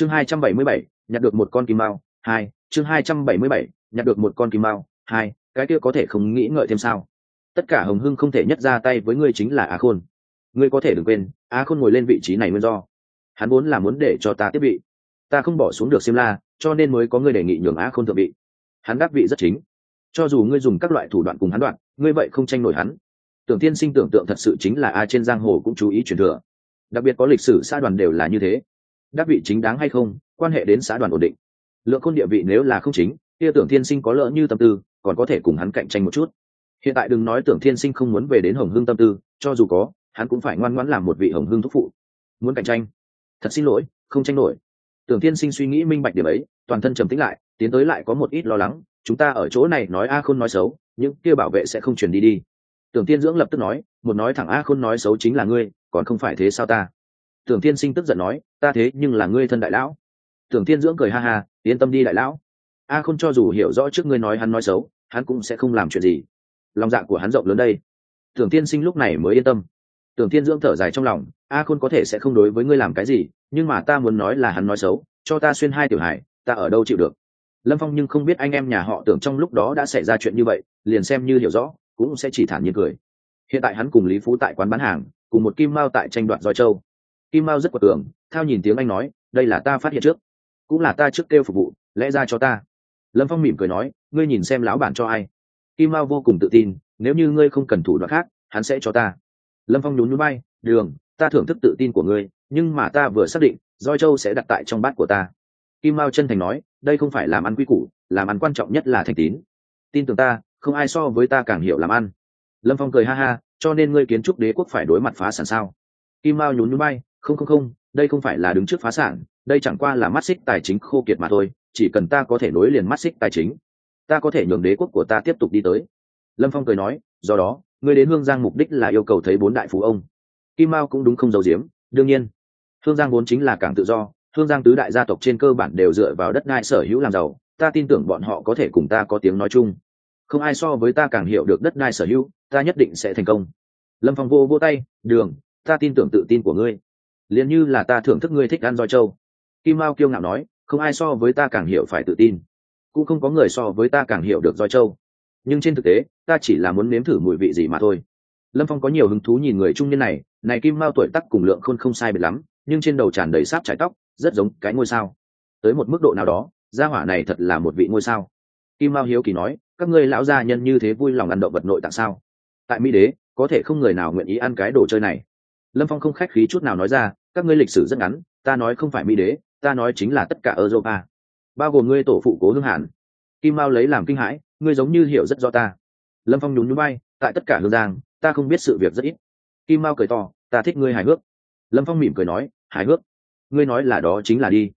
chương hai trăm bảy mươi bảy, nhặt được một con kim mao, hai, chương hai trăm bảy mươi bảy, nhặt được một con kim mao, hai, cái kia có thể không nghĩ ngợi thêm sao? Tất cả hồng hưng không thể nhất ra tay với ngươi chính là á khôn. Ngươi có thể đừng quên á khôn ngồi lên vị trí này nguyên do. Hắn vốn là muốn để cho ta tiếp vị. Ta không bỏ xuống được xiêm la, cho nên mới có ngươi đề nghị nhường á khôn thượng vị. Hắn đáp vị rất chính. Cho dù ngươi dùng các loại thủ đoạn cùng hắn đoạn, ngươi vậy không tranh nổi hắn. Tưởng tiên sinh tưởng tượng thật sự chính là a trên giang hồ cũng chú ý truyền thừa. Đặc biệt có lịch sử, xã đoàn đều là như thế đắc vị chính đáng hay không, quan hệ đến xã đoàn ổn định. Lượng khôn địa vị nếu là không chính, kia tưởng Thiên sinh có lỡ như tâm tư, còn có thể cùng hắn cạnh tranh một chút. Hiện tại đừng nói tưởng thiên sinh không muốn về đến hồng hưng tâm tư, cho dù có, hắn cũng phải ngoan ngoãn làm một vị hồng hưng thúc phụ. Muốn cạnh tranh? Thật xin lỗi, không tranh nổi. Tưởng thiên sinh suy nghĩ minh bạch điểm ấy, toàn thân trầm tĩnh lại, tiến tới lại có một ít lo lắng. Chúng ta ở chỗ này nói a khôn nói xấu, những kia bảo vệ sẽ không chuyển đi đi. Tưởng tiên dưỡng lập tức nói, một nói thẳng a khôn nói xấu chính là ngươi, còn không phải thế sao ta? Tưởng Thiên sinh tức giận nói, ta thế nhưng là ngươi thân đại lão. Tưởng Thiên dưỡng cười ha ha, yên tâm đi đại lão. A khôn cho dù hiểu rõ trước ngươi nói hắn nói xấu, hắn cũng sẽ không làm chuyện gì. Lòng dạ của hắn rộng lớn đây. Tưởng Thiên sinh lúc này mới yên tâm. Tưởng Thiên dưỡng thở dài trong lòng, a khôn có thể sẽ không đối với ngươi làm cái gì, nhưng mà ta muốn nói là hắn nói xấu, cho ta xuyên hai tiểu hải ta ở đâu chịu được? Lâm phong nhưng không biết anh em nhà họ tưởng trong lúc đó đã xảy ra chuyện như vậy, liền xem như hiểu rõ, cũng sẽ chỉ thản nhiên cười. Hiện tại hắn cùng lý phú tại quán bán hàng, cùng một kim mao tại tranh đoạt roi châu kim mao rất quật tưởng thao nhìn tiếng anh nói, đây là ta phát hiện trước, cũng là ta trước kêu phục vụ, lẽ ra cho ta. Lâm phong mỉm cười nói, ngươi nhìn xem lão bản cho ai. Kim mao vô cùng tự tin, nếu như ngươi không cần thủ đoạn khác, hắn sẽ cho ta. Lâm phong nhún nhún bay đường, ta thưởng thức tự tin của ngươi, nhưng mà ta vừa xác định, roi châu sẽ đặt tại trong bát của ta. Kim mao chân thành nói, đây không phải làm ăn quy củ, làm ăn quan trọng nhất là thành tín. Tin tưởng ta, không ai so với ta càng hiểu làm ăn. Lâm phong cười ha ha, cho nên ngươi kiến trúc đế quốc phải đối mặt phá sản sao? Kim mao nhún nhún bay không không không, đây không phải là đứng trước phá sản, đây chẳng qua là mắt xích tài chính khô kiệt mà thôi, chỉ cần ta có thể nối liền mắt xích tài chính, ta có thể nhường đế quốc của ta tiếp tục đi tới. Lâm phong cười nói, do đó, ngươi đến hương giang mục đích là yêu cầu thấy bốn đại phú ông. Kim mao cũng đúng không giàu giếm, đương nhiên. Hương giang vốn chính là cảng tự do, hương giang tứ đại gia tộc trên cơ bản đều dựa vào đất đai sở hữu làm giàu, ta tin tưởng bọn họ có thể cùng ta có tiếng nói chung. Không ai so với ta càng hiểu được đất đai sở hữu, ta nhất định sẽ thành công. Lâm phong vô vô tay, đường, ta tin tưởng tự tin của ngươi liền như là ta thưởng thức ngươi thích ăn roi châu kim mao kiêu ngạo nói, không ai so với ta càng hiểu phải tự tin, cũng không có người so với ta càng hiểu được roi châu nhưng trên thực tế, ta chỉ là muốn nếm thử mùi vị gì mà thôi. Lâm phong có nhiều hứng thú nhìn người trung niên này này kim mao tuổi tắc cùng lượng khôn không sai biệt lắm, nhưng trên đầu tràn đầy sáp trái tóc, rất giống cái ngôi sao. Tới một mức độ nào đó, gia hỏa này thật là một vị ngôi sao. Kim mao hiếu kỳ nói, các ngươi lão gia nhân như thế vui lòng ăn động vật nội tạng sao? Tại mỹ đế, có thể không người nào nguyện ý ăn cái đồ chơi này lâm phong không khách khí chút nào nói ra, các ngươi lịch sử rất ngắn, ta nói không phải mỹ đế, ta nói chính là tất cả europa, bao gồm ngươi tổ phụ cố hương hàn. Kim mao lấy làm kinh hãi, ngươi giống như hiểu rất rõ ta. Lâm phong nhún nhún bay tại tất cả hương giang, ta không biết sự việc rất ít. Kim mao cười to, ta thích ngươi hài hước. Lâm phong mỉm cười nói, hài hước? Ngươi nói là đó chính là đi.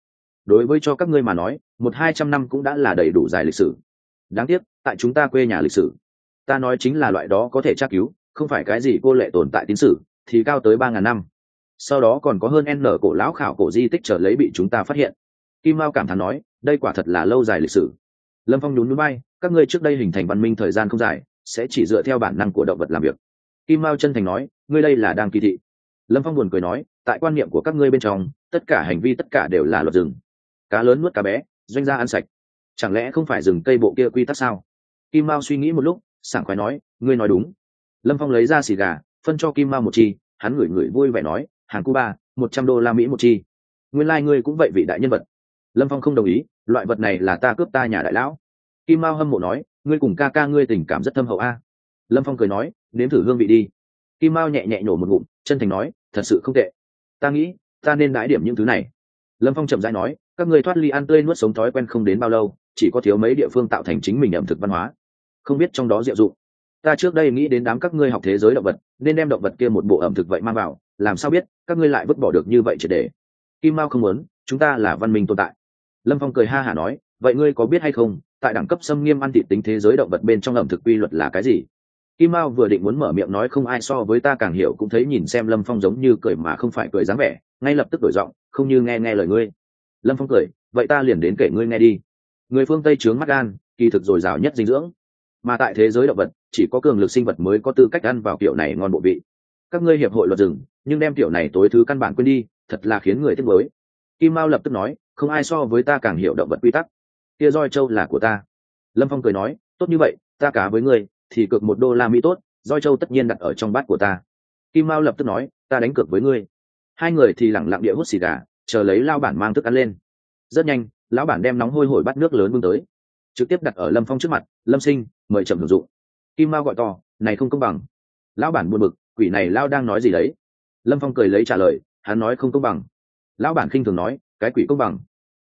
Đối với cho các ngươi mà nói, một hai trăm năm cũng đã là đầy đủ dài lịch sử. Đáng tiếc, tại chúng ta quê nhà lịch sử, ta nói chính là loại đó có thể tra cứu, không phải cái gì cô lệ tồn tại tín sử thì cao tới ba ngàn năm. Sau đó còn có hơn n cổ lão khảo cổ di tích trở lấy bị chúng ta phát hiện. Kim mao cảm thán nói, đây quả thật là lâu dài lịch sử. Lâm phong nhún núi bay các ngươi trước đây hình thành văn minh thời gian không dài, sẽ chỉ dựa theo bản năng của động vật làm việc. Kim mao chân thành nói, ngươi đây là đang kỳ thị. Lâm phong buồn cười nói, tại quan niệm của các ngươi bên trong, tất cả hành vi tất cả đều là luật rừng. Cá lớn nuốt cá bé, doanh gia ăn sạch. Chẳng lẽ không phải rừng cây bộ kia quy tắc sao? Kim mao suy nghĩ một lúc, sảng khoái nói, ngươi nói đúng. Lâm phong lấy ra xì gà phân cho kim mao một chi, hắn ngửi ngửi vui vẻ nói, hàng cuba, một trăm đô la mỹ một chi. Nguyên lai、like、ngươi cũng vậy vị đại nhân vật. Lâm phong không đồng ý, loại vật này là ta cướp ta nhà đại lão. Kim mao hâm mộ nói, ngươi cùng ca ca ngươi tình cảm rất thâm hậu a. Lâm phong cười nói, nếm thử hương vị đi. Kim mao nhẹ nhẹ nhổ một ngụm, chân thành nói, thật sự không tệ. Ta nghĩ, ta nên đái điểm những thứ này. Lâm phong chậm rãi nói, các người thoát ly ăn tươi nuốt sống thói quen không đến bao lâu, chỉ có thiếu mấy địa phương tạo thành chính mình ẩm thực văn hóa. Không biết trong đó diệu dụng ta trước đây nghĩ đến đám các ngươi học thế giới động vật, nên đem động vật kia một bộ ẩm thực vậy mang vào, làm sao biết, các ngươi lại vứt bỏ được như vậy triệt để. Kim mao không muốn, chúng ta là văn minh tồn tại. Lâm phong cười ha hả nói, vậy ngươi có biết hay không, tại đẳng cấp xâm nghiêm ăn thịt tính thế giới động vật bên trong ẩm thực quy luật là cái gì? Kim mao vừa định muốn mở miệng nói không ai so với ta càng hiểu, cũng thấy nhìn xem lâm phong giống như cười mà không phải cười dáng vẻ, ngay lập tức đổi giọng, không như nghe nghe lời ngươi. Lâm phong cười, vậy ta liền đến kể ngươi nghe đi. Người phương tây trướng mắt gan, kỳ thực dồi dào nhất dinh dưỡng. Mà tại thế giới động vật chỉ có cường lực sinh vật mới có tư cách ăn vào kiểu này ngon bộ vị. Các ngươi hiệp hội luật rừng, nhưng đem kiểu này tối thứ căn bản quên đi, thật là khiến người tiếc mới kim mao lập tức nói, không ai so với ta càng hiểu động vật quy tắc. Kia roi châu là của ta. Lâm phong cười nói, tốt như vậy, ta cá với ngươi, thì cược một đô la mỹ tốt, roi châu tất nhiên đặt ở trong bát của ta. Kim mao lập tức nói, ta đánh cược với ngươi. Hai người thì lẳng lặng địa hút xì gà, chờ lấy lao bản mang thức ăn lên. Rất nhanh, lão bản đem nóng hôi hổi bắt nước lớn bưng tới. Trực tiếp đặt ở lâm phong trước mặt, lâm sinh, mời chậm hưởng dụng kim mao gọi to, này không công bằng. Lão bản buồn bực, quỷ này lao đang nói gì đấy? Lâm phong cười lấy trả lời, hắn nói không công bằng. Lão bản khinh thường nói, cái quỷ công bằng?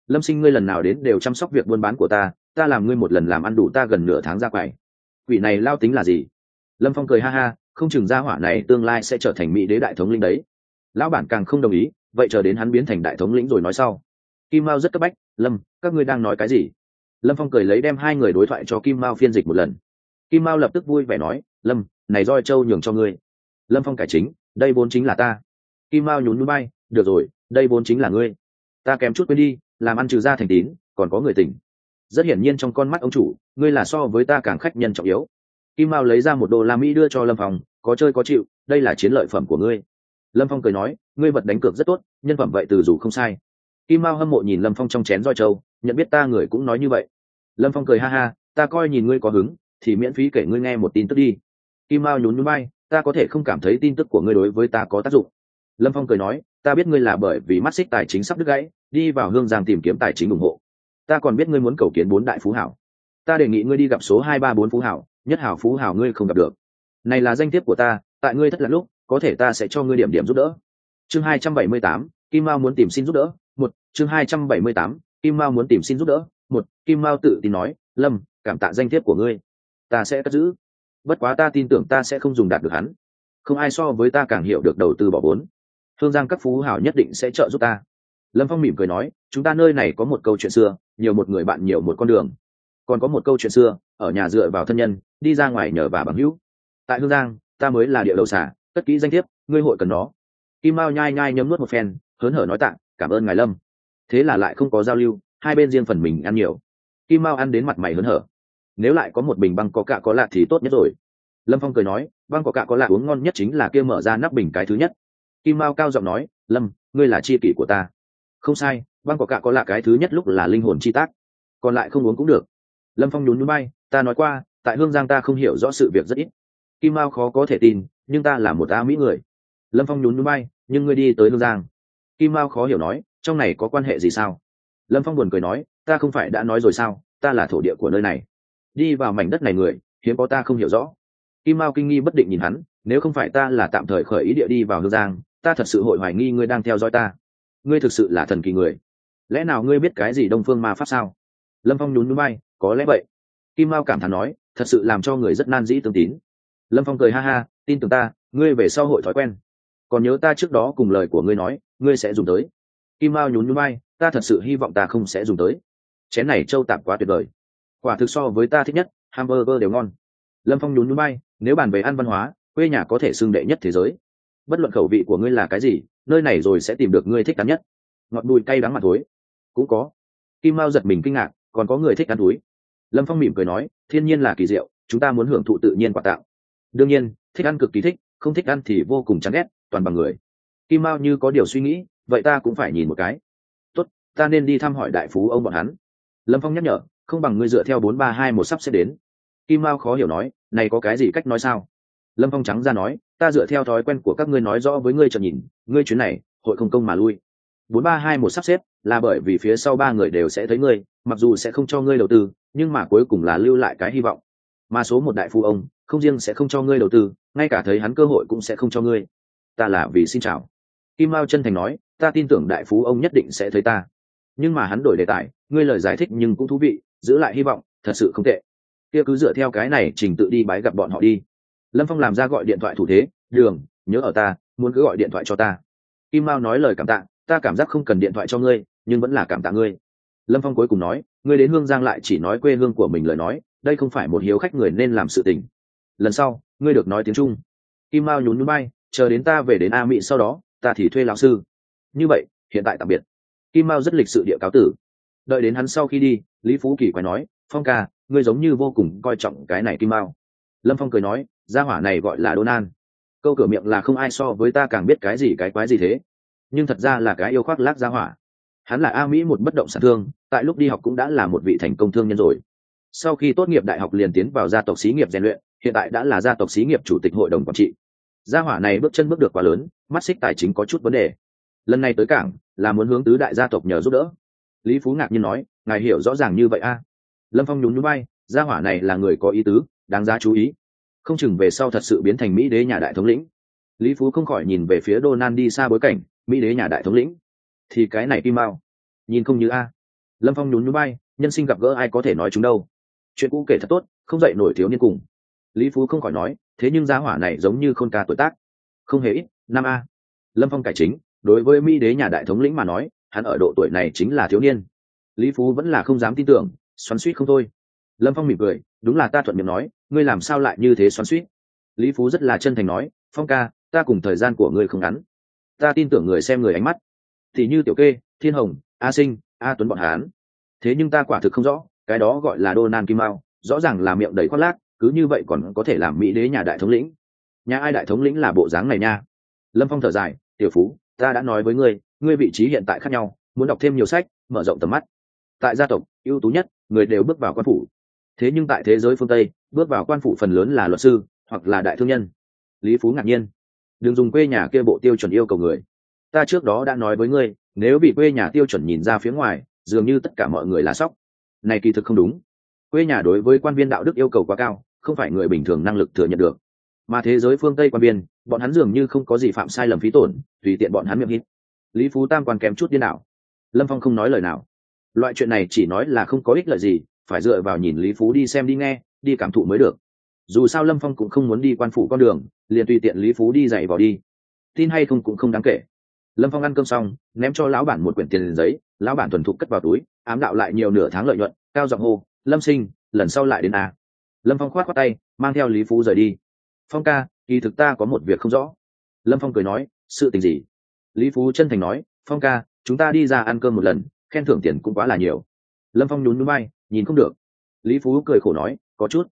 Lâm sinh ngươi lần nào đến đều chăm sóc việc buôn bán của ta ta làm ngươi một lần làm ăn đủ ta gần nửa tháng ra quầy quỷ này lao tính là gì? Lâm phong cười ha ha, không chừng gia hỏa này tương lai sẽ trở thành mỹ đế đại thống linh đấy. Lão bản càng không đồng ý, vậy chờ đến hắn biến thành đại thống lĩnh rồi nói sau. Kim mao rất cấp bách, lâm, các ngươi đang nói cái gì? Lâm phong cười lấy đem hai người đối thoại cho kim mao phiên dịch một lần kim mao lập tức vui vẻ nói, lâm, này roi châu nhường cho ngươi. Lâm phong cải chính, đây vốn chính là ta. Kim mao nhún núi bay được rồi, đây vốn chính là ngươi. Ta kém chút quên đi, làm ăn trừ ra thành tín, còn có người tỉnh. Rất hiển nhiên trong con mắt ông chủ, ngươi là so với ta càng khách nhân trọng yếu. Kim mao lấy ra một đô la mỹ đưa cho lâm phong, có chơi có chịu, đây là chiến lợi phẩm của ngươi. Lâm phong cười nói, ngươi vật đánh cược rất tốt, nhân phẩm vậy từ dù không sai. Kim mao hâm mộ nhìn lâm phong trong chén roi châu nhận biết ta người cũng nói như vậy. Lâm phong cười ha ha, ta coi nhìn ngươi có hứng thì miễn phí kể ngươi nghe một tin tức đi. Kim mao nhún nhún bay ta có thể không cảm thấy tin tức của ngươi đối với ta có tác dụng. Lâm phong cười nói, ta biết ngươi là bởi vì mắt xích tài chính sắp đứt gãy, đi vào hương giang tìm kiếm tài chính ủng hộ. Ta còn biết ngươi muốn cầu kiến bốn đại phú hảo. Ta đề nghị ngươi đi gặp số hai ba bốn phú hảo, nhất hảo phú hảo ngươi không gặp được. Này là danh thiếp của ta, tại ngươi thất lạc lúc, có thể ta sẽ cho ngươi điểm điểm giúp đỡ. Chương hai trăm bảy mươi tám, kim mao muốn tìm xin giúp đỡ, một, chương hai trăm bảy mươi tám, kim mao muốn tìm xin giúp đỡ, một, kim mao tự tin nói, lâm, cảm tạ danh thiếp của ngươi ta sẽ cất giữ. Bất quá ta tin tưởng ta sẽ không dùng đạt được hắn. Không ai so với ta càng hiểu được đầu tư bỏ vốn. Thương giang các phú hảo nhất định sẽ trợ giúp ta. Lâm phong mỉm cười nói, chúng ta nơi này có một câu chuyện xưa, nhiều một người bạn, nhiều một con đường. Còn có một câu chuyện xưa, ở nhà dựa vào thân nhân, đi ra ngoài nhờ và bằng hữu. Tại hương giang, ta mới là địa đầu xả tất kỹ danh thiếp, ngươi hội cần nó. Kim mao nhai nhai nhấm nuốt một phen, hớn hở nói tạng cảm ơn ngài lâm. Thế là lại không có giao lưu, hai bên riêng phần mình ăn nhiều. Kim mao ăn đến mặt mày hớn hở nếu lại có một bình băng có cạ có lạ thì tốt nhất rồi. Lâm phong cười nói, băng có cạ có lạ uống ngon nhất chính là kia mở ra nắp bình cái thứ nhất. Kim mao cao giọng nói, lâm, ngươi là chi kỷ của ta. Không sai, băng có cạ có lạ cái thứ nhất lúc là linh hồn chi tác. Còn lại không uống cũng được. Lâm phong nhún nhún bay, ta nói qua, tại hương giang ta không hiểu rõ sự việc rất ít. Kim mao khó có thể tin, nhưng ta là một ta mỹ người. Lâm phong nhún nhún bay, nhưng ngươi đi tới hương giang. Kim mao khó hiểu nói, trong này có quan hệ gì sao? Lâm phong buồn cười nói, ta không phải đã nói rồi sao? Ta là thổ địa của nơi này đi vào mảnh đất này người, hiếm có ta không hiểu rõ. Kim mao kinh nghi bất định nhìn hắn, nếu không phải ta là tạm thời khởi ý địa đi vào hương giang, ta thật sự hội hoài nghi ngươi đang theo dõi ta. Ngươi thực sự là thần kỳ người. Lẽ nào ngươi biết cái gì đông phương ma pháp sao? Lâm phong nhún núi bay có lẽ vậy. Kim mao cảm thán nói, thật sự làm cho người rất nan dĩ tương tín. Lâm phong cười ha ha, tin tưởng ta, ngươi về sau hội thói quen. Còn nhớ ta trước đó cùng lời của ngươi nói, ngươi sẽ dùng tới. Kim mao nhún núi bay ta thật sự hy vọng ta không sẽ dùng tới. Chén này trâu tạp quá tuyệt vời quả thực so với ta thích nhất, hamburger đều ngon. Lâm phong nhún nhún bay nếu bàn về ăn văn hóa, quê nhà có thể xưng đệ nhất thế giới. Bất luận khẩu vị của ngươi là cái gì, nơi này rồi sẽ tìm được ngươi thích cắn nhất. Ngọt bùi cay đắng mặt thối. Cũng có. Kim mao giật mình kinh ngạc, còn có người thích ăn túi. Lâm phong mỉm cười nói, thiên nhiên là kỳ diệu, chúng ta muốn hưởng thụ tự nhiên quả tạo đương nhiên, thích ăn cực kỳ thích, không thích ăn thì vô cùng chán ghét, toàn bằng người. Kim mao như có điều suy nghĩ, vậy ta cũng phải nhìn một cái. Tốt, ta nên đi thăm hỏi đại phú ông bọn hắn. Lâm phong nhắc nhở không bằng ngươi dựa theo bốn ba hai một sắp sẽ đến. Kim mao khó hiểu nói, này có cái gì cách nói sao? Lâm phong trắng ra nói, ta dựa theo thói quen của các ngươi nói rõ với ngươi chợt nhìn, ngươi chuyến này, hội không công mà lui. Bốn ba hai một sắp xếp, là bởi vì phía sau ba người đều sẽ thấy ngươi, mặc dù sẽ không cho ngươi đầu tư, nhưng mà cuối cùng là lưu lại cái hy vọng. Mà số một đại phu ông, không riêng sẽ không cho ngươi đầu tư, ngay cả thấy hắn cơ hội cũng sẽ không cho ngươi. Ta là vì xin chào. Kim mao chân thành nói, ta tin tưởng đại phú ông nhất định sẽ thấy ta. Nhưng mà hắn đổi đề tài, ngươi lời giải thích nhưng cũng thú vị giữ lại hy vọng, thật sự không tệ. Kia cứ dựa theo cái này trình tự đi bái gặp bọn họ đi. Lâm phong làm ra gọi điện thoại thủ thế, đường, nhớ ở ta, muốn cứ gọi điện thoại cho ta. Kim mao nói lời cảm tạ, ta cảm giác không cần điện thoại cho ngươi, nhưng vẫn là cảm tạ ngươi. Lâm phong cuối cùng nói, ngươi đến hương giang lại chỉ nói quê hương của mình lời nói, đây không phải một hiếu khách người nên làm sự tình. Lần sau, ngươi được nói tiếng trung. Kim mao nhún nhún bay, chờ đến ta về đến a mỹ sau đó, ta thì thuê lão sư. Như vậy, hiện tại tạm biệt. Kim mao rất lịch sự địa cáo tử. Đợi đến hắn sau khi đi lý phú kỳ quay nói, phong ca, ngươi giống như vô cùng coi trọng cái này kim mao. Lâm phong cười nói, gia hỏa này gọi là đôn an câu cửa miệng là không ai so với ta càng biết cái gì cái quái gì thế. Nhưng thật ra là cái yêu khoác lác gia hỏa. Hắn là a mỹ một bất động sản thương, tại lúc đi học cũng đã là một vị thành công thương nhân rồi. Sau khi tốt nghiệp đại học liền tiến vào gia tộc xí nghiệp rèn luyện, hiện tại đã là gia tộc xí nghiệp chủ tịch hội đồng quản trị. Gia hỏa này bước chân bước được quá lớn, mắt xích tài chính có chút vấn đề. Lần này tới cảng, là muốn hướng tứ đại gia tộc nhờ giúp đỡ lý phú ngạc nhiên nói, ngài hiểu rõ ràng như vậy a? Lâm phong nhún núi bay gia hỏa này là người có ý tứ, đáng giá chú ý. Không chừng về sau thật sự biến thành mỹ đế nhà đại thống lĩnh. Lý phú không khỏi nhìn về phía donald đi xa bối cảnh, mỹ đế nhà đại thống lĩnh? Thì cái này kim bao nhìn không như a. Lâm phong nhún núi bay nhân sinh gặp gỡ ai có thể nói chúng đâu? Chuyện cũ kể thật tốt, không dậy nổi thiếu niên cùng. Lý phú không khỏi nói, thế nhưng gia hỏa này giống như khôn ca tuổi tác. Không hề ít, năm a. Lâm phong cải chính, đối với mỹ đế nhà đại thống lĩnh mà nói hắn ở độ tuổi này chính là thiếu niên. Lý phú vẫn là không dám tin tưởng, xoắn suýt không thôi. Lâm phong mỉm cười, đúng là ta thuận miệng nói, ngươi làm sao lại như thế xoắn suýt lý phú rất là chân thành nói, phong ca, ta cùng thời gian của ngươi không ngắn. Ta tin tưởng người xem người ánh mắt. Thì như tiểu kê, thiên hồng, a sinh, a tuấn bọn hán thế nhưng ta quả thực không rõ, cái đó gọi là đô nan kim mao, rõ ràng là miệng đầy khoác lác, cứ như vậy còn có thể làm mỹ đế nhà đại thống lĩnh. Nhà ai đại thống lĩnh là bộ dáng này nha. Lâm phong thở dài, tiểu phú, ta đã nói với ngươi ngươi vị trí hiện tại khác nhau, muốn đọc thêm nhiều sách, mở rộng tầm mắt. Tại gia tộc, ưu tú nhất, người đều bước vào quan phủ. Thế nhưng tại thế giới phương tây, bước vào quan phủ phần lớn là luật sư, hoặc là đại thương nhân. Lý phú ngạc nhiên. Đừng dùng quê nhà kia bộ tiêu chuẩn yêu cầu người. Ta trước đó đã nói với ngươi, nếu bị quê nhà tiêu chuẩn nhìn ra phía ngoài, dường như tất cả mọi người là sóc này kỳ thực không đúng. Quê nhà đối với quan viên đạo đức yêu cầu quá cao, không phải người bình thường năng lực thừa nhận được. Mà thế giới phương tây quan viên, bọn hắn dường như không có gì phạm sai lầm phí tổn, tùy tiện bọn hắn miệng hít lý phú tam quan kém chút điên nào lâm phong không nói lời nào. Loại chuyện này chỉ nói là không có ích lợi gì, phải dựa vào nhìn lý phú đi xem đi nghe, đi cảm thụ mới được. Dù sao lâm phong cũng không muốn đi quan phủ con đường, liền tùy tiện lý phú đi dạy vào đi. Tin hay không cũng không đáng kể. Lâm phong ăn cơm xong, ném cho lão bản một quyển tiền giấy, lão bản thuần thục cất vào túi, ám đạo lại nhiều nửa tháng lợi nhuận, cao giọng hô, lâm sinh, lần sau lại đến a lâm phong khoát khoát tay, mang theo lý phú rời đi. Phong ca, kỳ thực ta có một việc không rõ. Lâm phong cười nói, sự tình gì? Lý phú chân thành nói, phong ca, chúng ta đi ra ăn cơm một lần, khen thưởng tiền cũng quá là nhiều. Lâm phong nhún núi bay nhìn không được. Lý phú cười khổ nói, có chút.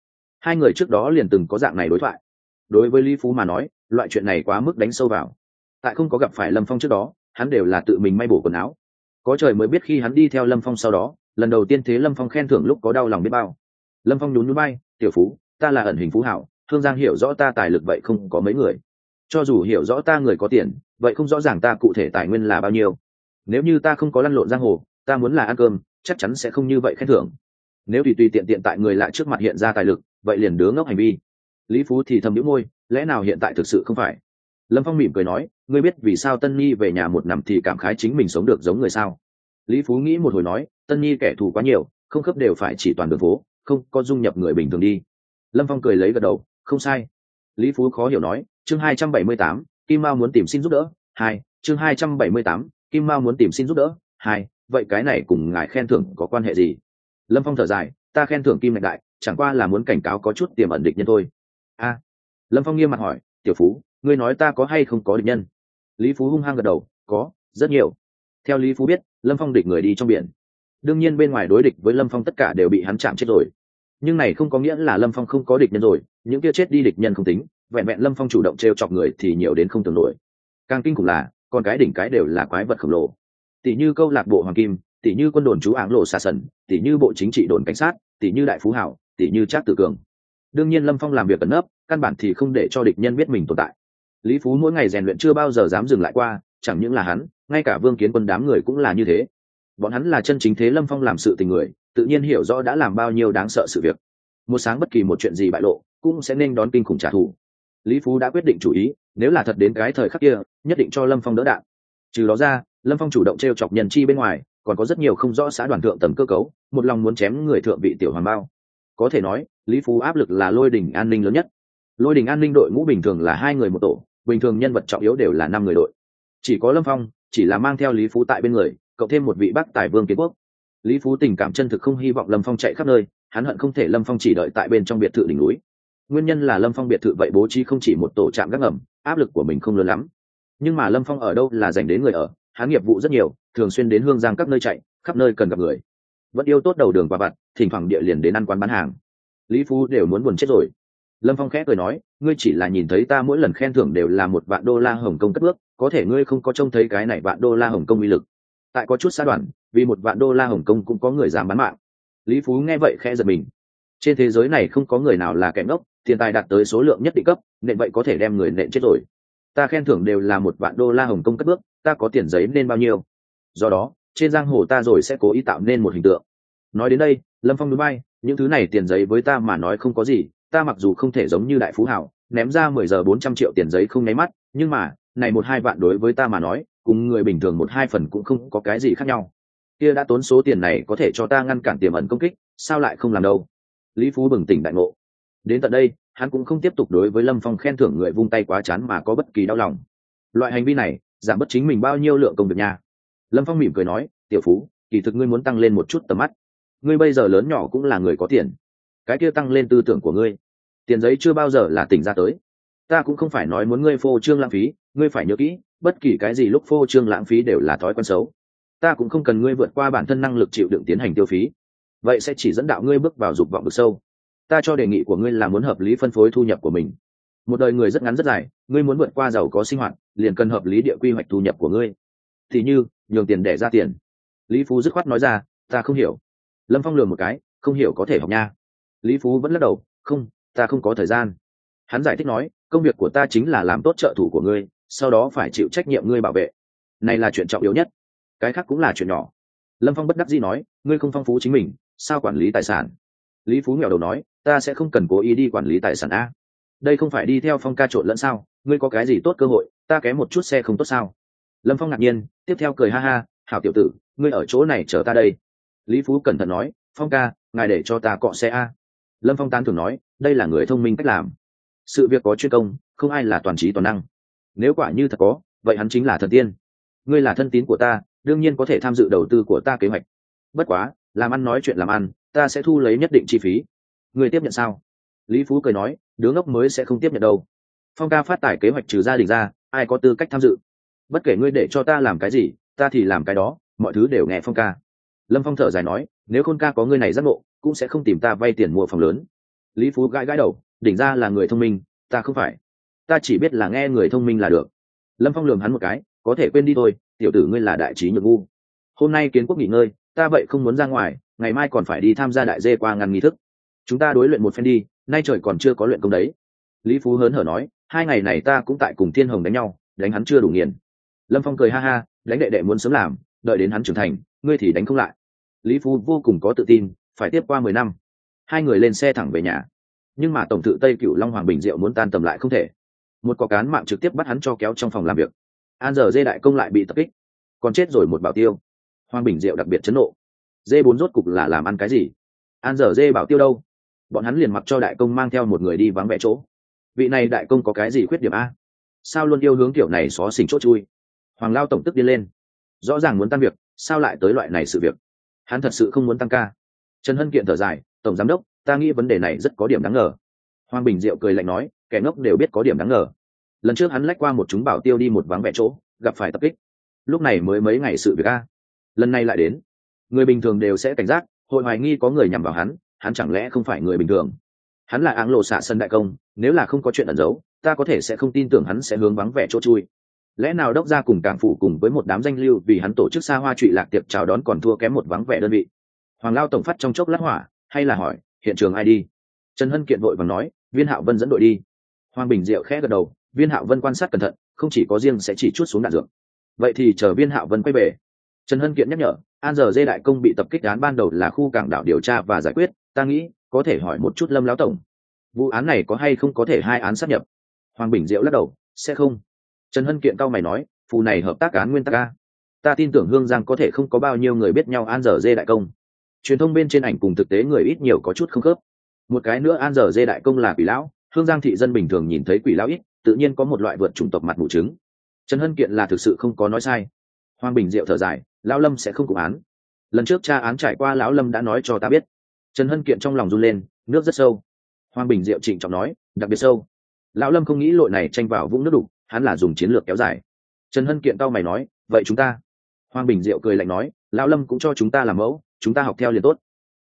Hai người trước đó liền từng có dạng này đối thoại. Đối với lý phú mà nói, loại chuyện này quá mức đánh sâu vào. Tại không có gặp phải lâm phong trước đó, hắn đều là tự mình may bổ quần áo. Có trời mới biết khi hắn đi theo lâm phong sau đó, lần đầu tiên thế lâm phong khen thưởng lúc có đau lòng biết bao. Lâm phong nhún núi bay tiểu phú, ta là ẩn hình phú hảo, thương giang hiểu rõ ta tài lực vậy không có mấy người cho dù hiểu rõ ta người có tiền, vậy không rõ ràng ta cụ thể tài nguyên là bao nhiêu. Nếu như ta không có lăn lộn giang hồ, ta muốn là ăn cơm, chắc chắn sẽ không như vậy khen thưởng. Nếu tùy tùy tiện tiện tại người lạ trước mặt hiện ra tài lực, vậy liền đứa ngốc hành vi. Lý phú thì thầm nhũ môi, lẽ nào hiện tại thực sự không phải? Lâm phong mỉm cười nói, ngươi biết vì sao tân nhi về nhà một năm thì cảm khái chính mình sống được giống người sao? Lý phú nghĩ một hồi nói, tân nhi kẻ thù quá nhiều, không khớp đều phải chỉ toàn đường phố, không có dung nhập người bình thường đi. Lâm phong cười lấy gật đầu, không sai. Lý phú khó hiểu nói chương hai trăm bảy mươi tám, kim mao muốn tìm xin giúp đỡ, hai, chương hai trăm bảy mươi tám, kim mao muốn tìm xin giúp đỡ, hai, vậy cái này cùng ngài khen thưởng có quan hệ gì? Lâm phong thở dài, ta khen thưởng kim ngạch đại, chẳng qua là muốn cảnh cáo có chút tiềm ẩn địch nhân thôi. A, lâm phong nghiêm mặt hỏi, tiểu phú, ngươi nói ta có hay không có địch nhân? Lý phú hung hăng gật đầu, có, rất nhiều. Theo lý phú biết, lâm phong địch người đi trong biển. Đương nhiên bên ngoài đối địch với lâm phong tất cả đều bị hắn chạm chết rồi. Nhưng này không có nghĩa là lâm phong không có địch nhân rồi, những kia chết đi địch nhân không tính vẹn vẹn lâm phong chủ động t r e o chọc người thì nhiều đến không tưởng nổi. Càng kinh khủng là, con cái đỉnh cái đều là quái vật khổng lồ. Tỷ như câu lạc bộ hoàng kim tỷ như quân đồn chú áng lộ xà sần tỷ như bộ chính trị đồn cảnh sát tỷ như đại phú hảo tỷ như trác tử cường. Đương nhiên lâm phong làm việc cẩn nấp, căn bản thì không để cho địch nhân biết mình tồn tại. Lý phú mỗi ngày rèn luyện chưa bao giờ dám dừng lại qua, chẳng những là hắn, ngay cả vương kiến quân đám người cũng là như thế. Bọn hắn là chân chính thế lâm phong làm sự tình người, tự nhiên hiểu rõ đã làm bao nhiêu đáng sợ sự việc. Một sáng bất kỳ một chuyện gì bại lộ, cũng sẽ nên đón kinh khủng trả thù lý phú đã quyết định chủ ý, nếu là thật đến cái thời khắc kia, nhất định cho lâm phong đỡ đạn. Trừ đó ra, lâm phong chủ động t r e o chọc nhân chi bên ngoài, còn có rất nhiều không rõ xã đoàn thượng tầm cơ cấu, một lòng muốn chém người thượng vị tiểu hoàng bao. Có thể nói, lý phú áp lực là lôi đình an ninh lớn nhất. Lôi đình an ninh đội ngũ bình thường là hai người một tổ, bình thường nhân vật trọng yếu đều là năm người đội. Chỉ có lâm phong, chỉ là mang theo lý phú tại bên người, cộng thêm một vị bác tài vương kiến quốc. Lý phú tình cảm chân thực không hy vọng lâm phong chạy khắp nơi, hắn hận không thể lâm phong chỉ đợi tại bên trong biệt thự đỉnh núi nguyên nhân là lâm phong biệt thự vậy bố trí không chỉ một tổ trạm gác ngầm, áp lực của mình không lớn lắm. Nhưng mà lâm phong ở đâu là dành đến người ở hắn nghiệp vụ rất nhiều, thường xuyên đến hương giang các nơi chạy, khắp nơi cần gặp người. Vẫn yêu tốt đầu đường và vặt, thỉnh thoảng địa liền đến ăn quán bán hàng. Lý phú đều muốn buồn chết rồi. Lâm phong khẽ cười nói, ngươi chỉ là nhìn thấy ta mỗi lần khen thưởng đều là một vạn đô la hồng kông cất bước, có thể ngươi không có trông thấy cái này vạn đô la hồng kông uy lực. Tại có chút xa đoàn vì một vạn đô la hồng kông cũng có người dám bán mạng. Lý phú nghe vậy khẽ giật mình. Trên thế giới này không có người nào là kẻ ngốc tiền tài đạt tới số lượng nhất định cấp nện vậy có thể đem người nện chết rồi. Ta khen thưởng đều là một vạn đô la hồng kông cất bước, ta có tiền giấy nên bao nhiêu? Do đó, trên giang hồ ta rồi sẽ cố ý tạo nên một hình tượng. Nói đến đây, lâm phong núi bay, những thứ này tiền giấy với ta mà nói không có gì, ta mặc dù không thể giống như đại phú hảo, ném ra mười giờ bốn trăm triệu tiền giấy không nháy mắt, nhưng mà, này một hai vạn đối với ta mà nói, cùng người bình thường một hai phần cũng không có cái gì khác nhau. Kia đã tốn số tiền này có thể cho ta ngăn cản tiềm ẩn công kích, sao lại không làm đâu? Lý phú bừng tỉnh đại ngộ đến tận đây, hắn cũng không tiếp tục đối với lâm phong khen thưởng người vung tay quá chán mà có bất kỳ đau lòng. Loại hành vi này, giảm bất chính mình bao nhiêu lượng công việc nha. Lâm phong mỉm cười nói, tiểu phú, kỳ thực ngươi muốn tăng lên một chút tầm mắt. Ngươi bây giờ lớn nhỏ cũng là người có tiền. Cái kia tăng lên tư tưởng của ngươi. Tiền giấy chưa bao giờ là tỉnh ra tới. Ta cũng không phải nói muốn ngươi phô trương lãng phí, ngươi phải nhớ kỹ, bất kỳ cái gì lúc phô trương lãng phí đều là thói quen xấu. Ta cũng không cần ngươi vượt qua bản thân năng lực chịu đựng tiến hành tiêu phí. Vậy sẽ chỉ dẫn đạo ngươi bước vào dục vọng được sâu ta cho đề nghị của ngươi là muốn hợp lý phân phối thu nhập của mình. Một đời người rất ngắn rất dài, ngươi muốn vượt qua giàu có sinh hoạt, liền cần hợp lý địa quy hoạch thu nhập của ngươi. Thì như, nhường tiền để ra tiền. Lý phú dứt khoát nói ra, ta không hiểu. Lâm phong lường một cái, không hiểu có thể học nha. Lý phú vẫn lắc đầu, không, ta không có thời gian. Hắn giải thích nói, công việc của ta chính là làm tốt trợ thủ của ngươi, sau đó phải chịu trách nhiệm ngươi bảo vệ. Này là chuyện trọng yếu nhất. Cái khác cũng là chuyện nhỏ. Lâm phong bất đắc dĩ nói, ngươi không phong phú chính mình, sao quản lý tài sản? Lý phú nghèo đầu nói, ta sẽ không cần cố ý đi quản lý tài sản a. Đây không phải đi theo phong ca trộn lẫn sao? Ngươi có cái gì tốt cơ hội? Ta kém một chút xe không tốt sao? Lâm phong ngạc nhiên, tiếp theo cười ha ha, hảo tiểu tử, ngươi ở chỗ này chờ ta đây. Lý phú cẩn thận nói, phong ca, ngài để cho ta cọ xe a. Lâm phong tán thường nói, đây là người thông minh cách làm. Sự việc có chuyên công, không ai là toàn trí toàn năng. Nếu quả như thật có, vậy hắn chính là thần tiên. Ngươi là thân tín của ta, đương nhiên có thể tham dự đầu tư của ta kế hoạch. Bất quá, làm ăn nói chuyện làm ăn ta sẽ thu lấy nhất định chi phí. Người tiếp nhận sao? Lý phú cười nói, đứa ngốc mới sẽ không tiếp nhận đâu. Phong ca phát tải kế hoạch trừ gia đình ra, ai có tư cách tham dự? Bất kể ngươi để cho ta làm cái gì, ta thì làm cái đó, mọi thứ đều nghe phong ca. Lâm phong thở dài nói, nếu khôn ca có ngươi này giác ngộ, cũng sẽ không tìm ta vay tiền mua phòng lớn. Lý phú gãi gãi đầu, đỉnh ra là người thông minh, ta không phải. Ta chỉ biết là nghe người thông minh là được. Lâm phong lường hắn một cái, có thể quên đi thôi, tiểu tử ngươi là đại trí nhược ngu. Hôm nay kiến quốc nghỉ ngơi, ta vậy không muốn ra ngoài ngày mai còn phải đi tham gia đại dê qua ngăn nghi thức. Chúng ta đối luyện một phen đi, nay trời còn chưa có luyện công đấy. Lý phú hớn hở nói, hai ngày này ta cũng tại cùng thiên hồng đánh nhau, đánh hắn chưa đủ nghiền. Lâm phong cười ha ha, đánh đệ đệ muốn sớm làm, đợi đến hắn trưởng thành, ngươi thì đánh không lại. Lý phú vô cùng có tự tin, phải tiếp qua mười năm, hai người lên xe thẳng về nhà. Nhưng mà tổng thự tây cựu long hoàng bình diệu muốn tan tầm lại không thể. Một quả cán mạng trực tiếp bắt hắn cho kéo trong phòng làm việc. An giờ dê đại công lại bị tập kích. Còn chết rồi một bảo tiêu. Hoàng bình diệu đặc biệt chấn nộ dê bốn rốt cục là làm ăn cái gì? An giờ dê bảo tiêu đâu? Bọn hắn liền mặc cho đại công mang theo một người đi vắng vẻ chỗ. Vị này đại công có cái gì khuyết điểm a? Sao luôn yêu hướng kiểu này xó xỉnh chốt chui? Hoàng lao tổng tức đi lên. Rõ ràng muốn tăng việc, sao lại tới loại này sự việc? Hắn thật sự không muốn tăng ca. Trần hân kiện thở dài, tổng giám đốc, ta nghĩ vấn đề này rất có điểm đáng ngờ. Hoàng bình diệu cười lạnh nói, kẻ ngốc đều biết có điểm đáng ngờ. Lần trước hắn lách qua một chúng bảo tiêu đi một vắng vẻ chỗ, gặp phải tập kích. Lúc này mới mấy ngày sự việc a. Lần này lại đến người bình thường đều sẽ cảnh giác, hội hoài nghi có người nhằm vào hắn hắn chẳng lẽ không phải người bình thường? Hắn là áng lộ xạ sân đại công, nếu là không có chuyện ẩn giấu, ta có thể sẽ không tin tưởng hắn sẽ hướng vắng vẻ chỗ chui. Lẽ nào đốc ra cùng càng phủ cùng với một đám danh lưu vì hắn tổ chức xa hoa trụy lạc tiệc chào đón còn thua kém một vắng vẻ đơn vị? Hoàng lao tổng phát trong chốc lát hỏa, hay là hỏi, hiện trường ai đi? Trần hân kiện vội và nói, viên hạo vân dẫn đội đi. Hoàng bình diệu khẽ gật đầu, viên hạo vân quan sát cẩn thận, không chỉ có riêng sẽ chỉ chút xuống đạn dược. Vậy thì chờ viên hạo vân quay về. Trần hân kiện nhắc nhở an giờ dê đại công bị tập kích án ban đầu là khu cảng đảo điều tra và giải quyết, ta nghĩ, có thể hỏi một chút lâm lão tổng. Vụ án này có hay không có thể hai án sát nhập? Hoàng bình diệu lắc đầu, sẽ không. Trần hân kiện cao mày nói, phù này hợp tác án nguyên tắc a. Ta tin tưởng hương giang có thể không có bao nhiêu người biết nhau an giờ dê đại công. Truyền thông bên trên ảnh cùng thực tế người ít nhiều có chút không khớp. Một cái nữa an giờ dê đại công là quỷ lão, hương giang thị dân bình thường nhìn thấy quỷ lão ít, tự nhiên có một loại vượt chủng tộc mặt mù trứng trần hân kiện là thực sự không có nói sai. Hoàng bình diệu thở dài lão lâm sẽ không cụ án. Lần trước tra án trải qua, lão lâm đã nói cho ta biết. Trần hân kiện trong lòng run lên, nước rất sâu. Hoàng bình diệu trịnh trọng nói, đặc biệt sâu. Lão lâm không nghĩ lội này tranh vào vũng nước đục, hắn là dùng chiến lược kéo dài. Trần hân kiện tao mày nói, vậy chúng ta? Hoàng bình diệu cười lạnh nói, lão lâm cũng cho chúng ta làm mẫu, chúng ta học theo liền tốt.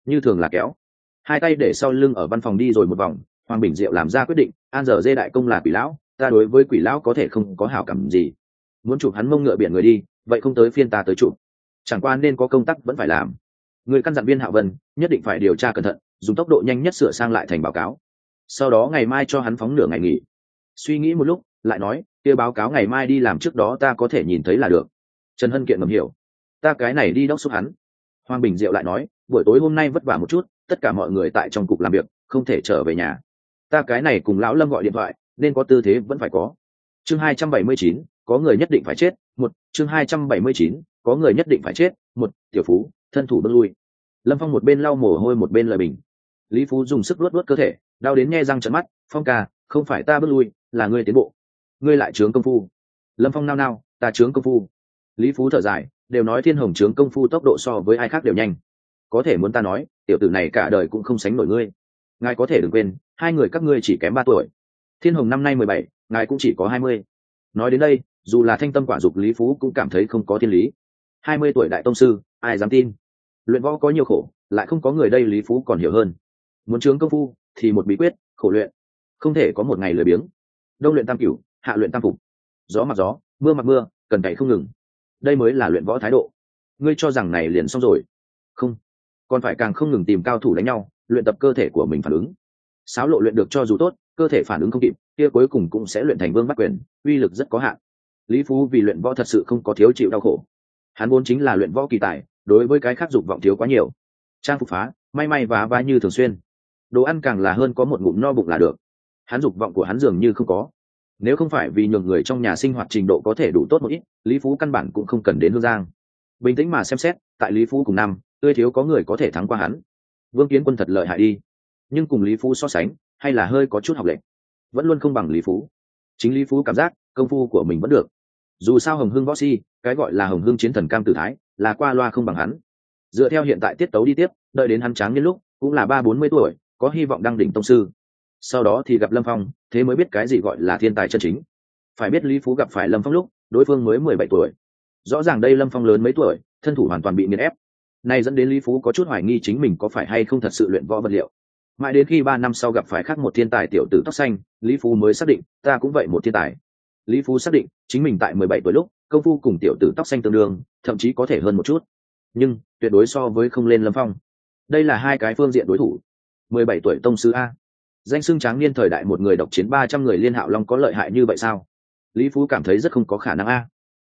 Như thường là kéo. Hai tay để sau lưng ở văn phòng đi rồi một vòng, hoàng bình diệu làm ra quyết định, an giờ dê đại công là quỷ lão, ta đối với quỷ lão có thể không có hảo cảm gì. Muốn chụp hắn mông ngựa biển người đi, vậy không tới phiên ta tới chụp chẳng qua nên có công tác vẫn phải làm. Người căn dặn viên hạ vân nhất định phải điều tra cẩn thận, dùng tốc độ nhanh nhất sửa sang lại thành báo cáo. Sau đó ngày mai cho hắn phóng nửa ngày nghỉ. Suy nghĩ một lúc, lại nói, kia báo cáo ngày mai đi làm trước đó ta có thể nhìn thấy là được. Trần hân kiện ngầm hiểu. Ta cái này đi đốc xúc hắn. Hoàng bình diệu lại nói, buổi tối hôm nay vất vả một chút, tất cả mọi người tại trong cục làm việc, không thể trở về nhà. Ta cái này cùng lão lâm gọi điện thoại, nên có tư thế vẫn phải có. Chương hai trăm bảy mươi chín, có người nhất định phải chết. Một, chương hai trăm bảy mươi chín có người nhất định phải chết, một, tiểu phú, thân thủ bước lui. Lâm phong một bên lau mồ hôi một bên lời bình. Lý phú dùng sức luốt luốt cơ thể, đau đến nghe răng trận mắt, phong ca, không phải ta bước lui, là ngươi tiến bộ. Ngươi lại trướng công phu. Lâm phong nao nao, ta trướng công phu. Lý phú thở dài, đều nói thiên hồng trướng công phu tốc độ so với ai khác đều nhanh. Có thể muốn ta nói, tiểu tử này cả đời cũng không sánh nổi ngươi. Ngài có thể đừng quên, hai người các ngươi chỉ kém ba tuổi. Thiên hồng năm nay mười bảy, ngài cũng chỉ có hai mươi. Nói đến đây, dù là thanh tâm quả dục lý phú cũng cảm thấy không có thiên lý hai mươi tuổi đại tông sư, ai dám tin? Luyện võ có nhiều khổ, lại không có người đây lý phú còn hiểu hơn. Muốn trướng công phu thì một bí quyết, khổ luyện. Không thể có một ngày lười biếng. Đông luyện tam cửu, hạ luyện tam phục. Gió mặc gió, mưa mặc mưa, cần cày không ngừng. Đây mới là luyện võ thái độ. Ngươi cho rằng này liền xong rồi. Không. Còn phải càng không ngừng tìm cao thủ đánh nhau, luyện tập cơ thể của mình phản ứng. Sáo lộ luyện được cho dù tốt, cơ thể phản ứng không kịp, kia cuối cùng cũng sẽ luyện thành vương bắt quyền, uy lực rất có hạn. Lý phú vì luyện võ thật sự không có thiếu chịu đau khổ hắn vốn chính là luyện võ kỳ tài, đối với cái khác dục vọng thiếu quá nhiều. Trang phục phá, may may và vá như thường xuyên. Đồ ăn càng là hơn có một ngụm no bụng là được. Hắn dục vọng của hắn dường như không có. Nếu không phải vì nhường người trong nhà sinh hoạt trình độ có thể đủ tốt một ít, lý phú căn bản cũng không cần đến hương giang. Bình tĩnh mà xem xét, tại lý phú cùng năm, tươi thiếu có người có thể thắng qua hắn. Vương kiến quân thật lợi hại đi. Nhưng cùng lý phú so sánh, hay là hơi có chút học lệnh vẫn luôn không bằng lý phú. Chính lý phú cảm giác, công phu của mình vẫn được dù sao hồng hưng võ si, cái gọi là hồng hưng chiến thần cam tử thái, là qua loa không bằng hắn. Dựa theo hiện tại tiết tấu đi tiếp, đợi đến hắn tráng nhân lúc, cũng là ba bốn mươi tuổi, có hy vọng đăng đỉnh tông sư. Sau đó thì gặp lâm phong, thế mới biết cái gì gọi là thiên tài chân chính. Phải biết lý phú gặp phải lâm phong lúc, đối phương mới mười bảy tuổi. Rõ ràng đây lâm phong lớn mấy tuổi, thân thủ hoàn toàn bị nghiền ép. Này dẫn đến lý phú có chút hoài nghi chính mình có phải hay không thật sự luyện võ vật liệu. Mãi đến khi ba năm sau gặp phải khác một thiên tài tiểu tử tóc xanh, lý phú mới xác định, ta cũng vậy một thiên tài lý phú xác định, chính mình tại mười bảy tuổi lúc, công phu cùng tiểu tử tóc xanh tương đương, thậm chí có thể hơn một chút. Nhưng, tuyệt đối so với không lên lâm phong. Đây là hai cái phương diện đối thủ. mười bảy tuổi tông sư a. Danh xưng tráng niên thời đại một người độc chiến ba trăm người liên hạo long có lợi hại như vậy sao? Lý phú cảm thấy rất không có khả năng a.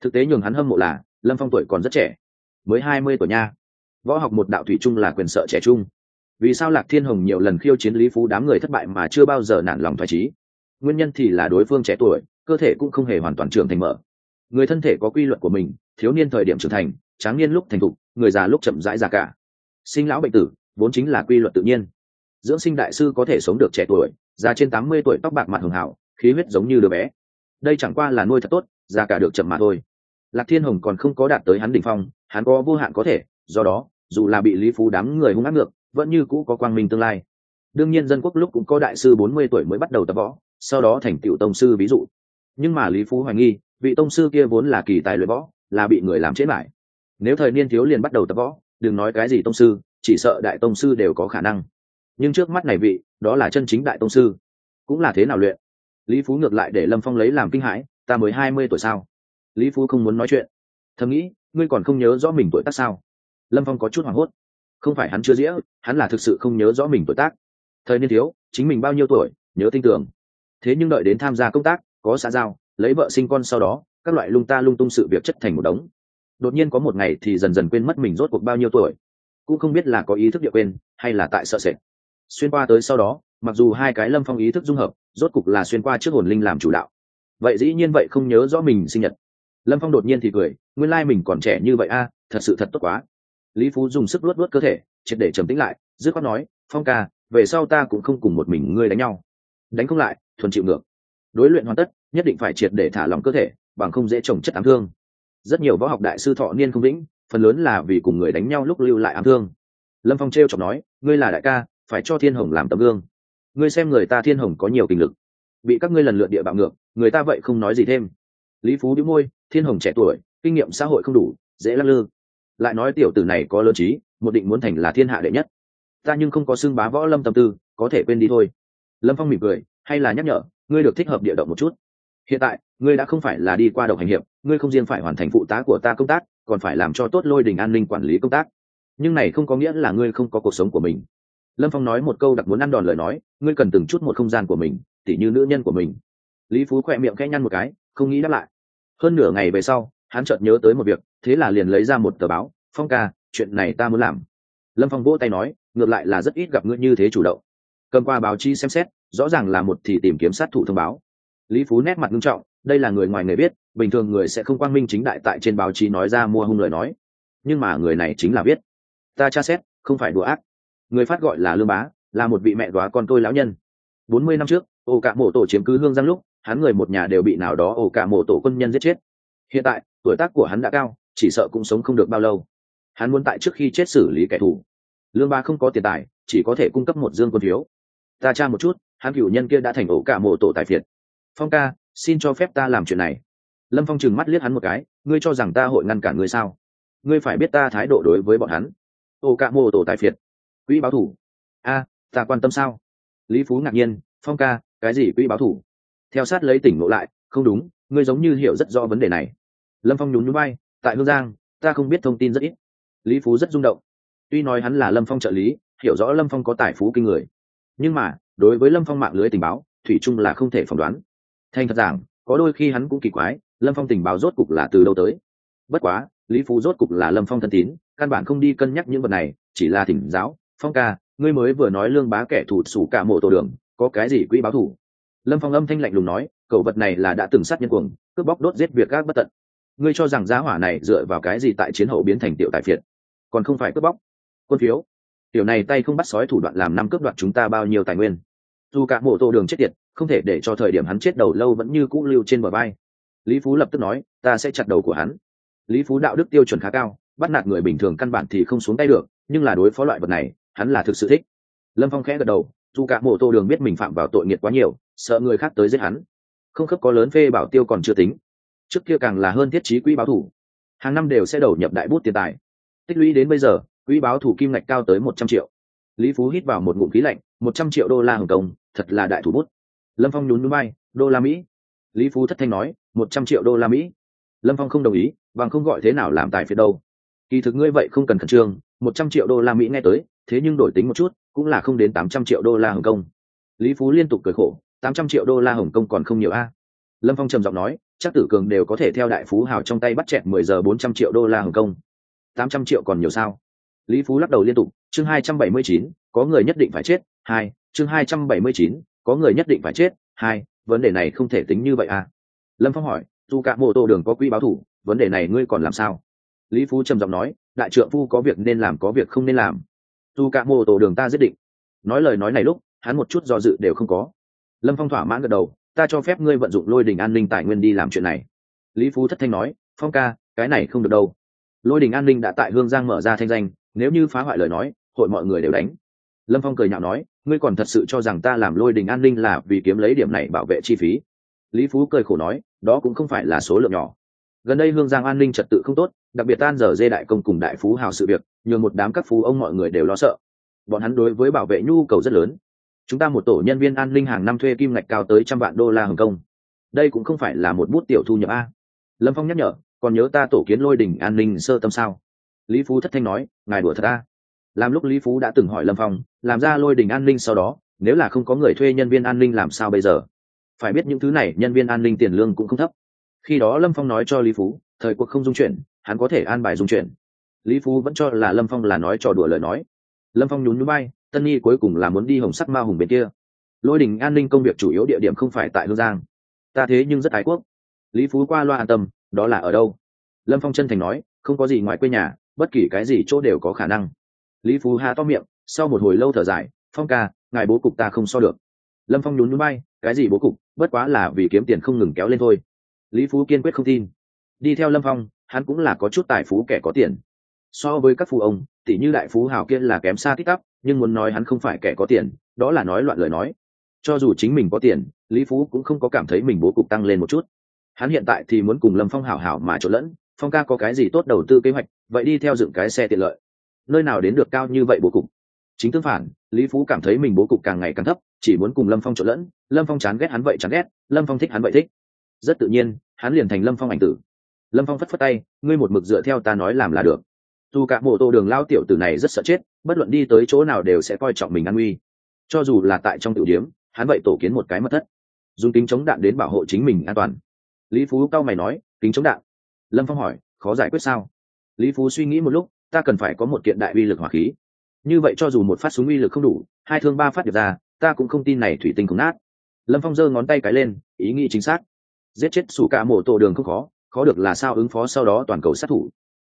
Thực tế nhường hắn hâm mộ là, lâm phong tuổi còn rất trẻ. Mới hai mươi tuổi nha. Võ học một đạo thủy chung là quyền sợ trẻ trung. Vì sao lạc thiên hồng nhiều lần khiêu chiến lý phú đám người thất bại mà chưa bao giờ nản lòng thoải trí nguyên nhân thì là đối phương trẻ tuổi cơ thể cũng không hề hoàn toàn trưởng thành mở. Người thân thể có quy luật của mình, thiếu niên thời điểm trưởng thành, tráng niên lúc thành thục, người già lúc chậm rãi già cả. Sinh lão bệnh tử, vốn chính là quy luật tự nhiên. Dưỡng sinh đại sư có thể sống được trẻ tuổi, già trên tám mươi tuổi tóc bạc mặt hường hảo, khí huyết giống như đứa bé. Đây chẳng qua là nuôi thật tốt, già cả được chậm mà thôi. Lạc thiên hồng còn không có đạt tới hắn đỉnh phong, hắn có vô hạn có thể, do đó, dù là bị lý phú đám người hung ác ngược, vẫn như cũ có quang minh tương lai. Đương nhiên dân quốc lúc cũng có đại sư bốn mươi tuổi mới bắt đầu tập võ, sau đó thành tựu tông sư ví dụ nhưng mà lý phú hoài nghi, vị tông sư kia vốn là kỳ tài luyện võ, là bị người làm chết lại. Nếu thời niên thiếu liền bắt đầu tập võ, đừng nói cái gì tông sư, chỉ sợ đại tông sư đều có khả năng. Nhưng trước mắt này vị, đó là chân chính đại tông sư. Cũng là thế nào luyện? Lý phú ngược lại để lâm phong lấy làm kinh hãi, ta mới hai mươi tuổi sao? Lý phú không muốn nói chuyện. Thầm nghĩ, ngươi còn không nhớ rõ mình tuổi tác sao? Lâm phong có chút hoảng hốt. Không phải hắn chưa dĩa, hắn là thực sự không nhớ rõ mình tuổi tác. Thời niên thiếu, chính mình bao nhiêu tuổi, nhớ tin tưởng. Thế nhưng đợi đến tham gia công tác có xã giao, lấy vợ sinh con sau đó, các loại lung ta lung tung sự việc chất thành một đống. Đột nhiên có một ngày thì dần dần quên mất mình rốt cuộc bao nhiêu tuổi. Cũng không biết là có ý thức địa quên, hay là tại sợ sệt. Xuyên qua tới sau đó, mặc dù hai cái lâm phong ý thức dung hợp, rốt cục là xuyên qua trước hồn linh làm chủ đạo. Vậy dĩ nhiên vậy không nhớ rõ mình sinh nhật. Lâm phong đột nhiên thì cười, nguyên lai mình còn trẻ như vậy a, thật sự thật tốt quá. Lý phú dùng sức luốt luốt cơ thể, triệt để trầm tĩnh lại, dứt khoát nói, phong ca, về sau ta cũng không cùng một mình ngươi đánh nhau. Đánh không lại, thuần chịu ngược đối luyện hoàn tất, nhất định phải triệt để thả lòng cơ thể, bằng không dễ trồng chất ám thương. Rất nhiều võ học đại sư thọ niên không vĩnh, phần lớn là vì cùng người đánh nhau lúc lưu lại ám thương. Lâm phong t r e o chọc nói, ngươi là đại ca, phải cho thiên hồng làm tấm gương. Ngươi xem người ta thiên hồng có nhiều kinh lực. Bị các ngươi lần lượt địa bạo ngược, người ta vậy không nói gì thêm. Lý phú đĩu môi, thiên hồng trẻ tuổi, kinh nghiệm xã hội không đủ, dễ lắc lư. Lại nói tiểu tử này có lơ trí, một định muốn thành là thiên hạ đệ nhất. Ta nhưng không có xưng bá võ lâm tâm tư, có thể quên đi thôi. Lâm phong mỉm cười, hay là nhắc nhở ngươi được thích hợp địa động một chút. Hiện tại, ngươi đã không phải là đi qua độc hành hiệp, ngươi không riêng phải hoàn thành phụ tá của ta công tác, còn phải làm cho tốt lôi đình an ninh quản lý công tác. Nhưng này không có nghĩa là ngươi không có cuộc sống của mình. Lâm phong nói một câu đặc muốn ăn đòn lời nói, ngươi cần từng chút một không gian của mình, tỉ như nữ nhân của mình. Lý phú khỏe miệng khẽ nhăn một cái, không nghĩ đáp lại. Hơn nửa ngày về sau, hắn chợt nhớ tới một việc, thế là liền lấy ra một tờ báo, phong ca, chuyện này ta muốn làm. Lâm phong vỗ tay nói, ngược lại là rất ít gặp ngươi như thế chủ động. Cầm qua báo chí xem xét rõ ràng là một thì tìm kiếm sát thủ thông báo. Lý phú nét mặt nghiêm trọng, đây là người ngoài người biết, bình thường người sẽ không quang minh chính đại tại trên báo chí nói ra mua hung lời nói. Nhưng mà người này chính là biết. Ta tra xét, không phải đùa ác. Người phát gọi là lương bá, là một vị mẹ đóa con tôi lão nhân. Bốn mươi năm trước ổ cả mộ tổ chiếm cứ hương giang lúc, hắn người một nhà đều bị nào đó ổ cả mộ tổ quân nhân giết chết. Hiện tại, tuổi tác của hắn đã cao, chỉ sợ cũng sống không được bao lâu. Hắn muốn tại trước khi chết xử lý kẻ thù. Lương ba không có tiền tài, chỉ có thể cung cấp một dương quân phiếu ta tra một chút hắn cựu nhân kia đã thành ổ cả mộ tổ tài phiệt. Phong ca, xin cho phép ta làm chuyện này. Lâm phong trừng mắt liếc hắn một cái, ngươi cho rằng ta hội ngăn cản ngươi sao? Ngươi phải biết ta thái độ đối với bọn hắn. Ổ cả mộ tổ tài phiệt. Quỹ báo thủ. A, ta quan tâm sao? Lý phú ngạc nhiên, phong ca, cái gì quỹ báo thủ? Theo sát lấy tỉnh ngộ lại, không đúng, ngươi giống như hiểu rất rõ vấn đề này. Lâm phong nhún nhún bay tại hương giang, ta không biết thông tin rất ít. Lý phú rất rung động. Tuy nói hắn là lâm phong trợ lý, hiểu rõ lâm phong có tài phú kinh người nhưng mà, đối với lâm phong mạng lưới tình báo, thủy chung là không thể phỏng đoán. Thành thật giảng, có đôi khi hắn cũng kỳ quái, lâm phong tình báo rốt cục là từ đâu tới? Bất quá, lý phú rốt cục là lâm phong thân tín, căn bản không đi cân nhắc những vật này, chỉ là thỉnh giáo, phong ca, ngươi mới vừa nói lương bá kẻ thù sủ cả mộ tổ đường, có cái gì quỹ báo thủ? Lâm phong âm thanh lạnh lùng nói, cậu vật này là đã từng sát nhân cuồng, cướp bóc đốt giết việc các bất tận. Ngươi cho rằng giá hỏa này dựa vào cái gì tại chiến hậu biến thành tiểu tài phiệt? Còn không phải cướp bóc. Quân phiếu tiểu này tay không bắt sói thủ đoạn làm năm cướp đoạt chúng ta bao nhiêu tài nguyên. Dù cả mộ tô đường chết tiệt, không thể để cho thời điểm hắn chết đầu lâu vẫn như cũ lưu trên bờ bay lý phú lập tức nói, ta sẽ chặt đầu của hắn. Lý phú đạo đức tiêu chuẩn khá cao, bắt nạt người bình thường căn bản thì không xuống tay được, nhưng là đối phó loại vật này, hắn là thực sự thích. Lâm phong khẽ gật đầu, dù cả mộ tô đường biết mình phạm vào tội nghiệt quá nhiều, sợ người khác tới giết hắn. Không khớp có lớn phê bảo tiêu còn chưa tính. Trước kia càng là hơn thiết trí quỹ báo thủ. Hàng năm đều sẽ đầu nhập đại bút tiền tài. Tích lũy đến bây giờ quỹ báo thủ kim ngạch cao tới một trăm triệu. Lý phú hít vào một ngụm khí lạnh, một trăm triệu đô la hồng kông, thật là đại thủ bút. Lâm phong nhún núi bay đô la mỹ? Lý phú thất thanh nói, một trăm triệu đô la mỹ. Lâm phong không đồng ý, bằng không gọi thế nào làm tài phiệt đâu. Kỳ thực ngươi vậy không cần khẩn trương, một trăm triệu đô la mỹ nghe tới, thế nhưng đổi tính một chút, cũng là không đến tám trăm triệu đô la hồng kông. Lý phú liên tục cười khổ, tám trăm triệu đô la hồng kông còn không nhiều a? Lâm phong trầm giọng nói, chắc tử cường đều có thể theo đại phú hào trong tay bắt chẹt mười giờ bốn trăm triệu đô la hồng kông. Tám trăm triệu còn nhiều sao? Lý phú lắc đầu liên tục, chương hai trăm bảy mươi chín, có người nhất định phải chết, hai, chương hai trăm bảy mươi chín, có người nhất định phải chết, hai, vấn đề này không thể tính như vậy à? Lâm phong hỏi, dù cả mô tô đường có quỹ báo thủ, vấn đề này ngươi còn làm sao? Lý phú trầm giọng nói, đại trượng phu có việc nên làm có việc không nên làm. Dù cả mô tô đường ta quyết định. Nói lời nói này lúc, hắn một chút do dự đều không có. Lâm phong thỏa mãn gật đầu, ta cho phép ngươi vận dụng lôi đình an ninh tài nguyên đi làm chuyện này. Lý phú thất thanh nói, phong ca, cái này không được đâu. Lôi đình an ninh đã tại hương giang mở ra thanh danh nếu như phá hoại lời nói, hội mọi người đều đánh. Lâm phong cười nhạo nói, ngươi còn thật sự cho rằng ta làm lôi đình an ninh là vì kiếm lấy điểm này bảo vệ chi phí? Lý phú cười khổ nói, đó cũng không phải là số lượng nhỏ. Gần đây hương giang an ninh trật tự không tốt, đặc biệt tan giờ dê đại công cùng đại phú hào sự việc, nhường một đám các phú ông mọi người đều lo sợ. Bọn hắn đối với bảo vệ nhu cầu rất lớn. Chúng ta một tổ nhân viên an ninh hàng năm thuê kim ngạch cao tới trăm vạn đô la hồng kông. Đây cũng không phải là một bút tiểu thu nhập a. Lâm phong nhắc nhở, còn nhớ ta tổ kiến lôi đình an ninh sơ tâm sao? Lý phú thất thanh nói, ngài đùa thật ta làm lúc lý phú đã từng hỏi lâm phong, làm ra lôi đình an ninh sau đó, nếu là không có người thuê nhân viên an ninh làm sao bây giờ? Phải biết những thứ này, nhân viên an ninh tiền lương cũng không thấp. Khi đó lâm phong nói cho lý phú, thời cuộc không dung chuyển, hắn có thể an bài dung chuyển. Lý phú vẫn cho là lâm phong là nói trò đùa lời nói. Lâm phong nhún núi bay tân nhi cuối cùng là muốn đi hồng sắc ma hùng bên kia. Lôi đình an ninh công việc chủ yếu địa điểm không phải tại hương giang. Ta thế nhưng rất ái quốc. Lý phú qua loa an tâm, đó là ở đâu? Lâm phong chân thành nói, không có gì ngoài quê nhà bất kỳ cái gì chỗ đều có khả năng. Lý phú hà to miệng, sau một hồi lâu thở dài, phong ca, ngài bố cục ta không so được. Lâm phong nhún núi bay cái gì bố cục? Bất quá là vì kiếm tiền không ngừng kéo lên thôi. Lý phú kiên quyết không tin. Đi theo lâm phong, hắn cũng là có chút tài phú kẻ có tiền. So với các phụ ông tỷ như đại phú hào kia là kém xa tích tắp nhưng muốn nói hắn không phải kẻ có tiền, đó là nói loạn lời nói. Cho dù chính mình có tiền, lý phú cũng không có cảm thấy mình bố cục tăng lên một chút. Hắn hiện tại thì muốn cùng lâm phong hảo hảo mà trộn lẫn. Phong ca có cái gì tốt đầu tư kế hoạch vậy đi theo dựng cái xe tiện lợi. Nơi nào đến được cao như vậy bố cục? Chính tương phản, lý phú cảm thấy mình bố cục càng ngày càng thấp, chỉ muốn cùng lâm phong trộn lẫn, lâm phong chán ghét hắn vậy chán ghét, lâm phong thích hắn vậy thích. Rất tự nhiên, hắn liền thành lâm phong ảnh tử. Lâm phong phất phất tay, ngươi một mực dựa theo ta nói làm là được. Dù cả mộ tô đường lao tiểu tử này rất sợ chết, bất luận đi tới chỗ nào đều sẽ coi trọng mình an nguy. Cho dù là tại trong tiểu điếm, hắn vậy tổ kiến một cái mất thất. Dùng kính chống đạn đến bảo hộ chính mình an toàn. Lý phú cao mày nói, kính chống đạn? Lâm phong hỏi, khó giải quyết sao? Lý phú suy nghĩ một lúc, ta cần phải có một kiện đại uy lực hỏa khí. Như vậy cho dù một phát súng uy lực không đủ, hai thương ba phát được ra, ta cũng không tin này thủy tinh cũng nát. Lâm phong giơ ngón tay cái lên, ý nghĩ chính xác. Giết chết xù cả mổ tổ đường không khó khó được là sao ứng phó sau đó toàn cầu sát thủ.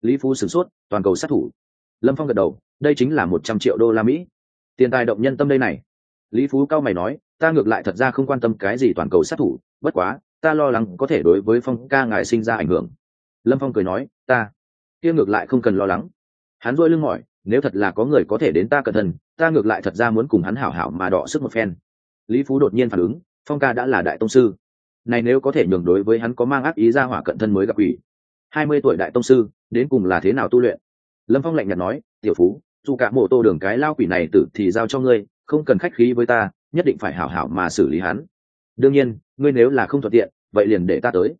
Lý phú sửng sốt, toàn cầu sát thủ. Lâm phong gật đầu, đây chính là một trăm triệu đô la mỹ. Tiền tài động nhân tâm đây này. Lý phú cao mày nói, ta ngược lại thật ra không quan tâm cái gì toàn cầu sát thủ, bất quá, ta lo lắng có thể đối với phong ca ngài sinh ra ảnh hưởng. Lâm phong cười nói, ta kia ngược lại không cần lo lắng. Hắn dôi lưng mỏi, nếu thật là có người có thể đến ta cẩn thận, ta ngược lại thật ra muốn cùng hắn hảo hảo mà đọ sức một phen. Lý phú đột nhiên phản ứng, phong ca đã là đại tông sư. Này nếu có thể nhường đối với hắn có mang ác ý ra hỏa cận thân mới gặp ủy hai mươi tuổi đại tông sư, đến cùng là thế nào tu luyện? Lâm phong lạnh nhạt nói, tiểu phú, dù cả mộ tô đường cái lao quỷ này tử thì giao cho ngươi, không cần khách khí với ta, nhất định phải hảo hảo mà xử lý hắn. Đương nhiên, ngươi nếu là không thuận tiện, vậy liền để ta tới.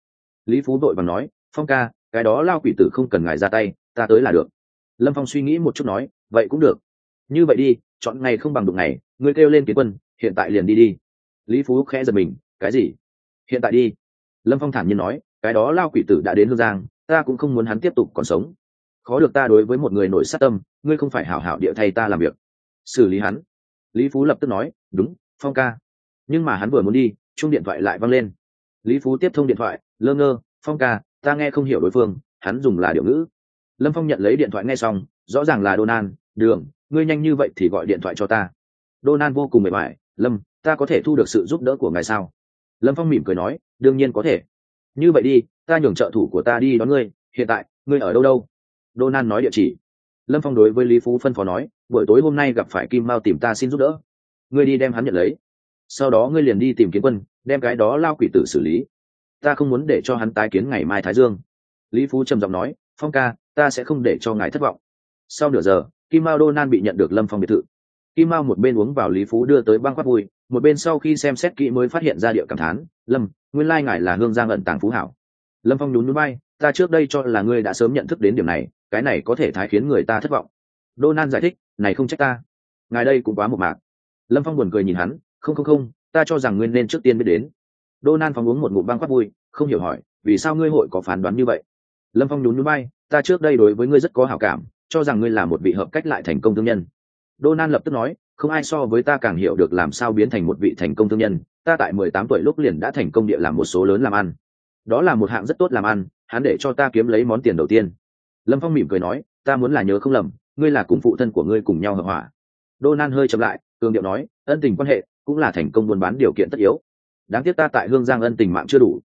Lý phú đội và nói, phong ca cái đó lao quỷ tử không cần ngài ra tay, ta tới là được. Lâm phong suy nghĩ một chút nói, vậy cũng được. Như vậy đi, chọn ngày không bằng đụng ngày, ngươi kêu lên kiến quân, hiện tại liền đi đi. Lý phú khẽ giật mình, cái gì? Hiện tại đi. Lâm phong thản nhiên nói, cái đó lao quỷ tử đã đến hương giang, ta cũng không muốn hắn tiếp tục còn sống. Khó được ta đối với một người nổi sát tâm, ngươi không phải hảo hảo địa thay ta làm việc. Xử lý hắn. Lý phú lập tức nói, đúng, phong ca. Nhưng mà hắn vừa muốn đi chung điện thoại lại văng lên. Lý phú tiếp thông điện thoại, lơ ngơ, phong ca ta nghe không hiểu đối phương, hắn dùng là điệu ngữ. Lâm phong nhận lấy điện thoại nghe xong, rõ ràng là donan đường, ngươi nhanh như vậy thì gọi điện thoại cho ta. Donan vô cùng mệt mỏi, lâm, ta có thể thu được sự giúp đỡ của ngài sao? Lâm phong mỉm cười nói, đương nhiên có thể. Như vậy đi, ta nhường trợ thủ của ta đi đón ngươi, hiện tại, ngươi ở đâu đâu? Donan nói địa chỉ. Lâm phong đối với lý phú phân phó nói, buổi tối hôm nay gặp phải kim mao tìm ta xin giúp đỡ. Ngươi đi đem hắn nhận lấy. Sau đó ngươi liền đi tìm kiếm quân, đem cái đó lao quỷ tử xử lý ta không muốn để cho hắn tái kiến ngày mai thái dương. Lý phú trầm giọng nói, phong ca, ta sẽ không để cho ngài thất vọng. Sau nửa giờ, kim mao đô nan bị nhận được lâm phong biệt thự. Kim mao một bên uống vào lý phú đưa tới băng khoát vui, một bên sau khi xem xét kỹ mới phát hiện ra địa cảm thán, lâm, nguyên lai ngài là hương giang ẩn tàng phú hảo. Lâm phong nhún núi bay ta trước đây cho là ngươi đã sớm nhận thức đến điểm này, cái này có thể thái khiến người ta thất vọng. Đô nan giải thích, này không trách ta. Ngài đây cũng quá một mạc. Lâm phong buồn cười nhìn hắn, không không không, ta cho rằng ngươi nên trước tiên biết đến đô nan phong uống một ngụm băng quát vui, không hiểu hỏi, vì sao ngươi hội có phán đoán như vậy? Lâm phong nhún núi bay ta trước đây đối với ngươi rất có hảo cảm, cho rằng ngươi là một vị hợp cách lại thành công thương nhân. Đô nan lập tức nói, không ai so với ta càng hiểu được làm sao biến thành một vị thành công thương nhân, ta tại mười tám tuổi lúc liền đã thành công địa làm một số lớn làm ăn. Đó là một hạng rất tốt làm ăn, hắn để cho ta kiếm lấy món tiền đầu tiên. Lâm phong mỉm cười nói, ta muốn là nhớ không lầm, ngươi là cùng phụ thân của ngươi cùng nhau hợp hỏa đô nan hơi chậm lại, cường điệu nói, ân tình quan hệ cũng là thành công buôn bán điều kiện tất yếu đáng tiếc ta tại hương giang ân tình mạng chưa đủ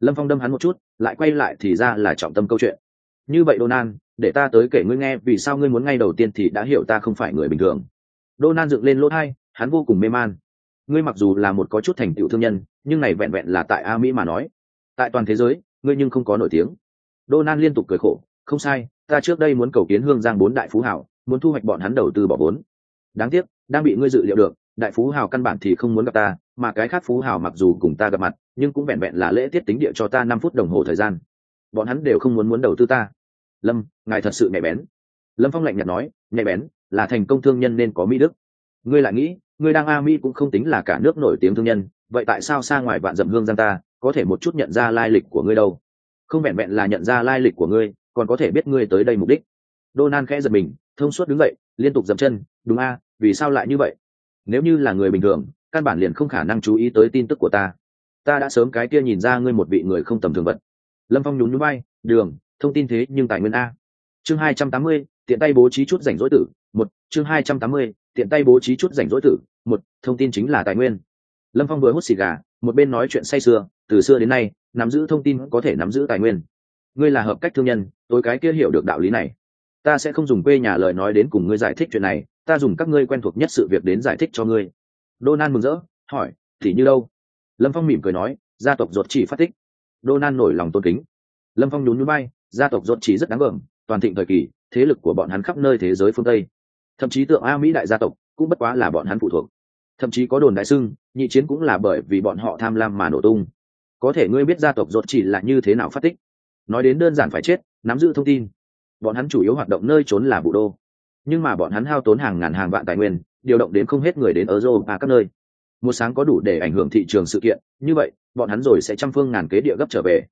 lâm phong đâm hắn một chút lại quay lại thì ra là trọng tâm câu chuyện như vậy Donan, để ta tới kể ngươi nghe vì sao ngươi muốn ngay đầu tiên thì đã hiểu ta không phải người bình thường. Donan dựng lên lỗ hai, hắn vô cùng mê man. Ngươi mặc dù là một có chút thành tựu thương nhân, nhưng này vẹn vẹn là tại A Mỹ mà nói. Tại toàn thế giới, ngươi nhưng không có nổi tiếng. Donan liên tục cười khổ, không sai, ta trước đây muốn cầu kiến Hương Giang bốn đại phú hảo, muốn thu hoạch bọn hắn đầu tư bỏ vốn. Đáng tiếc, đang bị ngươi dự liệu được, đại phú hào căn bản thì không muốn gặp ta, mà cái khác phú hào mặc dù cùng ta gặp mặt, nhưng cũng vẹn vẹn là lễ tiết tính địa cho ta năm phút đồng hồ thời gian. Bọn hắn đều không muốn muốn đầu tư ta. Lâm ngài thật sự nhạy bén. Lâm phong lạnh nhạt nói nhạy bén là thành công thương nhân nên có mỹ đức. Ngươi lại nghĩ ngươi đang a mỹ cũng không tính là cả nước nổi tiếng thương nhân vậy tại sao xa ngoài vạn dậm hương giang ta có thể một chút nhận ra lai lịch của ngươi đâu? Không vẹn vẹn là nhận ra lai lịch của ngươi còn có thể biết ngươi tới đây mục đích. Donan khẽ giật mình thông suốt đứng dậy liên tục dậm chân đúng a vì sao lại như vậy? Nếu như là người bình thường, căn bản liền không khả năng chú ý tới tin tức của ta. Ta đã sớm cái kia nhìn ra ngươi một vị người không tầm thường vật. Lâm phong nhún nhún bay đường, thông tin thế nhưng tài nguyên a. Chương hai trăm tám mươi, tiện tay bố trí chút rảnh rỗi tử, một, chương hai trăm tám mươi, tiện tay bố trí chút rảnh rỗi tử, một, thông tin chính là tài nguyên. Lâm phong vừa hút xì gà, một bên nói chuyện say sưa, từ xưa đến nay, nắm giữ thông tin có thể nắm giữ tài nguyên. Ngươi là hợp cách thương nhân, tôi cái kia hiểu được đạo lý này. Ta sẽ không dùng quê nhà lời nói đến cùng ngươi giải thích chuyện này ta dùng các ngươi quen thuộc nhất sự việc đến giải thích cho ngươi. Donan mừng rỡ, hỏi, thì như đâu? Lâm phong mỉm cười nói, gia tộc ruột chỉ phát tích. Donan nổi lòng tôn kính. Lâm phong nhún núi bay gia tộc ruột chỉ rất đáng gờm toàn thịnh thời kỳ, thế lực của bọn hắn khắp nơi thế giới phương tây. Thậm chí tượng a mỹ đại gia tộc cũng bất quá là bọn hắn phụ thuộc. Thậm chí có đồn đại sưng nhị chiến cũng là bởi vì bọn họ tham lam mà nổ tung. Có thể ngươi biết gia tộc ruột chỉ là như thế nào phát tích? Nói đến đơn giản phải chết, nắm giữ thông tin. Bọn hắn chủ yếu hoạt động nơi trốn là vụ đô nhưng mà bọn hắn hao tốn hàng ngàn hàng vạn tài nguyên, điều động đến không hết người đến ở europa các nơi. Một sáng có đủ để ảnh hưởng thị trường sự kiện, như vậy, bọn hắn rồi sẽ trăm phương ngàn kế địa gấp trở về.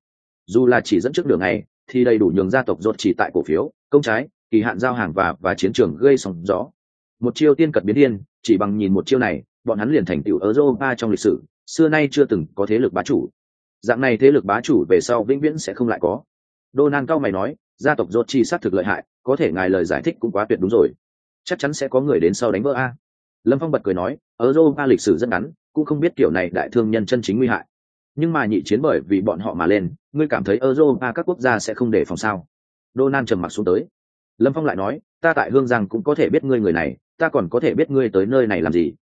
Dù là chỉ dẫn trước đường này, thì đầy đủ nhường gia tộc rột chỉ tại cổ phiếu, công trái, kỳ hạn giao hàng và và chiến trường gây sóng gió. Một chiêu tiên cật biến thiên, chỉ bằng nhìn một chiêu này, bọn hắn liền thành tựu ở europa trong lịch sử, xưa nay chưa từng có thế lực bá chủ. Dạng này thế lực bá chủ về sau vĩnh viễn sẽ không lại có. Donald cao mày nói gia tộc rốt chi xác thực lợi hại, có thể ngài lời giải thích cũng quá tuyệt đúng rồi. Chắc chắn sẽ có người đến sau đánh vỡ a. Lâm phong bật cười nói, ở europa lịch sử rất ngắn, cũng không biết kiểu này đại thương nhân chân chính nguy hại. Nhưng mà nhị chiến bởi vì bọn họ mà lên, ngươi cảm thấy ở europa các quốc gia sẽ không để phòng sao? Donald trầm mặc xuống tới. Lâm phong lại nói, ta tại hương giang cũng có thể biết ngươi người này, ta còn có thể biết ngươi tới nơi này làm gì.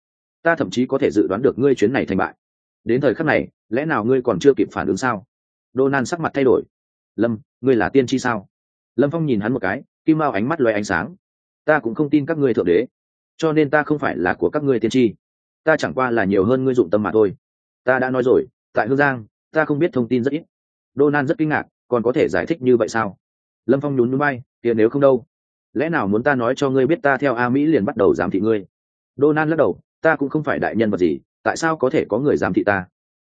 Ta thậm chí có thể dự đoán được ngươi chuyến này thành bại. Đến thời khắc này, lẽ nào ngươi còn chưa kịp phản ứng sao? Donald sắc mặt thay đổi. Lâm, ngươi là tiên tri sao? Lâm phong nhìn hắn một cái, kim mao ánh mắt loay ánh sáng. Ta cũng không tin các ngươi thượng đế, cho nên ta không phải là của các ngươi tiên tri. Ta chẳng qua là nhiều hơn ngươi dụng tâm mà thôi. Ta đã nói rồi, tại hương giang, ta không biết thông tin rất ít. Donald rất kinh ngạc, còn có thể giải thích như vậy sao? Lâm phong nhún núi bay tiền nếu không đâu? Lẽ nào muốn ta nói cho ngươi biết ta theo a mỹ liền bắt đầu giám thị ngươi? Donald lắc đầu, ta cũng không phải đại nhân vật gì, tại sao có thể có người giám thị ta?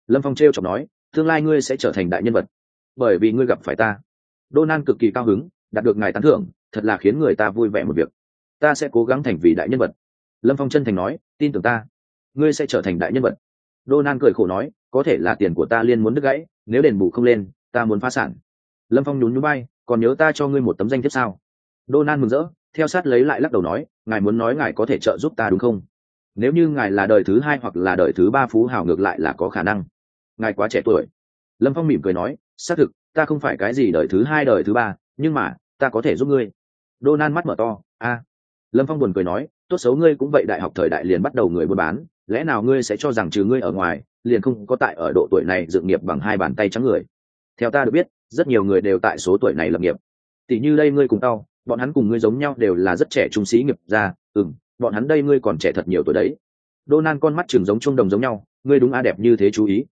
Lâm phong t r e o chọc nói, tương lai ngươi sẽ trở thành đại nhân vật, bởi vì ngươi gặp phải ta. Donald cực kỳ cao hứng đạt được ngài tán thưởng, thật là khiến người ta vui vẻ một việc. Ta sẽ cố gắng thành vì đại nhân vật. Lâm phong chân thành nói, tin tưởng ta, ngươi sẽ trở thành đại nhân vật. Donald cười khổ nói, có thể là tiền của ta liên muốn đứt gãy, nếu đền bù không lên, ta muốn phá sản. Lâm phong nhún nhún bay còn nhớ ta cho ngươi một tấm danh thiếp sao? Donald mừng rỡ, theo sát lấy lại lắc đầu nói, ngài muốn nói ngài có thể trợ giúp ta đúng không? Nếu như ngài là đời thứ hai hoặc là đời thứ ba phú hào ngược lại là có khả năng. Ngài quá trẻ tuổi. Lâm phong mỉm cười nói, xác thực, ta không phải cái gì đời thứ hai, đời thứ ba, nhưng mà ta có thể giúp ngươi. Donald mắt mở to, a. Lâm phong buồn cười nói, tốt xấu ngươi cũng vậy, đại học thời đại liền bắt đầu người buôn bán, lẽ nào ngươi sẽ cho rằng trừ ngươi ở ngoài, liền không có tại ở độ tuổi này dự nghiệp bằng hai bàn tay trắng người? Theo ta được biết, rất nhiều người đều tại số tuổi này lập nghiệp. Tỷ như đây ngươi cùng tao, bọn hắn cùng ngươi giống nhau đều là rất trẻ trung sĩ nghiệp ra ừm, bọn hắn đây ngươi còn trẻ thật nhiều tuổi đấy. Donald con mắt trường giống trung đồng giống nhau, ngươi đúng a, đẹp như thế chú ý.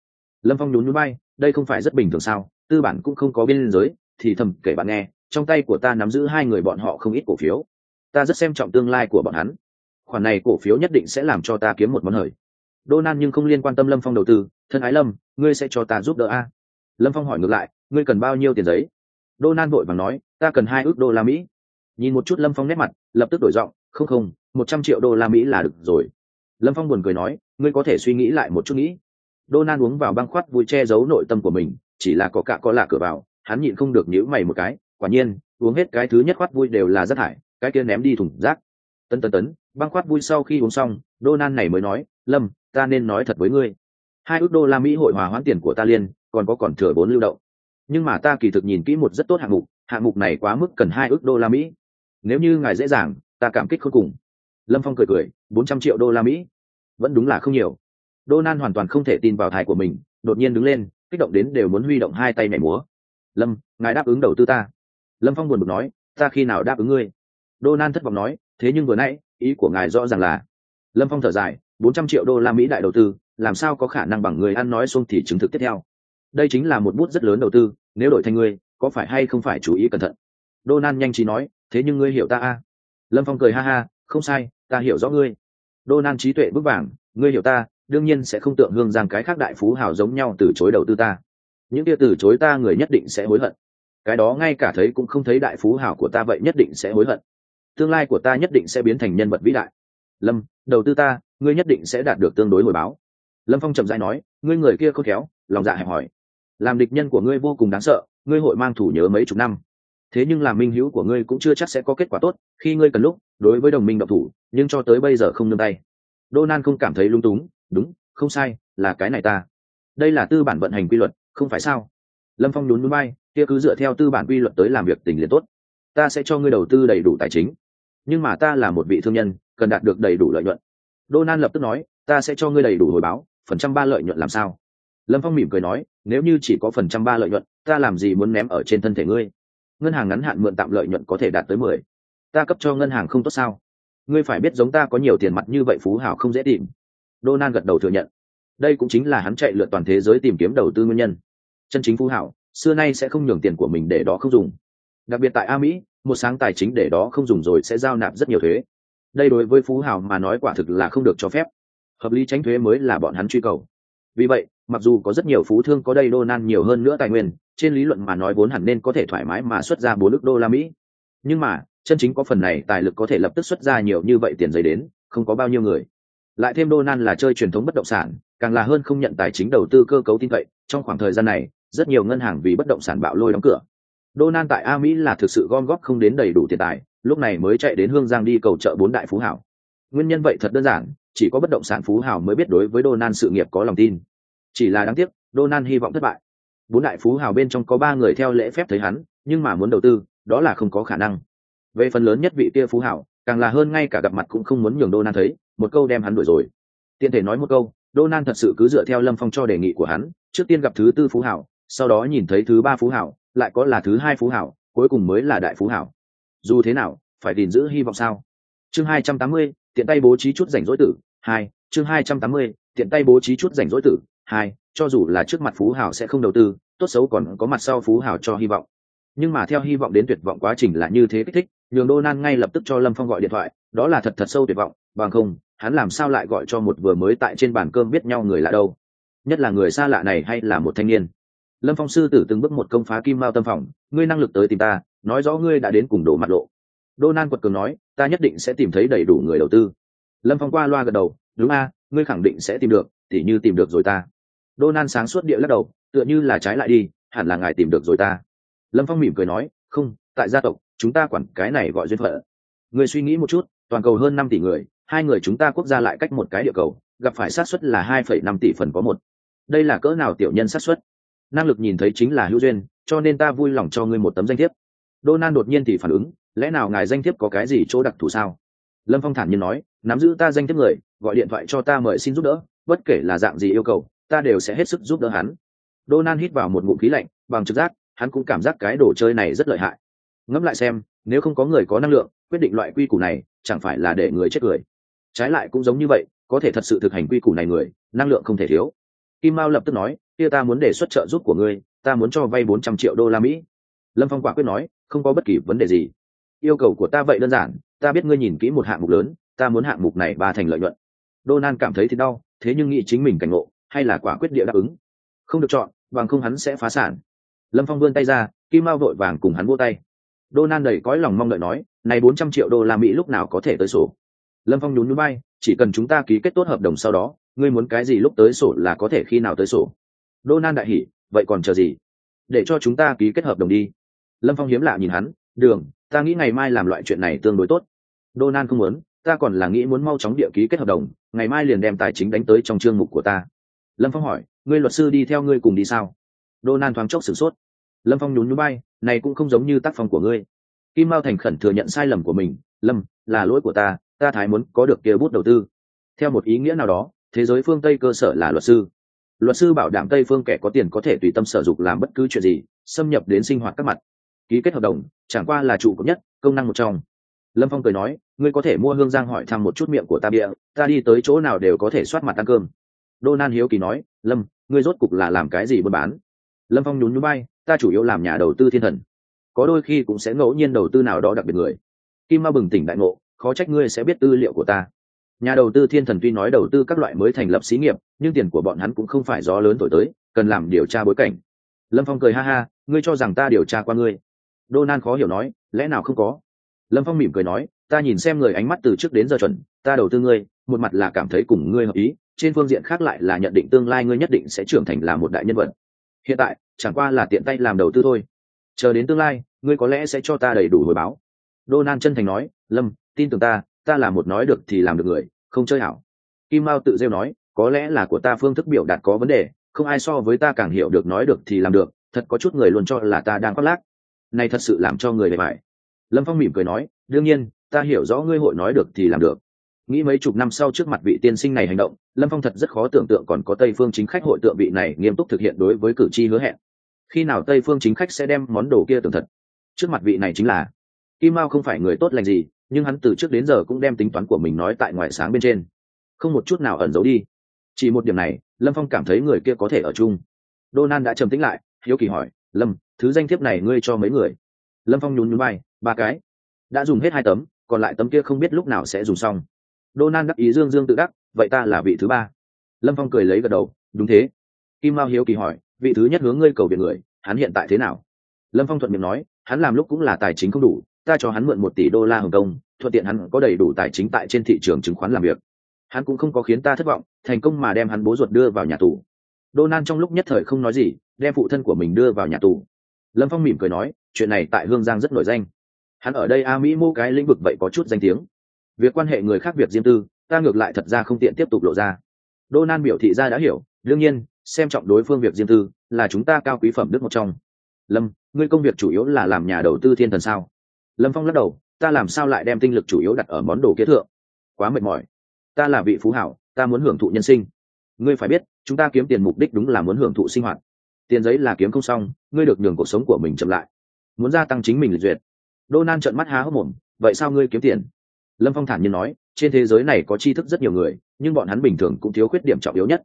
Lâm phong nhún núi bay, đây không phải rất bình thường sao, tư bản cũng không có biên giới, thì thầm kể bạn nghe trong tay của ta nắm giữ hai người bọn họ không ít cổ phiếu ta rất xem trọng tương lai của bọn hắn khoản này cổ phiếu nhất định sẽ làm cho ta kiếm một món hời Đô Nan nhưng không liên quan tâm Lâm Phong đầu tư, thân ái Lâm, ngươi sẽ cho ta giúp đỡ a? Lâm Phong hỏi ngược lại, ngươi cần bao nhiêu tiền giấy? Đô Nan vội vàng nói, ta cần hai ước đô la Mỹ. Nhìn một chút Lâm Phong nét mặt, lập tức đổi giọng, không không, một trăm triệu đô la Mỹ là được rồi. Lâm Phong buồn cười nói, ngươi có thể suy nghĩ lại một chút nghĩ. Đô Nan uống vào băng khoát vui che giấu nội tâm của mình, chỉ là có cả có lạ cửa vào, hắn nhịn không được nhíu mày một cái, quả nhiên, uống hết cái thứ nhất khoát vui đều là rất thải, cái kia ném đi thùng rác. tân tân tấn, băng khoát vui sau khi uống xong, Donald này mới nói, Lâm, ta nên nói thật với ngươi. Hai ước đô la mỹ hội hòa hoãn tiền của ta liên còn có còn thừa bốn lưu động. Nhưng mà ta kỳ thực nhìn kỹ một rất tốt hạng mục hạng mục này quá mức cần hai ước đô la mỹ. Nếu như ngài dễ dàng ta cảm kích khôn cùng. Lâm phong cười cười bốn trăm triệu đô la mỹ? Vẫn đúng là không nhiều. Đô nan hoàn toàn không thể tin vào thai của mình đột nhiên đứng lên kích động đến đều muốn huy động hai tay nhảy múa. Lâm ngài đáp ứng đầu tư ta lâm phong buồn bực nói, ta khi nào đáp ứng ngươi? Đô nan thất vọng nói, thế nhưng vừa nãy, ý của ngài rõ ràng là lâm phong thở dài, bốn trăm triệu đô la mỹ đại đầu tư, làm sao có khả năng bằng người ăn nói xuông thì chứng thực tiếp theo? Đây chính là một bút rất lớn đầu tư, nếu đổi thành ngươi, có phải hay không phải chú ý cẩn thận? Đô nan nhanh trí nói, thế nhưng ngươi hiểu ta a? À? lâm phong cười ha ha, không sai, ta hiểu rõ ngươi. Đô nan trí tuệ bước vàng, ngươi hiểu ta, đương nhiên sẽ không tượng hương rằng cái khác đại phú hào giống nhau từ chối đầu tư ta. Những kia từ chối ta người nhất định sẽ hối hận cái đó ngay cả thấy cũng không thấy đại phú hào của ta vậy nhất định sẽ hối hận. Tương lai của ta nhất định sẽ biến thành nhân vật vĩ đại. Lâm, đầu tư ta, ngươi nhất định sẽ đạt được tương đối hồi báo. Lâm phong trầm dai nói, ngươi người kia khôn khéo, lòng dạ hẹp hỏi làm địch nhân của ngươi vô cùng đáng sợ, ngươi hội mang thủ nhớ mấy chục năm. Thế nhưng làm minh hữu của ngươi cũng chưa chắc sẽ có kết quả tốt, khi ngươi cần lúc, đối với đồng minh độc thủ, nhưng cho tới bây giờ không nương tay. Donald không cảm thấy lung túng, đúng, không sai, là cái này ta. Đây là tư bản vận hành quy luật, không phải sao? Lâm phong nhún núi bay kia cứ dựa theo tư bản quy luật tới làm việc tình liền tốt ta sẽ cho ngươi đầu tư đầy đủ tài chính nhưng mà ta là một vị thương nhân cần đạt được đầy đủ lợi nhuận Donald lập tức nói, ta sẽ cho ngươi đầy đủ hồi báo, phần trăm ba lợi nhuận làm sao? Lâm Phong mỉm cười nói, nếu như chỉ có phần trăm ba lợi nhuận, ta làm gì muốn ném ở trên thân thể ngươi? Ngân hàng ngắn hạn mượn tạm lợi nhuận có thể đạt tới mười, ta cấp cho ngân hàng không tốt sao? Ngươi phải biết giống ta có nhiều tiền mặt như vậy phú hảo không dễ tìm. Donald gật đầu thừa nhận, đây cũng chính là hắn chạy lượn toàn thế giới tìm kiếm đầu tư nguyên nhân. Chân chính phú hảo xưa nay sẽ không nhường tiền của mình để đó không dùng. Đặc biệt tại a mỹ, một sáng tài chính để đó không dùng rồi sẽ giao nạp rất nhiều thuế. Đây đối với phú hào mà nói quả thực là không được cho phép. Hợp lý tránh thuế mới là bọn hắn truy cầu. Vì vậy, mặc dù có rất nhiều phú thương có đây đô nan nhiều hơn nữa tài nguyên, trên lý luận mà nói vốn hẳn nên có thể thoải mái mà xuất ra bốn ước đô la mỹ. Nhưng mà, chân chính có phần này tài lực có thể lập tức xuất ra nhiều như vậy tiền giấy đến, không có bao nhiêu người. Lại thêm đô nan là chơi truyền thống bất động sản, càng là hơn không nhận tài chính đầu tư cơ cấu tin cậy, trong khoảng thời gian này rất nhiều ngân hàng vì bất động sản bạo lôi đóng cửa. Đô nan tại a mỹ là thực sự gom góp không đến đầy đủ tiền tài, lúc này mới chạy đến hương giang đi cầu chợ bốn đại phú hảo. Nguyên nhân vậy thật đơn giản, chỉ có bất động sản phú hảo mới biết đối với đô nan sự nghiệp có lòng tin. Chỉ là đáng tiếc, đô nan hy vọng thất bại. Bốn đại phú hảo bên trong có ba người theo lễ phép thấy hắn, nhưng mà muốn đầu tư, đó là không có khả năng. Về phần lớn nhất vị kia phú hảo, càng là hơn ngay cả gặp mặt cũng không muốn nhường đô nan thấy, một câu đem hắn đuổi rồi. Tiện thể nói một câu, đô nan thật sự cứ dựa theo lâm phong cho đề nghị của hắn, trước tiên gặp thứ tư phú hảo sau đó nhìn thấy thứ ba phú hảo, lại có là thứ hai phú hảo, cuối cùng mới là đại phú hảo. Dù thế nào, phải gìn giữ hy vọng sao? Chương hai trăm tám mươi, tiện tay bố trí chút rảnh rỗi tử, hai, chương hai trăm tám mươi, tiện tay bố trí chút rảnh rỗi tử, hai, cho dù là trước mặt phú hảo sẽ không đầu tư, tốt xấu còn có mặt sau phú hảo cho hy vọng. Nhưng mà theo hy vọng đến tuyệt vọng quá trình là như thế kích thích, nhường đô nan ngay lập tức cho lâm phong gọi điện thoại, đó là thật thật sâu tuyệt vọng, bằng không, hắn làm sao lại gọi cho một vừa mới tại trên bàn cơm biết nhau người lạ đâu? Nhất là người xa lạ này hay là một thanh niên? Lâm phong sư tử từng bước một công phá kim mao tâm phòng, ngươi năng lực tới tìm ta, nói rõ ngươi đã đến cùng đổ mặt lộ. Đô nan quật cường nói, ta nhất định sẽ tìm thấy đầy đủ người đầu tư. Lâm phong qua loa gật đầu, đúng a, ngươi khẳng định sẽ tìm được thì như tìm được rồi ta. Đô nan sáng suốt địa lắc đầu, tựa như là trái lại đi, hẳn là ngài tìm được rồi ta. Lâm phong mỉm cười nói, không, tại gia tộc, chúng ta quản cái này gọi duyên phận. Người suy nghĩ một chút, toàn cầu hơn năm tỷ người, hai người chúng ta quốc gia lại cách một cái địa cầu, gặp phải xác suất là hai phẩy năm tỷ phần có một. Đây là cỡ nào tiểu nhân xác suất? Năng lực nhìn thấy chính là hữu duyên, cho nên ta vui lòng cho ngươi một tấm danh thiếp. Đô nan đột nhiên thì phản ứng, lẽ nào ngài danh thiếp có cái gì chỗ đặc thù sao? Lâm phong thản nhiên nói, nắm giữ ta danh thiếp người, gọi điện thoại cho ta mời xin giúp đỡ, bất kể là dạng gì yêu cầu, ta đều sẽ hết sức giúp đỡ hắn. Đô nan hít vào một ngụm khí lạnh, bằng trực giác, hắn cũng cảm giác cái đồ chơi này rất lợi hại. Ngẫm lại xem, nếu không có người có năng lượng, quyết định loại quy củ này, chẳng phải là để người chết cười. Trái lại cũng giống như vậy, có thể thật sự thực hành quy củ này người, năng lượng không thể thiếu. Kim mao lập tức nói kia ta muốn đề xuất trợ giúp của ngươi, ta muốn cho vay bốn trăm triệu đô la mỹ. Lâm phong quả quyết nói, không có bất kỳ vấn đề gì. Yêu cầu của ta vậy đơn giản, ta biết ngươi nhìn kỹ một hạng mục lớn, ta muốn hạng mục này ba thành lợi nhuận. Đô nan cảm thấy thì đau, thế nhưng nghĩ chính mình cảnh ngộ, hay là quả quyết địa đáp ứng. Không được chọn, bằng không hắn sẽ phá sản. Lâm phong vươn tay ra, kim mao vội vàng cùng hắn vô tay. Đô nan đầy cõi lòng mong đợi nói, này bốn trăm triệu đô la mỹ lúc nào có thể tới sổ? Lâm phong nhún núi bay chỉ cần chúng ta ký kết tốt hợp đồng sau đó, ngươi muốn cái gì lúc tới sổ là có thể khi nào tới sổ đô nan đại hỉ, vậy còn chờ gì? Để cho chúng ta ký kết hợp đồng đi. Lâm phong hiếm lạ nhìn hắn, đường, ta nghĩ ngày mai làm loại chuyện này tương đối tốt. Đô nan không muốn, ta còn là nghĩ muốn mau chóng địa ký kết hợp đồng, ngày mai liền đem tài chính đánh tới trong chương mục của ta. Lâm phong hỏi, ngươi luật sư đi theo ngươi cùng đi sao? Đô nan thoáng chốc sửng sốt. Lâm phong nhún núi bay này cũng không giống như tác phong của ngươi. Kim mao thành khẩn thừa nhận sai lầm của mình, lâm, là lỗi của ta ta thái muốn có được kia bút đầu tư. Theo một ý nghĩa nào đó, thế giới phương tây cơ sở là luật sư luật sư bảo đảm tây phương kẻ có tiền có thể tùy tâm sở dụng làm bất cứ chuyện gì, xâm nhập đến sinh hoạt các mặt. Ký kết hợp đồng, chẳng qua là trụ cấp nhất, công năng một trong. Lâm phong cười nói, ngươi có thể mua hương giang hỏi thăm một chút miệng của ta bịa, ta đi tới chỗ nào đều có thể soát mặt ăn cơm. Đô nan hiếu kỳ nói, lâm, ngươi rốt cục là làm cái gì buôn bán? Lâm phong nhún nhún bay ta chủ yếu làm nhà đầu tư thiên thần. Có đôi khi cũng sẽ ngẫu nhiên đầu tư nào đó đặc biệt người. Kim ma bừng tỉnh đại ngộ, khó trách ngươi sẽ biết tư liệu của ta nhà đầu tư thiên thần tuy nói đầu tư các loại mới thành lập xí nghiệp, nhưng tiền của bọn hắn cũng không phải gió lớn thổi tới, cần làm điều tra bối cảnh. Lâm phong cười ha ha, ngươi cho rằng ta điều tra qua ngươi? Đô nan khó hiểu nói, lẽ nào không có? Lâm phong mỉm cười nói, ta nhìn xem người ánh mắt từ trước đến giờ chuẩn, ta đầu tư ngươi, một mặt là cảm thấy cùng ngươi hợp ý, trên phương diện khác lại là nhận định tương lai ngươi nhất định sẽ trưởng thành là một đại nhân vật. Hiện tại, chẳng qua là tiện tay làm đầu tư thôi. Chờ đến tương lai, ngươi có lẽ sẽ cho ta đầy đủ hồi báo. Đô nan chân thành nói, lâm, tin tưởng ta ta là một nói được thì làm được người, không chơi hảo. Kim mao tự rêu nói, có lẽ là của ta phương thức biểu đạt có vấn đề, không ai so với ta càng hiểu được nói được thì làm được, thật có chút người luôn cho là ta đang khoác lác. Này thật sự làm cho người bề bài lâm phong mỉm cười nói, đương nhiên, ta hiểu rõ ngươi hội nói được thì làm được. Nghĩ mấy chục năm sau trước mặt vị tiên sinh này hành động, lâm phong thật rất khó tưởng tượng còn có tây phương chính khách hội tượng vị này nghiêm túc thực hiện đối với cử tri hứa hẹn. Khi nào tây phương chính khách sẽ đem món đồ kia tưởng thật? Trước mặt vị này chính là, kim mao không phải người tốt lành gì nhưng hắn từ trước đến giờ cũng đem tính toán của mình nói tại ngoài sáng bên trên. Không một chút nào ẩn giấu đi. Chỉ một điểm này, lâm phong cảm thấy người kia có thể ở chung. Đô đã trầm tính lại, hiếu kỳ hỏi, lâm, thứ danh thiếp này ngươi cho mấy người? Lâm phong nhún nhún bay ba cái. Đã dùng hết hai tấm, còn lại tấm kia không biết lúc nào sẽ dùng xong. Đô đắc ý dương dương tự đắc, vậy ta là vị thứ ba. Lâm phong cười lấy gật đầu, đúng thế. Kim mao hiếu kỳ hỏi, vị thứ nhất hướng ngươi cầu viện người, hắn hiện tại thế nào? Lâm phong thuận miệng nói, hắn làm lúc cũng là tài chính không đủ ta cho hắn mượn một tỷ đô la hồng kông, thuận tiện hắn có đầy đủ tài chính tại trên thị trường chứng khoán làm việc. Hắn cũng không có khiến ta thất vọng, thành công mà đem hắn bố ruột đưa vào nhà tù. Donan trong lúc nhất thời không nói gì, đem phụ thân của mình đưa vào nhà tù. Lâm phong mỉm cười nói, chuyện này tại hương giang rất nổi danh. Hắn ở đây a mỹ mô cái lĩnh vực vậy có chút danh tiếng. Việc quan hệ người khác việc riêng tư, ta ngược lại thật ra không tiện tiếp tục lộ ra. Donan biểu thị ra đã hiểu, đương nhiên, xem trọng đối phương việc riêng tư là chúng ta cao quý phẩm đức một trong. Lâm, ngươi công việc chủ yếu là làm nhà đầu tư thiên thần sao? Lâm phong lắc đầu, ta làm sao lại đem tinh lực chủ yếu đặt ở món đồ kế thượng? Quá mệt mỏi. Ta là vị phú hảo, ta muốn hưởng thụ nhân sinh. Ngươi phải biết, chúng ta kiếm tiền mục đích đúng là muốn hưởng thụ sinh hoạt. Tiền giấy là kiếm không xong, ngươi được nhường cuộc sống của mình chậm lại. Muốn gia tăng chính mình lịch duyệt. Đô nan trợn mắt há hốc mồm, vậy sao ngươi kiếm tiền? Lâm phong thản nhiên nói, trên thế giới này có tri thức rất nhiều người, nhưng bọn hắn bình thường cũng thiếu khuyết điểm trọng yếu nhất.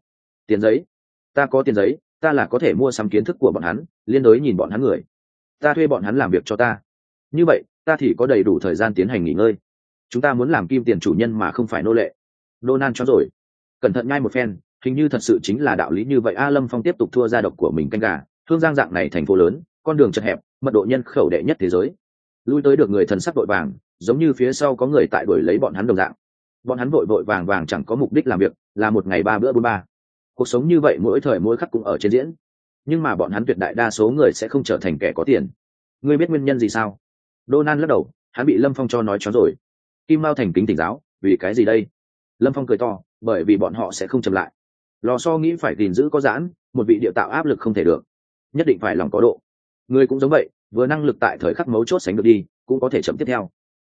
Tiền giấy? Ta có tiền giấy, ta là có thể mua sắm kiến thức của bọn hắn, liên đối nhìn bọn hắn người. Ta thuê bọn hắn làm việc cho ta. Như vậy ta thì có đầy đủ thời gian tiến hành nghỉ ngơi. Chúng ta muốn làm kim tiền chủ nhân mà không phải nô lệ. Donald cho rồi. Cẩn thận nhai một phen, hình như thật sự chính là đạo lý như vậy. A lâm phong tiếp tục thua ra độc của mình canh gà. Thương giang dạng này thành phố lớn, con đường chật hẹp, mật độ nhân khẩu đệ nhất thế giới. Lui tới được người thần sắc vội vàng, giống như phía sau có người tại đuổi lấy bọn hắn đồng dạng. Bọn hắn vội vội vàng vàng chẳng có mục đích làm việc, là một ngày ba bữa bốn ba. Cuộc sống như vậy mỗi thời mỗi khắc cũng ở trên diễn. Nhưng mà bọn hắn tuyệt đại đa số người sẽ không trở thành kẻ có tiền. Ngươi biết nguyên nhân gì sao? Donan lắc đầu, hắn bị Lâm Phong cho nói chó rồi. Kim Mao thành kính tỉnh giáo, vì cái gì đây? Lâm Phong cười to, bởi vì bọn họ sẽ không chậm lại. Lò so nghĩ phải gìn giữ có giãn, một vị địa tạo áp lực không thể được, nhất định phải lòng có độ. Người cũng giống vậy, vừa năng lực tại thời khắc mấu chốt sánh được đi, cũng có thể chậm tiếp theo.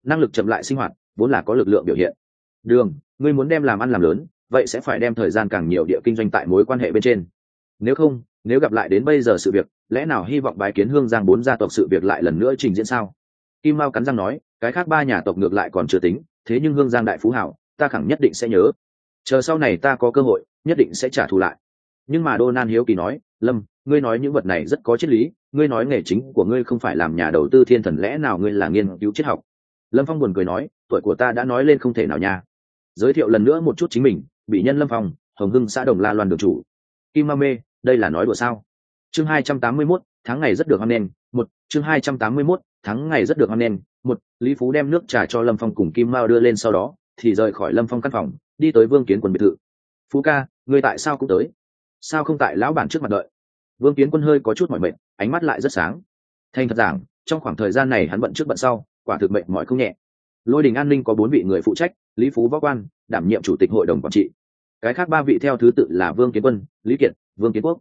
Năng lực chậm lại sinh hoạt, vốn là có lực lượng biểu hiện. Đường, ngươi muốn đem làm ăn làm lớn, vậy sẽ phải đem thời gian càng nhiều địa kinh doanh tại mối quan hệ bên trên. Nếu không, nếu gặp lại đến bây giờ sự việc, lẽ nào hy vọng bái kiến hương giang bốn gia tộc sự việc lại lần nữa trình diễn sao? Kim mao cắn răng nói, cái khác ba nhà tộc ngược lại còn chưa tính, thế nhưng hương giang đại phú hảo, ta khẳng nhất định sẽ nhớ. Chờ sau này ta có cơ hội, nhất định sẽ trả thù lại. Nhưng mà đô nan hiếu kỳ nói, lâm, ngươi nói những vật này rất có triết lý, ngươi nói nghề chính của ngươi không phải làm nhà đầu tư thiên thần lẽ nào ngươi là nghiên cứu triết học. Lâm phong buồn cười nói, tuổi của ta đã nói lên không thể nào nha. Giới thiệu lần nữa một chút chính mình, bị nhân lâm phong, hồng hưng xã đồng la loan đường chủ. Kim ma mê, đây là nói đùa sao? Chương hai trăm tám mươi mốt tháng ngày rất được hoan nghênh, một, chương hai trăm tám mươi mốt, Tháng ngày rất được hoan nghênh, một, lý phú đem nước trà cho lâm phong cùng kim mao đưa lên sau đó, thì rời khỏi lâm phong căn phòng, đi tới vương kiến quân biệt thự. Phú ca, người tại sao cũng tới? Sao không tại lão bản trước mặt đợi? Vương kiến quân hơi có chút mỏi mệt, ánh mắt lại rất sáng. Thành thật giảng, trong khoảng thời gian này hắn bận trước bận sau, quả thực mệnh mỏi không nhẹ. Lôi đình an ninh có bốn vị người phụ trách, lý phú võ quan, đảm nhiệm chủ tịch hội đồng quản trị. Cái khác ba vị theo thứ tự là vương kiến quân, lý kiệt, vương kiến quốc.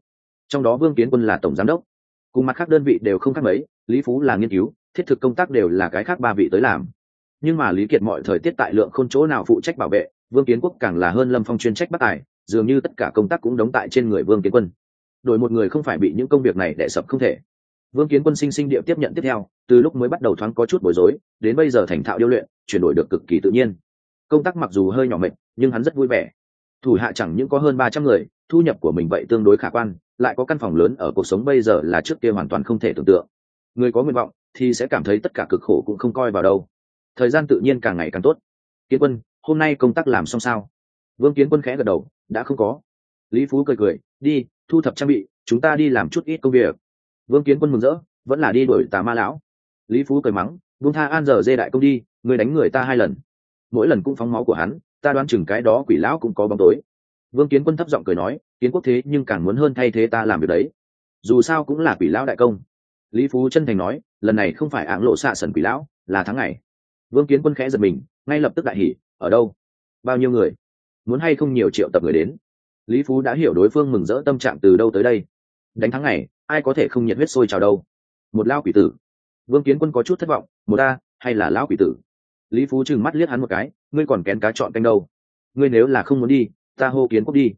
Trong đó vương kiến quân là tổng giám đốc cùng mặt khác đơn vị đều không khác mấy, lý phú là nghiên cứu, thiết thực công tác đều là cái khác ba vị tới làm. Nhưng mà lý kiệt mọi thời tiết tại lượng khôn chỗ nào phụ trách bảo vệ, vương kiến quốc càng là hơn lâm phong chuyên trách bắt tài, dường như tất cả công tác cũng đóng tại trên người vương kiến quân. Đổi một người không phải bị những công việc này đẻ sập không thể. Vương kiến quân sinh sinh điệu tiếp nhận tiếp theo, từ lúc mới bắt đầu thoáng có chút bối rối, đến bây giờ thành thạo điêu luyện, chuyển đổi được cực kỳ tự nhiên. Công tác mặc dù hơi nhỏ mệt, nhưng hắn rất vui vẻ. Thủ hạ chẳng những có hơn ba trăm người, thu nhập của mình vậy tương đối khả quan lại có căn phòng lớn ở cuộc sống bây giờ là trước kia hoàn toàn không thể tưởng tượng. Người có nguyện vọng thì sẽ cảm thấy tất cả cực khổ cũng không coi vào đâu. Thời gian tự nhiên càng ngày càng tốt. Kiến quân, hôm nay công tác làm xong sao? Vương kiến quân khẽ gật đầu, đã không có. Lý phú cười cười, đi, thu thập trang bị, chúng ta đi làm chút ít công việc. Vương kiến quân mừng rỡ, vẫn là đi đuổi tà ma lão. Lý phú cười mắng vương tha an giờ dê đại công đi, người đánh người ta hai lần. Mỗi lần cũng phóng máu của hắn, ta đoán chừng cái đó quỷ lão cũng có bóng tối vương kiến quân thấp giọng cười nói, kiến quốc thế nhưng càng muốn hơn thay thế ta làm việc đấy. Dù sao cũng là quỷ lão đại công. Lý phú chân thành nói, lần này không phải áng lộ xạ sần quỷ lão, là tháng ngày. Vương kiến quân khẽ giật mình, ngay lập tức đại hỉ, ở đâu? Bao nhiêu người? Muốn hay không nhiều triệu tập người đến? Lý phú đã hiểu đối phương mừng rỡ tâm trạng từ đâu tới đây. Đánh thắng ngày, ai có thể không nhiệt huyết sôi trào đâu? Một lao quỷ tử. Vương kiến quân có chút thất vọng, một ta, hay là lão quỷ tử? Lý phú trừng mắt liếc hắn một cái, ngươi còn kén cá chọn canh đâu? Ngươi nếu là không muốn đi ta hô kiến quốc đi.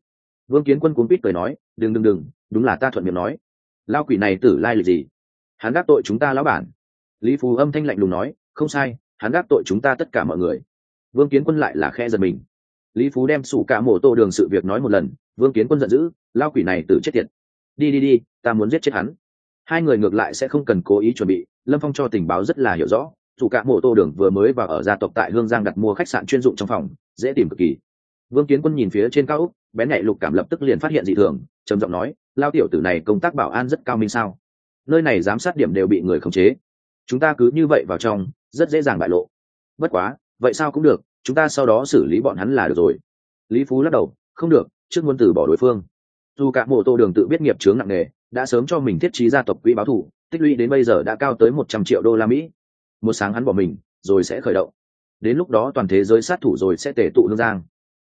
Vương kiến quân cuốn quýt cười nói, đừng đừng đừng, đúng là ta thuận miệng nói. Lao quỷ này tử lai lịch gì? Hắn gác tội chúng ta lão bản. Lý phú âm thanh lạnh lùng nói, không sai, hắn gác tội chúng ta tất cả mọi người. Vương kiến quân lại là khe giật mình. Lý phú đem sủ cả mổ tô đường sự việc nói một lần, vương kiến quân giận dữ, lao quỷ này tử chết tiệt. Đi đi đi, ta muốn giết chết hắn. Hai người ngược lại sẽ không cần cố ý chuẩn bị, lâm phong cho tình báo rất là hiểu rõ dù cả mộ tô đường vừa mới vào ở gia tộc tại hương giang đặt mua khách sạn chuyên dụng trong phòng, dễ tìm cực kỳ vương kiến quân nhìn phía trên cao úc, bén nhạy lục cảm lập tức liền phát hiện dị thường, trầm giọng nói, lao tiểu tử này công tác bảo an rất cao minh sao? Nơi này giám sát điểm đều bị người khống chế. Chúng ta cứ như vậy vào trong, rất dễ dàng bại lộ. Bất quá, vậy sao cũng được, chúng ta sau đó xử lý bọn hắn là được rồi. Lý phú lắc đầu, không được, trước muốn từ bỏ đối phương. Dù cả mộ tô đường tự biết nghiệp chướng nặng nề, đã sớm cho mình thiết trí gia tộc quỹ báo thủ, tích lũy đến bây giờ đã cao tới một trăm triệu đô la mỹ. Một sáng hắn bỏ mình, rồi sẽ khởi động. Đến lúc đó toàn thế giới sát thủ rồi sẽ tể tụ lương giang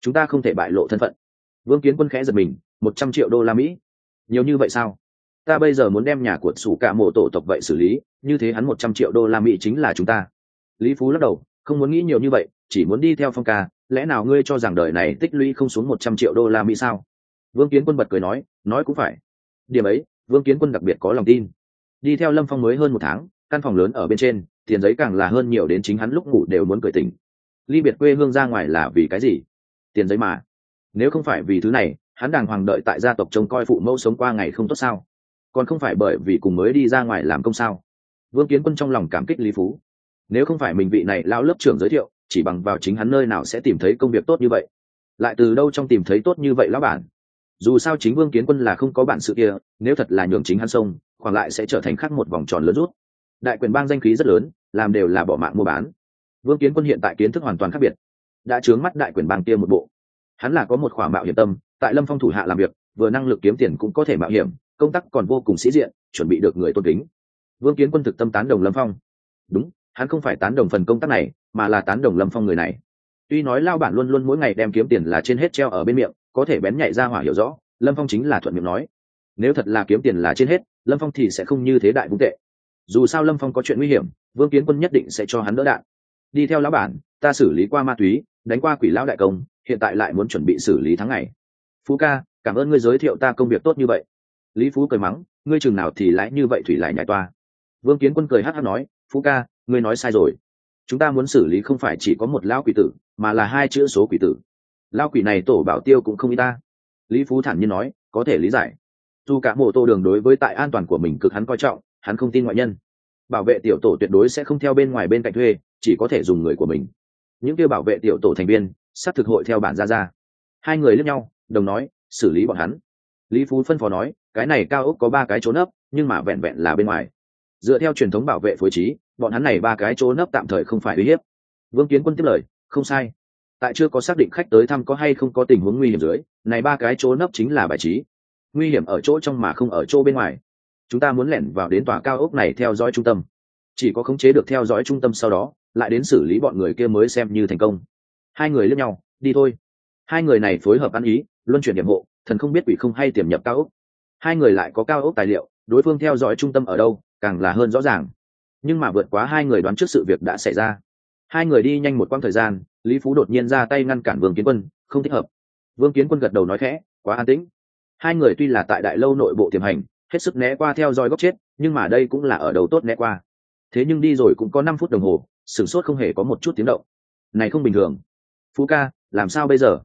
chúng ta không thể bại lộ thân phận. Vương kiến quân khẽ giật mình, một trăm triệu đô la mỹ. Nhiều như vậy sao? Ta bây giờ muốn đem nhà của sủ cả mộ tổ tộc vậy xử lý, như thế hắn một trăm triệu đô la mỹ chính là chúng ta. Lý phú lắc đầu, không muốn nghĩ nhiều như vậy, chỉ muốn đi theo phong ca, lẽ nào ngươi cho rằng đời này tích lũy không xuống một trăm triệu đô la mỹ sao? Vương kiến quân bật cười nói nói cũng phải. Điểm ấy, vương kiến quân đặc biệt có lòng tin. Đi theo lâm phong mới hơn một tháng, căn phòng lớn ở bên trên, tiền giấy càng là hơn nhiều đến chính hắn lúc ngủ đều muốn cười tỉnh. Ly biệt quê hương ra ngoài là vì cái gì? Tiền giấy mà. Nếu không phải vì thứ này, hắn đàng hoàng đợi tại gia tộc trông coi phụ mẫu sống qua ngày không tốt sao? Còn không phải bởi vì cùng mới đi ra ngoài làm công sao? Vương kiến quân trong lòng cảm kích lý phú. Nếu không phải mình vị này lao lớp trưởng giới thiệu, chỉ bằng vào chính hắn nơi nào sẽ tìm thấy công việc tốt như vậy? Lại từ đâu trong tìm thấy tốt như vậy lão bản? Dù sao chính vương kiến quân là không có bản sự kia, nếu thật là nhường chính hắn sông khoảng lại sẽ trở thành khắc một vòng tròn lớn rút. Đại quyền bang danh khí rất lớn, làm đều là bỏ mạng mua bán. Vương kiến quân hiện tại kiến thức hoàn toàn khác biệt đã chướng mắt đại quyền bang kia một bộ. Hắn là có một khoản mạo hiểm tâm, tại lâm phong thủ hạ làm việc, vừa năng lực kiếm tiền cũng có thể mạo hiểm, công tác còn vô cùng sĩ diện, chuẩn bị được người tôn kính. Vương kiến quân thực tâm tán đồng lâm phong. Đúng, hắn không phải tán đồng phần công tác này, mà là tán đồng lâm phong người này. Tuy nói lao bản luôn luôn mỗi ngày đem kiếm tiền là trên hết treo ở bên miệng, có thể bén nhạy ra hỏa hiểu rõ, lâm phong chính là thuận miệng nói. Nếu thật là kiếm tiền là trên hết, lâm phong thì sẽ không như thế đại vũng tệ. Dù sao lâm phong có chuyện nguy hiểm, vương kiến quân nhất định sẽ cho hắn đỡ đạn. Đi theo lão bản, ta xử lý qua ma túy đánh qua quỷ lão đại công, hiện tại lại muốn chuẩn bị xử lý tháng ngày. Phú ca, cảm ơn ngươi giới thiệu ta công việc tốt như vậy. Lý phú cười mắng, ngươi chừng nào thì lãi như vậy thủy lại nhảy toa. Vương kiến quân cười hát hát nói, phú ca, ngươi nói sai rồi. Chúng ta muốn xử lý không phải chỉ có một lão quỷ tử, mà là hai chữ số quỷ tử. Lão quỷ này tổ bảo tiêu cũng không y ta. Lý phú thản nhiên nói, có thể lý giải. Dù cả mộ tô đường đối với tại an toàn của mình cực hắn coi trọng, hắn không tin ngoại nhân. Bảo vệ tiểu tổ tuyệt đối sẽ không theo bên ngoài bên cạnh thuê, chỉ có thể dùng người của mình những kia bảo vệ tiểu tổ thành viên sát thực hội theo bản ra ra. Hai người lướt nhau, đồng nói, xử lý bọn hắn. Lý phú phân phó nói, cái này cao ốc có ba cái trốn nấp, nhưng mà vẹn vẹn là bên ngoài. Dựa theo truyền thống bảo vệ phối trí, bọn hắn này ba cái trốn nấp tạm thời không phải uy hiếp. Vương kiến quân tiếp lời, không sai. Tại chưa có xác định khách tới thăm có hay không có tình huống nguy hiểm dưới, này ba cái chỗ nấp chính là bài trí. Nguy hiểm ở chỗ trong mà không ở chỗ bên ngoài. Chúng ta muốn lẻn vào đến tòa cao ốc này theo dõi trung tâm chỉ có khống chế được theo dõi trung tâm sau đó, lại đến xử lý bọn người kia mới xem như thành công. Hai người lướt nhau, đi thôi. Hai người này phối hợp ăn ý, luân chuyển điểm hộ, thần không biết quỷ không hay tiềm nhập cao ốc. Hai người lại có cao ốc tài liệu, đối phương theo dõi trung tâm ở đâu, càng là hơn rõ ràng. Nhưng mà vượt quá hai người đoán trước sự việc đã xảy ra. Hai người đi nhanh một quãng thời gian, lý phú đột nhiên ra tay ngăn cản vương kiến quân, không thích hợp. Vương kiến quân gật đầu nói khẽ, quá an tĩnh. Hai người tuy là tại đại lâu nội bộ tiềm hành, hết sức né qua theo dõi góc chết, nhưng mà đây cũng là ở đầu tốt né qua thế nhưng đi rồi cũng có năm phút đồng hồ, sửng sốt không hề có một chút tiếng động. Này không bình thường. Phú ca, làm sao bây giờ?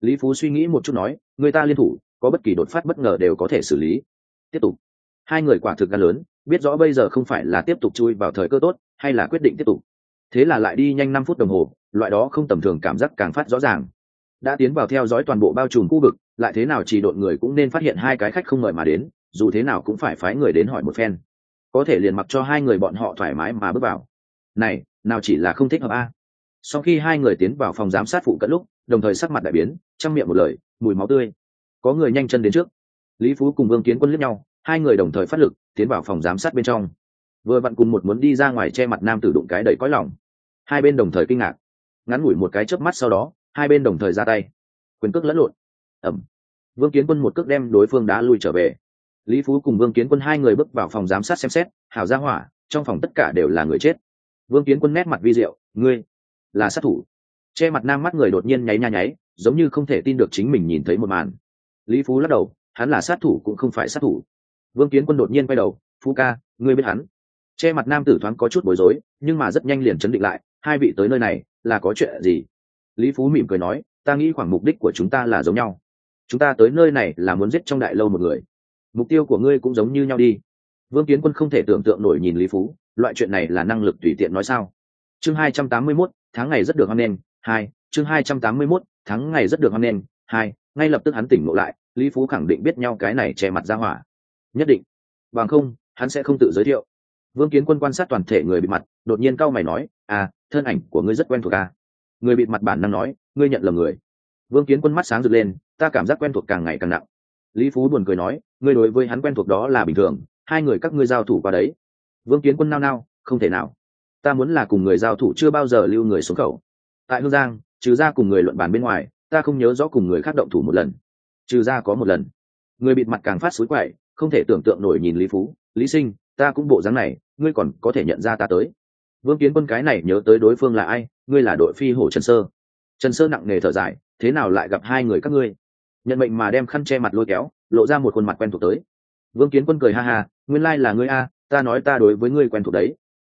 Lý phú suy nghĩ một chút nói, người ta liên thủ, có bất kỳ đột phát bất ngờ đều có thể xử lý. Tiếp tục. Hai người quả thực gan lớn, biết rõ bây giờ không phải là tiếp tục chui vào thời cơ tốt, hay là quyết định tiếp tục. Thế là lại đi nhanh năm phút đồng hồ, loại đó không tầm thường cảm giác càng phát rõ ràng. Đã tiến vào theo dõi toàn bộ bao trùm khu vực, lại thế nào chỉ đội người cũng nên phát hiện hai cái khách không mời mà đến, dù thế nào cũng phải phái người đến hỏi một phen có thể liền mặc cho hai người bọn họ thoải mái mà bước vào. Này, nào chỉ là không thích hợp a. Sau khi hai người tiến vào phòng giám sát phụ cận lúc, đồng thời sắc mặt đại biến, chăm miệng một lời, mùi máu tươi. Có người nhanh chân đến trước. Lý phú cùng vương kiến quân lướt nhau, hai người đồng thời phát lực, tiến vào phòng giám sát bên trong. Vừa vặn cùng một muốn đi ra ngoài che mặt nam tử đụng cái đầy cõi lòng. Hai bên đồng thời kinh ngạc. Ngắn ngủi một cái chớp mắt sau đó, hai bên đồng thời ra tay. Quyền cước lẫn lộn. Ẩm. Vương kiến quân một cước đem đối phương đá lui trở về lý phú cùng vương kiến quân hai người bước vào phòng giám sát xem xét, hào ra hỏa, trong phòng tất cả đều là người chết. Vương kiến quân nét mặt vi diệu, ngươi là sát thủ. Che mặt nam mắt người đột nhiên nháy nha nháy, giống như không thể tin được chính mình nhìn thấy một màn. Lý phú lắc đầu, hắn là sát thủ cũng không phải sát thủ. Vương kiến quân đột nhiên quay đầu, phú ca, ngươi biết hắn? Che mặt nam tử thoáng có chút bối rối, nhưng mà rất nhanh liền chấn định lại, hai vị tới nơi này, là có chuyện gì? Lý phú mỉm cười nói, ta nghĩ khoảng mục đích của chúng ta là giống nhau. Chúng ta tới nơi này là muốn giết trong đại lâu một người mục tiêu của ngươi cũng giống như nhau đi. Vương kiến quân không thể tưởng tượng nổi nhìn lý phú loại chuyện này là năng lực tùy tiện nói sao? Chương hai trăm tám mươi 281, tháng ngày rất được hoan nghênh hai chương hai trăm tám mươi 281, tháng ngày rất được hoan nghênh hai ngay lập tức hắn tỉnh ngộ lại lý phú khẳng định biết nhau cái này che mặt ra hỏa. Nhất định. Bằng không hắn sẽ không tự giới thiệu. Vương kiến quân quan sát toàn thể người bị mặt đột nhiên cau mày nói à thân ảnh của ngươi rất quen thuộc à. người bị mặt bản năng nói ngươi nhận lầm người. Vương kiến quân mắt sáng rực lên ta cảm giác quen thuộc càng ngày càng nặng lý phú buồn cười nói, ngươi đối với hắn quen thuộc đó là bình thường, hai người các ngươi giao thủ qua đấy. Vương kiến quân nao nao, không thể nào. Ta muốn là cùng người giao thủ chưa bao giờ lưu người xuống khẩu. Tại hương giang, trừ ra cùng người luận bàn bên ngoài, ta không nhớ rõ cùng người khác động thủ một lần. Trừ ra có một lần. Người bịt mặt càng phát xối quậy, không thể tưởng tượng nổi nhìn lý phú, lý sinh, ta cũng bộ dáng này, ngươi còn có thể nhận ra ta tới. Vương kiến quân cái này nhớ tới đối phương là ai, ngươi là đội phi hổ trần sơ. Trần sơ nặng nề thở dài, thế nào lại gặp hai người các ngươi? Nhận mệnh mà đem khăn che mặt lôi kéo, lộ ra một khuôn mặt quen thuộc tới. Vương kiến quân cười ha ha, nguyên lai là ngươi a, ta nói ta đối với ngươi quen thuộc đấy.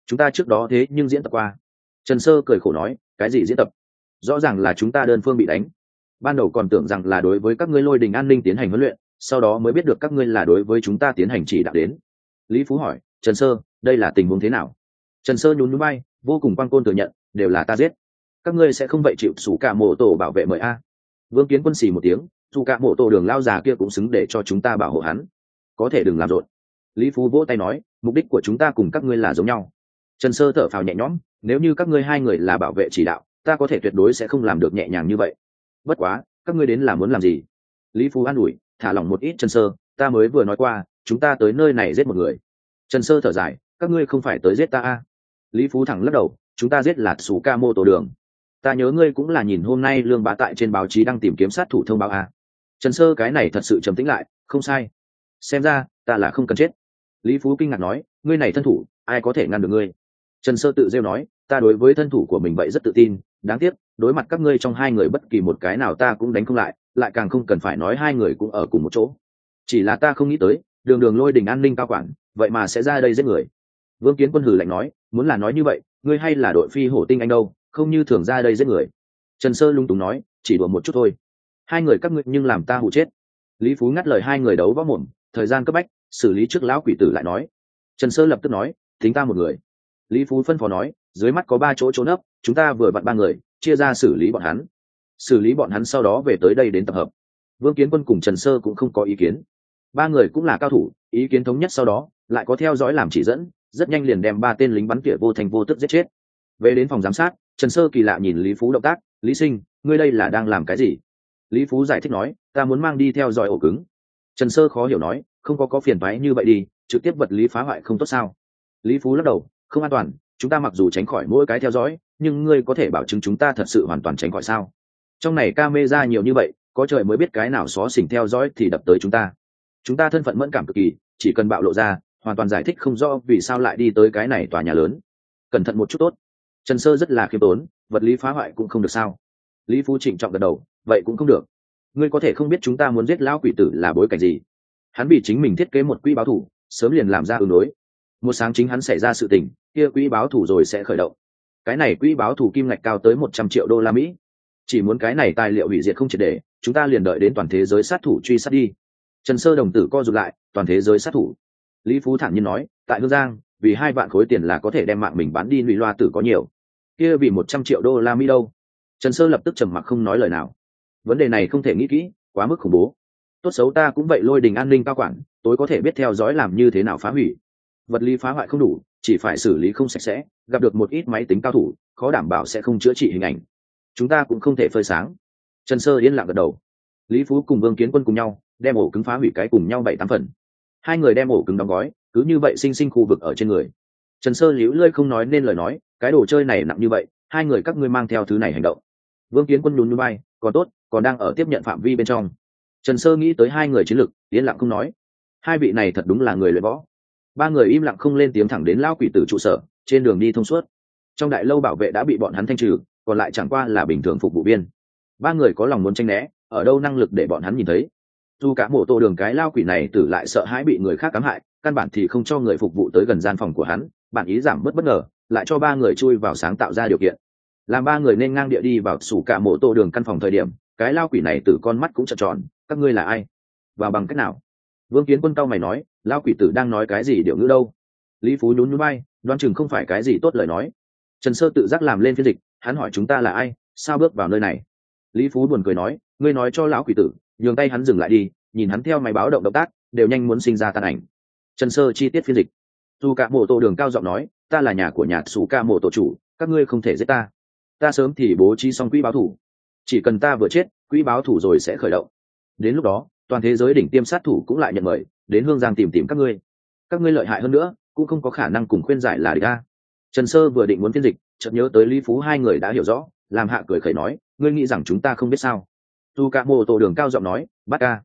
Chúng ta trước đó thế nhưng diễn tập qua. Trần sơ cười khổ nói, cái gì diễn tập? Rõ ràng là chúng ta đơn phương bị đánh. Ban đầu còn tưởng rằng là đối với các ngươi lôi đình an ninh tiến hành huấn luyện, sau đó mới biết được các ngươi là đối với chúng ta tiến hành chỉ đạo đến. Lý phú hỏi, trần sơ, đây là tình huống thế nào? Trần sơ nhún núi bay vô cùng quan côn thừa nhận, đều là ta giết. Các ngươi sẽ không vậy chịu sủ cả mộ tổ bảo vệ mời a. Vương kiến quân xì một tiếng dù cả mộ tổ đường lao già kia cũng xứng để cho chúng ta bảo hộ hắn. Có thể đừng làm rộn. Lý phú vỗ tay nói, mục đích của chúng ta cùng các ngươi là giống nhau. Trần sơ thở phào nhẹ nhõm, nếu như các ngươi hai người là bảo vệ chỉ đạo, ta có thể tuyệt đối sẽ không làm được nhẹ nhàng như vậy. Bất quá, các ngươi đến là muốn làm gì? Lý phú an ủi, thả lỏng một ít trần sơ, ta mới vừa nói qua, chúng ta tới nơi này giết một người. Trần sơ thở dài, các ngươi không phải tới giết ta a? Lý phú thẳng lắc đầu, chúng ta giết là xù ca mô tổ đường. Ta nhớ ngươi cũng là nhìn hôm nay lương bá tại trên báo chí đang tìm kiếm sát thủ thông báo a trần sơ cái này thật sự trầm tĩnh lại, không sai. Xem ra, ta là không cần chết. Lý phú kinh ngạc nói, ngươi này thân thủ, ai có thể ngăn được ngươi? Trần sơ tự rêu nói, ta đối với thân thủ của mình vậy rất tự tin, đáng tiếc, đối mặt các ngươi trong hai người bất kỳ một cái nào ta cũng đánh không lại lại càng không cần phải nói hai người cũng ở cùng một chỗ. Chỉ là ta không nghĩ tới, đường đường lôi đình an ninh cao quản, vậy mà sẽ ra đây giết người. Vương kiến quân hử lạnh nói, muốn là nói như vậy, ngươi hay là đội phi hổ tinh anh đâu, không như thường ra đây giết người. Trần sơ lung túng nói, chỉ đùa một chút thôi hai người các ngươi nhưng làm ta hụ chết. Lý phú ngắt lời hai người đấu võ mồm, thời gian cấp bách, xử lý trước lão quỷ tử lại nói. Trần sơ lập tức nói, tính ta một người. Lý phú phân phó nói, dưới mắt có ba chỗ trốn ấp, chúng ta vừa vặn ba người, chia ra xử lý bọn hắn. Xử lý bọn hắn sau đó về tới đây đến tập hợp. Vương kiến quân cùng trần sơ cũng không có ý kiến. Ba người cũng là cao thủ, ý kiến thống nhất sau đó, lại có theo dõi làm chỉ dẫn, rất nhanh liền đem ba tên lính bắn tỉa vô thành vô tức giết chết. Về đến phòng giám sát, trần sơ kỳ lạ nhìn lý phú động tác, lý sinh, ngươi đây là đang làm cái gì? Lý phú giải thích nói, ta muốn mang đi theo dõi ổ cứng. Trần sơ khó hiểu nói, không có có phiền phái như vậy đi, trực tiếp vật lý phá hoại không tốt sao? Lý phú lắc đầu, không an toàn, chúng ta mặc dù tránh khỏi mỗi cái theo dõi, nhưng ngươi có thể bảo chứng chúng ta thật sự hoàn toàn tránh khỏi sao? Trong này ca mê ra nhiều như vậy, có trời mới biết cái nào xó xỉnh theo dõi thì đập tới chúng ta. Chúng ta thân phận mẫn cảm cực kỳ, chỉ cần bạo lộ ra, hoàn toàn giải thích không rõ vì sao lại đi tới cái này tòa nhà lớn. Cẩn thận một chút tốt. Trần sơ rất là khiêm tốn, vật lý phá hoại cũng không được sao. Lý phú trịnh trọng gật đầu vậy cũng không được. Ngươi có thể không biết chúng ta muốn giết lão quỷ tử là bối cảnh gì. Hắn bị chính mình thiết kế một quỹ báo thủ, sớm liền làm ra ứng đối. Một sáng chính hắn xảy ra sự tình, kia quỹ báo thủ rồi sẽ khởi động. Cái này quỹ báo thủ kim ngạch cao tới một trăm triệu đô la mỹ. Chỉ muốn cái này tài liệu hủy diệt không triệt để, chúng ta liền đợi đến toàn thế giới sát thủ truy sát đi. Trần sơ đồng tử co rụt lại, toàn thế giới sát thủ. Lý phú thản nhiên nói, tại hương giang, vì hai vạn khối tiền là có thể đem mạng mình bán đi lụy loa tử có nhiều. Kia vì một trăm triệu đô la mỹ đâu? Trần sơ lập tức trầm mặc không nói lời nào vấn đề này không thể nghĩ kỹ, quá mức khủng bố. Tốt xấu ta cũng vậy lôi đình an ninh cao quản tôi có thể biết theo dõi làm như thế nào phá hủy. Vật lý phá hoại không đủ, chỉ phải xử lý không sạch sẽ, gặp được một ít máy tính cao thủ, khó đảm bảo sẽ không chữa trị hình ảnh. Chúng ta cũng không thể phơi sáng. Trần sơ yên lặng gật đầu. Lý phú cùng vương kiến quân cùng nhau, đem ổ cứng phá hủy cái cùng nhau bảy tám phần. Hai người đem ổ cứng đóng gói, cứ như vậy sinh sinh khu vực ở trên người. Trần sơ liễu lơi không nói nên lời nói, cái đồ chơi này nặng như vậy, hai người các ngươi mang theo thứ này hành động. Vương kiến quân nhún núi bay còn tốt còn đang ở tiếp nhận phạm vi bên trong. Trần sơ nghĩ tới hai người chiến lực, yên lặng không nói. Hai vị này thật đúng là người luyện võ. Ba người im lặng không lên tiếng thẳng đến lao quỷ tử trụ sở trên đường đi thông suốt. Trong đại lâu bảo vệ đã bị bọn hắn thanh trừ còn lại chẳng qua là bình thường phục vụ viên. Ba người có lòng muốn tranh né ở đâu năng lực để bọn hắn nhìn thấy? Dù cả mộ tô đường cái lao quỷ này tử lại sợ hãi bị người khác cám hại căn bản thì không cho người phục vụ tới gần gian phòng của hắn bản ý giảm bớt bất ngờ lại cho ba người chui vào sáng tạo ra điều kiện. Làm ba người nên ngang địa đi vào sủ cả mộ tô đường căn phòng thời điểm cái lao quỷ này từ con mắt cũng trợn tròn, các ngươi là ai? Và bằng cách nào? Vương kiến quân cao mày nói, lao quỷ tử đang nói cái gì điệu ngữ đâu? Lý phú nhún nhún bay đoan chừng không phải cái gì tốt lời nói. Trần sơ tự giác làm lên phiên dịch, hắn hỏi chúng ta là ai, sao bước vào nơi này? Lý phú buồn cười nói, ngươi nói cho lão quỷ tử, nhường tay hắn dừng lại đi, nhìn hắn theo máy báo động động tác, đều nhanh muốn sinh ra tàn ảnh. Trần sơ chi tiết phiên dịch. Dù cả mộ tổ đường cao giọng nói, ta là nhà của nhà sủ ca mộ tổ chủ, các ngươi không thể giết ta. Ta sớm thì bố trí xong quỹ báo thủ chỉ cần ta vừa chết, quỹ báo thủ rồi sẽ khởi động. Đến lúc đó, toàn thế giới đỉnh tiêm sát thủ cũng lại nhận mời, đến hương giang tìm tìm các ngươi. Các ngươi lợi hại hơn nữa, cũng không có khả năng cùng khuyên giải là địch ta trần sơ vừa định muốn phiên dịch, chợt nhớ tới lý phú hai người đã hiểu rõ, làm hạ cười khẩy nói, ngươi nghĩ rằng chúng ta không biết sao? Tu cả mô Tô đường cao giọng nói, bắt ca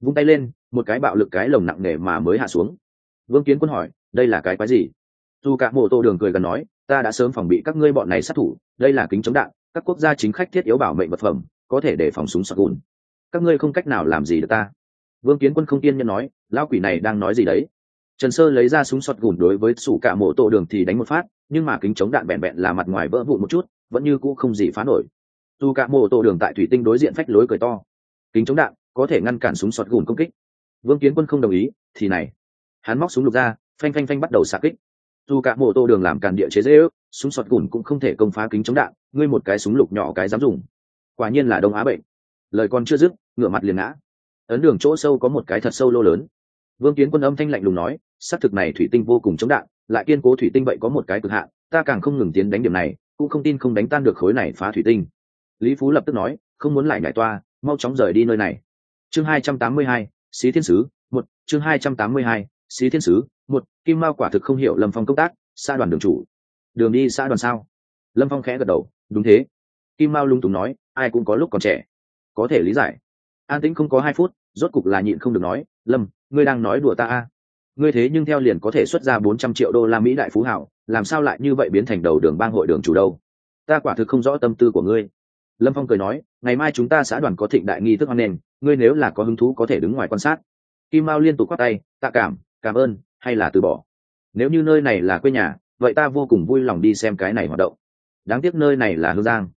vung tay lên, một cái bạo lực cái lồng nặng nề mà mới hạ xuống. Vương kiến quân hỏi, đây là cái quái gì? Dù cả mô tô đường cười gần nói, ta đã sớm phòng bị các ngươi bọn này sát thủ, đây là kính chống đạn các quốc gia chính khách thiết yếu bảo mệnh vật phẩm, có thể để phòng súng sọc gùn. Các ngươi không cách nào làm gì được ta. Vương kiến quân không tiên nhân nói, lão quỷ này đang nói gì đấy? Trần sơ lấy ra súng sọt gùn đối với sủ cả mộ tổ đường thì đánh một phát, nhưng mà kính chống đạn bẹn bẹn là mặt ngoài vỡ vụn một chút, vẫn như cũ không gì phá nổi. Tu cả mộ tổ đường tại thủy tinh đối diện phách lối cười to. Kính chống đạn, có thể ngăn cản súng sọt gùn công kích. Vương kiến quân không đồng ý, thì này. Hắn móc súng lục ra, phanh phanh phanh bắt đầu xạ kích dù cả mô tô đường làm càn địa chế dễ ước, súng sọt gùn cũng không thể công phá kính chống đạn, ngươi một cái súng lục nhỏ cái dám dùng. Quả nhiên là đông á bệnh. Lời còn chưa dứt, ngửa mặt liền ngã. Ấn đường chỗ sâu có một cái thật sâu lô lớn. Vương kiến quân âm thanh lạnh lùng nói, xác thực này thủy tinh vô cùng chống đạn, lại kiên cố thủy tinh vậy có một cái cực hạn, ta càng không ngừng tiến đánh điểm này, cũng không tin không đánh tan được khối này phá thủy tinh. Lý phú lập tức nói, không muốn lại nhảy toa, mau chóng rời đi nơi này. Chương hai trăm tám mươi hai, xí thiên sứ, một, chương hai trăm tám mươi hai, xí thiên sứ một kim mao quả thực không hiểu lâm phong công tác xa đoàn đường chủ. Đường đi xã đoàn sao? Lâm phong khẽ gật đầu đúng thế. Kim mao lung túng nói ai cũng có lúc còn trẻ. Có thể lý giải. An tĩnh không có hai phút rốt cục là nhịn không được nói lâm ngươi đang nói đùa ta a? Ngươi thế nhưng theo liền có thể xuất ra bốn trăm triệu đô la mỹ đại phú hảo làm sao lại như vậy biến thành đầu đường bang hội đường chủ đâu? Ta quả thực không rõ tâm tư của ngươi. Lâm phong cười nói ngày mai chúng ta xã đoàn có thịnh đại nghi thức hoan nền, ngươi nếu là có hứng thú có thể đứng ngoài quan sát. Kim mao liên tục khoác tay tạ cảm cảm ơn hay là từ bỏ? Nếu như nơi này là quê nhà, vậy ta vô cùng vui lòng đi xem cái này hoạt động. Đáng tiếc nơi này là hương giang.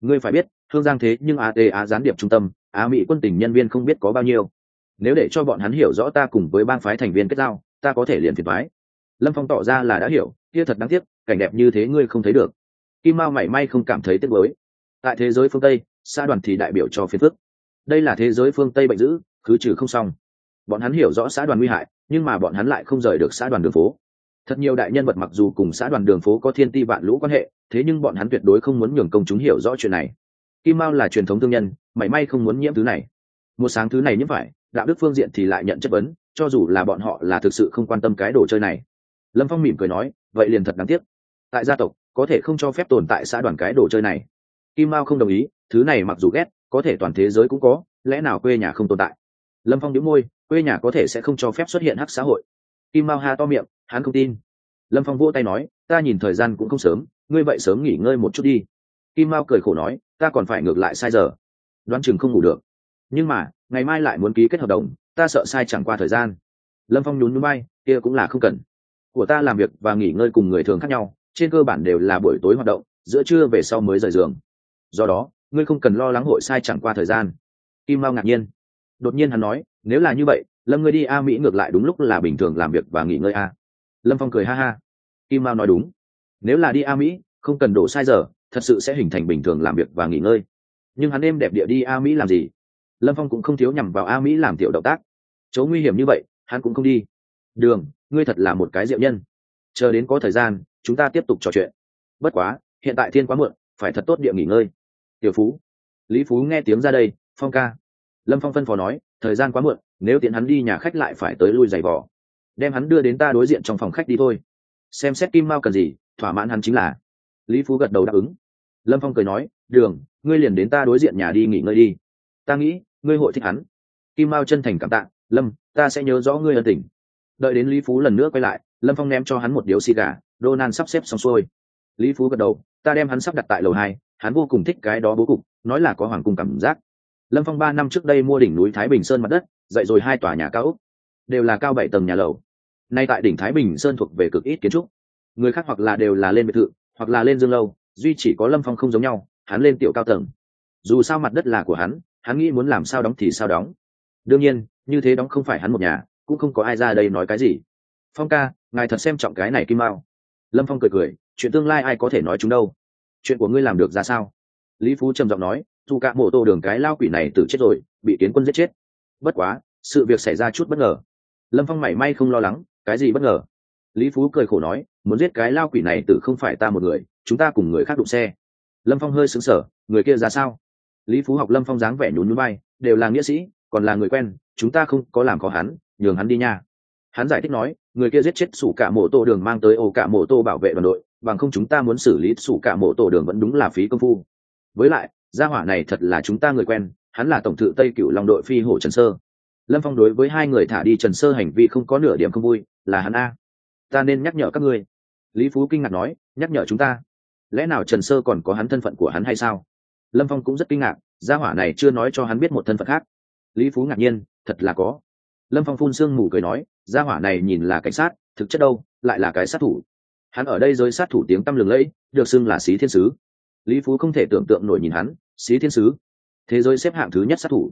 Ngươi phải biết, hương giang thế nhưng A T A gián điệp trung tâm á mỹ quân tình nhân viên không biết có bao nhiêu. Nếu để cho bọn hắn hiểu rõ ta cùng với bang phái thành viên kết giao, ta có thể liền phiền thoái lâm phong tỏ ra là đã hiểu, kia thật đáng tiếc, cảnh đẹp như thế ngươi không thấy được. Kim mao mảy may không cảm thấy tiếc mới tại thế giới phương tây, xã đoàn thì đại biểu cho phiền phức. Đây là thế giới phương tây bệnh dữ cứ trừ không xong bọn hắn hiểu rõ xã đoàn nguy hại, nhưng mà bọn hắn lại không rời được xã đoàn đường phố. Thật nhiều đại nhân vật mặc dù cùng xã đoàn đường phố có thiên ti vạn lũ quan hệ, thế nhưng bọn hắn tuyệt đối không muốn nhường công chúng hiểu rõ chuyện này. Kim mao là truyền thống thương nhân, mảy may không muốn nhiễm thứ này. Một sáng thứ này nhiễm phải, đạo đức phương diện thì lại nhận chất vấn, cho dù là bọn họ là thực sự không quan tâm cái đồ chơi này. Lâm phong mỉm cười nói, vậy liền thật đáng tiếc. Tại gia tộc, có thể không cho phép tồn tại xã đoàn cái đồ chơi này. Kim mao không đồng ý, thứ này mặc dù ghét, có thể toàn thế giới cũng có, lẽ nào quê nhà không tồn tại? Lâm phong đĩu môi quê nhà có thể sẽ không cho phép xuất hiện hắc xã hội. Kim mao ha to miệng, hắn không tin. Lâm phong vỗ tay nói, ta nhìn thời gian cũng không sớm, ngươi vậy sớm nghỉ ngơi một chút đi. Kim mao cười khổ nói, ta còn phải ngược lại sai giờ. Đoán chừng không ngủ được. Nhưng mà, ngày mai lại muốn ký kết hợp đồng, ta sợ sai chẳng qua thời gian. Lâm phong nhún núi bay kia cũng là không cần. Của ta làm việc và nghỉ ngơi cùng người thường khác nhau, trên cơ bản đều là buổi tối hoạt động, giữa trưa về sau mới rời giường. Do đó, ngươi không cần lo lắng hội sai chẳng qua thời gian. Kim mao ngạc nhiên đột nhiên hắn nói, nếu là như vậy, lâm ngươi đi a mỹ ngược lại đúng lúc là bình thường làm việc và nghỉ ngơi a. Lâm phong cười ha ha. Kim mao nói đúng. Nếu là đi a mỹ, không cần đổ sai giờ, thật sự sẽ hình thành bình thường làm việc và nghỉ ngơi. Nhưng hắn êm đẹp địa đi a mỹ làm gì? Lâm phong cũng không thiếu nhằm vào a mỹ làm tiểu động tác. Chỗ nguy hiểm như vậy, hắn cũng không đi. Đường, ngươi thật là một cái diệu nhân. Chờ đến có thời gian, chúng ta tiếp tục trò chuyện. Bất quá, hiện tại thiên quá muộn, phải thật tốt địa nghỉ ngơi. Tiểu phú. Lý phú nghe tiếng ra đây, phong ca lâm phong phân phó nói, thời gian quá muộn, nếu tiện hắn đi nhà khách lại phải tới lui giày vỏ đem hắn đưa đến ta đối diện trong phòng khách đi thôi. Xem xét kim mao cần gì, thỏa mãn hắn chính là. Lý phú gật đầu đáp ứng. Lâm phong cười nói, đường, ngươi liền đến ta đối diện nhà đi nghỉ ngơi đi. Ta nghĩ, ngươi hội thích hắn. Kim mao chân thành cảm tạ, lâm, ta sẽ nhớ rõ ngươi ân tình. Đợi đến lý phú lần nữa quay lại, lâm phong ném cho hắn một điếu xì gà donan sắp xếp xong xuôi. Lý phú gật đầu, ta đem hắn sắp đặt tại lầu hai, hắn vô cùng thích cái đó bố cục, nói là có hoàng cung cảm giác lâm phong ba năm trước đây mua đỉnh núi thái bình sơn mặt đất, dạy rồi hai tòa nhà cao úc đều là cao bảy tầng nhà lầu. Nay tại đỉnh thái bình sơn thuộc về cực ít kiến trúc. Người khác hoặc là đều là lên biệt thự, hoặc là lên dương lâu, duy chỉ có lâm phong không giống nhau, hắn lên tiểu cao tầng. Dù sao mặt đất là của hắn hắn nghĩ muốn làm sao đóng thì sao đóng. Đương nhiên, như thế đóng không phải hắn một nhà, cũng không có ai ra đây nói cái gì. Phong ca, ngài thật xem trọng cái này kim mao. Lâm phong cười cười, chuyện tương lai ai có thể nói chúng đâu? Chuyện của ngươi làm được ra sao? Lý phú trầm giọng nói dù cả mộ tô đường cái lao quỷ này tự chết rồi, bị kiến quân giết chết. Bất quá, sự việc xảy ra chút bất ngờ. Lâm phong mảy may không lo lắng, cái gì bất ngờ? Lý phú cười khổ nói, muốn giết cái lao quỷ này tử không phải ta một người, chúng ta cùng người khác đụng xe. Lâm phong hơi xứng sở người kia ra sao? Lý phú học lâm phong dáng vẻ nhún núi bay đều là nghĩa sĩ, còn là người quen, chúng ta không có làm khó hắn, nhường hắn đi nha. Hắn giải thích nói, người kia giết chết sủ cả mộ tô đường mang tới ô cả mộ tô bảo vệ đoàn đội, bằng không chúng ta muốn xử lý sủ cả mộ tổ đường vẫn đúng là phí công phu. Với lại gia hỏa này thật là chúng ta người quen, hắn là tổng thự tây cựu long đội phi hổ trần sơ. Lâm phong đối với hai người thả đi trần sơ hành vi không có nửa điểm không vui, là hắn a. Ta nên nhắc nhở các ngươi. Lý phú kinh ngạc nói, nhắc nhở chúng ta. Lẽ nào trần sơ còn có hắn thân phận của hắn hay sao? Lâm phong cũng rất kinh ngạc, gia hỏa này chưa nói cho hắn biết một thân phận khác. Lý phú ngạc nhiên, thật là có. Lâm phong phun sương mù cười nói, gia hỏa này nhìn là cảnh sát, thực chất đâu, lại là cái sát thủ. Hắn ở đây giới sát thủ tiếng tăm lừng lẫy, được xưng là xí thiên sứ. Lý phú không thể tưởng tượng nổi nhìn hắn xí thiên sứ. Thế giới xếp hạng thứ nhất sát thủ.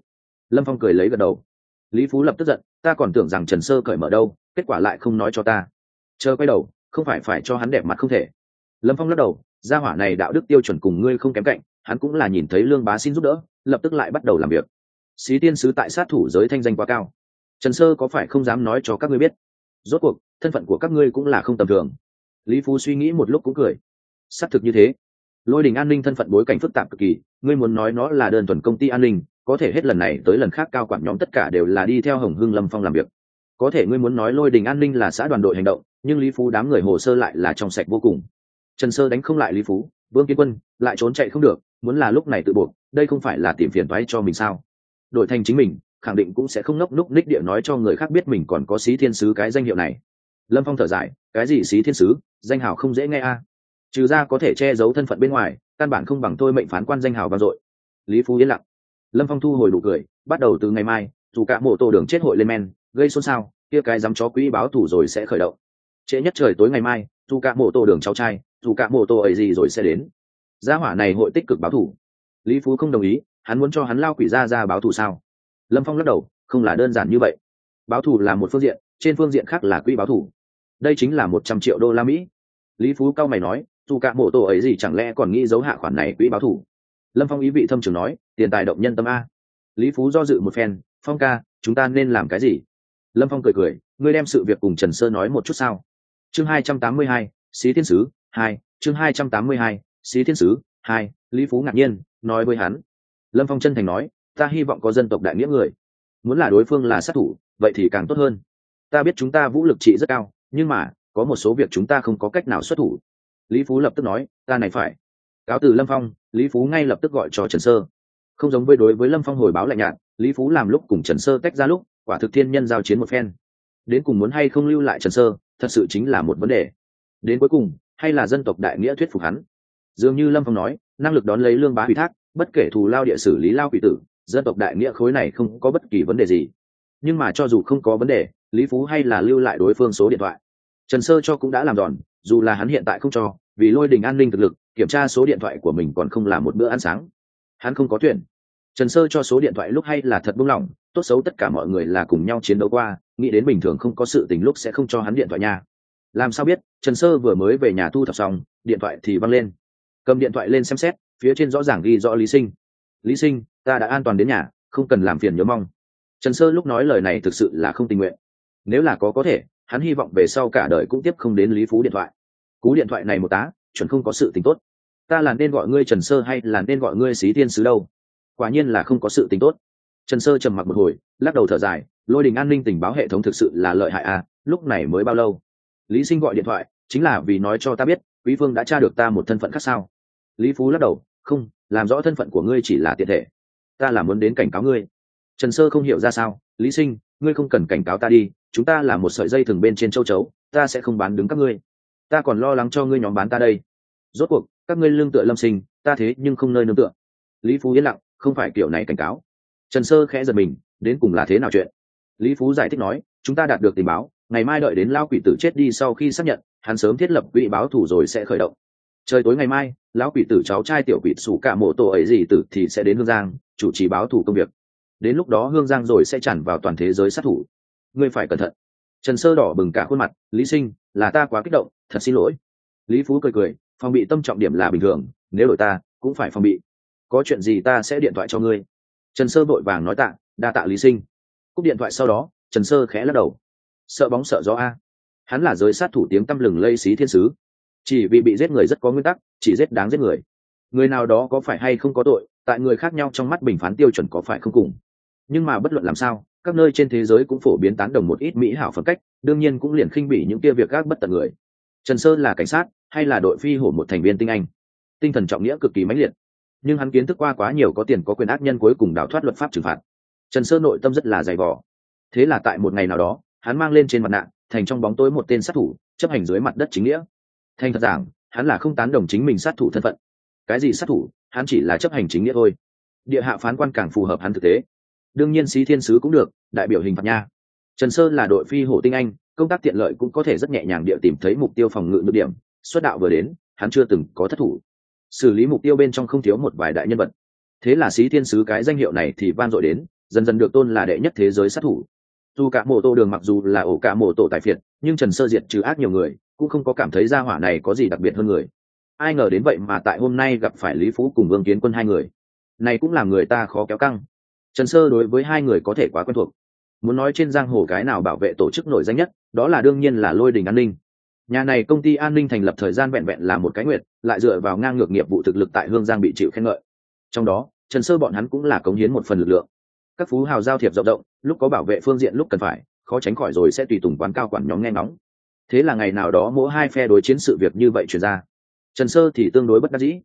Lâm phong cười lấy gật đầu. Lý phú lập tức giận, ta còn tưởng rằng trần sơ cởi mở đâu, kết quả lại không nói cho ta. Chờ quay đầu, không phải phải cho hắn đẹp mặt không thể. Lâm phong lắc đầu, gia hỏa này đạo đức tiêu chuẩn cùng ngươi không kém cạnh, hắn cũng là nhìn thấy lương bá xin giúp đỡ, lập tức lại bắt đầu làm việc. Xí tiên sứ tại sát thủ giới thanh danh quá cao. Trần sơ có phải không dám nói cho các ngươi biết? Rốt cuộc, thân phận của các ngươi cũng là không tầm thường. Lý phú suy nghĩ một lúc cũng cười. Xác thực như thế lôi đình an ninh thân phận bối cảnh phức tạp cực kỳ, ngươi muốn nói nó là đơn thuần công ty an ninh, có thể hết lần này tới lần khác cao quản nhóm tất cả đều là đi theo hồng hưng lâm phong làm việc. Có thể ngươi muốn nói lôi đình an ninh là xã đoàn đội hành động, nhưng lý phú đám người hồ sơ lại là trong sạch vô cùng. Trần sơ đánh không lại lý phú, vương kiến quân lại trốn chạy không được, muốn là lúc này tự buộc, đây không phải là tìm phiền toái cho mình sao? Đội thành chính mình, khẳng định cũng sẽ không nốc núc ních địa nói cho người khác biết mình còn có xí thiên sứ cái danh hiệu này. Lâm phong thở dài, cái gì xí thiên sứ? Danh hào không dễ nghe a trừ ra có thể che giấu thân phận bên ngoài, căn bản không bằng thôi mệnh phán quan danh hào vang dội. Lý phú yên lặng. Lâm phong thu hồi đủ cười, bắt đầu từ ngày mai, dù cả mộ tổ đường chết hội lên men, gây xôn xao, kia cái dám chó quỹ báo thủ rồi sẽ khởi động. Trễ nhất trời tối ngày mai, dù cả mộ tổ đường cháu trai, dù cả mộ tổ ấy gì rồi sẽ đến. Gia hỏa này hội tích cực báo thủ. Lý phú không đồng ý, hắn muốn cho hắn lao quỷ ra ra báo thù sao? Lâm phong lắc đầu, không là đơn giản như vậy. Báo thù là một phương diện, trên phương diện khác là quỹ báo thù đây chính là một trăm triệu đô la mỹ. Lý phú cao mày nói dù cả mộ tổ ấy gì chẳng lẽ còn nghĩ giấu hạ khoản này quỹ báo thủ? Lâm phong ý vị thâm trường nói, tiền tài động nhân tâm a. Lý phú do dự một phen, phong ca, chúng ta nên làm cái gì? Lâm phong cười cười, ngươi đem sự việc cùng trần sơ nói một chút sao? Chương hai trăm tám mươi hai, xí thiên sứ, hai, chương hai trăm tám mươi hai, xí thiên sứ, hai, lý phú ngạc nhiên, nói với hắn. Lâm phong chân thành nói, ta hy vọng có dân tộc đại nghĩa người. Muốn là đối phương là sát thủ, vậy thì càng tốt hơn. Ta biết chúng ta vũ lực trị rất cao, nhưng mà, có một số việc chúng ta không có cách nào xuất thủ lý phú lập tức nói, ta này phải. Cáo từ lâm phong, lý phú ngay lập tức gọi cho trần sơ. Không giống với đối với lâm phong hồi báo lạnh nhạt, lý phú làm lúc cùng trần sơ tách ra lúc, quả thực thiên nhân giao chiến một phen. Đến cùng muốn hay không lưu lại trần sơ, thật sự chính là một vấn đề. Đến cuối cùng, hay là dân tộc đại nghĩa thuyết phục hắn? Dường như lâm phong nói, năng lực đón lấy lương bá ủy thác, bất kể thù lao địa xử lý lao quỷ tử, dân tộc đại nghĩa khối này không có bất kỳ vấn đề gì. Nhưng mà cho dù không có vấn đề, lý phú hay là lưu lại đối phương số điện thoại. Trần sơ cho cũng đã làm giòn dù là hắn hiện tại không cho, vì lôi đình an ninh thực lực, kiểm tra số điện thoại của mình còn không là một bữa ăn sáng. Hắn không có tuyển. Trần sơ cho số điện thoại lúc hay là thật buông lỏng, tốt xấu tất cả mọi người là cùng nhau chiến đấu qua, nghĩ đến bình thường không có sự tình lúc sẽ không cho hắn điện thoại nha. Làm sao biết, trần sơ vừa mới về nhà thu thập xong, điện thoại thì văng lên. Cầm điện thoại lên xem xét, phía trên rõ ràng ghi rõ lý sinh. Lý sinh, ta đã an toàn đến nhà, không cần làm phiền nhớ mong. Trần sơ lúc nói lời này thực sự là không tình nguyện. Nếu là có có thể hắn hy vọng về sau cả đời cũng tiếp không đến lý phú điện thoại. Cú điện thoại này một tá, chuẩn không có sự tính tốt. Ta là nên gọi ngươi trần sơ hay là nên gọi ngươi xí tiên sứ đâu? Quả nhiên là không có sự tính tốt. Trần sơ trầm mặc một hồi, lắc đầu thở dài, lôi đình an ninh tình báo hệ thống thực sự là lợi hại à lúc này mới bao lâu? Lý sinh gọi điện thoại, chính là vì nói cho ta biết, quý phương đã tra được ta một thân phận khác sao? Lý phú lắc đầu, không, làm rõ thân phận của ngươi chỉ là tiện thể. Ta là muốn đến cảnh cáo ngươi. Trần sơ không hiểu ra sao, lý sinh, ngươi không cần cảnh cáo ta đi chúng ta là một sợi dây thừng bên trên châu chấu, ta sẽ không bán đứng các ngươi. Ta còn lo lắng cho ngươi nhóm bán ta đây. Rốt cuộc, các ngươi lương tựa lâm sinh, ta thế nhưng không nơi nương tựa. Lý phú yên lặng, không phải kiểu này cảnh cáo. Trần sơ khẽ giật mình, đến cùng là thế nào chuyện? Lý phú giải thích nói, chúng ta đạt được tình báo, ngày mai đợi đến lao quỷ tử chết đi sau khi xác nhận, hắn sớm thiết lập quỹ báo thủ rồi sẽ khởi động. Trời tối ngày mai, lão quỷ tử cháu trai tiểu quỷ sủ cả mộ tổ ấy gì tử thì sẽ đến hương giang, chủ trì báo thủ công việc. Đến lúc đó hương giang rồi sẽ tràn vào toàn thế giới sát thủ ngươi phải cẩn thận. Trần sơ đỏ bừng cả khuôn mặt, lý sinh, là ta quá kích động, thật xin lỗi. Lý phú cười cười, phòng bị tâm trọng điểm là bình thường, nếu đổi ta, cũng phải phòng bị. Có chuyện gì ta sẽ điện thoại cho ngươi. Trần sơ vội vàng nói tạ, đa tạ lý sinh. Cúp điện thoại sau đó, trần sơ khẽ lắc đầu. Sợ bóng sợ gió a. Hắn là giới sát thủ tiếng tăm lừng lây xí thiên sứ. Chỉ vì bị giết người rất có nguyên tắc, chỉ giết đáng giết người. Người nào đó có phải hay không có tội, tại người khác nhau trong mắt bình phán tiêu chuẩn có phải không cùng. Nhưng mà bất luận làm sao các nơi trên thế giới cũng phổ biến tán đồng một ít mỹ hảo phẩm cách, đương nhiên cũng liền khinh bỉ những kia việc gác bất tận người. Trần sơn là cảnh sát, hay là đội phi hổ một thành viên tinh anh? Tinh thần trọng nghĩa cực kỳ mãnh liệt. Nhưng hắn kiến thức qua quá nhiều có tiền có quyền ác nhân cuối cùng đào thoát luật pháp trừng phạt. Trần sơn nội tâm rất là dày vỏ thế là tại một ngày nào đó, hắn mang lên trên mặt nạ, thành trong bóng tối một tên sát thủ, chấp hành dưới mặt đất chính nghĩa. Thành thật giảng, hắn là không tán đồng chính mình sát thủ thân phận. Cái gì sát thủ, hắn chỉ là chấp hành chính nghĩa thôi. Địa hạ phán quan càng phù hợp hắn thực tế đương nhiên sĩ thiên sứ cũng được, đại biểu hình phạt nha. Trần sơn là đội phi hổ tinh anh, công tác tiện lợi cũng có thể rất nhẹ nhàng địa tìm thấy mục tiêu phòng ngự được điểm, xuất đạo vừa đến, hắn chưa từng có thất thủ. Xử lý mục tiêu bên trong không thiếu một vài đại nhân vật. Thế là sĩ thiên sứ cái danh hiệu này thì van dội đến, dần dần được tôn là đệ nhất thế giới sát thủ. Dù cả mộ tô đường mặc dù là ổ cả mộ tổ tài phiệt, nhưng trần sơ diệt trừ ác nhiều người, cũng không có cảm thấy gia hỏa này có gì đặc biệt hơn người. Ai ngờ đến vậy mà tại hôm nay gặp phải lý phú cùng vương kiến quân hai người. Này cũng làm người ta khó kéo căng trần sơ đối với hai người có thể quá quen thuộc. Muốn nói trên giang hồ cái nào bảo vệ tổ chức nổi danh nhất, đó là đương nhiên là lôi đình an ninh. Nhà này công ty an ninh thành lập thời gian vẹn vẹn là một cái nguyện lại dựa vào ngang ngược nghiệp vụ thực lực tại hương giang bị chịu khen ngợi. Trong đó, trần sơ bọn hắn cũng là cống hiến một phần lực lượng. Các phú hào giao thiệp rộng rộng lúc có bảo vệ phương diện lúc cần phải, khó tránh khỏi rồi sẽ tùy tùng quán cao quản nhóm nghe nóng. thế là ngày nào đó mỗi hai phe đối chiến sự việc như vậy chuyển ra. Trần sơ thì tương đối bất đắc dĩ.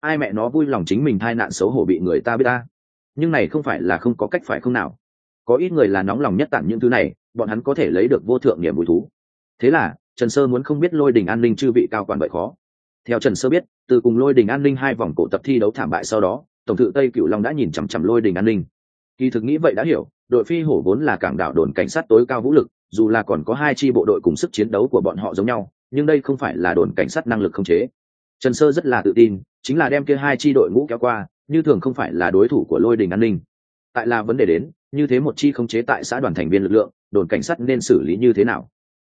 Ai mẹ nó vui lòng chính mình thai nạn xấu hổ bị người ta biết ta nhưng này không phải là không có cách phải không nào? Có ít người là nóng lòng nhất tặng những thứ này, bọn hắn có thể lấy được vô thượng niềm vui thú. Thế là, trần sơ muốn không biết lôi đình an ninh chư vị cao quản vậy khó. Theo trần sơ biết, từ cùng lôi đình an ninh hai vòng cổ tập thi đấu thảm bại sau đó, tổng thự tây cửu long đã nhìn chằm chằm lôi đình an ninh. Kỳ thực nghĩ vậy đã hiểu, đội phi hổ vốn là cảng đảo đồn cảnh sát tối cao vũ lực, dù là còn có hai chi bộ đội cùng sức chiến đấu của bọn họ giống nhau, nhưng đây không phải là đồn cảnh sát năng lực không chế. Trần sơ rất là tự tin, chính là đem kia hai chi đội ngũ kéo qua như thường không phải là đối thủ của lôi đình an ninh. Tại là vấn đề đến, như thế một chi không chế tại xã đoàn thành viên lực lượng, đồn cảnh sát nên xử lý như thế nào?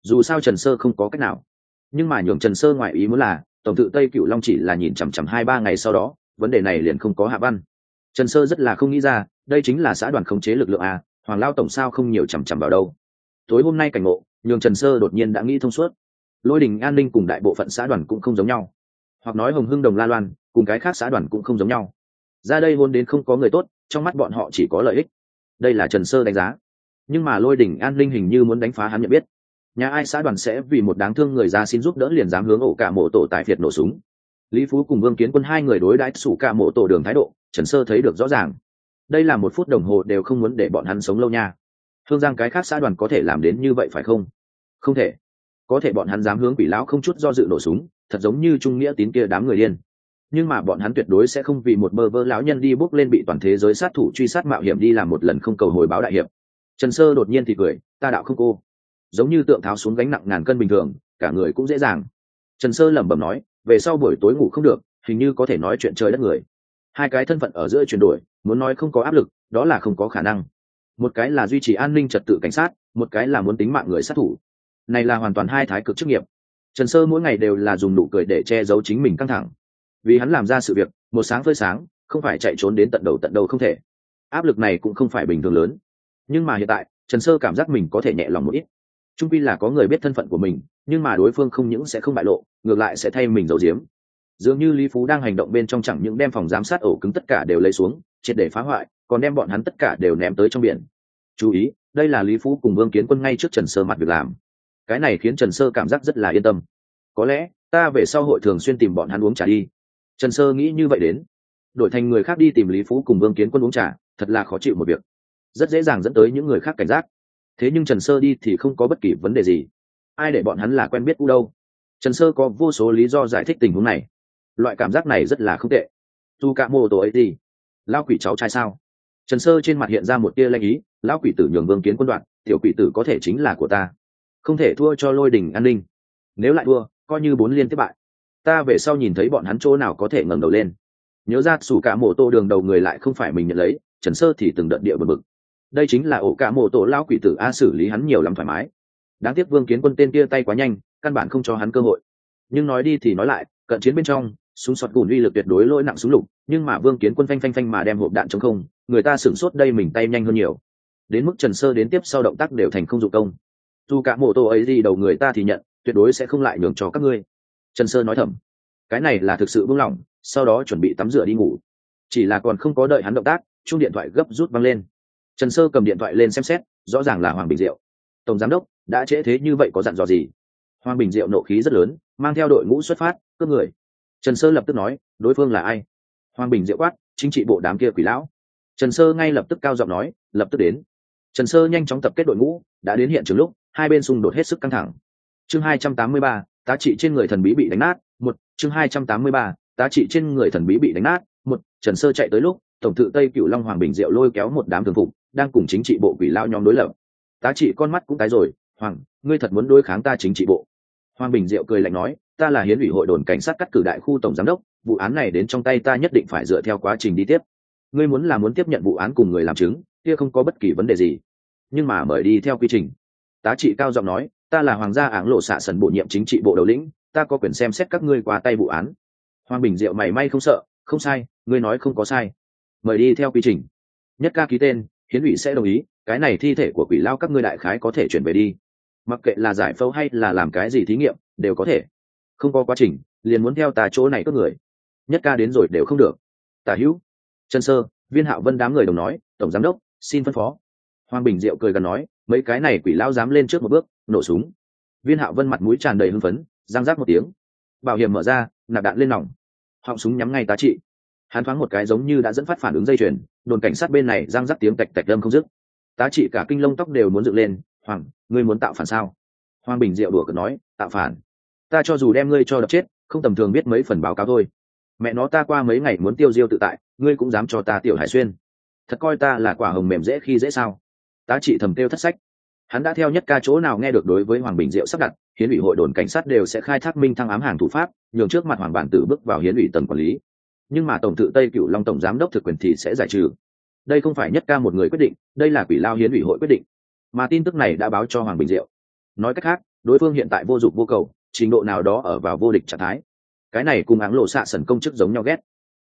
Dù sao trần sơ không có cách nào. Nhưng mà nhường trần sơ ngoại ý muốn là, tổng tự tây cựu long chỉ là nhìn chằm chằm hai ba ngày sau đó, vấn đề này liền không có hạ văn. Trần sơ rất là không nghĩ ra, đây chính là xã đoàn khống chế lực lượng à? hoàng lao tổng sao không nhiều chằm chằm vào đâu. Tối hôm nay cảnh ngộ, nhường trần sơ đột nhiên đã nghĩ thông suốt. Lôi đình an ninh cùng đại bộ phận xã đoàn cũng không giống nhau. Hoặc nói hồng hưng, đồng la loan, cùng cái khác xã đoàn cũng không giống nhau ra đây hôn đến không có người tốt, trong mắt bọn họ chỉ có lợi ích. Đây là trần sơ đánh giá. Nhưng mà lôi đỉnh an ninh hình như muốn đánh phá hắn nhận biết. Nhà ai xã đoàn sẽ vì một đáng thương người ra xin giúp đỡ liền dám hướng ổ cả mộ tổ tại việt nổ súng. Lý phú cùng vương kiến quân hai người đối đãi sủ cả mộ tổ đường thái độ, trần sơ thấy được rõ ràng. Đây là một phút đồng hồ đều không muốn để bọn hắn sống lâu nha. Thương giang cái khác xã đoàn có thể làm đến như vậy phải không? Không thể. Có thể bọn hắn dám hướng quỷ lão không chút do dự nổ súng, thật giống như trung nghĩa tín kia đám người điên nhưng mà bọn hắn tuyệt đối sẽ không vì một bơ vơ lão nhân đi bước lên bị toàn thế giới sát thủ truy sát mạo hiểm đi làm một lần không cầu hồi báo đại hiệp. Trần sơ đột nhiên thì cười, ta đạo không cô. Giống như tượng tháo xuống gánh nặng ngàn cân bình thường, cả người cũng dễ dàng. Trần sơ lẩm bẩm nói, về sau buổi tối ngủ không được, hình như có thể nói chuyện trời đất người. Hai cái thân phận ở giữa chuyển đổi, muốn nói không có áp lực, đó là không có khả năng. Một cái là duy trì an ninh trật tự cảnh sát, một cái là muốn tính mạng người sát thủ. Này là hoàn toàn hai thái cực chức nghiệp. Trần sơ mỗi ngày đều là dùng nụ cười để che giấu chính mình căng thẳng vì hắn làm ra sự việc, một sáng phơi sáng, không phải chạy trốn đến tận đầu tận đầu không thể. Áp lực này cũng không phải bình thường lớn. Nhưng mà hiện tại, trần sơ cảm giác mình có thể nhẹ lòng một ít. Trung pi là có người biết thân phận của mình, nhưng mà đối phương không những sẽ không bại lộ, ngược lại sẽ thay mình giấu giếm. Dường như lý phú đang hành động bên trong chẳng những đem phòng giám sát ổ cứng tất cả đều lấy xuống, triệt để phá hoại, còn đem bọn hắn tất cả đều ném tới trong biển. Chú ý, đây là lý phú cùng vương kiến quân ngay trước trần sơ mặt việc làm. Cái này khiến trần sơ cảm giác rất là yên tâm. Có lẽ, ta về sau hội thường xuyên tìm bọn hắn uống trà đi trần sơ nghĩ như vậy đến. Đổi thành người khác đi tìm lý phú cùng vương kiến quân uống trà, thật là khó chịu một việc. Rất dễ dàng dẫn tới những người khác cảnh giác. Thế nhưng trần sơ đi thì không có bất kỳ vấn đề gì. Ai để bọn hắn là quen biết u đâu? Trần sơ có vô số lý do giải thích tình huống này. Loại cảm giác này rất là không tệ. Tu cả mô tổ ấy gì lao quỷ cháu trai sao? Trần sơ trên mặt hiện ra một tia lanh ý, lão quỷ tử nhường vương kiến quân đoạn, tiểu quỷ tử có thể chính là của ta. Không thể thua cho lôi đình an ninh. Nếu lại thua, coi như bốn liên tiếp bại ta về sau nhìn thấy bọn hắn chỗ nào có thể ngẩng đầu lên. Nhớ ra sủ cả mộ tô đường đầu người lại không phải mình nhận lấy, trần sơ thì từng đợt địa bật bực. Đây chính là ổ cả mộ tổ lao quỷ tử a xử lý hắn nhiều lắm thoải mái. Đáng tiếc vương kiến quân tên kia tay quá nhanh, căn bản không cho hắn cơ hội. Nhưng nói đi thì nói lại, cận chiến bên trong, súng sọt gùn uy lực tuyệt đối lỗi nặng súng lục, nhưng mà vương kiến quân phanh phanh phanh mà đem hộp đạn chống không, người ta sửng sốt đây mình tay nhanh hơn nhiều. Đến mức trần sơ đến tiếp sau động tác đều thành không dụng công. Dù cả mô tô ấy gì đầu người ta thì nhận, tuyệt đối sẽ không lại nhường cho các ngươi trần sơ nói thầm. Cái này là thực sự buông lỏng, sau đó chuẩn bị tắm rửa đi ngủ. Chỉ là còn không có đợi hắn động tác chung điện thoại gấp rút văng lên. Trần sơ cầm điện thoại lên xem xét, rõ ràng là hoàng bình diệu. Tổng giám đốc, đã trễ thế như vậy có dặn dò gì? Hoàng bình diệu nộ khí rất lớn, mang theo đội ngũ xuất phát, cướp người. Trần sơ lập tức nói, đối phương là ai? Hoàng bình diệu quát, chính trị bộ đám kia quỷ lão. Trần sơ ngay lập tức cao giọng nói, lập tức đến. Trần sơ nhanh chóng tập kết đội ngũ, đã đến hiện trường lúc, hai bên xung đột hết sức căng thẳng. Chương hai trăm tám mươi ba tá trị trên người thần bí bị đánh nát. Một, chương hai trăm tám mươi ba, tá trị trên người thần bí bị đánh nát. Một, trần sơ chạy tới lúc, tổng thự tây cựu long hoàng bình diệu lôi kéo một đám thường phục, đang cùng chính trị bộ quỷ lao nhóm đối lập. Tá trị con mắt cũng tái rồi, hoàng, ngươi thật muốn đối kháng ta chính trị bộ? Hoàng bình diệu cười lạnh nói, ta là hiến ủy hội đồn cảnh sát cắt cử đại khu tổng giám đốc, vụ án này đến trong tay ta nhất định phải dựa theo quá trình đi tiếp. Ngươi muốn là muốn tiếp nhận vụ án cùng người làm chứng, kia không có bất kỳ vấn đề gì. Nhưng mà mời đi theo quy trình. Tá trị cao giọng nói ta là hoàng gia áng lộ xạ sần bổ nhiệm chính trị bộ đầu lĩnh, ta có quyền xem xét các ngươi qua tay vụ án. Hoàng bình diệu mày may không sợ, không sai, ngươi nói không có sai. Mời đi theo quy trình. Nhất ca ký tên, hiến ủy sẽ đồng ý, cái này thi thể của quỷ lao các ngươi đại khái có thể chuyển về đi. Mặc kệ là giải phẫu hay là làm cái gì thí nghiệm, đều có thể. Không có quá trình, liền muốn theo tà chỗ này cướp người. Nhất ca đến rồi đều không được. Tả hữu, trần sơ, viên hạo vân đám người đồng nói, tổng giám đốc, xin phân phó hoàng bình diệu cười gần nói, mấy cái này quỷ lao dám lên trước một bước, nổ súng. Viên hạo vân mặt mũi tràn đầy hưng phấn giang giác một tiếng. Bảo hiểm mở ra, nạp đạn lên nòng. Họng súng nhắm ngay tá trị. Hắn thoáng một cái giống như đã dẫn phát phản ứng dây chuyền, đồn cảnh sát bên này giang rắc tiếng tạch tạch đâm không dứt. Tá trị cả kinh lông tóc đều muốn dựng lên, hoàng, ngươi muốn tạo phản sao? Hoàng bình diệu đùa cợt nói, tạo phản? Ta cho dù đem ngươi cho đập chết, không tầm thường biết mấy phần báo cáo thôi. Mẹ nó ta qua mấy ngày muốn tiêu diêu tự tại, ngươi cũng dám cho ta tiểu hải xuyên. Thật coi ta là quả hồng mềm dễ khi dễ sao? Tá trị thầm tiêu thất sách. Hắn đã theo nhất ca chỗ nào nghe được đối với hoàng bình diệu sắp đặt, hiến ủy hội đồn cảnh sát đều sẽ khai thác minh thăng ám hàng thủ pháp, nhường trước mặt hoàng bản tử bước vào hiến ủy tầng quản lý. Nhưng mà tổng tự tây cựu long tổng giám đốc thực quyền thì sẽ giải trừ. Đây không phải nhất ca một người quyết định, đây là quỷ lao hiến ủy hội quyết định. Mà tin tức này đã báo cho hoàng bình diệu. Nói cách khác, đối phương hiện tại vô dụng vô cầu, trình độ nào đó ở vào vô địch trạng thái. Cái này cùng áng lộ xạ sần công chức giống nhau ghét.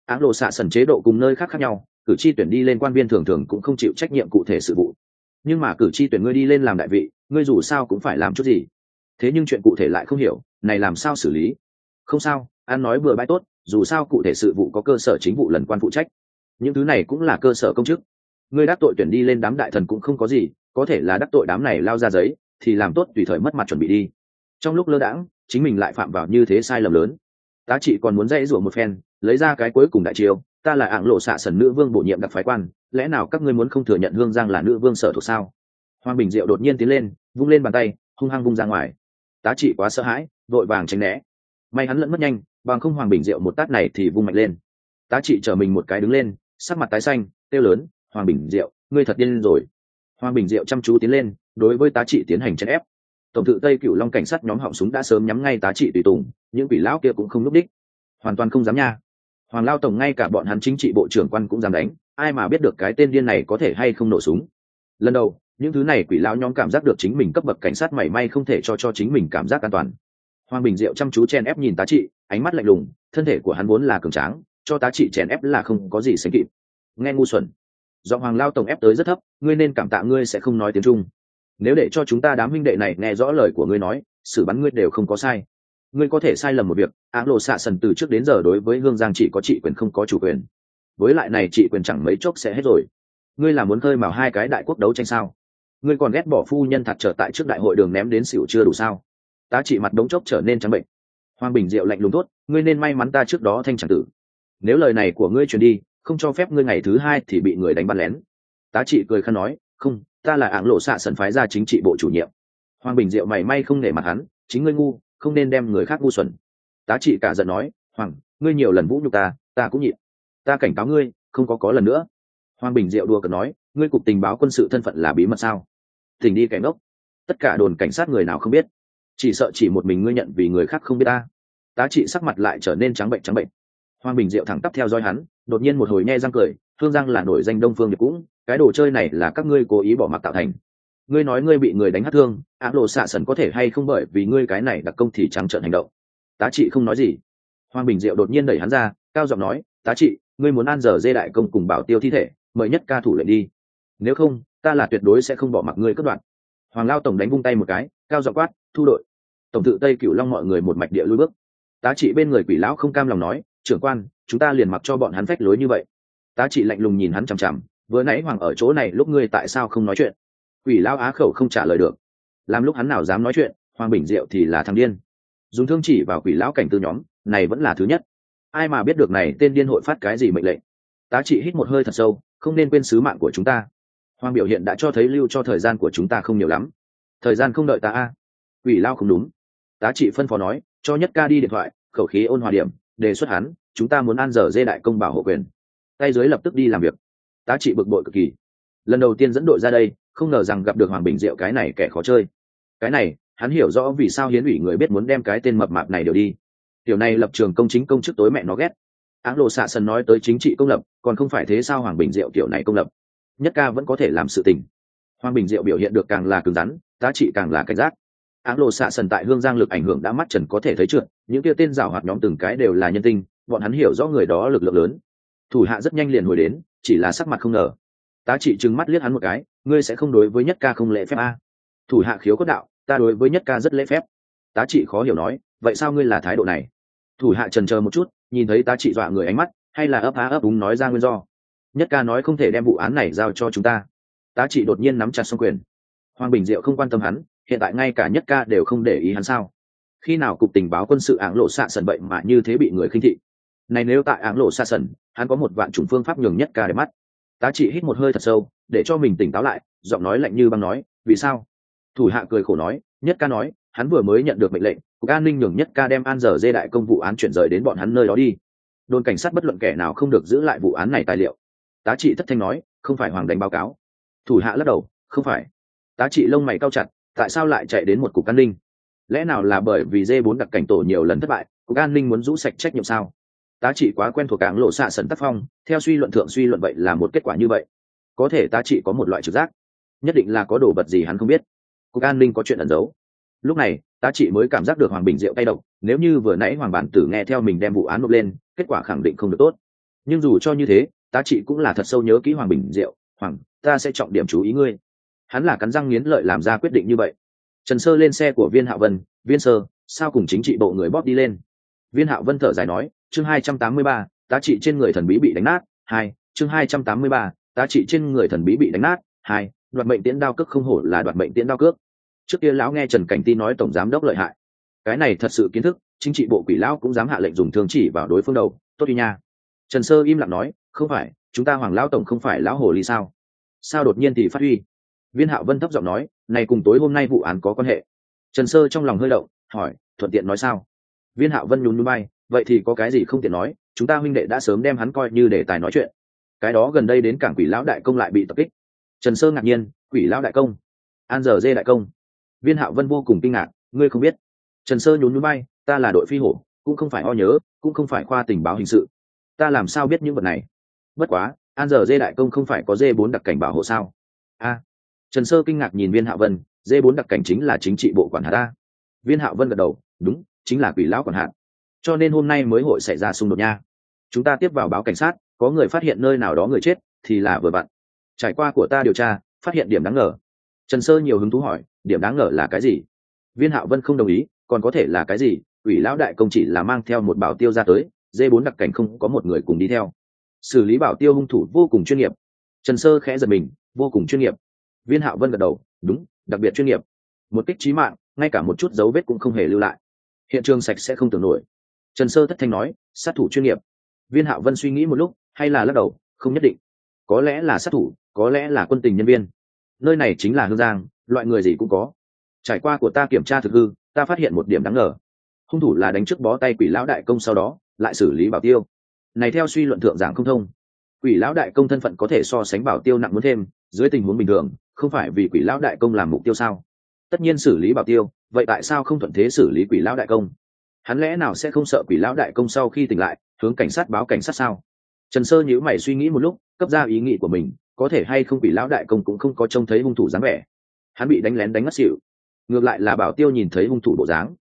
Áng lộ xạ sần chế độ cùng nơi khác khác nhau, cử tri tuyển đi lên quan viên thường thường cũng không chịu trách nhiệm cụ thể sự vụ nhưng mà cử tri tuyển ngươi đi lên làm đại vị, ngươi dù sao cũng phải làm chút gì. Thế nhưng chuyện cụ thể lại không hiểu, này làm sao xử lý? Không sao an nói bừa bãi tốt, dù sao cụ thể sự vụ có cơ sở chính vụ lần quan phụ trách. Những thứ này cũng là cơ sở công chức. Ngươi đắc tội tuyển đi lên đám đại thần cũng không có gì, có thể là đắc tội đám này lao ra giấy, thì làm tốt tùy thời mất mặt chuẩn bị đi. Trong lúc lơ đãng, chính mình lại phạm vào như thế sai lầm lớn. Tá trị còn muốn dãy rủa một phen, lấy ra cái cuối cùng đại chiêu, ta là ạng lộ xạ sần nữ vương bổ nhiệm đặc phái quan lẽ nào các ngươi muốn không thừa nhận hương giang là nữ vương sở thuộc sao? Hoàng bình diệu đột nhiên tiến lên, vung lên bàn tay, hung hăng vung ra ngoài. Tá trị quá sợ hãi, vội vàng tránh né. May hắn lẫn mất nhanh, bằng không hoàng bình diệu một tát này thì vung mạnh lên. Tá trị chở mình một cái đứng lên, sắc mặt tái xanh, kêu lớn, hoàng bình diệu, ngươi thật điên rồi. Hoàng bình diệu chăm chú tiến lên, đối với tá trị tiến hành chèn ép. Tổng tự tây cựu long cảnh sát nhóm họng súng đã sớm nhắm ngay tá trị tùy tùng, những quỷ lão kia cũng không núp đích. Hoàn toàn không dám nha. Hoàng lao tổng ngay cả bọn hắn chính trị bộ trưởng quan cũng dám đánh ai mà biết được cái tên điên này có thể hay không nổ súng. Lần đầu, những thứ này quỷ lão nhóm cảm giác được chính mình cấp bậc cảnh sát mảy may không thể cho cho chính mình cảm giác an toàn. Hoàng bình diệu chăm chú chen ép nhìn tá trị, ánh mắt lạnh lùng, thân thể của hắn vốn là cường tráng, cho tá trị chèn ép là không có gì sánh kịp. Nghe ngu xuẩn. Do hoàng lao tổng ép tới rất thấp, ngươi nên cảm tạ ngươi sẽ không nói tiếng trung. Nếu để cho chúng ta đám huynh đệ này nghe rõ lời của ngươi nói, xử bắn ngươi đều không có sai. Ngươi có thể sai lầm một việc, áng lộ xạ sần từ trước đến giờ đối với hương giang chỉ có trị quyền không có chủ quyền với lại này trị quyền chẳng mấy chốc sẽ hết rồi. Ngươi là muốn khơi mào hai cái đại quốc đấu tranh sao? Ngươi còn ghét bỏ phu nhân thật trở tại trước đại hội đường ném đến xỉu chưa đủ sao? Tá trị mặt đống chốc trở nên trắng bệnh. Hoàng bình diệu lạnh lùng tốt ngươi nên may mắn ta trước đó thanh chẳng tử. Nếu lời này của ngươi truyền đi, không cho phép ngươi ngày thứ hai thì bị người đánh bắt lén. Tá trị cười khăn nói, không, ta là ảng lộ xạ sần phái ra chính trị bộ chủ nhiệm. Hoàng bình diệu mày may không nể mặt hắn, chính ngươi ngu, không nên đem người khác ngu xuẩn. Tá trị cả giận nói, hoàng, ngươi nhiều lần vũ nhục ta ta cũng nhịn ta cảnh cáo ngươi, không có có lần nữa. Hoàng bình diệu đùa cợt nói, ngươi cục tình báo quân sự thân phận là bí mật sao? Thỉnh đi cảnh ngốc. Tất cả đồn cảnh sát người nào không biết? Chỉ sợ chỉ một mình ngươi nhận vì người khác không biết ta. Tá trị sắc mặt lại trở nên trắng bệnh trắng bệnh. Hoàng bình diệu thẳng tắp theo dõi hắn, đột nhiên một hồi nghe răng cười thương giang là nổi danh đông phương nhật cũng, cái đồ chơi này là các ngươi cố ý bỏ mặc tạo thành. Ngươi nói ngươi bị người đánh hát thương, ác lộ xạ sần có thể hay không bởi vì ngươi cái này đặc công thì trắng trợn hành động? Tá trị không nói gì. Hoàng bình diệu đột nhiên đẩy hắn ra, cao giọng nói tá trị, ngươi muốn ăn giờ dê đại công cùng bảo tiêu thi thể, mời nhất ca thủ lệnh đi. Nếu không, ta là tuyệt đối sẽ không bỏ mặc ngươi cất đoạn hoàng lao tổng đánh vung tay một cái, cao giọng quát, thu đội. Tổng tự tây cửu long mọi người một mạch địa lui bước. Tá trị bên người quỷ lão không cam lòng nói, trưởng quan, chúng ta liền mặc cho bọn hắn phách lối như vậy. Tá trị lạnh lùng nhìn hắn chằm chằm, vừa nãy hoàng ở chỗ này, lúc ngươi tại sao không nói chuyện? Quỷ lão á khẩu không trả lời được. Làm lúc hắn nào dám nói chuyện, hoàng bình diệu thì là thằng điên. Dùng thương chỉ vào quỷ lão cảnh tư nhóm, này vẫn là thứ nhất ai mà biết được này tên điên hội phát cái gì mệnh lệnh? Tá trị hít một hơi thật sâu, không nên quên sứ mạng của chúng ta. Hoàng biểu hiện đã cho thấy lưu cho thời gian của chúng ta không nhiều lắm. Thời gian không đợi ta a. Quỷ lao không đúng. Tá trị phân phó nói, cho nhất ca đi điện thoại, khẩu khí ôn hòa điểm, đề xuất hắn, chúng ta muốn ăn dở dê đại công bảo hộ quyền. Tay dưới lập tức đi làm việc. Tá trị bực bội cực kỳ. Lần đầu tiên dẫn đội ra đây, không ngờ rằng gặp được hoàng bình diệu cái này kẻ khó chơi. Cái này, hắn hiểu rõ vì sao hiến ủy người biết muốn đem cái tên mập mạp này đều đi tiểu này lập trường công chính công chức tối mẹ nó ghét. Áng lộ xạ sần nói tới chính trị công lập, còn không phải thế sao hoàng bình diệu kiểu này công lập? Nhất ca vẫn có thể làm sự tình. Hoàng bình diệu biểu hiện được càng là cứng rắn tá trị càng là cảnh giác. Áng lộ xạ sần tại hương giang lực ảnh hưởng đã mắt trần có thể thấy trượt những kia tên rào hoạt nhóm từng cái đều là nhân tinh, bọn hắn hiểu rõ người đó lực lượng lớn. Thủ hạ rất nhanh liền hồi đến, chỉ là sắc mặt không ngờ. Tá trị trừng mắt liếc hắn một cái, ngươi sẽ không đối với nhất ca không lễ phép a thủ hạ khiếu cốt đạo, ta đối với nhất ca rất lễ phép. Tá trị khó hiểu nói vậy sao ngươi là thái độ này? Thủ hạ trần chờ một chút, nhìn thấy ta trị dọa người ánh mắt, hay là ấp há ấp úng nói ra nguyên do? Nhất ca nói không thể đem vụ án này giao cho chúng ta. Tá trị đột nhiên nắm chặt xong quyền. Hoàng bình diệu không quan tâm hắn, hiện tại ngay cả nhất ca đều không để ý hắn sao? Khi nào cục tình báo quân sự áng lộ xạ sần bệnh mà như thế bị người khinh thị? Này nếu tại áng lộ xạ sần, hắn có một vạn chủng phương pháp nhường nhất ca để mắt. Tá trị hít một hơi thật sâu, để cho mình tỉnh táo lại, giọng nói lạnh như băng nói, vì sao? Thủ hạ cười khổ nói, nhất ca nói, hắn vừa mới nhận được mệnh lệnh cục an ninh nhường nhất ca đem an giờ dê đại công vụ án chuyển rời đến bọn hắn nơi đó đi. Đồn cảnh sát bất luận kẻ nào không được giữ lại vụ án này tài liệu. Tá trị thất thanh nói, không phải hoàng đánh báo cáo. Thủ hạ lắc đầu, không phải. Tá trị lông mày cao chặt, tại sao lại chạy đến một cục an ninh? Lẽ nào là bởi vì dê bốn đặc cảnh tổ nhiều lần thất bại, cục an ninh muốn rũ sạch trách nhiệm sao? Tá trị quá quen thuộc cảng lộ xạ sần tác phong, theo suy luận thượng suy luận vậy là một kết quả như vậy. Có thể tá trị có một loại trực giác, nhất định là có đồ vật gì hắn không biết. Cục an ninh có chuyện ẩn giấu. Lúc này tá trị mới cảm giác được hoàng bình diệu tay độc, nếu như vừa nãy hoàng bản tử nghe theo mình đem vụ án nộp lên, kết quả khẳng định không được tốt. Nhưng dù cho như thế, tá trị cũng là thật sâu nhớ kỹ hoàng bình diệu, hoàng, ta sẽ trọng điểm chú ý ngươi. Hắn là cắn răng nghiến lợi làm ra quyết định như vậy. Trần sơ lên xe của viên hạ vân, viên sơ, sao cùng chính trị bộ người bóp đi lên? Viên hạ vân thở dài nói, chương hai trăm tám mươi ba, tá trị trên người thần bí bị đánh nát, hai, chương hai trăm tám mươi ba, tá trị trên người thần bí bị đánh nát, hai, đoạt mệnh tiễn đao cước không hổ là đoạt mệnh tiễn đao cước trước kia lão nghe trần cảnh ti nói tổng giám đốc lợi hại. Cái này thật sự kiến thức, chính trị bộ quỷ lão cũng dám hạ lệnh dùng thương chỉ vào đối phương đầu. Tốt đi nha. Trần sơ im lặng nói, không phải, chúng ta hoàng lão tổng không phải lão hồ ly sao? Sao đột nhiên thì phát huy? Viên hạo vân thấp giọng nói, này cùng tối hôm nay vụ án có quan hệ. Trần sơ trong lòng hơi động, hỏi, thuận tiện nói sao? Viên hạo vân nhún núi bay, vậy thì có cái gì không tiện nói, chúng ta huynh đệ đã sớm đem hắn coi như để tài nói chuyện. Cái đó gần đây đến cảng quỷ lão đại công lại bị tập kích. Trần sơ ngạc nhiên, quỷ lão đại công. An giờ dê đại công viên hạo vân vô cùng kinh ngạc, ngươi không biết, trần sơ nhún núi bay ta là đội phi hổ, cũng không phải o nhớ, cũng không phải khoa tình báo hình sự. Ta làm sao biết những vật này? Bất quá, an giờ dê đại công không phải có dê bốn đặc cảnh bảo hộ sao? A. Trần sơ kinh ngạc nhìn viên hạ vân, dê bốn đặc cảnh chính là chính trị bộ quản hạt ta. Viên hạ vân gật đầu, đúng, chính là quỷ lão quản hạt. Cho nên hôm nay mới hội xảy ra xung đột nha. Chúng ta tiếp vào báo cảnh sát, có người phát hiện nơi nào đó người chết, thì là vừa vặn. Trải qua của ta điều tra, phát hiện điểm đáng ngờ. Trần sơ nhiều hứng thú hỏi điểm đáng ngờ là cái gì? Viên hạo vân không đồng ý, còn có thể là cái gì? Ủy lão đại công chỉ là mang theo một bảo tiêu ra tới dê bốn đặc cảnh không có một người cùng đi theo. Xử lý bảo tiêu hung thủ vô cùng chuyên nghiệp. Trần sơ khẽ giật mình, vô cùng chuyên nghiệp. Viên hạo vân gật đầu, đúng, đặc biệt chuyên nghiệp. Một kích trí mạng, ngay cả một chút dấu vết cũng không hề lưu lại. Hiện trường sạch sẽ không tưởng nổi. Trần sơ thất thanh nói, sát thủ chuyên nghiệp. Viên hạo vân suy nghĩ một lúc, hay là lắc đầu, không nhất định. Có lẽ là sát thủ, có lẽ là quân tình nhân viên. Nơi này chính là hương giang loại người gì cũng có. Trải qua của ta kiểm tra thực hư, ta phát hiện một điểm đáng ngờ. Hung thủ là đánh trước bó tay quỷ lão đại công sau đó, lại xử lý bảo tiêu. Này theo suy luận thượng giảng không thông. Quỷ lão đại công thân phận có thể so sánh bảo tiêu nặng muốn thêm, dưới tình huống bình thường, không phải vì quỷ lão đại công làm mục tiêu sao? Tất nhiên xử lý bảo tiêu, vậy tại sao không thuận thế xử lý quỷ lão đại công? Hắn lẽ nào sẽ không sợ quỷ lão đại công sau khi tỉnh lại, hướng cảnh sát báo cảnh sát sao? Trần sơ nhíu mày suy nghĩ một lúc, cấp ra ý nghĩ của mình, có thể hay không quỷ lão đại công cũng không có trông thấy hung thủ dáng vẻ hắn bị đánh lén đánh ngất xỉu. Ngược lại là bảo tiêu nhìn thấy hung thủ bộ dáng.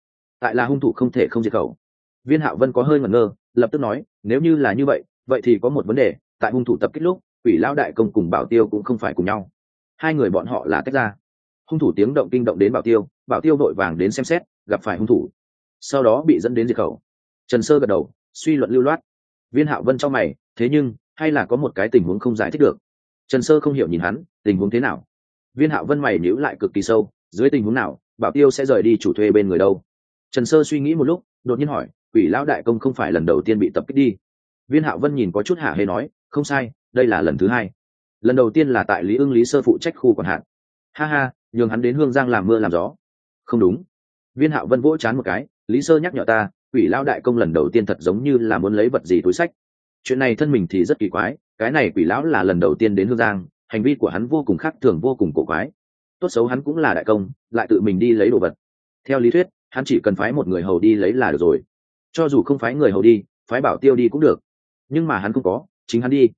Tại là hung thủ không thể không diệt khẩu. Viên hạo vân có hơi ngẩn ngơ, lập tức nói, nếu như là như vậy vậy thì có một vấn đề, tại hung thủ tập kích lúc, quỷ lão đại công cùng bảo tiêu cũng không phải cùng nhau. Hai người bọn họ là tách ra. Hung thủ tiếng động kinh động đến bảo tiêu bảo tiêu vội vàng đến xem xét, gặp phải hung thủ. Sau đó bị dẫn đến diệt khẩu. Trần sơ gật đầu, suy luận lưu loát. Viên hạo vân cho mày, thế nhưng, hay là có một cái tình huống không giải thích được? Trần sơ không hiểu nhìn hắn, tình huống thế nào? Viên hạo vân mày nhíu lại cực kỳ sâu, dưới tình huống nào, bảo tiêu sẽ rời đi chủ thuê bên người đâu? Trần sơ suy nghĩ một lúc, đột nhiên hỏi, quỷ lão đại công không phải lần đầu tiên bị tập kích đi? Viên hạo vân nhìn có chút hả hê nói, không sai, đây là lần thứ hai. Lần đầu tiên là tại lý ưng lý sơ phụ trách khu còn hạn ha ha, nhường hắn đến hương giang làm mưa làm gió. Không đúng. Viên hạo vân vỗ chán một cái, lý sơ nhắc nhở ta, quỷ lão đại công lần đầu tiên thật giống như là muốn lấy vật gì túi sách. Chuyện này thân mình thì rất kỳ quái, cái này quỷ lão là lần đầu tiên đến hương giang hành vi của hắn vô cùng khác thường, vô cùng cổ quái. Tốt xấu hắn cũng là đại công, lại tự mình đi lấy đồ vật. Theo lý thuyết, hắn chỉ cần phái một người hầu đi lấy là được rồi. Cho dù không phái người hầu đi, phái bảo tiêu đi cũng được. Nhưng mà hắn không có, chính hắn đi.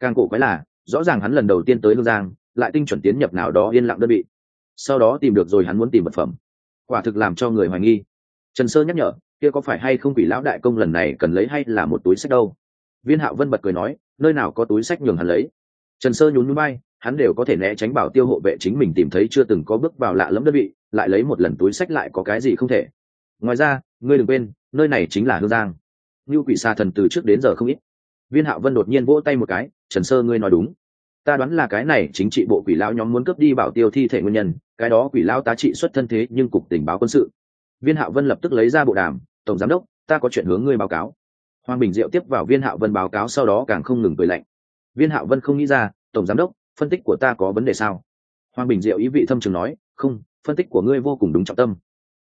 Càng cổ quái là, rõ ràng hắn lần đầu tiên tới hương giang, lại tinh chuẩn tiến nhập nào đó yên lặng đơn vị. Sau đó tìm được rồi hắn muốn tìm vật phẩm. Quả thực làm cho người hoài nghi. Trần sơ nhắc nhở, kia có phải hay không quỷ lão đại công lần này cần lấy hay là một túi sách đâu? Viên hạo vân bật cười nói, nơi nào có túi sách nhường hắn lấy? Trần sơ nhún núi bay hắn đều có thể né tránh bảo tiêu hộ vệ chính mình tìm thấy chưa từng có bước vào lạ lẫm đơn vị, lại lấy một lần túi sách lại có cái gì không thể. Ngoài ra, ngươi đừng quên, nơi này chính là hương giang. Như quỷ xa thần từ trước đến giờ không ít. Viên hạo vân đột nhiên vỗ tay một cái, trần sơ, ngươi nói đúng. Ta đoán là cái này chính trị bộ quỷ lao nhóm muốn cướp đi bảo tiêu thi thể nguyên nhân, cái đó quỷ lao tá trị xuất thân thế nhưng cục tình báo quân sự. Viên hạo vân lập tức lấy ra bộ đàm, tổng giám đốc, ta có chuyện hướng ngươi báo cáo. Hoàng bình diệu tiếp vào viên hạo vân báo cáo sau đó càng không ngừng cười lạnh viên hạo vân không nghĩ ra, tổng giám đốc, phân tích của ta có vấn đề sao? Hoàng bình diệu ý vị thâm trường nói, không, phân tích của ngươi vô cùng đúng trọng tâm.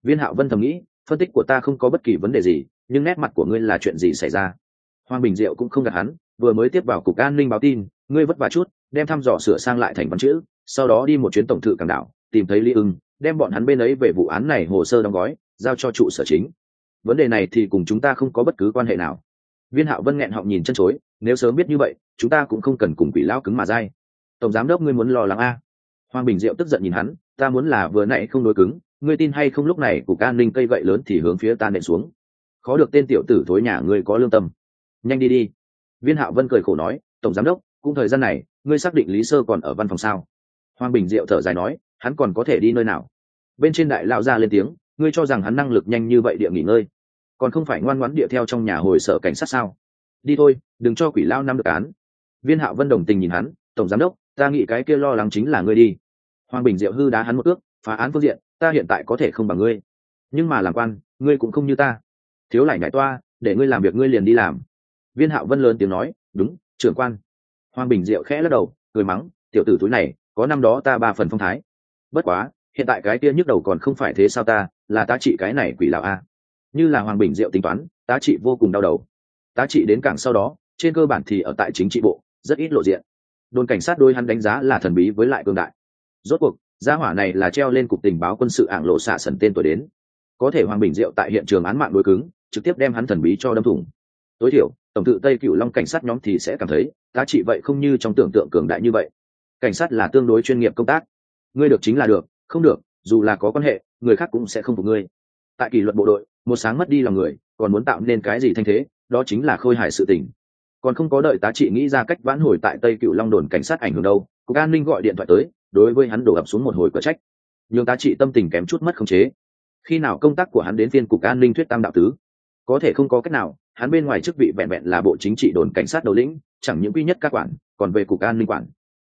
Viên hạo vân thầm nghĩ, phân tích của ta không có bất kỳ vấn đề gì, nhưng nét mặt của ngươi là chuyện gì xảy ra? Hoàng bình diệu cũng không gặp hắn, vừa mới tiếp vào cục an ninh báo tin, ngươi vất vả chút, đem thăm dò sửa sang lại thành văn chữ, sau đó đi một chuyến tổng thự càng đảo, tìm thấy lý ưng, đem bọn hắn bên ấy về vụ án này hồ sơ đóng gói, giao cho trụ sở chính. Vấn đề này thì cùng chúng ta không có bất cứ quan hệ nào viên hạo vân nghẹn họng nhìn chân chối, nếu sớm biết như vậy, chúng ta cũng không cần cùng quỷ lao cứng mà dai. Tổng giám đốc ngươi muốn lo lắng a? Hoàng bình diệu tức giận nhìn hắn, ta muốn là vừa nãy không đối cứng, ngươi tin hay không lúc này cục an ninh cây gậy lớn thì hướng phía ta nện xuống. Khó được tên tiểu tử thối nhà ngươi có lương tâm. Nhanh đi đi. Viên hạo vân cười khổ nói, tổng giám đốc, cũng thời gian này, ngươi xác định lý sơ còn ở văn phòng sao? Hoàng bình diệu thở dài nói, hắn còn có thể đi nơi nào? Bên trên đại lão ra lên tiếng, ngươi cho rằng hắn năng lực nhanh như vậy địa nghỉ ngơi còn không phải ngoan ngoãn địa theo trong nhà hồi sở cảnh sát sao? Đi thôi, đừng cho quỷ lao năm được án. Viên hạo vân đồng tình nhìn hắn, tổng giám đốc, ta nghĩ cái kia lo lắng chính là ngươi đi. Hoàng bình diệu hư đá hắn một ước, phá án phương diện, ta hiện tại có thể không bằng ngươi. Nhưng mà làm quan, ngươi cũng không như ta. Thiếu lại ngại toa, để ngươi làm việc ngươi liền đi làm. Viên hạo vân lớn tiếng nói, đúng, trưởng quan. Hoàng bình diệu khẽ lắc đầu, cười mắng, tiểu tử túi này, có năm đó ta ba phần phong thái. Bất quá, hiện tại cái kia nhức đầu còn không phải thế sao ta, là ta trị cái này quỷ lão a như là hoàng bình diệu tính toán, tá trị vô cùng đau đầu. Tá trị đến cảng sau đó, trên cơ bản thì ở tại chính trị bộ, rất ít lộ diện. Đồn cảnh sát đôi hắn đánh giá là thần bí với lại cương đại. Rốt cuộc, gia hỏa này là treo lên cục tình báo quân sự ảng lộ xạ sần tên tuổi đến. Có thể hoàng bình diệu tại hiện trường án mạng đối cứng, trực tiếp đem hắn thần bí cho đâm thủng. Tối thiểu, tổng tự tây cựu long cảnh sát nhóm thì sẽ cảm thấy, tá trị vậy không như trong tưởng tượng cường đại như vậy. Cảnh sát là tương đối chuyên nghiệp công tác. Ngươi được chính là được, không được, dù là có quan hệ, người khác cũng sẽ không phục ngươi tại kỷ luật bộ đội, một sáng mất đi lòng người, còn muốn tạo nên cái gì thanh thế, đó chính là khôi hài sự tình. Còn không có đợi tá trị nghĩ ra cách vãn hồi tại tây cựu long đồn cảnh sát ảnh hưởng đâu, cục an ninh gọi điện thoại tới, đối với hắn đổ ập xuống một hồi cửa trách. Nhưng tá trị tâm tình kém chút mất khống chế. Khi nào công tác của hắn đến phiên cục an ninh thuyết tam đạo tứ? Có thể không có cách nào, hắn bên ngoài chức vị vẹn vẹn là bộ chính trị đồn cảnh sát đầu lĩnh, chẳng những quy nhất các quản, còn về cục an ninh quản.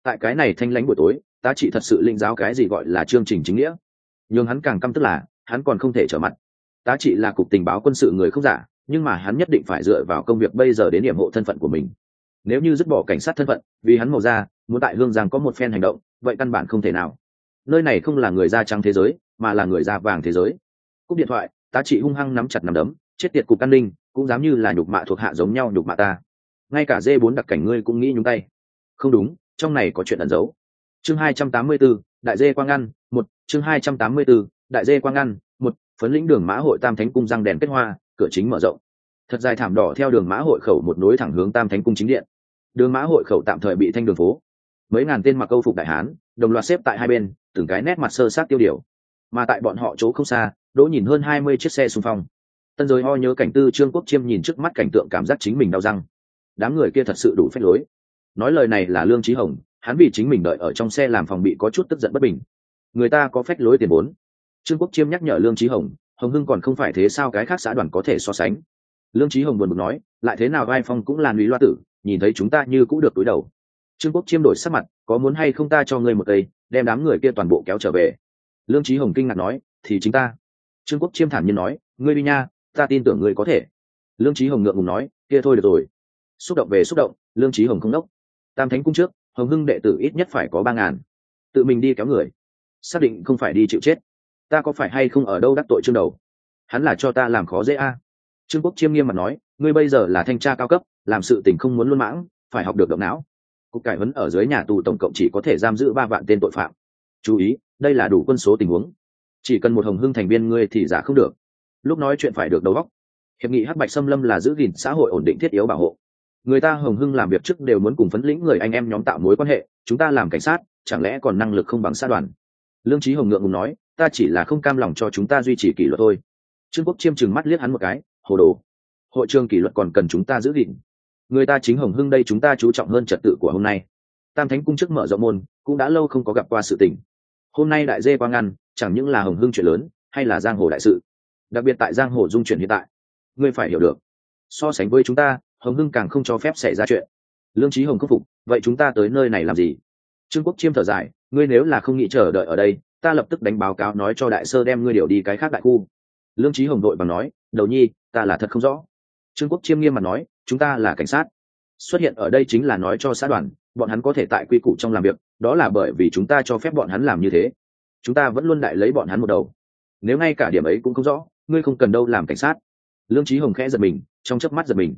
Tại cái này thanh lãnh buổi tối, tá trị thật sự linh giáo cái gì gọi là chương trình chính nghĩa. Nhưng hắn càng căm tức là hắn còn không thể trở mặt. Tá trị là cục tình báo quân sự người không giả nhưng mà hắn nhất định phải dựa vào công việc bây giờ đến điểm hộ thân phận của mình. Nếu như dứt bỏ cảnh sát thân phận vì hắn màu da muốn tại hương giang có một phen hành động vậy căn bản không thể nào. Nơi này không là người da trắng thế giới mà là người da vàng thế giới. Cúp điện thoại tá trị hung hăng nắm chặt nắm đấm chết tiệt cục an ninh cũng dám như là nhục mạ thuộc hạ giống nhau nhục mạ ta. Ngay cả dê bốn đặc cảnh ngươi cũng nghĩ nhúng tay. Không đúng trong này có chuyện ẩn giấu. Chương hai trăm tám mươi 284, đại dê quang ngăn một chương hai trăm tám mươi 284, đại dê quang ngăn, một, phấn lĩnh đường mã hội tam thánh cung răng đèn kết hoa, cửa chính mở rộng. Thật dài thảm đỏ theo đường mã hội khẩu một nối thẳng hướng tam thánh cung chính điện. Đường mã hội khẩu tạm thời bị thanh đường phố. Mấy ngàn tên mặc câu phục đại hán, đồng loạt xếp tại hai bên, từng cái nét mặt sơ sát tiêu điều. Mà tại bọn họ chỗ không xa, đỗ nhìn hơn hai mươi chiếc xe xung phong. Tân giới ho nhớ cảnh tư trương quốc chiêm nhìn trước mắt cảnh tượng cảm giác chính mình đau răng. Đám người kia thật sự đủ phép lối. Nói lời này là lương trí hồng, hắn vì chính mình đợi ở trong xe làm phòng bị có chút tức giận bất bình. Người ta có phép lối tiền vốn trương quốc chiêm nhắc nhở lương trí hồng hồng hưng còn không phải thế sao cái khác xã đoàn có thể so sánh? Lương trí hồng buồn bực nói, lại thế nào vai phong cũng là lũy loa tử, nhìn thấy chúng ta như cũng được túi đầu. Trương quốc chiêm đổi sắc mặt, có muốn hay không ta cho ngươi một cây, đem đám người kia toàn bộ kéo trở về. Lương trí hồng kinh ngạc nói, thì chính ta. Trương quốc chiêm thản nhiên nói, ngươi đi nha, ta tin tưởng ngươi có thể. Lương trí hồng ngượng ngùng nói, kia thôi được rồi. Xúc động về xúc động, lương trí hồng không đốc. Tam thánh cung trước, hồng hưng đệ tử ít nhất phải có ba ngàn. Tự mình đi kéo người. Xác định không phải đi chịu chết ta có phải hay không ở đâu đắc tội trương đầu? Hắn là cho ta làm khó dễ a. Trương quốc chiêm nghiêm mặt nói, ngươi bây giờ là thanh tra cao cấp, làm sự tình không muốn luôn mãng, phải học được động não. Cục cải huấn ở dưới nhà tù tổng cộng chỉ có thể giam giữ ba vạn tên tội phạm. Chú ý, đây là đủ quân số tình huống. Chỉ cần một hồng hưng thành viên ngươi thì giả không được. Lúc nói chuyện phải được đầu óc. Hiệp nghị hắc bạch xâm lâm là giữ gìn xã hội ổn định thiết yếu bảo hộ. Người ta hồng hưng làm việc trước đều muốn cùng phấn lĩnh người anh em nhóm tạo mối quan hệ, chúng ta làm cảnh sát, chẳng lẽ còn năng lực không bằng xã đoàn? Lương trí hồng ngượng ngùng nói ta chỉ là không cam lòng cho chúng ta duy trì kỷ luật thôi. Trương quốc chiêm chừng mắt liếc hắn một cái, hồ đồ. Hội trường kỷ luật còn cần chúng ta giữ gìn. Người ta chính hồng hưng đây chúng ta chú trọng hơn trật tự của hôm nay. Tam thánh cung chức mở rộng môn, cũng đã lâu không có gặp qua sự tình. Hôm nay đại dê quang ngăn, chẳng những là hồng hưng chuyện lớn, hay là giang hồ đại sự. Đặc biệt tại giang hồ dung chuyển hiện tại. Ngươi phải hiểu được. So sánh với chúng ta, hồng hưng càng không cho phép xảy ra chuyện. Lương trí hồng khắc phục, vậy chúng ta tới nơi này làm gì? Trương quốc chiêm thở dài, ngươi nếu là không nghĩ chờ đợi ở đây ta lập tức đánh báo cáo nói cho đại sơ đem ngươi điều đi cái khác đại khu. Lương trí hồng đội bằng nói, đầu nhi, ta là thật không rõ. Trương quốc chiêm nghiêm mặt nói, chúng ta là cảnh sát. Xuất hiện ở đây chính là nói cho xã đoàn, bọn hắn có thể tại quy củ trong làm việc, đó là bởi vì chúng ta cho phép bọn hắn làm như thế. Chúng ta vẫn luôn đại lấy bọn hắn một đầu. Nếu ngay cả điểm ấy cũng không rõ, ngươi không cần đâu làm cảnh sát. Lương trí hồng khẽ giật mình, trong chớp mắt giật mình.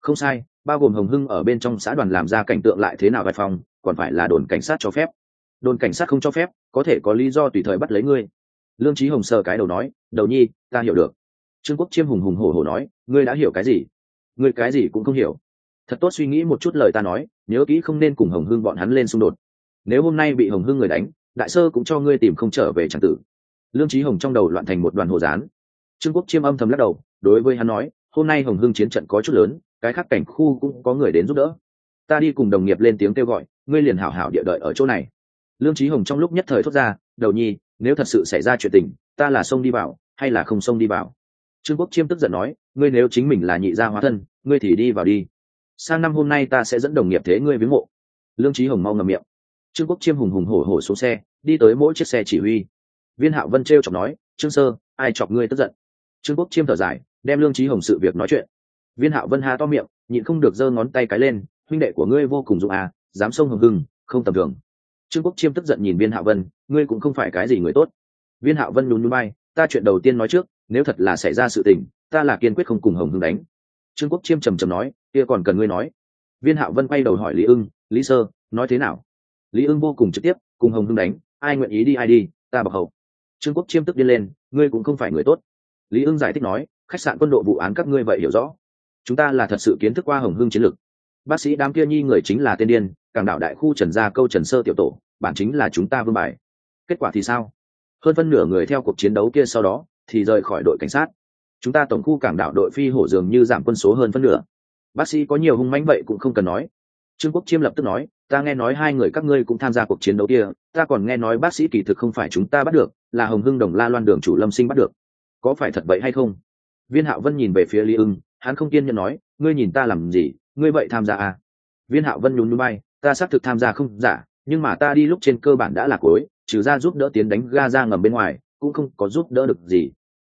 Không sai, bao gồm hồng hưng ở bên trong xã đoàn làm ra cảnh tượng lại thế nào vài phòng, còn phải là đồn cảnh sát cho phép đồn cảnh sát không cho phép, có thể có lý do tùy thời bắt lấy ngươi. Lương trí hồng sờ cái đầu nói, đầu nhi, ta hiểu được. Trương quốc chiêm hùng hùng hổ hổ nói, ngươi đã hiểu cái gì? Ngươi cái gì cũng không hiểu. Thật tốt suy nghĩ một chút lời ta nói, nhớ kỹ không nên cùng hồng hưng bọn hắn lên xung đột. Nếu hôm nay bị hồng hưng người đánh, đại sơ cũng cho ngươi tìm không trở về tràng tử. Lương trí hồng trong đầu loạn thành một đoàn hồ dán trương quốc chiêm âm thầm lắc đầu, đối với hắn nói, hôm nay hồng hưng chiến trận có chút lớn, cái khác cảnh khu cũng có người đến giúp đỡ. Ta đi cùng đồng nghiệp lên tiếng kêu gọi, ngươi liền hảo hảo địa đợi ở chỗ này lương trí hồng trong lúc nhất thời thốt ra, đầu nhi, nếu thật sự xảy ra chuyện tình, ta là xông đi vào, hay là không xông đi vào? Trương quốc chiêm tức giận nói, ngươi nếu chính mình là nhị gia hóa thân, ngươi thì đi vào đi. Sang năm hôm nay ta sẽ dẫn đồng nghiệp thế ngươi với mộ. Lương trí hồng mau ngầm miệng. Trương quốc chiêm hùng hùng hổ hổ xuống xe, đi tới mỗi chiếc xe chỉ huy. Viên hạo vân t r e o chọc nói, trương sơ, ai chọc ngươi tức giận? Trương quốc chiêm thở dài, đem lương trí hồng sự việc nói chuyện. Viên hạo vân ha to miệng, nhịn không được giơ ngón tay cái lên, huynh đệ của ngươi vô cùng dụng à dám sông hồng hưng, không tầm thường trương quốc chiêm tức giận nhìn viên Hạ vân, ngươi cũng không phải cái gì người tốt. Viên Hạ vân nhún nhún bay ta chuyện đầu tiên nói trước, nếu thật là xảy ra sự tình, ta là kiên quyết không cùng hồng hưng đánh. Trương quốc chiêm trầm trầm nói, kia còn cần ngươi nói. Viên Hạ vân quay đầu hỏi lý ưng, lý sơ, nói thế nào? Lý ưng vô cùng trực tiếp, cùng hồng hưng đánh, ai nguyện ý đi ai đi, ta bọc hậu. Trương quốc chiêm tức điên lên, ngươi cũng không phải người tốt. Lý ưng giải thích nói, khách sạn quân đội vụ án các ngươi vậy hiểu rõ. Chúng ta là thật sự kiến thức qua hồng hưng chiến lược. Bác sĩ đám kia nhi người chính là tên điên cảng đảo đại khu trần gia câu trần sơ tiểu tổ, bản chính là chúng ta vương bài. Kết quả thì sao? Hơn phân nửa người theo cuộc chiến đấu kia sau đó, thì rời khỏi đội cảnh sát. Chúng ta tổng khu cảng đảo đội phi hổ dường như giảm quân số hơn phân nửa. Bác sĩ có nhiều hung mánh vậy cũng không cần nói. Trương quốc chiêm lập tức nói, ta nghe nói hai người các ngươi cũng tham gia cuộc chiến đấu kia, ta còn nghe nói bác sĩ kỳ thực không phải chúng ta bắt được, là hồng hưng đồng la loan đường chủ lâm sinh bắt được. Có phải thật vậy hay không? Viên hạo vân nhìn về phía lý ưng, hắn không kiên nhẫn nói, ngươi nhìn ta làm gì? Ngươi vậy tham gia à? viên hạo vân nhún núi bay ta xác thực tham gia không giả, nhưng mà ta đi lúc trên cơ bản đã là cối trừ ra giúp đỡ tiến đánh ga ra ngầm bên ngoài, cũng không có giúp đỡ được gì.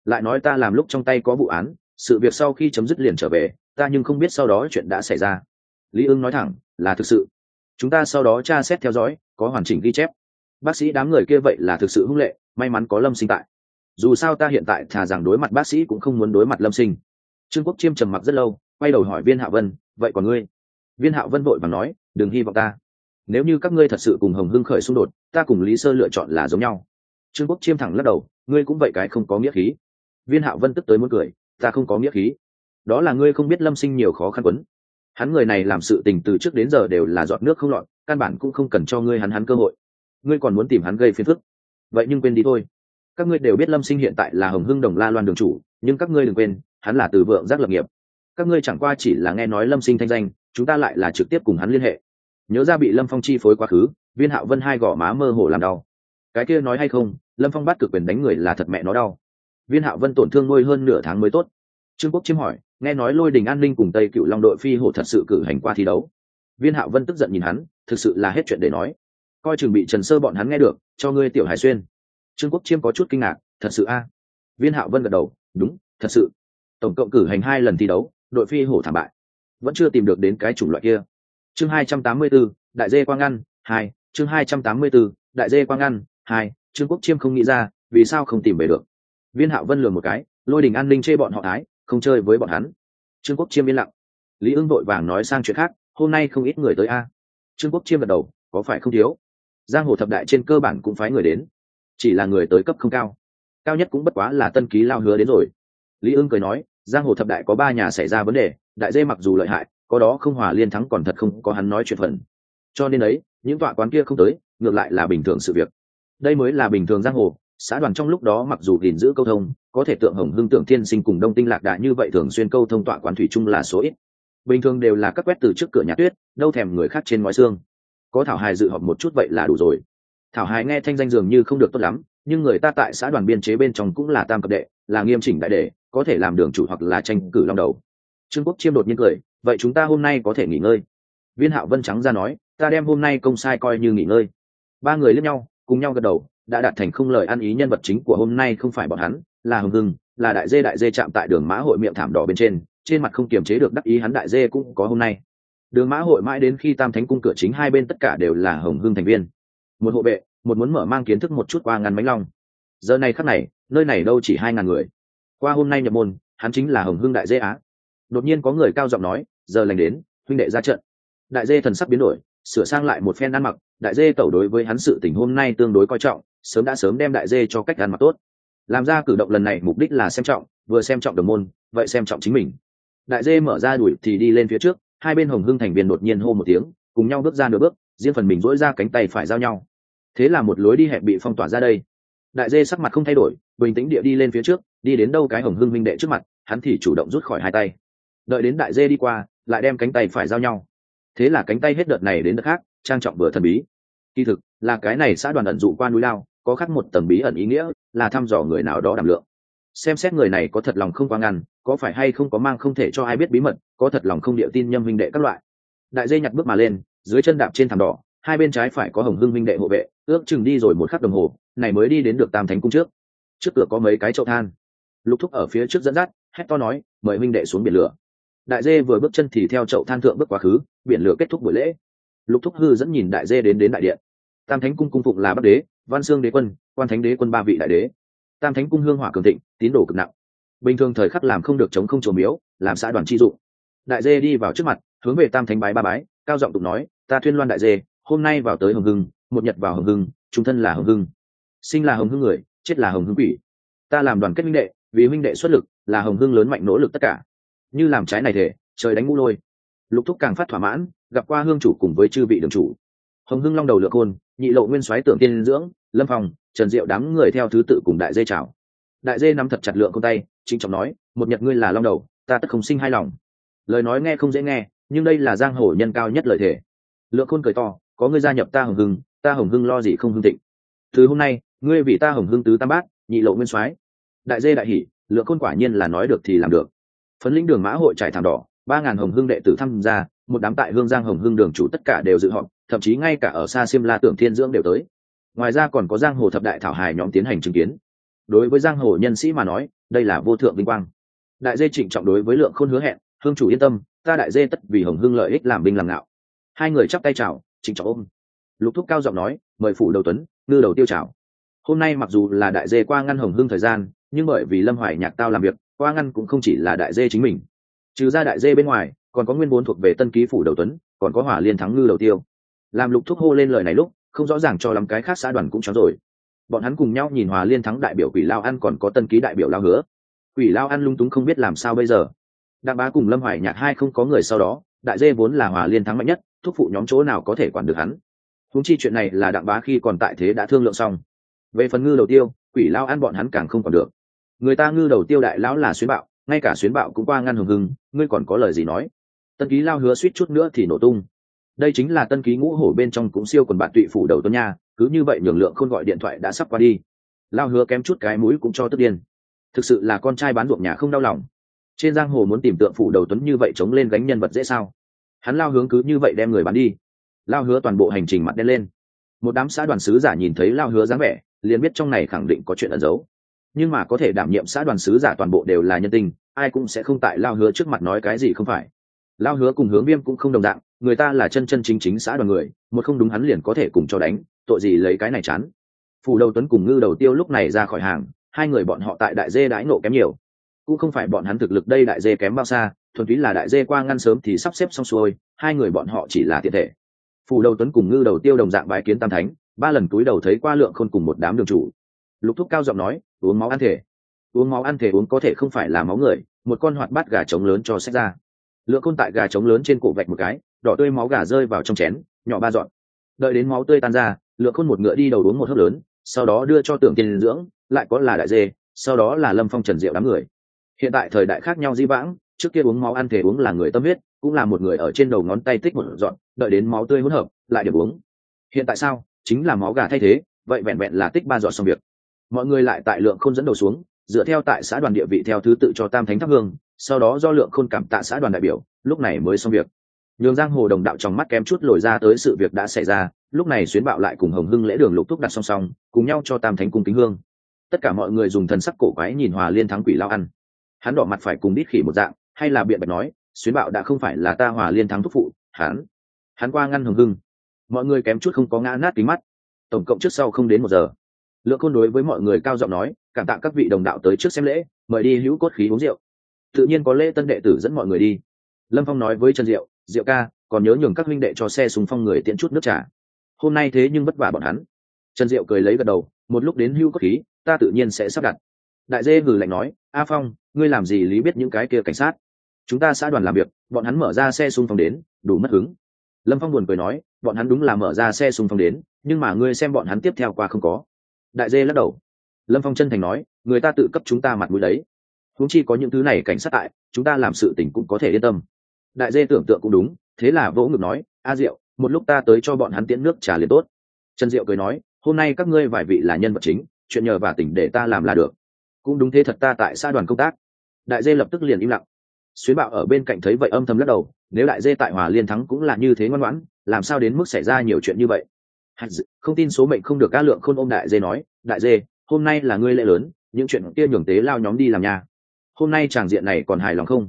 Lại nói ta làm lúc trong tay có vụ án, sự việc sau khi chấm dứt liền trở về, ta nhưng không biết sau đó chuyện đã xảy ra. Lý ưng nói thẳng, là thực sự. Chúng ta sau đó tra xét theo dõi, có hoàn chỉnh ghi chép. Bác sĩ đám người kia vậy là thực sự hung lệ, may mắn có lâm sinh tại. Dù sao ta hiện tại thà rằng đối mặt bác sĩ cũng không muốn đối mặt lâm sinh. Trương quốc chiêm trầm mặc rất lâu, quay đầu hỏi viên hạ vân, vậy còn ngươi? Viên Hạ vân vội và nói đừng hy vọng ta. Nếu như các ngươi thật sự cùng hồng hưng khởi xung đột, ta cùng lý sơ lựa chọn là giống nhau. Trương quốc chiêm thẳng lắc đầu, ngươi cũng vậy cái không có nghĩa khí. Viên hạo vân tức tới muốn cười, ta không có nghĩa khí. Đó là ngươi không biết lâm sinh nhiều khó khăn quấn. Hắn người này làm sự tình từ trước đến giờ đều là dọn nước không lọt, căn bản cũng không cần cho ngươi hắn hắn cơ hội. Ngươi còn muốn tìm hắn gây phiền phức. Vậy nhưng quên đi thôi. Các ngươi đều biết lâm sinh hiện tại là hồng hưng đồng la loan đường chủ, nhưng các ngươi đừng quên, hắn là từ vượng giác lập nghiệp. Các ngươi chẳng qua chỉ là nghe nói lâm sinh thanh danh chúng ta lại là trực tiếp cùng hắn liên hệ. Nhớ ra bị lâm phong chi phối quá khứ, viên hạo vân hai gò má mơ hồ làm đau. Cái kia nói hay không, lâm phong bắt cực quyền đánh người là thật mẹ nó đau. Viên hạo vân tổn thương nuôi hơn nửa tháng mới tốt. Trương quốc chiếm hỏi, nghe nói lôi đình an ninh cùng tây cựu long đội phi hổ thật sự cử hành qua thi đấu. Viên hạo vân tức giận nhìn hắn, thực sự là hết chuyện để nói. Coi chừng bị trần sơ bọn hắn nghe được, cho ngươi tiểu hải xuyên. Trương quốc chiêm có chút kinh ngạc, thật sự a? Viên hạo vân gật đầu, đúng, thật sự. Tổng cộng cử hành hai lần thi đấu, đội phi hổ thảm bại vẫn chưa tìm được đến cái chủng loại kia. Chương 284, đại dê quang ngăn hai chương 284, đại dê quang ngăn hai trương quốc chiêm không nghĩ ra vì sao không tìm về được. Viên hạo vân lường một cái lôi đình an ninh chê bọn họ thái không chơi với bọn hắn. Trương quốc chiêm yên lặng. Lý ưng vội vàng nói sang chuyện khác hôm nay không ít người tới a. Trương quốc chiêm gật đầu có phải không thiếu? Giang hồ thập đại trên cơ bản cũng phái người đến. Chỉ là người tới cấp không cao. Cao nhất cũng bất quá là tân ký lao hứa đến rồi. Lý ưng cười nói giang hồ thập đại có ba nhà xảy ra vấn đề đại dê mặc dù lợi hại, có đó không hòa liên thắng còn thật không có hắn nói chuyện phần. Cho nên ấy, những tọa quán kia không tới, ngược lại là bình thường sự việc. Đây mới là bình thường giang hồ, xã đoàn trong lúc đó mặc dù gìn giữ câu thông, có thể tượng hồng hưng tượng thiên sinh cùng đông tinh lạc đại như vậy thường xuyên câu thông tọa quán thủy chung là số ít. Bình thường đều là các quét từ trước cửa nhà tuyết, đâu thèm người khác trên ngói xương. Có thảo hài dự họp một chút vậy là đủ rồi. Thảo hài nghe thanh danh dường như không được tốt lắm, nhưng người ta tại xã đoàn biên chế bên trong cũng là tam cấp đệ, là nghiêm chỉnh đại đệ, có thể làm đường chủ hoặc là tranh cử long đầu trương quốc chiêm đột nhiên cười, vậy chúng ta hôm nay có thể nghỉ ngơi. Viên hạo vân trắng ra nói, ta đem hôm nay công sai coi như nghỉ ngơi. Ba người lẫn nhau, cùng nhau gật đầu, đã đạt thành không lời ăn ý nhân vật chính của hôm nay không phải bọn hắn, là hồng hưng, là đại dê đại dê chạm tại đường mã hội miệng thảm đỏ bên trên trên mặt không kiềm chế được đắc ý hắn đại dê cũng có hôm nay. Đường mã hội mãi đến khi tam thánh cung cửa chính hai bên tất cả đều là hồng hưng thành viên. Một hộ vệ một muốn mở mang kiến thức một chút qua ngàn bánh long. Giờ này khắc này, nơi này đâu chỉ hai ngàn người. Qua hôm nay nhập môn, hắn chính là hồng hưng đại dê á đột nhiên có người cao giọng nói, giờ lành đến, huynh đệ ra trận. Đại dê thần sắc biến đổi, sửa sang lại một phen ăn mặc, đại dê tẩu đối với hắn sự tình hôm nay tương đối coi trọng, sớm đã sớm đem đại dê cho cách ăn mặc tốt. Làm ra cử động lần này mục đích là xem trọng, vừa xem trọng đồng môn, vậy xem trọng chính mình. Đại dê mở ra đuổi thì đi lên phía trước, hai bên hồng hưng thành viên đột nhiên hô một tiếng, cùng nhau bước ra nửa bước, riêng phần mình dỗi ra cánh tay phải giao nhau. Thế là một lối đi hẹp bị phong tỏa ra đây. Đại dê sắc mặt không thay đổi, bình tĩnh địa đi lên phía trước, đi đến đâu cái hồng hưng minh đệ trước mặt, hắn thì chủ động rút khỏi hai tay đợi đến đại dê đi qua, lại đem cánh tay phải giao nhau. Thế là cánh tay hết đợt này đến đợt khác, trang trọng vừa thần bí. Kỳ thực, là cái này xã đoàn ẩn dụ qua núi lao, có khắc một tầng bí ẩn ý nghĩa, là thăm dò người nào đó đảm lượng. Xem xét người này có thật lòng không qua ngăn, có phải hay không có mang không thể cho ai biết bí mật, có thật lòng không điệu tin nhâm huynh đệ các loại. Đại dây nhặt bước mà lên, dưới chân đạp trên thảm đỏ, hai bên trái phải có hồng hưng huynh đệ hộ vệ, ước chừng đi rồi một khắc đồng hồ, này mới đi đến được tam thánh cung trước. Trước cửa có mấy cái chậu than. Lục thúc ở phía trước dẫn dắt, hét to nói, mời huynh đệ xuống biển lửa đại dê vừa bước chân thì theo chậu than thượng bước quá khứ, biển lửa kết thúc buổi lễ. Lục thúc hư dẫn nhìn đại dê đến đến đại điện. Tam thánh cung cung phụng là bắc đế, văn xương đế quân, quan thánh đế quân ba vị đại đế. Tam thánh cung hương hỏa cường thịnh, tín đồ cực nặng. Bình thường thời khắc làm không được chống không trổ miếu, làm xã đoàn chi dụ. đại dê đi vào trước mặt, hướng về tam thánh bái ba bái, cao giọng tụng nói, ta thuyên loan đại dê, hôm nay vào tới hồng hưng, một nhật vào hồng hưng, chúng thân là hồng hưng. Sinh là hồng hưng người, chết là hồng hưng quỷ. Ta làm đoàn kết minh đệ, vì minh đệ xuất lực, là hồng hưng lớn mạnh nỗ lực tất cả như làm trái này thể trời đánh ngũ lôi. Lục thúc càng phát thỏa mãn, gặp qua hương chủ cùng với chư vị đường chủ. Hồng hưng long đầu lược hôn nhị lộ nguyên soái tưởng tiên dưỡng, lâm phòng trần diệu đám người theo thứ tự cùng đại dê chào. Đại dê nắm thật chặt lượng con tay, chính trọng nói, một nhật ngươi là long đầu, ta tất không sinh hai lòng. Lời nói nghe không dễ nghe, nhưng đây là giang hồ nhân cao nhất lời thể lượng khôn cười to, có ngươi gia nhập ta hồng hưng, ta hồng hưng lo gì không hưng thịnh. Thứ hôm nay, ngươi vì ta hồng hưng tứ tam bát, nhị lộ nguyên soái. Đại dê đại hỷ lượng khôn quả nhiên là nói được thì làm được phấn lĩnh đường mã hội trải thảm đỏ, ba ngàn hồng hương đệ tử tham gia, một đám tại hương giang hồng Hương đường chủ tất cả đều dự họp, thậm chí ngay cả ở xa xiêm la tưởng thiên dưỡng đều tới. Ngoài ra còn có giang hồ thập đại thảo hài nhóm tiến hành chứng kiến. Đối với giang hồ nhân sĩ mà nói, đây là vô thượng vinh quang. Đại dê trịnh trọng đối với lượng khôn hứa hẹn, hương chủ yên tâm, ta đại dê tất vì hồng Hương lợi ích làm binh làm ngạo. Hai người chắp tay chào, trịnh trọng ôm. Lục thúc cao giọng nói, mời phủ đầu tuấn, ngư đầu tiêu chào. Hôm nay mặc dù là đại dê qua ngăn hồng Hương thời gian, nhưng bởi vì lâm hoài nhạc tao làm việc qua ngăn cũng không chỉ là đại dê chính mình. Trừ ra đại dê bên ngoài, còn có nguyên vốn thuộc về tân ký phủ đầu tuấn, còn có hỏa liên thắng ngư đầu tiêu. Làm lục thúc hô lên lời này lúc, không rõ ràng cho lắm cái khác xã đoàn cũng chó rồi. Bọn hắn cùng nhau nhìn hòa liên thắng đại biểu quỷ lao ăn còn có tân ký đại biểu lao hứa. Quỷ lao ăn lung túng không biết làm sao bây giờ. Đặng bá cùng lâm hoài nhạc hai không có người sau đó, đại dê vốn là hòa liên thắng mạnh nhất, thúc phụ nhóm chỗ nào có thể quản được hắn. Húng chi chuyện này là đặng bá khi còn tại thế đã thương lượng xong. Về phần ngư đầu tiêu, quỷ lao ăn bọn hắn càng không còn được người ta ngư đầu tiêu đại lão là xuyến bạo, ngay cả xuyến bạo cũng qua ngăn hừng hừng ngươi còn có lời gì nói? Tân ký lao hứa suýt chút nữa thì nổ tung. Đây chính là tân ký ngũ hổ bên trong cũng siêu quần bạn tụy phủ đầu tuấn nha, cứ như vậy nhường lượng khôn gọi điện thoại đã sắp qua đi. Lao hứa kém chút cái mũi cũng cho tức điên. Thực sự là con trai bán ruộng nhà không đau lòng. Trên giang hồ muốn tìm tượng phủ đầu tuấn như vậy chống lên gánh nhân vật dễ sao? Hắn lao hướng cứ như vậy đem người bán đi. Lao hứa toàn bộ hành trình mặt đen lên. Một đám xã đoàn sứ giả nhìn thấy lao hứa dáng vẻ, liền biết trong này khẳng định có chuyện ẩn giấu nhưng mà có thể đảm nhiệm xã đoàn sứ giả toàn bộ đều là nhân tình ai cũng sẽ không tại lao hứa trước mặt nói cái gì không phải. Lao hứa cùng hướng viêm cũng không đồng dạng, người ta là chân chân chính chính xã đoàn người, một không đúng hắn liền có thể cùng cho đánh, tội gì lấy cái này chán. Phủ đầu tuấn cùng ngư đầu tiêu lúc này ra khỏi hàng, hai người bọn họ tại đại dê đãi nộ kém nhiều. Cũng không phải bọn hắn thực lực đây đại dê kém bao xa, thuần túy là đại dê qua ngăn sớm thì sắp xếp xong xuôi, hai người bọn họ chỉ là tiện thể. Phủ đầu tuấn cùng ngư đầu tiêu đồng dạng bái kiến tam thánh, ba lần túi đầu thấy qua lượng khôn cùng một đám đường chủ. Lục thúc cao giọng nói uống máu ăn thể. Uống máu ăn thể uống có thể không phải là máu người, một con hoạt bát gà trống lớn cho xét ra. Lượng côn tại gà trống lớn trên cổ vạch một cái, đỏ tươi máu gà rơi vào trong chén, nhỏ ba dọn đợi đến máu tươi tan ra lượng khôn một ngựa đi đầu uống một hớp lớn, sau đó đưa cho tưởng tiền dưỡng, lại có là đại dê, sau đó là lâm phong trần diệu đám người. Hiện tại thời đại khác nhau di vãng, trước kia uống máu ăn thể uống là người tâm huyết, cũng là một người ở trên đầu ngón tay tích một dọn đợi đến máu tươi hỗn hợp, lại được uống. Hiện tại sao? Chính là máu gà thay thế, vậy vẹn vẹn là tích ba dọn xong việc mọi người lại tại lượng khôn dẫn đầu xuống, dựa theo tại xã đoàn địa vị theo thứ tự cho tam thánh thắp hương, sau đó do lượng khôn cảm tạ xã đoàn đại biểu, lúc này mới xong việc. Nhường giang hồ đồng đạo trong mắt kém chút lồi ra tới sự việc đã xảy ra, lúc này xuyến bạo lại cùng hồng hưng lễ đường lục thúc đặt song song, cùng nhau cho tam thánh cung kính hương. Tất cả mọi người dùng thần sắc cổ quái nhìn hòa liên thắng quỷ lao ăn. Hắn đỏ mặt phải cùng đít khỉ một dạng, hay là biện bạch nói, xuyến bạo đã không phải là ta hòa liên thắng thúc phụ, hắn hắn qua ngăn hồng hưng. Mọi người kém chút không có ngã nát kính mắt. Tổng cộng trước sau không đến một giờ lượng khôn đối với mọi người cao giọng nói, cảm tạ các vị đồng đạo tới trước xem lễ, mời đi hữu cốt khí uống rượu. Tự nhiên có lễ tân đệ tử dẫn mọi người đi. Lâm phong nói với trần diệu diệu ca, còn nhớ nhường các huynh đệ cho xe súng phong người tiễn chút nước trà. Hôm nay thế nhưng vất vả bọn hắn. Trần diệu cười lấy gật đầu, một lúc đến hưu cốt khí, ta tự nhiên sẽ sắp đặt. Đại dê gửi lạnh nói, a phong, ngươi làm gì lý biết những cái kia cảnh sát? Chúng ta xã đoàn làm việc, bọn hắn mở ra xe xung phong đến, đủ mất hứng. Lâm phong buồn cười nói, bọn hắn đúng là mở ra xe xung phong đến, nhưng mà ngươi xem bọn hắn tiếp theo qua không có đại dê lắc đầu. Lâm phong chân thành nói, người ta tự cấp chúng ta mặt mũi đấy. Huống chi có những thứ này cảnh sát tại, chúng ta làm sự tình cũng có thể yên tâm. Đại dê tưởng tượng cũng đúng, thế là vỗ ngực nói, a diệu, một lúc ta tới cho bọn hắn tiễn nước trà liền tốt. Trần diệu cười nói, hôm nay các ngươi vài vị là nhân vật chính, chuyện nhờ và tỉnh để ta làm là được. Cũng đúng thế thật ta tại xã đoàn công tác. Đại dê lập tức liền im lặng. Xuyến bạo ở bên cạnh thấy vậy âm thầm lắc đầu, nếu đại dê tại hòa liên thắng cũng là như thế ngoan ngoãn, làm sao đến mức xảy ra nhiều chuyện như vậy? Không tin số mệnh không được ca lượng khôn ôm đại dê nói, đại dê, hôm nay là ngươi lễ lớn, những chuyện kia nhường tế lao nhóm đi làm nhà. Hôm nay tràng diện này còn hài lòng không?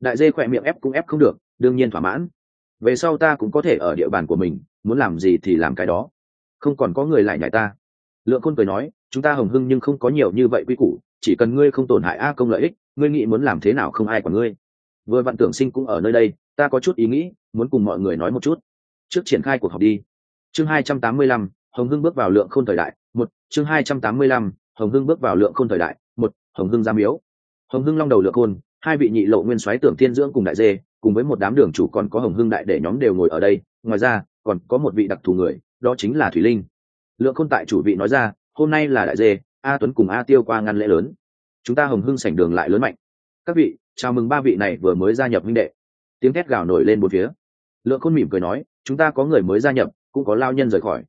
Đại dê khỏe miệng ép cũng ép không được, đương nhiên thỏa mãn. Về sau ta cũng có thể ở địa bàn của mình, muốn làm gì thì làm cái đó. Không còn có người lại nhảy ta. Lượng khôn cười nói, chúng ta hồng hưng nhưng không có nhiều như vậy quy củ, chỉ cần ngươi không tổn hại a công lợi ích, ngươi nghĩ muốn làm thế nào không ai còn ngươi. Vừa vạn tưởng sinh cũng ở nơi đây, ta có chút ý nghĩ, muốn cùng mọi người nói một chút. Trước triển khai cuộc họp đi chương hai trăm tám mươi lăm, hồng hưng bước vào lượng khôn thời đại, một. Chương hai trăm tám mươi lăm, hồng hưng bước vào lượng khôn thời đại, một. Hồng hưng giam miếu. Hồng hưng long đầu lượng khôn, hai vị nhị lộ nguyên soái tưởng thiên dưỡng cùng đại dê, cùng với một đám đường chủ còn có hồng hưng đại để nhóm đều ngồi ở đây, ngoài ra, còn có một vị đặc thù người, đó chính là thủy linh. Lượng khôn tại chủ vị nói ra, hôm nay là đại dê, a tuấn cùng a tiêu qua ngăn lễ lớn. Chúng ta hồng hưng sảnh đường lại lớn mạnh. Các vị, chào mừng ba vị này vừa mới gia nhập Minh đệ. Tiếng thét gào nổi lên một phía. Lượng khôn mỉm cười nói, chúng ta có người mới gia nhập cũng có lao nhân rời khỏi.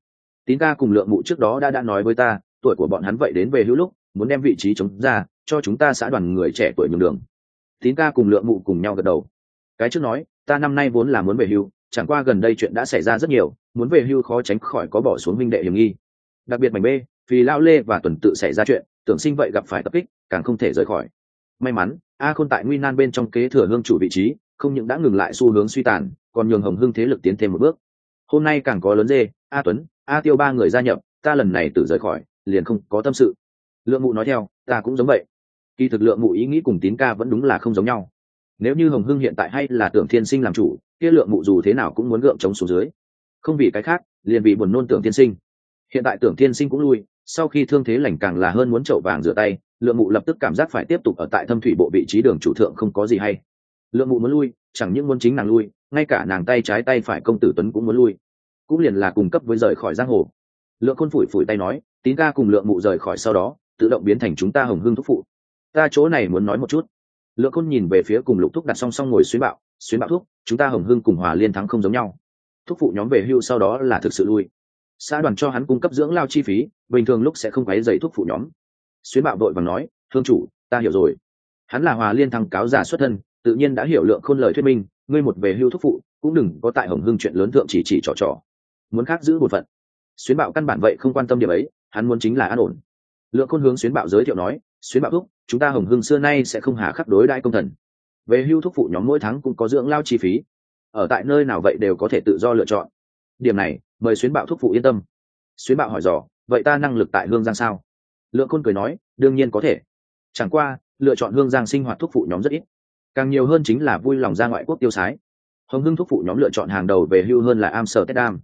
Tín ca cùng lượng mụ trước đó đã đã nói với ta, tuổi của bọn hắn vậy đến về hữu lúc, muốn đem vị trí chống ra, cho chúng ta xã đoàn người trẻ tuổi nhường đường. Tín ca cùng lượng mụ cùng nhau gật đầu. Cái trước nói, ta năm nay vốn là muốn về hưu, chẳng qua gần đây chuyện đã xảy ra rất nhiều, muốn về hưu khó tránh khỏi có bỏ xuống minh đệ hiểm nghi. Đặc biệt mảnh b, vì lao lê và tuần tự xảy ra chuyện, tưởng sinh vậy gặp phải tập kích, càng không thể rời khỏi. May mắn, a khôn tại nguy nan bên trong kế thừa hương chủ vị trí, không những đã ngừng lại xu hướng suy tàn, còn nhường hồng hưng thế lực tiến thêm một bước hôm nay càng có lớn dê, a tuấn, a tiêu ba người gia nhập, ta lần này tự rời khỏi, liền không có tâm sự. Lượng mụ nói theo, ta cũng giống vậy. Kỳ thực lượng mụ ý nghĩ cùng tín ca vẫn đúng là không giống nhau. Nếu như hồng hưng hiện tại hay là tưởng thiên sinh làm chủ, kia lượng mụ dù thế nào cũng muốn gượng chống xuống dưới. Không vì cái khác, liền vì buồn nôn tưởng thiên sinh. Hiện tại tưởng thiên sinh cũng lui, sau khi thương thế lành càng là hơn muốn chậu vàng rửa tay, lượng mụ lập tức cảm giác phải tiếp tục ở tại thâm thủy bộ vị trí đường chủ thượng không có gì hay. Lượng mụ muốn lui chẳng những muốn chính nàng lui, ngay cả nàng tay trái tay phải công tử tuấn cũng muốn lui. Cũng liền là cùng cấp với rời khỏi giang hồ. Lượng khôn phủi phủi tay nói, tín ca cùng lượng mụ rời khỏi sau đó, tự động biến thành chúng ta hồng hưng thúc phụ. Ta chỗ này muốn nói một chút. Lượng khôn nhìn về phía cùng lục thúc đặt song song ngồi xuyến bạo xuyến bạo thúc, chúng ta hồng hưng cùng hòa liên thắng không giống nhau. Thúc phụ nhóm về hưu sau đó là thực sự lui. Xã đoàn cho hắn cung cấp dưỡng lao chi phí, bình thường lúc sẽ không quấy dậy thúc phụ nhóm. Xuyến bạo đội và nói, thương chủ, ta hiểu rồi. Hắn là hòa liên thắng cáo giả xuất thân tự nhiên đã hiểu lượng khôn lời thuyết minh, ngươi một về hưu thúc phụ, cũng đừng có tại hồng hưng chuyện lớn thượng chỉ chỉ trò trò. Muốn khác giữ một phận. Xuyến bạo căn bản vậy không quan tâm điểm ấy, hắn muốn chính là an ổn. Lượng khôn hướng xuyến bạo giới thiệu nói, xuyến bạo thúc, chúng ta hồng hưng xưa nay sẽ không hà khắc đối đại công thần. Về hưu thúc phụ nhóm mỗi tháng cũng có dưỡng lao chi phí. Ở tại nơi nào vậy đều có thể tự do lựa chọn. Điểm này, mời xuyến bạo thúc phụ yên tâm. Xuyến bạo hỏi dò, vậy ta năng lực tại hương giang sao? Lượng khôn cười nói, đương nhiên có thể. Chẳng qua, lựa chọn hương giang sinh hoạt thúc phụ nhóm rất ít càng nhiều hơn chính là vui lòng ra ngoại quốc tiêu sái. Hồng hưng thúc phụ nhóm lựa chọn hàng đầu về hưu hơn là amsterdam.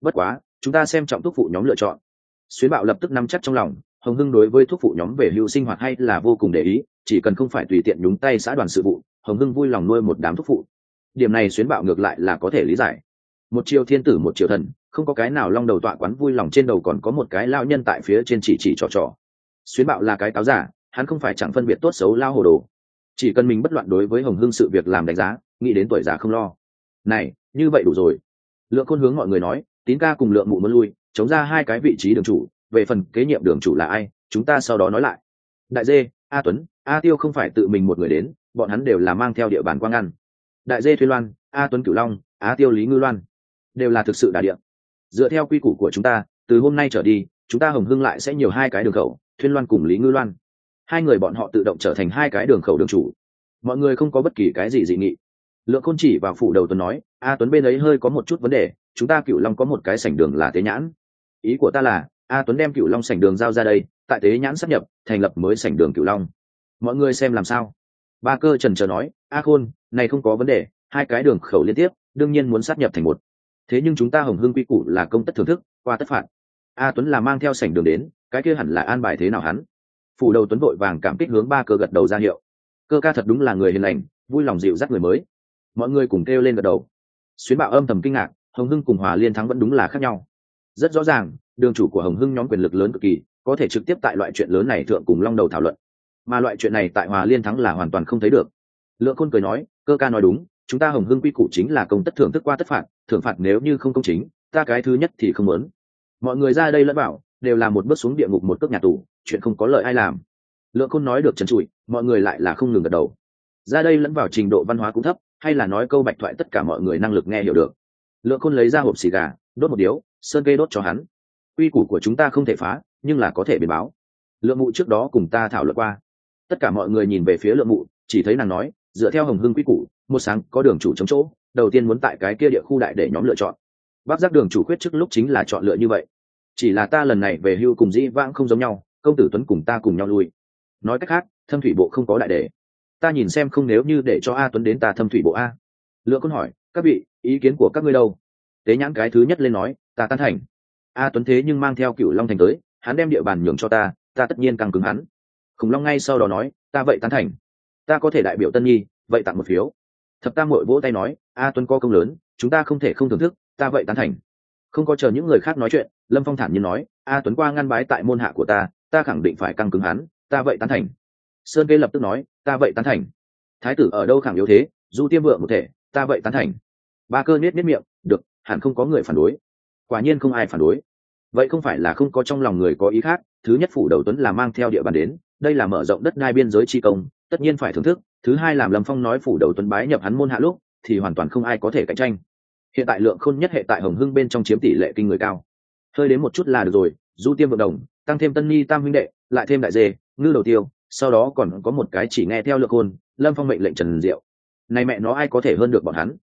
Bất quá, chúng ta xem trọng thúc phụ nhóm lựa chọn. Xuyến bạo lập tức nắm chắc trong lòng, hồng hưng đối với thúc phụ nhóm về hưu sinh hoạt hay là vô cùng để ý, chỉ cần không phải tùy tiện nhúng tay xã đoàn sự vụ, hồng hưng vui lòng nuôi một đám thúc phụ. Điểm này xuyến bạo ngược lại là có thể lý giải. Một triều thiên tử, một triều thần, không có cái nào long đầu tọa quán vui lòng trên đầu còn có một cái lao nhân tại phía trên chỉ chỉ trò trò. Xuyến bạo là cái cáo giả, hắn không phải chẳng phân biệt tốt xấu lao hồ đồ chỉ cần mình bất loạn đối với hồng hưng sự việc làm đánh giá, nghĩ đến tuổi già không lo. Này, như vậy đủ rồi. Lượng khôn hướng mọi người nói, tín ca cùng lượng mụ muốn lui, chống ra hai cái vị trí đường chủ, về phần kế nhiệm đường chủ là ai, chúng ta sau đó nói lại. Đại dê, a tuấn, a tiêu không phải tự mình một người đến, bọn hắn đều là mang theo địa bàn quang ngăn đại dê thuyên loan, a tuấn cửu long, a tiêu lý ngư loan, đều là thực sự đà địa. Dựa theo quy củ của chúng ta, từ hôm nay trở đi, chúng ta hồng hưng lại sẽ nhiều hai cái đường khẩu, thuyên loan cùng lý ngư loan hai người bọn họ tự động trở thành hai cái đường khẩu đường chủ. Mọi người không có bất kỳ cái gì dị nghị. Lượng khôn chỉ vào phủ đầu tuấn nói, a tuấn bên ấy hơi có một chút vấn đề, chúng ta cựu long có một cái sảnh đường là tế nhãn. Ý của ta là, a tuấn đem cựu long sảnh đường giao ra đây, tại tế nhãn sắp nhập, thành lập mới sảnh đường cựu long. Mọi người xem làm sao? Ba cơ trần trờ nói, a khôn, này không có vấn đề, hai cái đường khẩu liên tiếp, đương nhiên muốn sát nhập thành một. Thế nhưng chúng ta hồng hưng quy củ là công tất thưởng thức, qua tất phạt. A tuấn là mang theo sảnh đường đến, cái kia hẳn là an bài thế nào hắn? Phủ đầu tuấn vội vàng cảm kích hướng ba cơ gật đầu ra hiệu. Cơ ca thật đúng là người hiền lành, vui lòng dịu dắt người mới. Mọi người cùng kêu lên gật đầu. Xuyến bạo âm thầm kinh ngạc, hồng hưng cùng hòa liên thắng vẫn đúng là khác nhau. Rất rõ ràng, đường chủ của hồng hưng nhóm quyền lực lớn cực kỳ, có thể trực tiếp tại loại chuyện lớn này thượng cùng long đầu thảo luận. Mà loại chuyện này tại hòa liên thắng là hoàn toàn không thấy được. Lượng khôn cười nói, cơ ca nói đúng, chúng ta hồng hưng quy củ chính là công tất thưởng thức qua tất phạt, thưởng phạt nếu như không công chính, ta cái thứ nhất thì không muốn. Mọi người ra đây lẫn bảo đều là một bước xuống địa ngục một cước nhà tù, chuyện không có lợi ai làm. Lượng khôn nói được trần trụi, mọi người lại là không ngừng gật đầu. Ra đây lẫn vào trình độ văn hóa cũng thấp, hay là nói câu bạch thoại tất cả mọi người năng lực nghe hiểu được. Lượng khôn lấy ra hộp xì gà, đốt một điếu, sơn gây đốt cho hắn. Quy củ của chúng ta không thể phá, nhưng là có thể biến báo. Lượng mụ trước đó cùng ta thảo luận qua. Tất cả mọi người nhìn về phía lượng mụ, chỉ thấy nàng nói, dựa theo hồng hưng quy củ, một sáng có đường chủ chống chỗ, đầu tiên muốn tại cái kia địa khu đại để nhóm lựa chọn. Bác giác đường chủ khuyết trước lúc chính là chọn lựa như vậy chỉ là ta lần này về hưu cùng dĩ vãng không giống nhau, công tử tuấn cùng ta cùng nhau lui. Nói cách khác, thâm thủy bộ không có đại đề ta nhìn xem không nếu như để cho a tuấn đến ta thâm thủy bộ a. Lượng con hỏi, các vị, ý kiến của các ngươi đâu? Tế nhãn cái thứ nhất lên nói, ta tán thành. A tuấn thế nhưng mang theo cựu long thành tới, hắn đem địa bàn nhường cho ta ta tất nhiên càng cứng hắn. Khủng long ngay sau đó nói, ta vậy tán thành. Ta có thể đại biểu tân nhi, vậy tặng một phiếu. Thập tam mội vỗ tay nói, a tuấn có công lớn, chúng ta không thể không thưởng thức, ta vậy tán thành không có chờ những người khác nói chuyện, lâm phong thản nhiên nói, a tuấn qua ngăn bái tại môn hạ của ta ta khẳng định phải căng cứng hắn, ta vậy tán thành. Sơn kê lập tức nói, ta vậy tán thành. Thái tử ở đâu khẳng yếu thế, du tiêm vượng một thể, ta vậy tán thành. Ba cơ nết nết miệng, được, hẳn không có người phản đối. Quả nhiên không ai phản đối. Vậy không phải là không có trong lòng người có ý khác, thứ nhất phủ đầu tuấn là mang theo địa bàn đến, đây là mở rộng đất đai biên giới chi công, tất nhiên phải thưởng thức, thứ hai làm lâm phong nói phủ đầu tuấn bái nhập hắn môn hạ lúc, thì hoàn toàn không ai có thể cạnh tranh hiện tại lượng khôn nhất hệ tại hồng hưng bên trong chiếm tỷ lệ kinh người cao. Hơi đến một chút là được rồi, du tiêm vượng đồng, tăng thêm tân ni tam huynh đệ, lại thêm đại dê, ngư đầu tiêu, sau đó còn có một cái chỉ nghe theo lượng khôn, lâm phong mệnh lệnh trần diệu. Này mẹ nó ai có thể hơn được bọn hắn?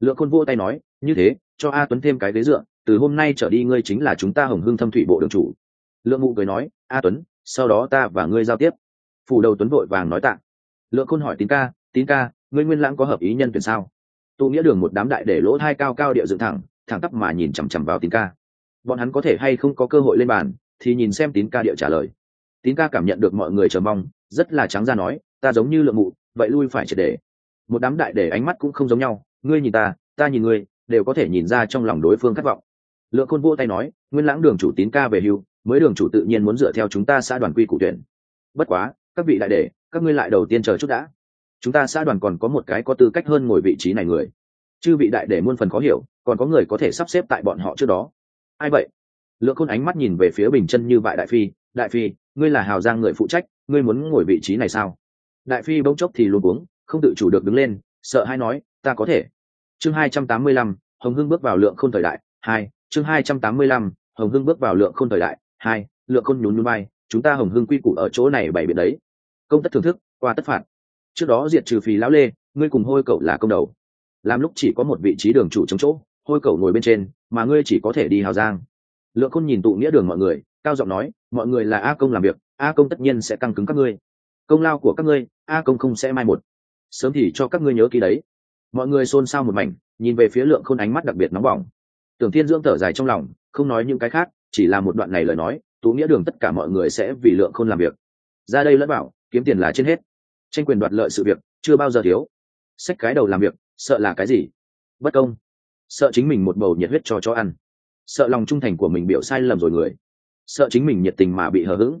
Lượng khôn vô tay nói, như thế, cho a tuấn thêm cái ghế dựa, từ hôm nay trở đi ngươi chính là chúng ta hồng hưng thâm thủy bộ đường chủ. Lượng ngụ cười nói, a tuấn, sau đó ta và ngươi giao tiếp. Phủ đầu tuấn vội vàng nói tạ. Lượng khôn hỏi tín ca tín ca, ngươi nguyên lãng có hợp ý nhân tuyển sao? Tụ nghĩa đường một đám đại để lỗ thai cao cao địa dựng thẳng thẳng tắp mà nhìn chằm chằm vào tín ca. Bọn hắn có thể hay không có cơ hội lên bàn, thì nhìn xem tín ca địa trả lời. Tín ca cảm nhận được mọi người chờ mong, rất là trắng ra nói, ta giống như lượng mụ, vậy lui phải triệt để. Một đám đại để ánh mắt cũng không giống nhau, ngươi nhìn ta ta nhìn ngươi, đều có thể nhìn ra trong lòng đối phương khát vọng. Lượng khôn vô tay nói, nguyên lãng đường chủ tín ca về hưu, mới đường chủ tự nhiên muốn dựa theo chúng ta xã đoàn quy cụ tuyển. Bất quá, các vị đại để, các ngươi lại đầu tiên chờ chút đã chúng ta xã đoàn còn có một cái có tư cách hơn ngồi vị trí này người. Chư vị đại để muôn phần khó hiểu, còn có người có thể sắp xếp tại bọn họ trước đó. Ai vậy? Lượng khôn ánh mắt nhìn về phía bình chân như vậy đại phi đại phi, ngươi là hào giang người phụ trách, ngươi muốn ngồi vị trí này sao? Đại phi bỗng chốc thì luôn uống không tự chủ được đứng lên, sợ hay nói, ta có thể. Chương hai trăm tám mươi lăm, hồng hưng bước vào lượng khôn thời đại, hai, chương hai trăm tám mươi lăm, hồng hưng bước vào lượng khôn thời đại, hai, lượng khôn nhún núi bay, chúng ta hồng hưng quy củ ở chỗ này bày biện đấy. Công tất thưởng thức, qua tất phạt trước đó diệt trừ phì lão lê, ngươi cùng hôi cậu là công đầu. Làm lúc chỉ có một vị trí đường chủ chống chỗ, hôi cậu ngồi bên trên, mà ngươi chỉ có thể đi hào giang. Lượng khôn nhìn tụ nghĩa đường mọi người, cao giọng nói, mọi người là a công làm việc, a công tất nhiên sẽ căng cứng các ngươi. Công lao của các ngươi, a công không sẽ mai một. Sớm thì cho các ngươi nhớ ký đấy. Mọi người xôn xao một mảnh, nhìn về phía lượng khôn ánh mắt đặc biệt nóng bỏng. Tưởng thiên dưỡng thở dài trong lòng, không nói những cái khác, chỉ là một đoạn này lời nói tú nghĩa đường tất cả mọi người sẽ vì lượng khôn làm việc. Ra đây lẫn bảo, kiếm tiền là trên hết tranh quyền đoạt lợi sự việc chưa bao giờ thiếu. Xách cái đầu làm việc, sợ là cái gì? Bất công. Sợ chính mình một bầu nhiệt huyết cho cho ăn. Sợ lòng trung thành của mình biểu sai lầm rồi người. Sợ chính mình nhiệt tình mà bị hờ hững.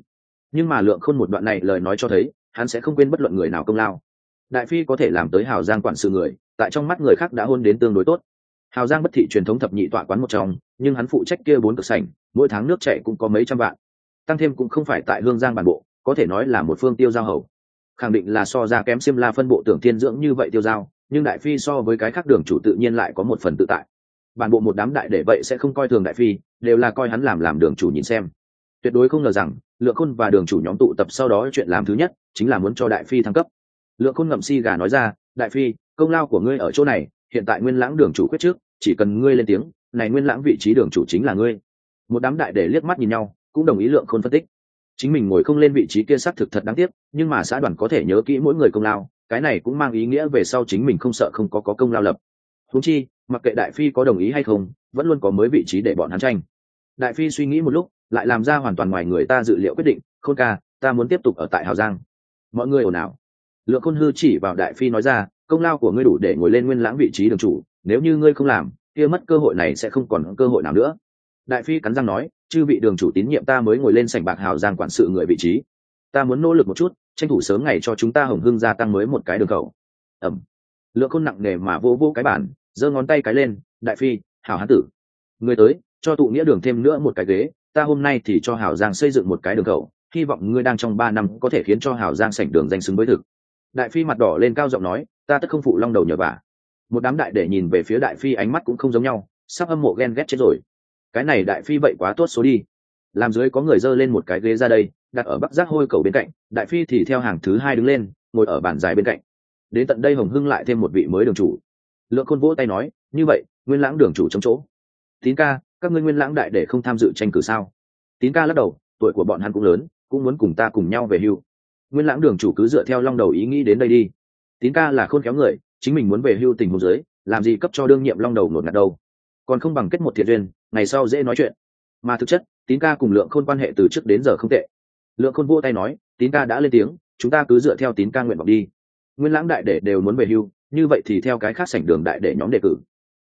Nhưng mà lượng khôn một đoạn này lời nói cho thấy, hắn sẽ không quên bất luận người nào công lao. Đại phi có thể làm tới hào giang quản sự người, tại trong mắt người khác đã hôn đến tương đối tốt. Hào giang bất thị truyền thống thập nhị tọa quán một trong, nhưng hắn phụ trách kia bốn cực sảnh, mỗi tháng nước chạy cũng có mấy trăm vạn. Tăng thêm cũng không phải tại hương giang bản bộ, có thể nói là một phương tiêu giao hầu khẳng định là so ra kém xiêm la phân bộ tưởng thiên dưỡng như vậy tiêu dao, nhưng đại phi so với cái khác đường chủ tự nhiên lại có một phần tự tại. Bản bộ một đám đại để vậy sẽ không coi thường đại phi, đều là coi hắn làm làm đường chủ nhìn xem. Tuyệt đối không ngờ rằng lượng khôn và đường chủ nhóm tụ tập sau đó chuyện làm thứ nhất, chính là muốn cho đại phi thăng cấp. Lượng khôn ngậm si gà nói ra, đại phi, công lao của ngươi ở chỗ này, hiện tại nguyên lãng đường chủ quyết trước, chỉ cần ngươi lên tiếng, này nguyên lãng vị trí đường chủ chính là ngươi. Một đám đại để liếc mắt nhìn nhau, cũng đồng ý lượng khôn phân tích chính mình ngồi không lên vị trí kia xác thực thật đáng tiếc, nhưng mà xã đoàn có thể nhớ kỹ mỗi người công lao, cái này cũng mang ý nghĩa về sau chính mình không sợ không có có công lao lập. Húng chi, mặc kệ đại phi có đồng ý hay không, vẫn luôn có mới vị trí để bọn hắn tranh. Đại phi suy nghĩ một lúc, lại làm ra hoàn toàn ngoài người ta dự liệu quyết định, khôn ca, ta muốn tiếp tục ở tại hào giang. Mọi người ồn ào. Lượng khôn hư chỉ vào đại phi nói ra, công lao của ngươi đủ để ngồi lên nguyên lãng vị trí đường chủ, nếu như ngươi không làm, kia mất cơ hội này sẽ không còn cơ hội nào nữa đại phi cắn răng nói, chư vị đường chủ tín nhiệm ta mới ngồi lên sảnh bạc hào giang quản sự người vị trí. Ta muốn nỗ lực một chút, tranh thủ sớm ngày cho chúng ta hồng hưng gia tăng mới một cái đường cầu ẩm. Lượng khôn nặng nề mà vô vô cái bản giơ ngón tay cái lên, đại phi, hảo hán tử. Người tới, cho tụ nghĩa đường thêm nữa một cái ghế, ta hôm nay thì cho hảo giang xây dựng một cái đường cầu hy vọng ngươi đang trong ba năm có thể khiến cho hảo giang sảnh đường danh xứng với thực. Đại phi mặt đỏ lên cao giọng nói, ta tất không phụ long đầu nhờ vả. Một đám đại để nhìn về phía đại phi ánh mắt cũng không giống nhau, sắp âm mộ ghen ghét chết rồi cái này đại phi vậy quá tốt số đi. Làm dưới có người dơ lên một cái ghế ra đây, đặt ở bắc giác hôi cầu bên cạnh, đại phi thì theo hàng thứ hai đứng lên, ngồi ở bàn dài bên cạnh. Đến tận đây hồng hưng lại thêm một vị mới đường chủ. Lượng khôn vỗ tay nói, như vậy, nguyên lãng đường chủ trong chỗ. Tín ca, các ngươi nguyên lãng đại để không tham dự tranh cử sao? Tín ca lắc đầu, tuổi của bọn hắn cũng lớn, cũng muốn cùng ta cùng nhau về hưu. Nguyên lãng đường chủ cứ dựa theo long đầu ý nghĩ đến đây đi. Tín ca là khôn khéo người, chính mình muốn về hưu tình huống giới làm gì cấp cho đương nhiệm long đầu nột ngạt đâu. Còn không bằng kết một thiện duyên ngày sau dễ nói chuyện. Mà thực chất, tín ca cùng lượng khôn quan hệ từ trước đến giờ không tệ. Lượng khôn vô tay nói, tín ca đã lên tiếng, chúng ta cứ dựa theo tín ca nguyện vọng đi. Nguyên lãng đại để đều muốn về hưu, như vậy thì theo cái khác sảnh đường đại để nhóm đề cử.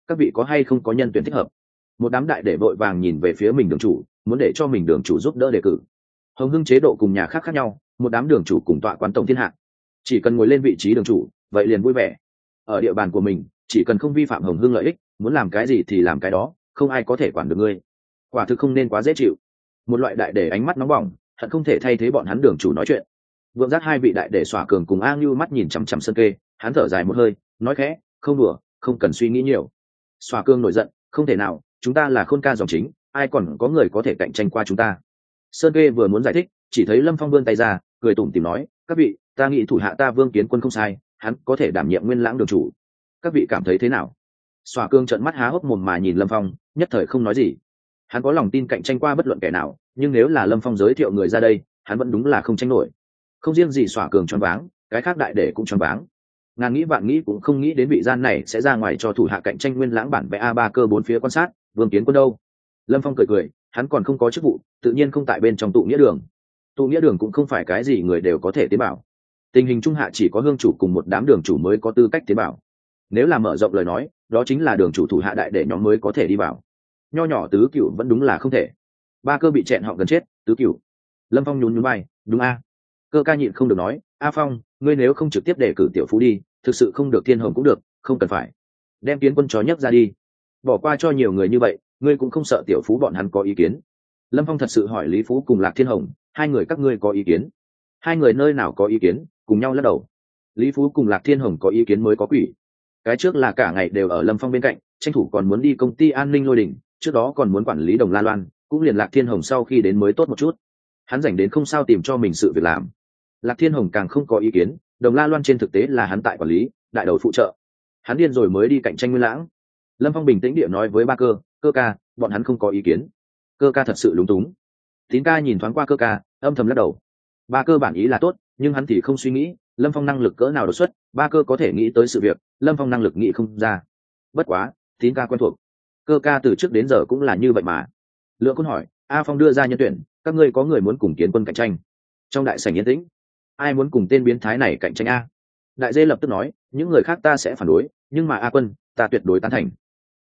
Các vị có hay không có nhân tuyển thích hợp? Một đám đại để vội vàng nhìn về phía mình đường chủ, muốn để cho mình đường chủ giúp đỡ đề cử. Hồng hưng chế độ cùng nhà khác khác nhau, một đám đường chủ cùng tọa quán tổng thiên hạ. Chỉ cần ngồi lên vị trí đường chủ, vậy liền vui vẻ. Ở địa bàn của mình, chỉ cần không vi phạm hồng hưng lợi ích, muốn làm cái gì thì làm cái đó không ai có thể quản được ngươi. Quả thực không nên quá dễ chịu. Một loại đại để ánh mắt nóng bỏng, thật không thể thay thế bọn hắn đường chủ nói chuyện. Vượng giác hai vị đại để xỏa cường cùng a ngưu mắt nhìn chằm chằm sân kê, hắn thở dài một hơi, nói khẽ, không đùa, không cần suy nghĩ nhiều. Xòa cương nổi giận, không thể nào, chúng ta là khôn ca dòng chính, ai còn có người có thể cạnh tranh qua chúng ta? Sơn kê vừa muốn giải thích, chỉ thấy lâm phong vươn tay ra, cười tủm tìm nói, các vị, ta nghĩ thủ hạ ta vương kiến quân không sai, hắn có thể đảm nhiệm nguyên lãng đường chủ. Các vị cảm thấy thế nào? Xòa cương trợn mắt há hốc mồm mà nhìn lâm phong, nhất thời không nói gì. Hắn có lòng tin cạnh tranh qua bất luận kẻ nào, nhưng nếu là lâm phong giới thiệu người ra đây, hắn vẫn đúng là không tranh nổi. Không riêng gì xòa cường choáng váng, cái khác đại để cũng choáng váng. Ngàn nghĩ vạn nghĩ cũng không nghĩ đến vị gian này sẽ ra ngoài cho thủ hạ cạnh tranh nguyên lãng bản vẽ a ba cơ bốn phía quan sát, vương kiến quân đâu? Lâm phong cười cười, hắn còn không có chức vụ, tự nhiên không tại bên trong tụ nghĩa đường. Tụ nghĩa đường cũng không phải cái gì người đều có thể tế bảo. Tình hình trung hạ chỉ có hương chủ cùng một đám đường chủ mới có tư cách tế bảo. Nếu là mở rộng lời nói đó chính là đường chủ thủ hạ đại để nhóm mới có thể đi vào. Nho nhỏ tứ cựu vẫn đúng là không thể. Ba cơ bị chẹn họ gần chết, tứ cựu lâm phong nhún nhún bay đúng a. Cơ ca nhịn không được nói, a phong, ngươi nếu không trực tiếp để cử tiểu phú đi, thực sự không được thiên hồng cũng được, không cần phải. Đem kiến quân chó nhấc ra đi. Bỏ qua cho nhiều người như vậy, ngươi cũng không sợ tiểu phú bọn hắn có ý kiến. Lâm phong thật sự hỏi lý phú cùng lạc thiên hồng, hai người các ngươi có ý kiến? Hai người nơi nào có ý kiến, cùng nhau lắc đầu. Lý phú cùng lạc thiên hồng có ý kiến mới có quỷ cái trước là cả ngày đều ở lâm phong bên cạnh, tranh thủ còn muốn đi công ty an ninh lôi đình trước đó còn muốn quản lý đồng la loan, cũng liền lạc thiên hồng sau khi đến mới tốt một chút. Hắn dành đến không sao tìm cho mình sự việc làm. Lạc thiên hồng càng không có ý kiến, đồng la loan trên thực tế là hắn tại quản lý, đại đầu phụ trợ. Hắn điên rồi mới đi cạnh tranh nguyên lãng. Lâm phong bình tĩnh địa nói với ba cơ cơ ca, bọn hắn không có ý kiến. Cơ ca thật sự lúng túng. Tín ca nhìn thoáng qua cơ ca, âm thầm lắc đầu. Ba cơ bản ý là tốt, nhưng hắn thì không suy nghĩ, lâm phong năng lực cỡ nào đột xuất ba cơ có thể nghĩ tới sự việc, lâm phong năng lực nghĩ không ra. Bất quá, tín ca quen thuộc. Cơ ca từ trước đến giờ cũng là như vậy mà. Lượng quân hỏi, a phong đưa ra nhân tuyển, các ngươi có người muốn cùng kiến quân cạnh tranh? Trong đại sảnh yên tĩnh. Ai muốn cùng tên biến thái này cạnh tranh a? Đại dê lập tức nói, những người khác ta sẽ phản đối, nhưng mà a quân, ta tuyệt đối tán thành.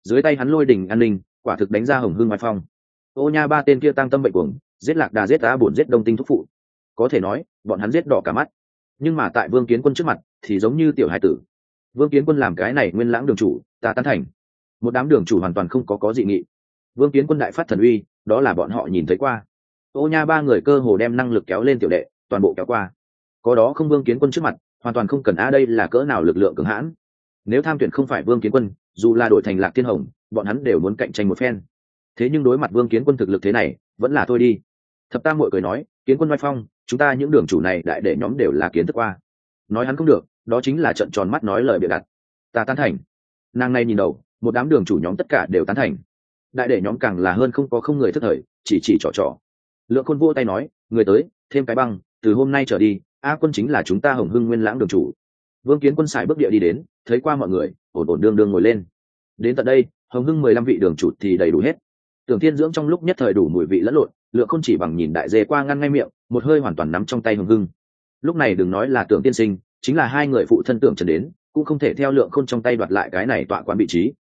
Dưới tay hắn lôi đình an ninh, quả thực đánh ra hồng hương ngoại phong ô nha ba tên kia tăng tâm bệnh cuồng, giết lạc đà giết đá bổn giết đông tinh thúc phụ. Có thể nói, bọn hắn giết đỏ cả mắt. Nhưng mà tại vương kiến quân trước mặt thì giống như tiểu hải tử. Vương kiến quân làm cái này nguyên lãng đường chủ, ta tán thành. Một đám đường chủ hoàn toàn không có có dị nghị. Vương kiến quân đại phát thần uy, đó là bọn họ nhìn thấy qua. Ô nha ba người cơ hồ đem năng lực kéo lên tiểu đệ, toàn bộ kéo qua. Có đó không vương kiến quân trước mặt, hoàn toàn không cần a đây là cỡ nào lực lượng cường hãn. Nếu tham tuyển không phải vương kiến quân, dù là đội thành lạc thiên hồng, bọn hắn đều muốn cạnh tranh một phen. Thế nhưng đối mặt vương kiến quân thực lực thế này, vẫn là thôi đi. Thập tam mội cười nói, kiến quân oai phong, chúng ta những đường chủ này đại để nhóm đều là kiến thức qua nói hắn không được, đó chính là trận tròn mắt nói lời bịa đặt. Ta tán thành. Nàng này nhìn đầu, một đám đường chủ nhóm tất cả đều tán thành. Đại để nhóm càng là hơn không có không người thất thời, chỉ chỉ trò trò. Lượng khôn vô tay nói, người tới, thêm cái băng, từ hôm nay trở đi, a quân chính là chúng ta hồng hưng nguyên lãng đường chủ. Vương kiến quân xài bước địa đi đến, thấy qua mọi người, ổn ổn đương đương ngồi lên. Đến tận đây, hồng hưng mười lăm vị đường chủ thì đầy đủ hết. Tưởng thiên dưỡng trong lúc nhất thời đủ mùi vị lẫn lộn, lượng không chỉ bằng nhìn đại dê qua ngăn ngay miệng, một hơi hoàn toàn nắm trong tay hồng hưng lúc này đừng nói là tưởng tiên sinh, chính là hai người phụ thân tưởng trần đến, cũng không thể theo lượng khôn trong tay đoạt lại cái này tọa quán vị trí.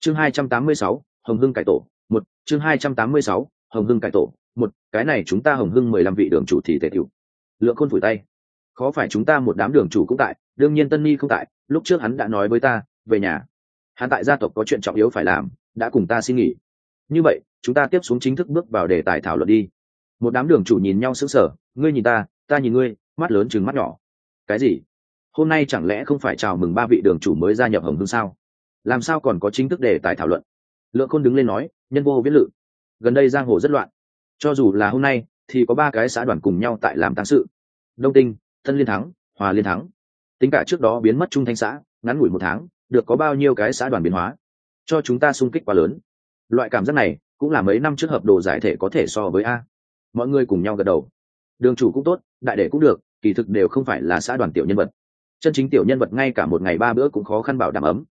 Chương hai trăm tám mươi sáu, hồng hưng cải tổ, một, chương hai trăm tám mươi sáu, hồng hưng cải tổ, một, cái này chúng ta hồng hưng mười lăm vị đường chủ thì tệ tiểu lượng khôn phủi tay. Khó phải chúng ta một đám đường chủ cũng tại, đương nhiên tân ni không tại, lúc trước hắn đã nói với ta, về nhà. Hắn tại gia tộc có chuyện trọng yếu phải làm, đã cùng ta xin nghỉ. Như vậy, chúng ta tiếp xuống chính thức bước vào đề tài thảo luận đi. Một đám đường chủ nhìn nhau sững sờ, ngươi nhìn ta ta nhìn ngươi mắt lớn chừng mắt nhỏ. Cái gì? Hôm nay chẳng lẽ không phải chào mừng ba vị đường chủ mới gia nhập hồng hương sao? Làm sao còn có chính thức đề tài thảo luận? Lượng khôn đứng lên nói, nhân vô viết lự. Gần đây giang hồ rất loạn. Cho dù là hôm nay, thì có ba cái xã đoàn cùng nhau tại làm tang sự. Đông tinh thân liên thắng, hòa liên thắng. Tính cả trước đó biến mất trung thanh xã, ngắn ngủi một tháng, được có bao nhiêu cái xã đoàn biến hóa. Cho chúng ta sung kích quá lớn. Loại cảm giác này, cũng là mấy năm trước hợp đồ giải thể có thể so với a. Mọi người cùng nhau gật đầu. Đường chủ cũng tốt, đại đệ cũng được kỳ thực đều không phải là xã đoàn tiểu nhân vật. Chân chính tiểu nhân vật ngay cả một ngày ba bữa cũng khó khăn bảo đảm ấm.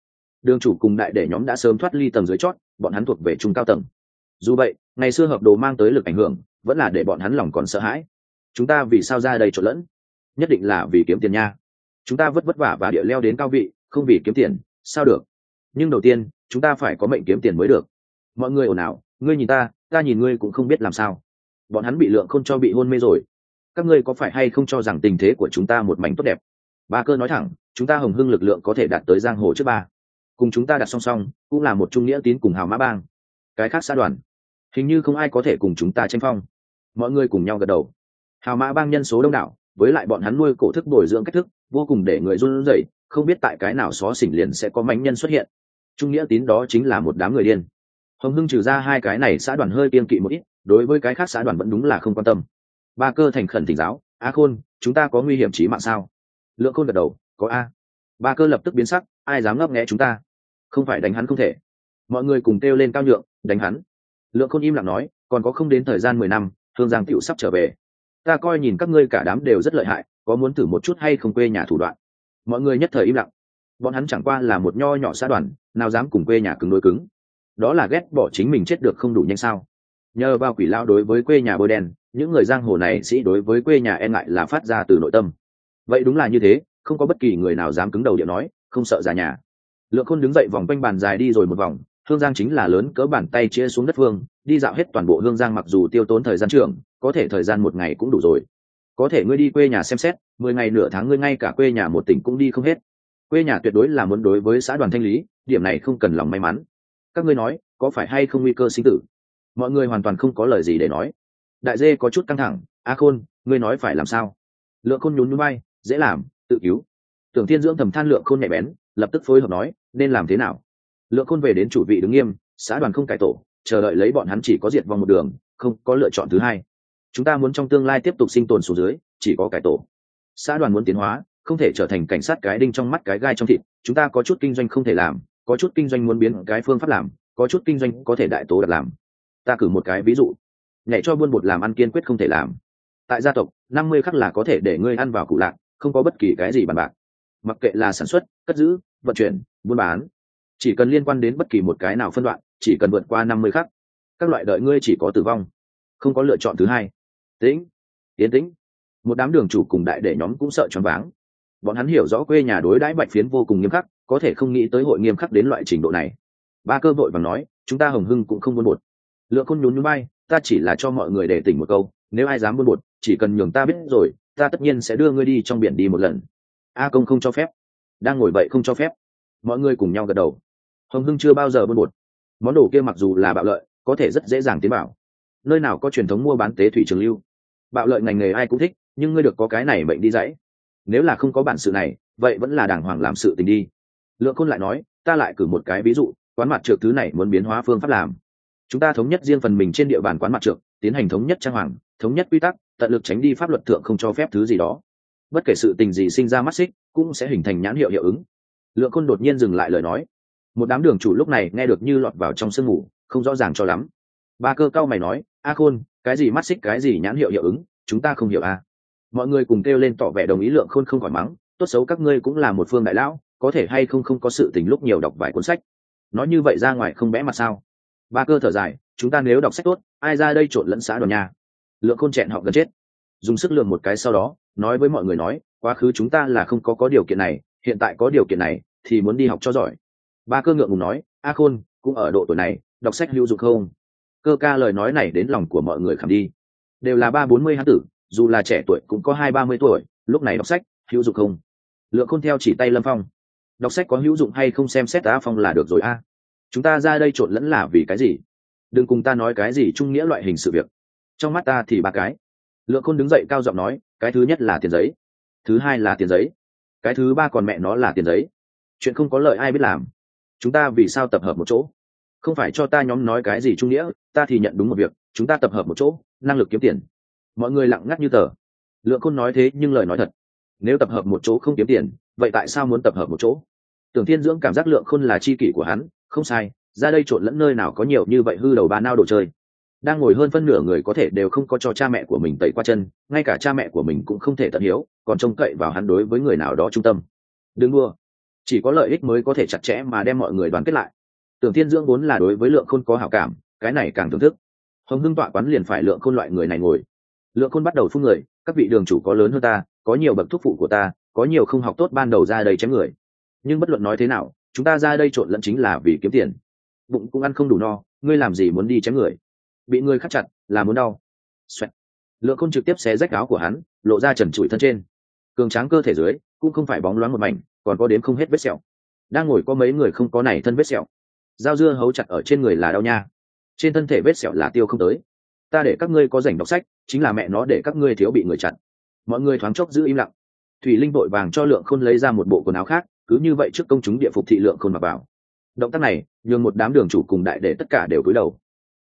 Đường chủ cùng đại đệ nhóm đã sớm thoát ly tầng dưới chót, bọn hắn thuộc về trung cao tầng. Dù vậy, ngày xưa hợp đồ mang tới lực ảnh hưởng, vẫn là để bọn hắn lòng còn sợ hãi. Chúng ta vì sao ra đây trộn lẫn? Nhất định là vì kiếm tiền nha. Chúng ta vất vất vả và địa leo đến cao vị, không vì kiếm tiền, sao được? Nhưng đầu tiên, chúng ta phải có mệnh kiếm tiền mới được. Mọi người ồn ào, ngươi nhìn ta ta nhìn ngươi cũng không biết làm sao. Bọn hắn bị lượng không cho bị hôn mê rồi các ngươi có phải hay không cho rằng tình thế của chúng ta một mảnh tốt đẹp? Ba cơ nói thẳng, chúng ta hồng hưng lực lượng có thể đạt tới giang hồ trước ba. Cùng chúng ta đặt song song, cũng là một trung nghĩa tín cùng hào mã bang. Cái khác xã đoàn, hình như không ai có thể cùng chúng ta tranh phong. Mọi người cùng nhau gật đầu. Hào mã bang nhân số đông đảo, với lại bọn hắn nuôi cổ thức bồi dưỡng cách thức, vô cùng để người run rẩy, không biết tại cái nào xó xỉnh liền sẽ có mánh nhân xuất hiện. Trung nghĩa tín đó chính là một đám người điên. Hồng hưng trừ ra hai cái này xã đoàn hơi kiên kỵ một ít, đối với cái khác xã đoàn vẫn đúng là không quan tâm ba cơ thành khẩn thỉnh giáo, a khôn, chúng ta có nguy hiểm trí mạng sao? Lượng khôn gật đầu, có a. Ba cơ lập tức biến sắc, ai dám ngấp nghẽ chúng ta? Không phải đánh hắn không thể. Mọi người cùng kêu lên cao nhượng, đánh hắn. Lượng khôn im lặng nói, còn có không đến thời gian mười năm hương giang tựu sắp trở về. Ta coi nhìn các ngươi cả đám đều rất lợi hại, có muốn thử một chút hay không quê nhà thủ đoạn? Mọi người nhất thời im lặng. Bọn hắn chẳng qua là một nho nhỏ xã đoàn, nào dám cùng quê nhà cứng đối cứng. Đó là ghét bỏ chính mình chết được không đủ nhanh sao? Nhờ vào quỷ lao đối với quê nhà bôi đen những người giang hồ này sĩ đối với quê nhà e ngại là phát ra từ nội tâm. Vậy đúng là như thế, không có bất kỳ người nào dám cứng đầu điện nói, không sợ ra nhà. Lượng khôn đứng dậy vòng quanh bàn dài đi rồi một vòng, hương giang chính là lớn cỡ bàn tay chia xuống đất phương đi dạo hết toàn bộ hương giang mặc dù tiêu tốn thời gian trường có thể thời gian một ngày cũng đủ rồi. Có thể ngươi đi quê nhà xem xét, mười ngày nửa tháng ngươi ngay cả quê nhà một tỉnh cũng đi không hết. Quê nhà tuyệt đối là muốn đối với xã đoàn thanh lý, điểm này không cần lòng may mắn. Các ngươi nói, có phải hay không nguy cơ sinh tử? Mọi người hoàn toàn không có lời gì để nói đại dê có chút căng thẳng, a khôn, ngươi nói phải làm sao? Lượng khôn nhún núi bay dễ làm, tự cứu. Tưởng thiên dưỡng thầm than lượng khôn nhạy bén, lập tức phối hợp nói, nên làm thế nào? Lượng khôn về đến chủ vị đứng nghiêm, xã đoàn không cải tổ, chờ đợi lấy bọn hắn chỉ có diệt vòng một đường, không có lựa chọn thứ hai. Chúng ta muốn trong tương lai tiếp tục sinh tồn xuống dưới, chỉ có cải tổ. Xã đoàn muốn tiến hóa, không thể trở thành cảnh sát cái đinh trong mắt cái gai trong thịt, chúng ta có chút kinh doanh không thể làm, có chút kinh doanh muốn biến cái phương pháp làm, có chút kinh doanh có thể đại tố đặt làm. Ta cử một cái ví dụ nhảy cho buôn bột làm ăn kiên quyết không thể làm. Tại gia tộc, năm mươi khắc là có thể để ngươi ăn vào cụ lạc, không có bất kỳ cái gì bàn bạc. Mặc kệ là sản xuất, cất giữ, vận chuyển, buôn bán, chỉ cần liên quan đến bất kỳ một cái nào phân đoạn, chỉ cần vượt qua năm mươi khắc, các loại đợi ngươi chỉ có tử vong, không có lựa chọn thứ hai. Tĩnh tiến tĩnh. Một đám đường chủ cùng đại đệ nhóm cũng sợ choáng váng. Bọn hắn hiểu rõ quê nhà đối đãi bạch phiến vô cùng nghiêm khắc, có thể không nghĩ tới hội nghiêm khắc đến loại trình độ này. Ba cơ vội và nói, chúng ta hồng hưng cũng không muốn một lượng khôn nhún nhún bay ta chỉ là cho mọi người để tỉnh một câu, nếu ai dám buôn bột, chỉ cần nhường ta biết rồi, ta tất nhiên sẽ đưa ngươi đi trong biển đi một lần. A công không cho phép. Đang ngồi vậy không cho phép. Mọi người cùng nhau gật đầu. Hồng hưng chưa bao giờ buôn bột. Món đồ kia mặc dù là bạo lợi, có thể rất dễ dàng tiến bảo nơi nào có truyền thống mua bán tế thủy trường lưu. Bạo lợi ngành nghề ai cũng thích, nhưng ngươi được có cái này bệnh đi dãy nếu là không có bản sự này, vậy vẫn là đàng hoàng làm sự tình đi. Lượng khôn lại nói, ta lại cử một cái ví dụ, quán mặt trượt thứ này muốn biến hóa phương pháp làm chúng ta thống nhất riêng phần mình trên địa bàn quán mặt trượng, tiến hành thống nhất trang hoàng, thống nhất quy tắc, tận lực tránh đi pháp luật thượng không cho phép thứ gì đó. Bất kể sự tình gì sinh ra mắt xích, cũng sẽ hình thành nhãn hiệu hiệu ứng. Lượng khôn đột nhiên dừng lại lời nói. Một đám đường chủ lúc này nghe được như lọt vào trong sương mù, không rõ ràng cho lắm. Ba cơ cao mày nói, a khôn, cái gì mắt xích, cái gì nhãn hiệu hiệu ứng, chúng ta không hiểu a à? mọi người cùng kêu lên tỏ vẻ đồng ý lượng khôn không khỏi mắng, tốt xấu các ngươi cũng là một phương đại lão, có thể hay không không có sự tình lúc nhiều đọc vài cuốn sách. Nói như vậy ra ngoài không bẽ mặt sao? Ba cơ thở dài, chúng ta nếu đọc sách tốt, ai ra đây trộn lẫn xã đoàn nhà? Lượng khôn chẹn họ gần chết. Dùng sức lượng một cái sau đó, nói với mọi người nói, quá khứ chúng ta là không có có điều kiện này, hiện tại có điều kiện này, thì muốn đi học cho giỏi. Ba cơ ngượng ngùng nói, a khôn, cũng ở độ tuổi này, đọc sách hữu dụng không? Cơ ca lời nói này đến lòng của mọi người khảm đi. Đều là ba bốn mươi hán tử, dù là trẻ tuổi cũng có hai ba mươi tuổi, lúc này đọc sách hữu dụng không? Lượng khôn theo chỉ tay lâm phong. Đọc sách có hữu dụng hay không xem xét á phong là được rồi a? Chúng ta ra đây trộn lẫn là vì cái gì? Đừng cùng ta nói cái gì trung nghĩa loại hình sự việc. Trong mắt ta thì ba cái. Lượng khôn đứng dậy cao giọng nói, cái thứ nhất là tiền giấy. Thứ hai là tiền giấy. Cái thứ ba còn mẹ nó là tiền giấy. Chuyện không có lợi ai biết làm. Chúng ta vì sao tập hợp một chỗ? Không phải cho ta nhóm nói cái gì trung nghĩa, ta thì nhận đúng một việc, chúng ta tập hợp một chỗ, năng lực kiếm tiền. Mọi người lặng ngắt như tờ. Lượng khôn nói thế nhưng lời nói thật. Nếu tập hợp một chỗ không kiếm tiền, vậy tại sao muốn tập hợp một chỗ? Tưởng thiên dưỡng cảm giác lượng khôn là chi kỷ của hắn không sai, ra đây trộn lẫn nơi nào có nhiều như vậy hư đầu ba nao đồ chơi. Đang ngồi hơn phân nửa người có thể đều không có cho cha mẹ của mình tẩy qua chân, ngay cả cha mẹ của mình cũng không thể tận hiếu, còn trông cậy vào hắn đối với người nào đó trung tâm. Đừng đua chỉ có lợi ích mới có thể chặt chẽ mà đem mọi người đoàn kết lại. Tưởng thiên dưỡng vốn là đối với lượng khôn có hảo cảm, cái này càng thưởng thức. Hồng hưng tọa quán liền phải lượng khôn loại người này ngồi. Lượng khôn bắt đầu phun người, các vị đường chủ có lớn hơn ta, có nhiều bậc thúc phụ của ta, có nhiều không học tốt ban đầu ra đây chém người. Nhưng bất luận nói thế nào chúng ta ra đây trộn lẫn chính là vì kiếm tiền. Bụng cũng ăn không đủ no, ngươi làm gì muốn đi chém người? Bị người khắc chặt, là muốn đau. Xoẹt. lượng khôn trực tiếp xé rách áo của hắn, lộ ra trần trụi thân trên. Cường tráng cơ thể dưới, cũng không phải bóng loáng một mảnh, còn có đến không hết vết sẹo. Đang ngồi có mấy người không có này thân vết sẹo. Dao dưa hấu chặt ở trên người là đau nha. Trên thân thể vết sẹo là tiêu không tới. Ta để các ngươi có rảnh đọc sách, chính là mẹ nó để các ngươi thiếu bị người chặt. mọi người thoáng chốc giữ im lặng. Thủy linh vội vàng cho lượng khôn lấy ra một bộ quần áo khác cứ như vậy trước công chúng địa phục thị lượng khôn mặc vào. Động tác này, nhường một đám đường chủ cùng đại để tất cả đều cúi đầu.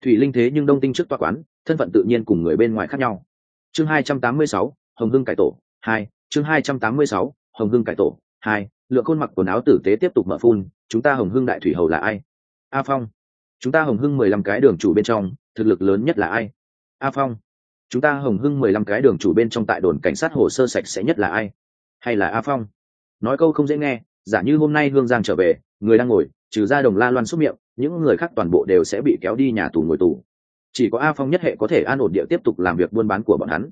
Thủy linh thế nhưng đông tinh trước toa quán, thân phận tự nhiên cùng người bên ngoài khác nhau. Chương hai trăm tám mươi sáu, hồng hưng cải tổ, hai, chương hai trăm tám mươi sáu, hồng hưng cải tổ, hai, lượng khôn mặc quần áo tử tế tiếp tục mở phun, chúng ta hồng hưng đại thủy hầu là ai? A phong. Chúng ta hồng hưng mười lăm cái đường chủ bên trong, thực lực lớn nhất là ai? A phong. Chúng ta hồng hưng mười lăm cái đường chủ bên trong tại đồn cảnh sát hồ sơ sạch sẽ nhất là ai? Hay là a phong? Nói câu không dễ nghe, giả như hôm nay hương giang trở về, người đang ngồi, trừ ra đồng la loan xúc miệng, những người khác toàn bộ đều sẽ bị kéo đi nhà tù ngồi tù. Chỉ có a phong nhất hệ có thể an ổn địa tiếp tục làm việc buôn bán của bọn hắn.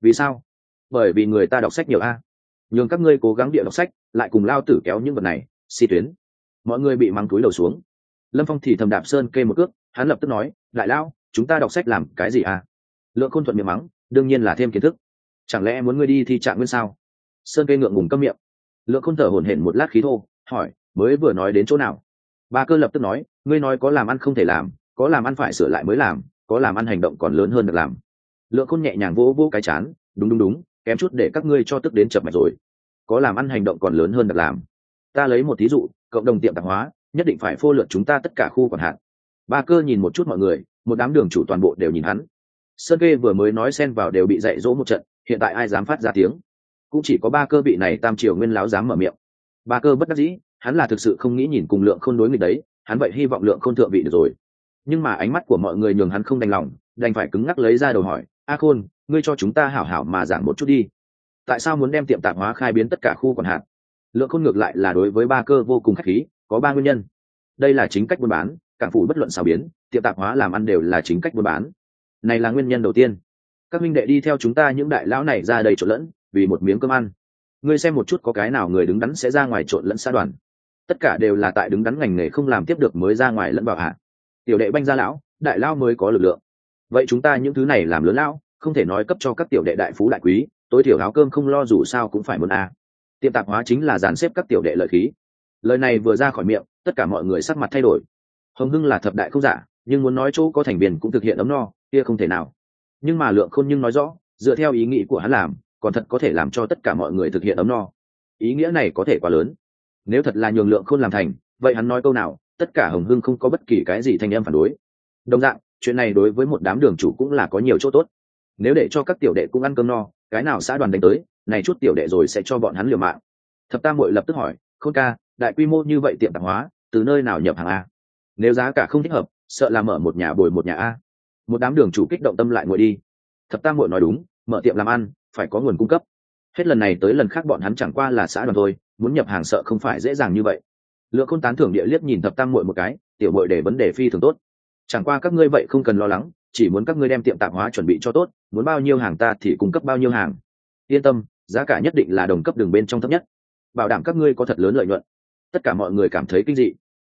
Vì sao? Bởi vì người ta đọc sách nhiều a. Nhường các ngươi cố gắng địa đọc sách, lại cùng lao tử kéo những vật này, si tuyến. Mọi người bị mắng túi đầu xuống. Lâm phong thì thầm đạp sơn kê một cước, hắn lập tức nói, đại lao chúng ta đọc sách làm cái gì à lượng khôn thuận miệng mắng, đương nhiên là thêm kiến thức. Chẳng lẽ muốn ngươi đi thi trạng nguyên sao? Sơn kê ngượng ngùng câm miệng lượng khôn thở hổn hển một lát khí thô, hỏi, mới vừa nói đến chỗ nào? Ba cơ lập tức nói, ngươi nói có làm ăn không thể làm, có làm ăn phải sửa lại mới làm, có làm ăn hành động còn lớn hơn được làm. Lượng khôn nhẹ nhàng vỗ vỗ cái chán, đúng đúng đúng, kém chút để các ngươi cho tức đến chập mạch rồi. Có làm ăn hành động còn lớn hơn được làm. Ta lấy một thí dụ, cộng đồng tiệm tạp hóa, nhất định phải phô lượt chúng ta tất cả khu còn hạn. Ba cơ nhìn một chút mọi người, một đám đường chủ toàn bộ đều nhìn hắn. Sơn kê vừa mới nói xen vào đều bị dạy dỗ một trận, hiện tại ai dám phát ra tiếng? Cũng chỉ có ba cơ vị này tam triều nguyên láo dám mở miệng. Ba cơ bất đắc dĩ, hắn là thực sự không nghĩ nhìn cùng lượng khôn đối nghịch đấy, hắn vậy hy vọng lượng khôn thượng vị được rồi. Nhưng mà ánh mắt của mọi người nhường hắn không đành lòng, đành phải cứng ngắc lấy ra đầu hỏi, a khôn, ngươi cho chúng ta hảo hảo mà giảng một chút đi. Tại sao muốn đem tiệm tạp hóa khai biến tất cả khu còn hạn? Lượng khôn ngược lại là đối với ba cơ vô cùng khách khí, có ba nguyên nhân. Đây là chính cách buôn bán, cảng phủ bất luận xào biến, tiệm tạp hóa làm ăn đều là chính cách buôn bán. Này là nguyên nhân đầu tiên. Các minh đệ đi theo chúng ta những đại lão này ra đầy trộn lẫn vì một miếng cơm ăn. Ngươi xem một chút có cái nào người đứng đắn sẽ ra ngoài trộn lẫn xã đoàn. Tất cả đều là tại đứng đắn ngành nghề không làm tiếp được mới ra ngoài lẫn vào hạ. Tiểu đệ banh gia lão, đại lao mới có lực lượng. Vậy chúng ta những thứ này làm lớn lão, không thể nói cấp cho các tiểu đệ đại phú đại quý, tối thiểu áo cơm không lo dù sao cũng phải muốn a à. tiệm tạp hóa chính là dàn xếp các tiểu đệ lợi khí. Lời này vừa ra khỏi miệng, tất cả mọi người sắc mặt thay đổi. Hồng hưng là thập đại không giả, nhưng muốn nói chỗ có thành viên cũng thực hiện ấm no, kia không thể nào. Nhưng mà lượng khôn nhưng nói rõ, dựa theo ý nghĩ của hắn làm còn thật có thể làm cho tất cả mọi người thực hiện ấm no. Ý nghĩa này có thể quá lớn. Nếu thật là nhường lượng khôn làm thành, vậy hắn nói câu nào, tất cả hồng hưng không có bất kỳ cái gì thành em phản đối. Đồng dạng, chuyện này đối với một đám đường chủ cũng là có nhiều chỗ tốt. Nếu để cho các tiểu đệ cũng ăn cơm no, cái nào xã đoàn đánh tới, này chút tiểu đệ rồi sẽ cho bọn hắn liều mạng. Thập tam muội lập tức hỏi, khôn ca, đại quy mô như vậy tiệm tạp hóa, từ nơi nào nhập hàng a? Nếu giá cả không thích hợp, sợ là mở một nhà bồi một nhà a. Một đám đường chủ kích động tâm lại ngồi đi. Thập tam muội nói đúng, mở tiệm làm ăn phải có nguồn cung cấp. Hết lần này tới lần khác bọn hắn chẳng qua là xã đoàn thôi, muốn nhập hàng sợ không phải dễ dàng như vậy. Lựa khôn tán thưởng địa liếc nhìn thập tam muội một cái, tiểu muội để vấn đề phi thường tốt. Chẳng qua các ngươi vậy không cần lo lắng, chỉ muốn các ngươi đem tiệm tạp hóa chuẩn bị cho tốt, muốn bao nhiêu hàng ta thì cung cấp bao nhiêu hàng. Yên tâm, giá cả nhất định là đồng cấp đường bên trong thấp nhất. Bảo đảm các ngươi có thật lớn lợi nhuận. Tất cả mọi người cảm thấy kinh dị.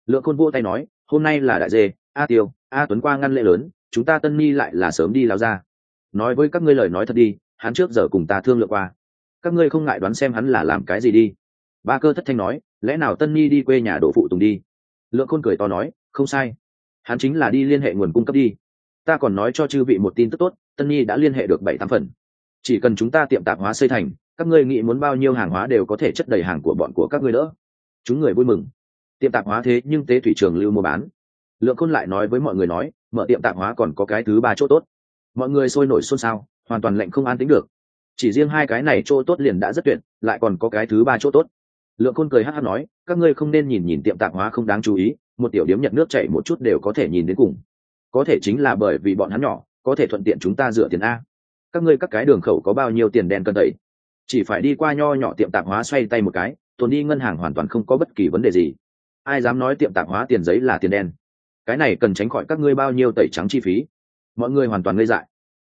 Lượng khôn vỗ tay nói, hôm nay là đại dê, a tiêu, a tuấn qua ngăn lễ lớn, chúng ta tân ni lại là sớm đi lao ra. Nói với các ngươi lời nói thật đi hắn trước giờ cùng ta thương lượng qua. Các ngươi không ngại đoán xem hắn là làm cái gì đi. Ba cơ thất thanh nói, lẽ nào tân ni đi quê nhà đỗ phụ tùng đi? Lượng khôn cười to nói, không sai. Hắn chính là đi liên hệ nguồn cung cấp đi. Ta còn nói cho chư vị một tin tức tốt, tân nhi đã liên hệ được bảy tám phần. Chỉ cần chúng ta tiệm tạp hóa xây thành, các ngươi nghĩ muốn bao nhiêu hàng hóa đều có thể chất đầy hàng của bọn của các ngươi đỡ. Chúng người vui mừng. Tiệm tạp hóa thế nhưng tế thủy trường lưu mua bán. Lượng khôn lại nói với mọi người nói, mở tiệm tạp hóa còn có cái thứ ba chỗ tốt. Mọi người sôi nổi xôn xao hoàn toàn lệnh không an tính được. Chỉ riêng hai cái này chỗ tốt liền đã rất tuyệt, lại còn có cái thứ ba chỗ tốt. Lượng khôn cười hát hát nói, các ngươi không nên nhìn nhìn tiệm tạp hóa không đáng chú ý, một tiểu điếm nhật nước chảy một chút đều có thể nhìn đến cùng. Có thể chính là bởi vì bọn hắn nhỏ, có thể thuận tiện chúng ta dựa tiền a. Các ngươi các cái đường khẩu có bao nhiêu tiền đen cần tẩy? Chỉ phải đi qua nho nhỏ tiệm tạp hóa xoay tay một cái, tồn đi ngân hàng hoàn toàn không có bất kỳ vấn đề gì. Ai dám nói tiệm tạp hóa tiền giấy là tiền đen? Cái này cần tránh khỏi các ngươi bao nhiêu tẩy trắng chi phí. Mọi người hoàn toàn ngây dại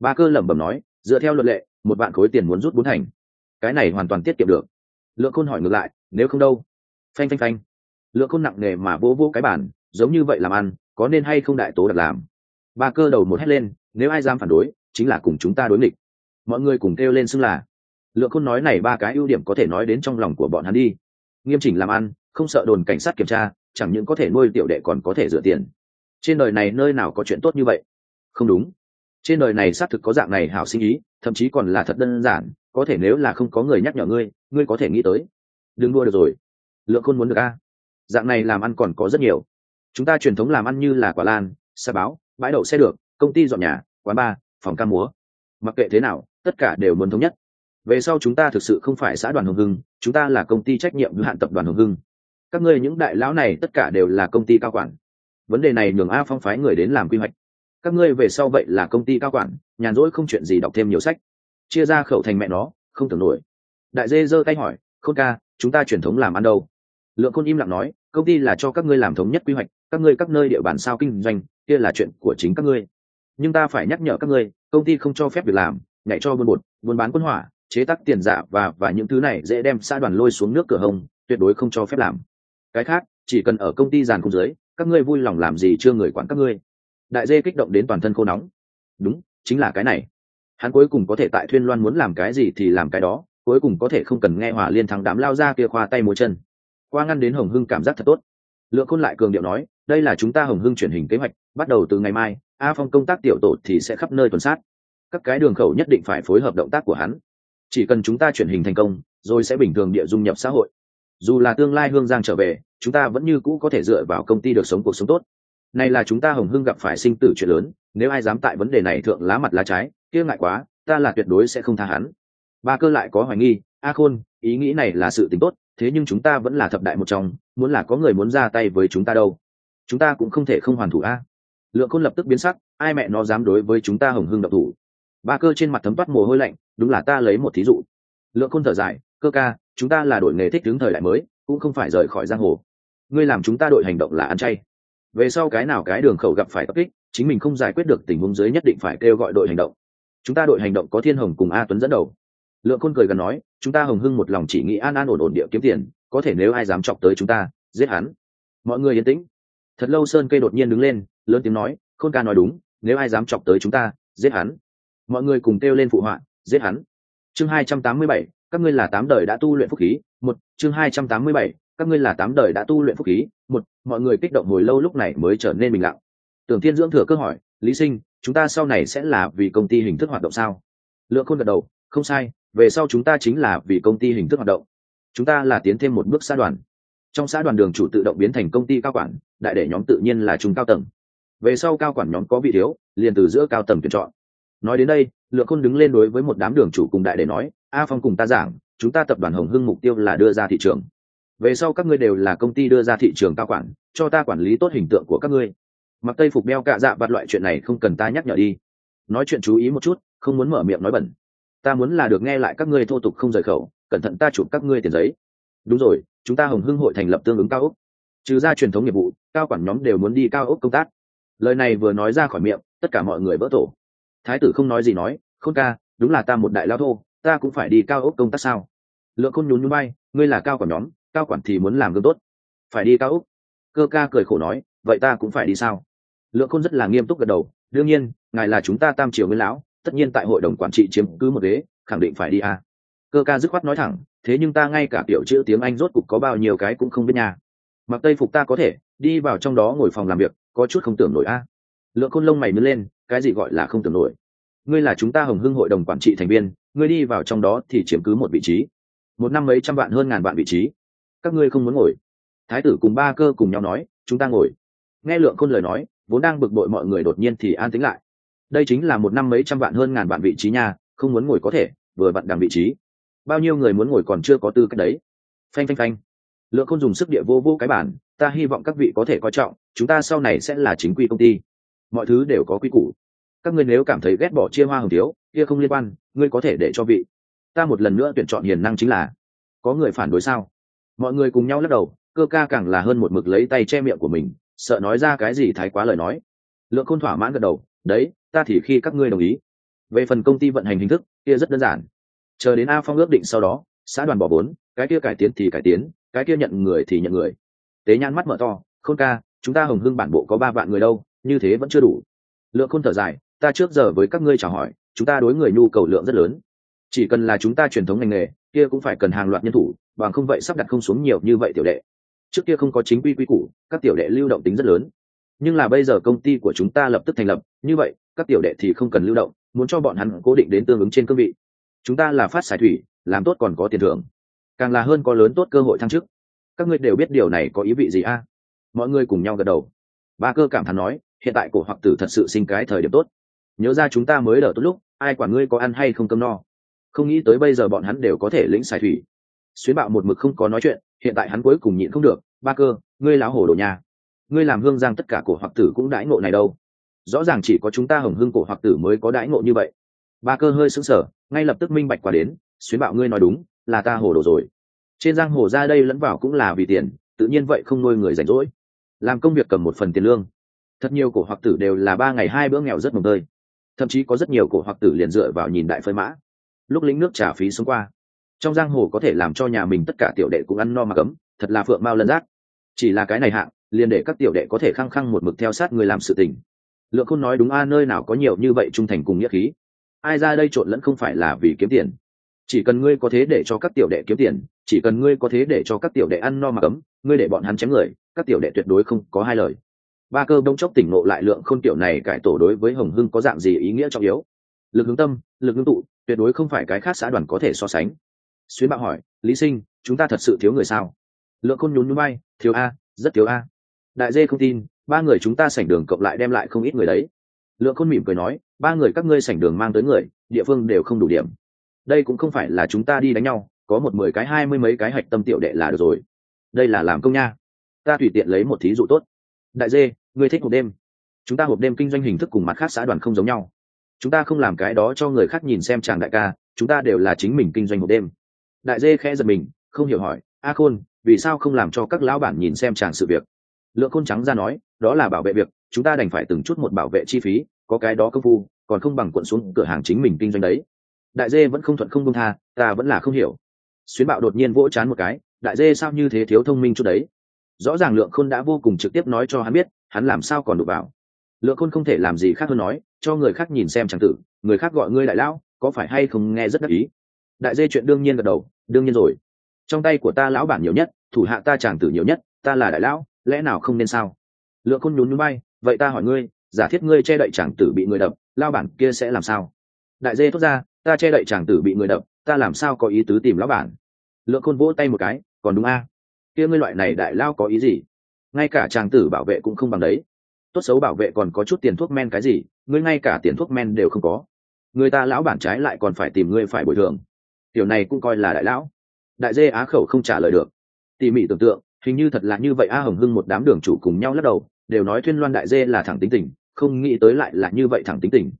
ba cơ lẩm bẩm nói, dựa theo luật lệ, một vạn khối tiền muốn rút bốn thành. Cái này hoàn toàn tiết kiệm được. Lượng khôn hỏi ngược lại, nếu không đâu? Phanh phanh phanh. Lượng khôn nặng nề mà vỗ vỗ cái bản giống như vậy làm ăn, có nên hay không đại tố đặt làm? Ba cơ đầu một hét lên, nếu ai dám phản đối, chính là cùng chúng ta đối nghịch. Mọi người cùng kêu lên xưng là. Lượng khôn nói này ba cái ưu điểm có thể nói đến trong lòng của bọn hắn đi. Nghiêm chỉnh làm ăn, không sợ đồn cảnh sát kiểm tra, chẳng những có thể nuôi tiểu đệ còn có thể dựa tiền. Trên đời này nơi nào có chuyện tốt như vậy? Không đúng trên đời này xác thực có dạng này hảo sinh ý, thậm chí còn là thật đơn giản, có thể nếu là không có người nhắc nhở ngươi ngươi có thể nghĩ tới. Đừng đua được rồi. Lượng khôn muốn được a? Dạng này làm ăn còn có rất nhiều. Chúng ta truyền thống làm ăn như là quả lan xa báo, bãi đậu xe được, công ty dọn nhà, quán bar, phòng ca múa. Mặc kệ thế nào, tất cả đều muốn thống nhất. Về sau chúng ta thực sự không phải xã đoàn hồng hưng, chúng ta là công ty trách nhiệm hữu hạn tập đoàn hồng hưng. Các ngươi những đại lão này tất cả đều là công ty cao quản. Vấn đề này nhường a phong phái người đến làm quy hoạch các ngươi về sau vậy là công ty cao quản nhàn rỗi không chuyện gì đọc thêm nhiều sách. Chia ra khẩu thành mẹ nó không tưởng nổi. Đại dê giơ tay hỏi khôn ca chúng ta truyền thống làm ăn đâu? Lượng khôn im lặng nói công ty là cho các ngươi làm thống nhất quy hoạch các ngươi các nơi địa bàn sao kinh doanh kia là chuyện của chính các ngươi. Nhưng ta phải nhắc nhở các ngươi công ty không cho phép việc làm nhảy cho buôn bột buôn bán quân hỏa chế tác tiền giả và và những thứ này dễ đem xã đoàn lôi xuống nước cửa hồng, tuyệt đối không cho phép làm. Cái khác chỉ cần ở công ty giàn cung dưới các ngươi vui lòng làm gì chưa người quản các ngươi đại dê kích động đến toàn thân khô nóng. Đúng, chính là cái này. Hắn cuối cùng có thể tại thuyên loan muốn làm cái gì thì làm cái đó, cuối cùng có thể không cần nghe Hòa liên thắng đám lao ra kia khoa tay múa chân. Qua ngăn đến hồng hưng cảm giác thật tốt. Lượng khôn lại cường điệu nói, đây là chúng ta hồng hưng chuyển hình kế hoạch, bắt đầu từ ngày mai, a phong công tác tiểu tổ thì sẽ khắp nơi tuần sát. Các cái đường khẩu nhất định phải phối hợp động tác của hắn. Chỉ cần chúng ta chuyển hình thành công, rồi sẽ bình thường địa dung nhập xã hội. Dù là tương lai hương giang trở về, chúng ta vẫn như cũ có thể dựa vào công ty được sống cuộc sống tốt này là chúng ta hồng hưng gặp phải sinh tử chuyện lớn, nếu ai dám tại vấn đề này thượng lá mặt lá trái, kia ngại quá, ta là tuyệt đối sẽ không tha hắn. Ba cơ lại có hoài nghi, a khôn, ý nghĩ này là sự tính tốt, thế nhưng chúng ta vẫn là thập đại một trong, muốn là có người muốn ra tay với chúng ta đâu. Chúng ta cũng không thể không hoàn thủ a. Lượng khôn lập tức biến sắc, ai mẹ nó dám đối với chúng ta hồng hưng độc thủ. Ba cơ trên mặt thấm toát mồ hôi lạnh, đúng là ta lấy một thí dụ. Lượng khôn thở dài, cơ ca, chúng ta là đội nghề thích đứng thời đại mới, cũng không phải rời khỏi giang hồ. Ngươi làm chúng ta đội hành động là ăn chay về sau cái nào cái đường khẩu gặp phải tập kích, chính mình không giải quyết được tình huống dưới nhất định phải kêu gọi đội hành động. Chúng ta đội hành động có thiên hồng cùng a tuấn dẫn đầu. Lượng khôn cười gần nói, chúng ta hồng hưng một lòng chỉ nghĩ an an ổn ổn địa kiếm tiền, có thể nếu ai dám chọc tới chúng ta, giết hắn. Mọi người yên tĩnh. Thật lâu sơn cây đột nhiên đứng lên, lớn tiếng nói, khôn ca nói đúng, nếu ai dám chọc tới chúng ta, giết hắn. Mọi người cùng kêu lên phụ họa, giết hắn. Chương hai trăm tám mươi bảy, các ngươi là tám đời đã tu luyện phúc khí, một, chương hai trăm tám mươi bảy các ngươi là tám đời đã tu luyện phúc khí, một, mọi người kích động hồi lâu lúc này mới trở nên bình lặng. Tưởng thiên dưỡng thừa cơ hỏi, lý sinh, chúng ta sau này sẽ là vì công ty hình thức hoạt động sao? Lượng khôn gật đầu, không sai, về sau chúng ta chính là vì công ty hình thức hoạt động. Chúng ta là tiến thêm một bước xã đoàn. Trong xã đoàn đường chủ tự động biến thành công ty cao quản, đại để nhóm tự nhiên là trung cao tầng. Về sau cao quản nhóm có vị thiếu, liền từ giữa cao tầng tuyển chọn. Nói đến đây, lượng khôn đứng lên đối với một đám đường chủ cùng đại để nói, a phong cùng ta giảng, chúng ta tập đoàn hồng hưng mục tiêu là đưa ra thị trường về sau các ngươi đều là công ty đưa ra thị trường cao quản, cho ta quản lý tốt hình tượng của các ngươi. Mặc tây phục đeo cạ dạ vặt loại chuyện này không cần ta nhắc nhở đi. Nói chuyện chú ý một chút, không muốn mở miệng nói bẩn. Ta muốn là được nghe lại các ngươi thô tục không rời khẩu, cẩn thận ta chụp các ngươi tiền giấy. Đúng rồi, chúng ta hồng hưng hội thành lập tương ứng cao ốc. Trừ ra truyền thống nghiệp vụ, cao quản nhóm đều muốn đi cao ốc công tác. Lời này vừa nói ra khỏi miệng, tất cả mọi người vỡ tổ. Thái tử không nói gì nói, khôn ca, đúng là ta một đại lao thô, ta cũng phải đi cao ốc công tác sao? Lượng khôn nhún nhún bay, ngươi là cao quản nhóm cao quản thì muốn làm gương tốt. Phải đi cao úc. cơ ca cười khổ nói, vậy ta cũng phải đi sao? Lượng khôn rất là nghiêm túc gật đầu, đương nhiên, ngài là chúng ta tam triều nguyên lão, tất nhiên tại hội đồng quản trị chiếm cứ một ghế, khẳng định phải đi à. cơ ca dứt khoát nói thẳng, thế nhưng ta ngay cả kiểu chữ tiếng anh rốt cục có bao nhiêu cái cũng không biết nhà mặc tây phục ta có thể, đi vào trong đó ngồi phòng làm việc, có chút không tưởng nổi a lượng khôn lông mày mới lên, cái gì gọi là không tưởng nổi? Ngươi là chúng ta hồng hưng hội đồng quản trị thành viên, ngươi đi vào trong đó thì chiếm cứ một vị trí. Một năm mấy trăm vạn hơn ngàn vạn vị trí các ngươi không muốn ngồi. Thái tử cùng ba cơ cùng nhau nói, chúng ta ngồi. Nghe lượng khôn lời nói, vốn đang bực bội mọi người đột nhiên thì an tính lại. Đây chính là một năm mấy trăm vạn hơn ngàn vạn vị trí nha, không muốn ngồi có thể, vừa vặn đằng vị trí. Bao nhiêu người muốn ngồi còn chưa có tư cách đấy. Phanh phanh phanh. Lượng khôn dùng sức địa vô vô cái bản ta hy vọng các vị có thể coi trọng, chúng ta sau này sẽ là chính quy công ty. Mọi thứ đều có quy củ. Các ngươi nếu cảm thấy ghét bỏ chia hoa hồng thiếu, kia không liên quan, ngươi có thể để cho vị. Ta một lần nữa tuyển chọn hiền năng chính là, có người phản đối sao? Mọi người cùng nhau lắc đầu, cơ ca càng là hơn một mực lấy tay che miệng của mình, sợ nói ra cái gì thái quá lời nói. Lượng khôn thỏa mãn gật đầu, đấy, ta thì khi các ngươi đồng ý. Về phần công ty vận hành hình thức, kia rất đơn giản. Chờ đến a phong ước định sau đó, xã đoàn bỏ vốn, cái kia cải tiến thì cải tiến, cái kia nhận người thì nhận người. Tế nhãn mắt mở to, khôn ca, chúng ta hồng hưng bản bộ có ba vạn người đâu, như thế vẫn chưa đủ. Lượng khôn thở dài, ta trước giờ với các ngươi chào hỏi, chúng ta đối người nhu cầu lượng rất lớn. Chỉ cần là chúng ta truyền thống ngành nghề, kia cũng phải cần hàng loạt nhân thủ bằng không vậy sắp đặt không xuống nhiều như vậy tiểu đệ. Trước kia không có chính quy quy củ, các tiểu đệ lưu động tính rất lớn. Nhưng là bây giờ công ty của chúng ta lập tức thành lập, như vậy, các tiểu đệ thì không cần lưu động, muốn cho bọn hắn cố định đến tương ứng trên cương vị. Chúng ta là phát xài thủy, làm tốt còn có tiền thưởng. Càng là hơn có lớn tốt cơ hội thăng chức. Các ngươi đều biết điều này có ý vị gì a? Mọi người cùng nhau gật đầu. Ba cơ cảm thán nói, hiện tại cổ hoặc tử thật sự sinh cái thời điểm tốt. Nhớ ra chúng ta mới đỡ tốt lúc, ai quản ngươi có ăn hay không cơm no. Không nghĩ tới bây giờ bọn hắn đều có thể lĩnh xài thủy xuyến bạo một mực không có nói chuyện, hiện tại hắn cuối cùng nhịn không được, ba cơ, ngươi láo hổ đồ nhà ngươi làm hương giang tất cả cổ hoặc tử cũng đãi ngộ này đâu. Rõ ràng chỉ có chúng ta hồng hương cổ hoặc tử mới có đãi ngộ như vậy. Ba cơ hơi sững sờ, ngay lập tức minh bạch qua đến, xuyến bạo ngươi nói đúng, là ta hồ đồ rồi. Trên giang hồ ra đây lẫn vào cũng là vì tiền, tự nhiên vậy không nuôi người rảnh rỗi. Làm công việc cầm một phần tiền lương. Thật nhiều cổ hoặc tử đều là ba ngày hai bữa nghèo rất mồm tơi. Thậm chí có rất nhiều cổ hoặc tử liền dựa vào nhìn đại phơi mã. Lúc lĩnh nước trả phí xuống qua trong giang hồ có thể làm cho nhà mình tất cả tiểu đệ cũng ăn no mà cấm, thật là phượng mao lân giác. Chỉ là cái này hạng, liền để các tiểu đệ có thể khăng khăng một mực theo sát người làm sự tình. Lượng khôn nói đúng a, nơi nào có nhiều như vậy trung thành cùng nghĩa khí. Ai ra đây trộn lẫn không phải là vì kiếm tiền. Chỉ cần ngươi có thế để cho các tiểu đệ kiếm tiền, chỉ cần ngươi có thế để cho các tiểu đệ ăn no mà cấm, ngươi để bọn hắn chém người, các tiểu đệ tuyệt đối không có hai lời. Ba cơ đông chốc tỉnh ngộ lại lượng khôn tiểu này cải tổ đối với hồng hưng có dạng gì ý nghĩa trọng yếu. Lực hướng tâm, lực hướng tụ, tuyệt đối không phải cái khác xã đoàn có thể so sánh xuyến bạo hỏi, lý sinh, chúng ta thật sự thiếu người sao? Lượng khôn nhún núi bay thiếu a, rất thiếu a. Đại dê không tin, ba người chúng ta sảnh đường cộng lại đem lại không ít người đấy. Lượng khôn mỉm cười nói, ba người các ngươi sảnh đường mang tới người, địa phương đều không đủ điểm. Đây cũng không phải là chúng ta đi đánh nhau, có một mười cái, hai mươi mấy cái hạch tâm tiểu đệ là được rồi. Đây là làm công nha. Ta tùy tiện lấy một thí dụ tốt. Đại dê, ngươi thích hộp đêm. Chúng ta hộp đêm kinh doanh hình thức cùng mặt khác xã đoàn không giống nhau. Chúng ta không làm cái đó cho người khác nhìn xem chàng đại ca, chúng ta đều là chính mình kinh doanh hộp đêm đại dê khẽ giật mình, không hiểu hỏi, a khôn, vì sao không làm cho các lão bản nhìn xem chàng sự việc? Lượng khôn trắng ra nói, đó là bảo vệ việc, chúng ta đành phải từng chút một bảo vệ chi phí, có cái đó công phu, còn không bằng quận xuống cửa hàng chính mình kinh doanh đấy. Đại dê vẫn không thuận không công tha, ta vẫn là không hiểu. Xuyến bạo đột nhiên vỗ chán một cái, đại dê sao như thế thiếu thông minh chút đấy? Rõ ràng lượng khôn đã vô cùng trực tiếp nói cho hắn biết, hắn làm sao còn đụng vào. Lượng khôn không thể làm gì khác hơn nói, cho người khác nhìn xem chẳng tử, người khác gọi ngươi đại lão, có phải hay không nghe rất đắc ý? Đại dê chuyện đương nhiên gật đầu, đương nhiên rồi. Trong tay của ta lão bản nhiều nhất, thủ hạ ta chàng tử nhiều nhất, ta là đại lão, lẽ nào không nên sao? Lượng khôn nhún núi bay vậy ta hỏi ngươi, giả thiết ngươi che đậy chàng tử bị người đập lao bản kia sẽ làm sao? Đại dê thốt ra, ta che đậy chàng tử bị người đập, ta làm sao có ý tứ tìm lão bản? Lượng khôn vỗ tay một cái, còn đúng a. Kia ngươi loại này đại lao có ý gì? Ngay cả chàng tử bảo vệ cũng không bằng đấy. Tốt xấu bảo vệ còn có chút tiền thuốc men cái gì, ngươi ngay cả tiền thuốc men đều không có. Người ta lão bản trái lại còn phải tìm ngươi phải bồi thường tiểu này cũng coi là đại lão. Đại dê á khẩu không trả lời được. Tỉ mỉ tưởng tượng, hình như thật là như vậy a hồng hưng một đám đường chủ cùng nhau lắc đầu, đều nói thuyên loan đại dê là thẳng tính tình, không nghĩ tới lại là như vậy thẳng tính tình.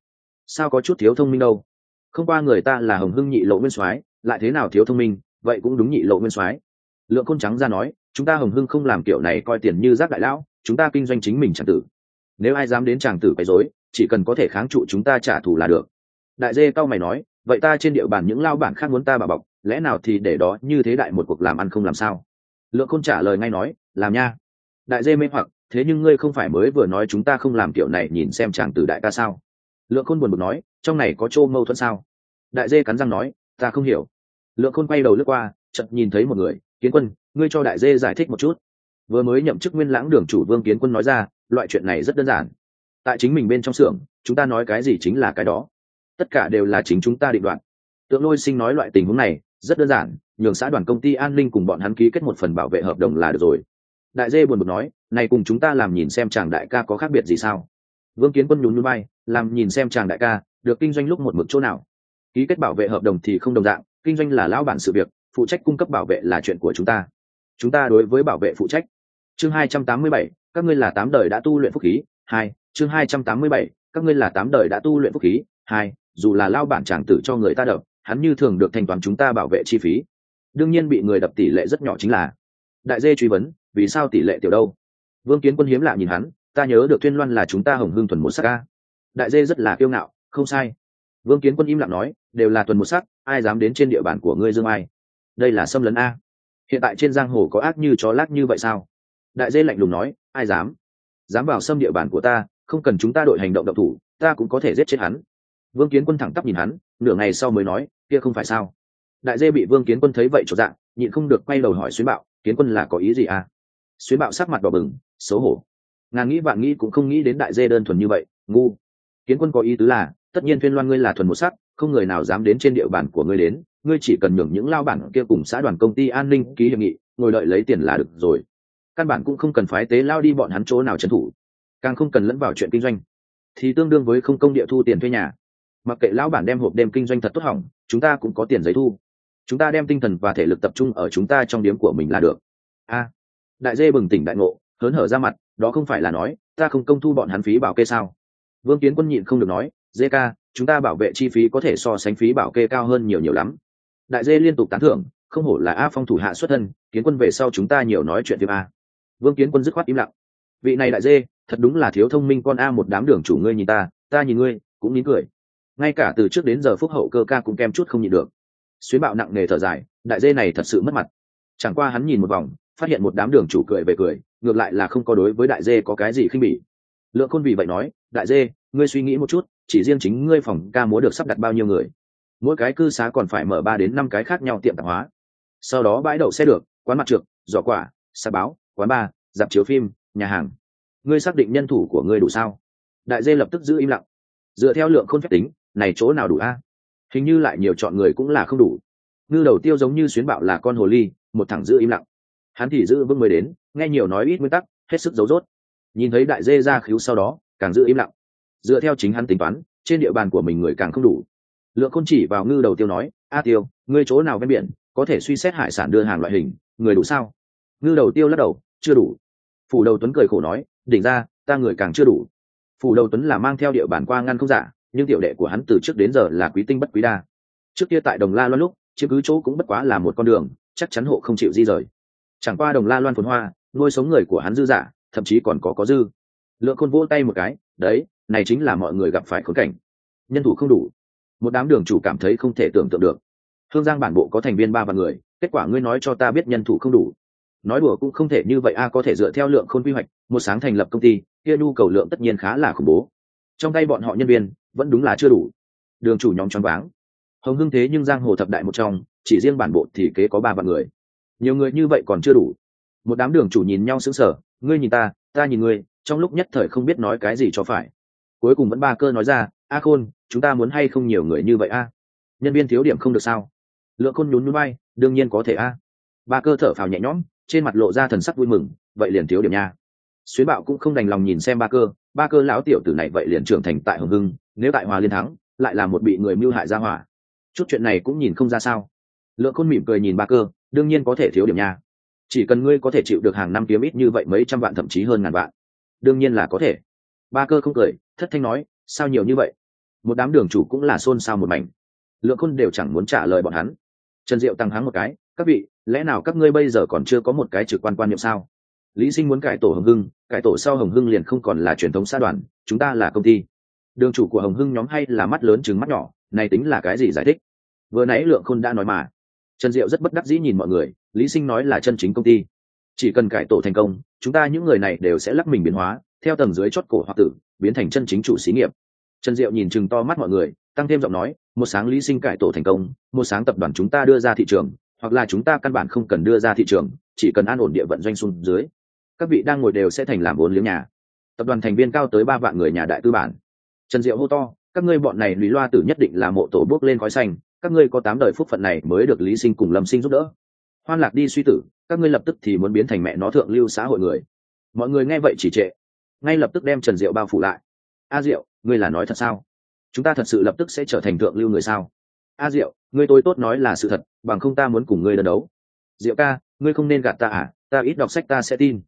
Sao có chút thiếu thông minh đâu? Không qua người ta là hồng hưng nhị lộ nguyên soái, lại thế nào thiếu thông minh, vậy cũng đúng nhị lộ nguyên soái. Lượng côn trắng ra nói, chúng ta hồng hưng không làm kiểu này coi tiền như rác đại lão, chúng ta kinh doanh chính mình chẳng tử. Nếu ai dám đến chàng tử quấy rối, chỉ cần có thể kháng trụ chúng ta trả thù là được. Đại dê cao mày nói vậy ta trên địa bàn những lao bản khác muốn ta bà bọc, lẽ nào thì để đó như thế đại một cuộc làm ăn không làm sao? Lượng khôn trả lời ngay nói, làm nha. Đại dê mê hoặc, thế nhưng ngươi không phải mới vừa nói chúng ta không làm kiểu này nhìn xem chàng từ đại ca sao? Lượng khôn buồn bực nói, trong này có chỗ mâu thuẫn sao? Đại dê cắn răng nói, ta không hiểu. Lượng khôn quay đầu lướt qua, chợt nhìn thấy một người, kiến quân, ngươi cho đại dê giải thích một chút. Vừa mới nhậm chức nguyên lãng đường chủ vương kiến quân nói ra, loại chuyện này rất đơn giản. Tại chính mình bên trong xưởng, chúng ta nói cái gì chính là cái đó tất cả đều là chính chúng ta định đoạt. Tượng lôi sinh nói loại tình huống này, rất đơn giản, nhường xã đoàn công ty an ninh cùng bọn hắn ký kết một phần bảo vệ hợp đồng là được rồi. Đại dê buồn bực nói, này cùng chúng ta làm nhìn xem chàng đại ca có khác biệt gì sao? Vương kiến quân nhún núi bay làm nhìn xem chàng đại ca, được kinh doanh lúc một mực chỗ nào? Ký kết bảo vệ hợp đồng thì không đồng dạng, kinh doanh là lão bản sự việc, phụ trách cung cấp bảo vệ là chuyện của chúng ta. Chúng ta đối với bảo vệ phụ trách. Chương hai trăm tám mươi bảy, các ngươi là tám đời đã tu luyện phúc khí. Hai, chương hai trăm tám mươi bảy, các ngươi là tám đời đã tu luyện phúc khí. Hai dù là lao bản tràng tử cho người ta đập, hắn như thường được thanh toán chúng ta bảo vệ chi phí. Đương nhiên bị người đập tỷ lệ rất nhỏ chính là, đại dê truy vấn, vì sao tỷ lệ tiểu đâu? Vương kiến quân hiếm lạ nhìn hắn, ta nhớ được tuyên loan là chúng ta hồng hương thuần một sắc ca đại dê rất là kiêu ngạo, không sai. Vương kiến quân im lặng nói, đều là tuần một sắc, ai dám đến trên địa bàn của ngươi dương ai? Đây là xâm lấn a. Hiện tại trên giang hồ có ác như chó lát như vậy sao? Đại dê lạnh lùng nói, ai dám? Dám vào xâm địa bàn của ta, không cần chúng ta đội hành động động thủ, ta cũng có thể giết chết hắn vương kiến quân thẳng tắp nhìn hắn, nửa ngày sau mới nói, kia không phải sao? Đại dê bị vương kiến quân thấy vậy cho dạng nhịn không được quay đầu hỏi xuyến bạo, kiến quân là có ý gì à? Xuyến bạo sắc mặt đỏ bừng, xấu hổ. Ngàn nghĩ vạn nghĩ cũng không nghĩ đến đại dê đơn thuần như vậy, ngu. Kiến quân có ý tứ là, tất nhiên tuyên loan ngươi là thuần một sắc, không người nào dám đến trên địa bàn của ngươi đến, ngươi chỉ cần nhường những lao bản kia cùng xã đoàn công ty an ninh ký hiệp nghị, ngồi đợi lấy tiền là được rồi. Căn bản cũng không cần phái tế lao đi bọn hắn chỗ nào trấn thủ, càng không cần lẫn vào chuyện kinh doanh. Thì tương đương với không công địa thu tiền thuê nhà mặc kệ lão bản đem hộp đêm kinh doanh thật tốt hỏng, chúng ta cũng có tiền giấy thu. Chúng ta đem tinh thần và thể lực tập trung ở chúng ta trong điếm của mình là được. A, đại dê bừng tỉnh đại ngộ, hớn hở ra mặt, đó không phải là nói, ta không công thu bọn hắn phí bảo kê sao? Vương kiến quân nhịn không được nói, dê ca, chúng ta bảo vệ chi phí có thể so sánh phí bảo kê cao hơn nhiều nhiều lắm. Đại dê liên tục tán thưởng, không hổ là a phong thủ hạ xuất thân, kiến quân về sau chúng ta nhiều nói chuyện phim a. Vương kiến quân dứt khoát im lặng. Vị này đại dê, thật đúng là thiếu thông minh con a, một đám đường chủ ngươi nhìn ta ta nhìn ngươi, cũng nín cười ngay cả từ trước đến giờ phúc hậu cơ ca cũng kem chút không nhịn được. Xuyến bạo nặng nề thở dài, đại dê này thật sự mất mặt. Chẳng qua hắn nhìn một vòng, phát hiện một đám đường chủ cười về cười, ngược lại là không có đối với đại dê có cái gì khinh bỉ. Lượng khôn vì vậy nói, đại dê, ngươi suy nghĩ một chút, chỉ riêng chính ngươi phòng ca múa được sắp đặt bao nhiêu người? Mỗi cái cư xá còn phải mở ba đến năm cái khác nhau tiệm tạp hóa. Sau đó bãi đậu xe được, quán mặt trượt, giỏ quả xa báo, quán bar, dạp chiếu phim, nhà hàng. Ngươi xác định nhân thủ của ngươi đủ sao? Đại dê lập tức giữ im lặng. Dựa theo lượng khôn phép tính này chỗ nào đủ a? Hình như lại nhiều chọn người cũng là không đủ. Ngư đầu tiêu giống như xuyến bạo là con hồ ly, một thẳng giữ im lặng. Hắn thì giữ bước mới đến, nghe nhiều nói ít nguyên tắc, hết sức giấu dốt nhìn thấy đại dê ra khíu sau đó, càng giữ im lặng. Dựa theo chính hắn tính toán, trên địa bàn của mình người càng không đủ. Lượng khôn chỉ vào ngư đầu tiêu nói, a tiêu, ngươi chỗ nào ven biển, có thể suy xét hải sản đưa hàng loại hình, người đủ sao? Ngư đầu tiêu lắc đầu, chưa đủ. Phủ đầu tuấn cười khổ nói, đỉnh ra, ta người càng chưa đủ. Phủ đầu tuấn là mang theo địa bàn qua ngăn không giả nhưng tiểu đệ của hắn từ trước đến giờ là quý tinh bất quý đa. Trước kia tại đồng la loan lúc, chiếm cứ chỗ cũng bất quá là một con đường, chắc chắn hộ không chịu di rời. Chẳng qua đồng la loan phồn hoa, nuôi sống người của hắn dư giả, thậm chí còn có có dư. Lượng khôn vỗ tay một cái, đấy, này chính là mọi người gặp phải khốn cảnh. Nhân thủ không đủ. Một đám đường chủ cảm thấy không thể tưởng tượng được. Hương giang bản bộ có thành viên ba vạn người, kết quả ngươi nói cho ta biết nhân thủ không đủ. Nói đùa cũng không thể như vậy a, có thể dựa theo lượng khôn quy hoạch, một sáng thành lập công ty, kia nhu cầu lượng tất nhiên khá là khủng bố. Trong tay bọn họ nhân viên vẫn đúng là chưa đủ. Đường chủ nhóm choáng váng. Hồng hưng thế nhưng giang hồ thập đại một trong, chỉ riêng bản bộ thì kế có ba vạn người. Nhiều người như vậy còn chưa đủ. Một đám đường chủ nhìn nhau sững sờ, ngươi nhìn ta ta nhìn ngươi, trong lúc nhất thời không biết nói cái gì cho phải. Cuối cùng vẫn ba cơ nói ra, a khôn, chúng ta muốn hay không nhiều người như vậy a? Nhân viên thiếu điểm không được sao? Lượng khôn nhún núi bay đương nhiên có thể a. Ba cơ thở phào nhẹ nhõm, trên mặt lộ ra thần sắc vui mừng, vậy liền thiếu điểm nha. Xuyến bạo cũng không đành lòng nhìn xem ba cơ ba cơ lão tiểu tử này vậy liền trưởng thành tại hồng hưng nếu tại hòa liên thắng, lại là một bị người mưu hại ra hỏa. Chút chuyện này cũng nhìn không ra sao. Lượng khôn mỉm cười nhìn ba cơ, đương nhiên có thể thiếu điểm nha. Chỉ cần ngươi có thể chịu được hàng năm kiếm ít như vậy mấy trăm vạn thậm chí hơn ngàn vạn. Đương nhiên là có thể. Ba cơ không cười, thất thanh nói, sao nhiều như vậy? Một đám đường chủ cũng là xôn xao một mảnh. Lượng khôn đều chẳng muốn trả lời bọn hắn. Trần diệu tăng hắng một cái, các vị, lẽ nào các ngươi bây giờ còn chưa có một cái trực quan quan niệm sao? Lý sinh muốn cải tổ hồng hưng, cải tổ sau hồng hưng liền không còn là truyền thống xã đoàn, chúng ta là công ty đường chủ của hồng hưng nhóm hay là mắt lớn chừng mắt nhỏ, này tính là cái gì giải thích? Vừa nãy lượng khôn đã nói mà. Trần diệu rất bất đắc dĩ nhìn mọi người, lý sinh nói là chân chính công ty. Chỉ cần cải tổ thành công, chúng ta những người này đều sẽ lắc mình biến hóa, theo tầng dưới chót cổ hoặc tử, biến thành chân chính chủ xí nghiệp. Trần diệu nhìn chừng to mắt mọi người, tăng thêm giọng nói, một sáng lý sinh cải tổ thành công, một sáng tập đoàn chúng ta đưa ra thị trường, hoặc là chúng ta căn bản không cần đưa ra thị trường, chỉ cần an ổn địa vận doanh xuống dưới, các vị đang ngồi đều sẽ thành làm vốn liếng nhà. Tập đoàn thành viên cao tới ba vạn người nhà đại tư bản trần diệu hô to, các ngươi bọn này lý loa tử nhất định là mộ tổ bước lên khói xanh, các ngươi có tám đời phúc phận này mới được lý sinh cùng lâm sinh giúp đỡ. Hoan lạc đi suy tử, các ngươi lập tức thì muốn biến thành mẹ nó thượng lưu xã hội người. Mọi người nghe vậy chỉ trệ, ngay lập tức đem trần diệu bao phủ lại. A diệu, ngươi là nói thật sao? Chúng ta thật sự lập tức sẽ trở thành thượng lưu người sao? A diệu, ngươi tôi tốt nói là sự thật, bằng không ta muốn cùng ngươi đơn đấu. Diệu ca, ngươi không nên gạt ta à ta ít đọc sách ta sẽ tin.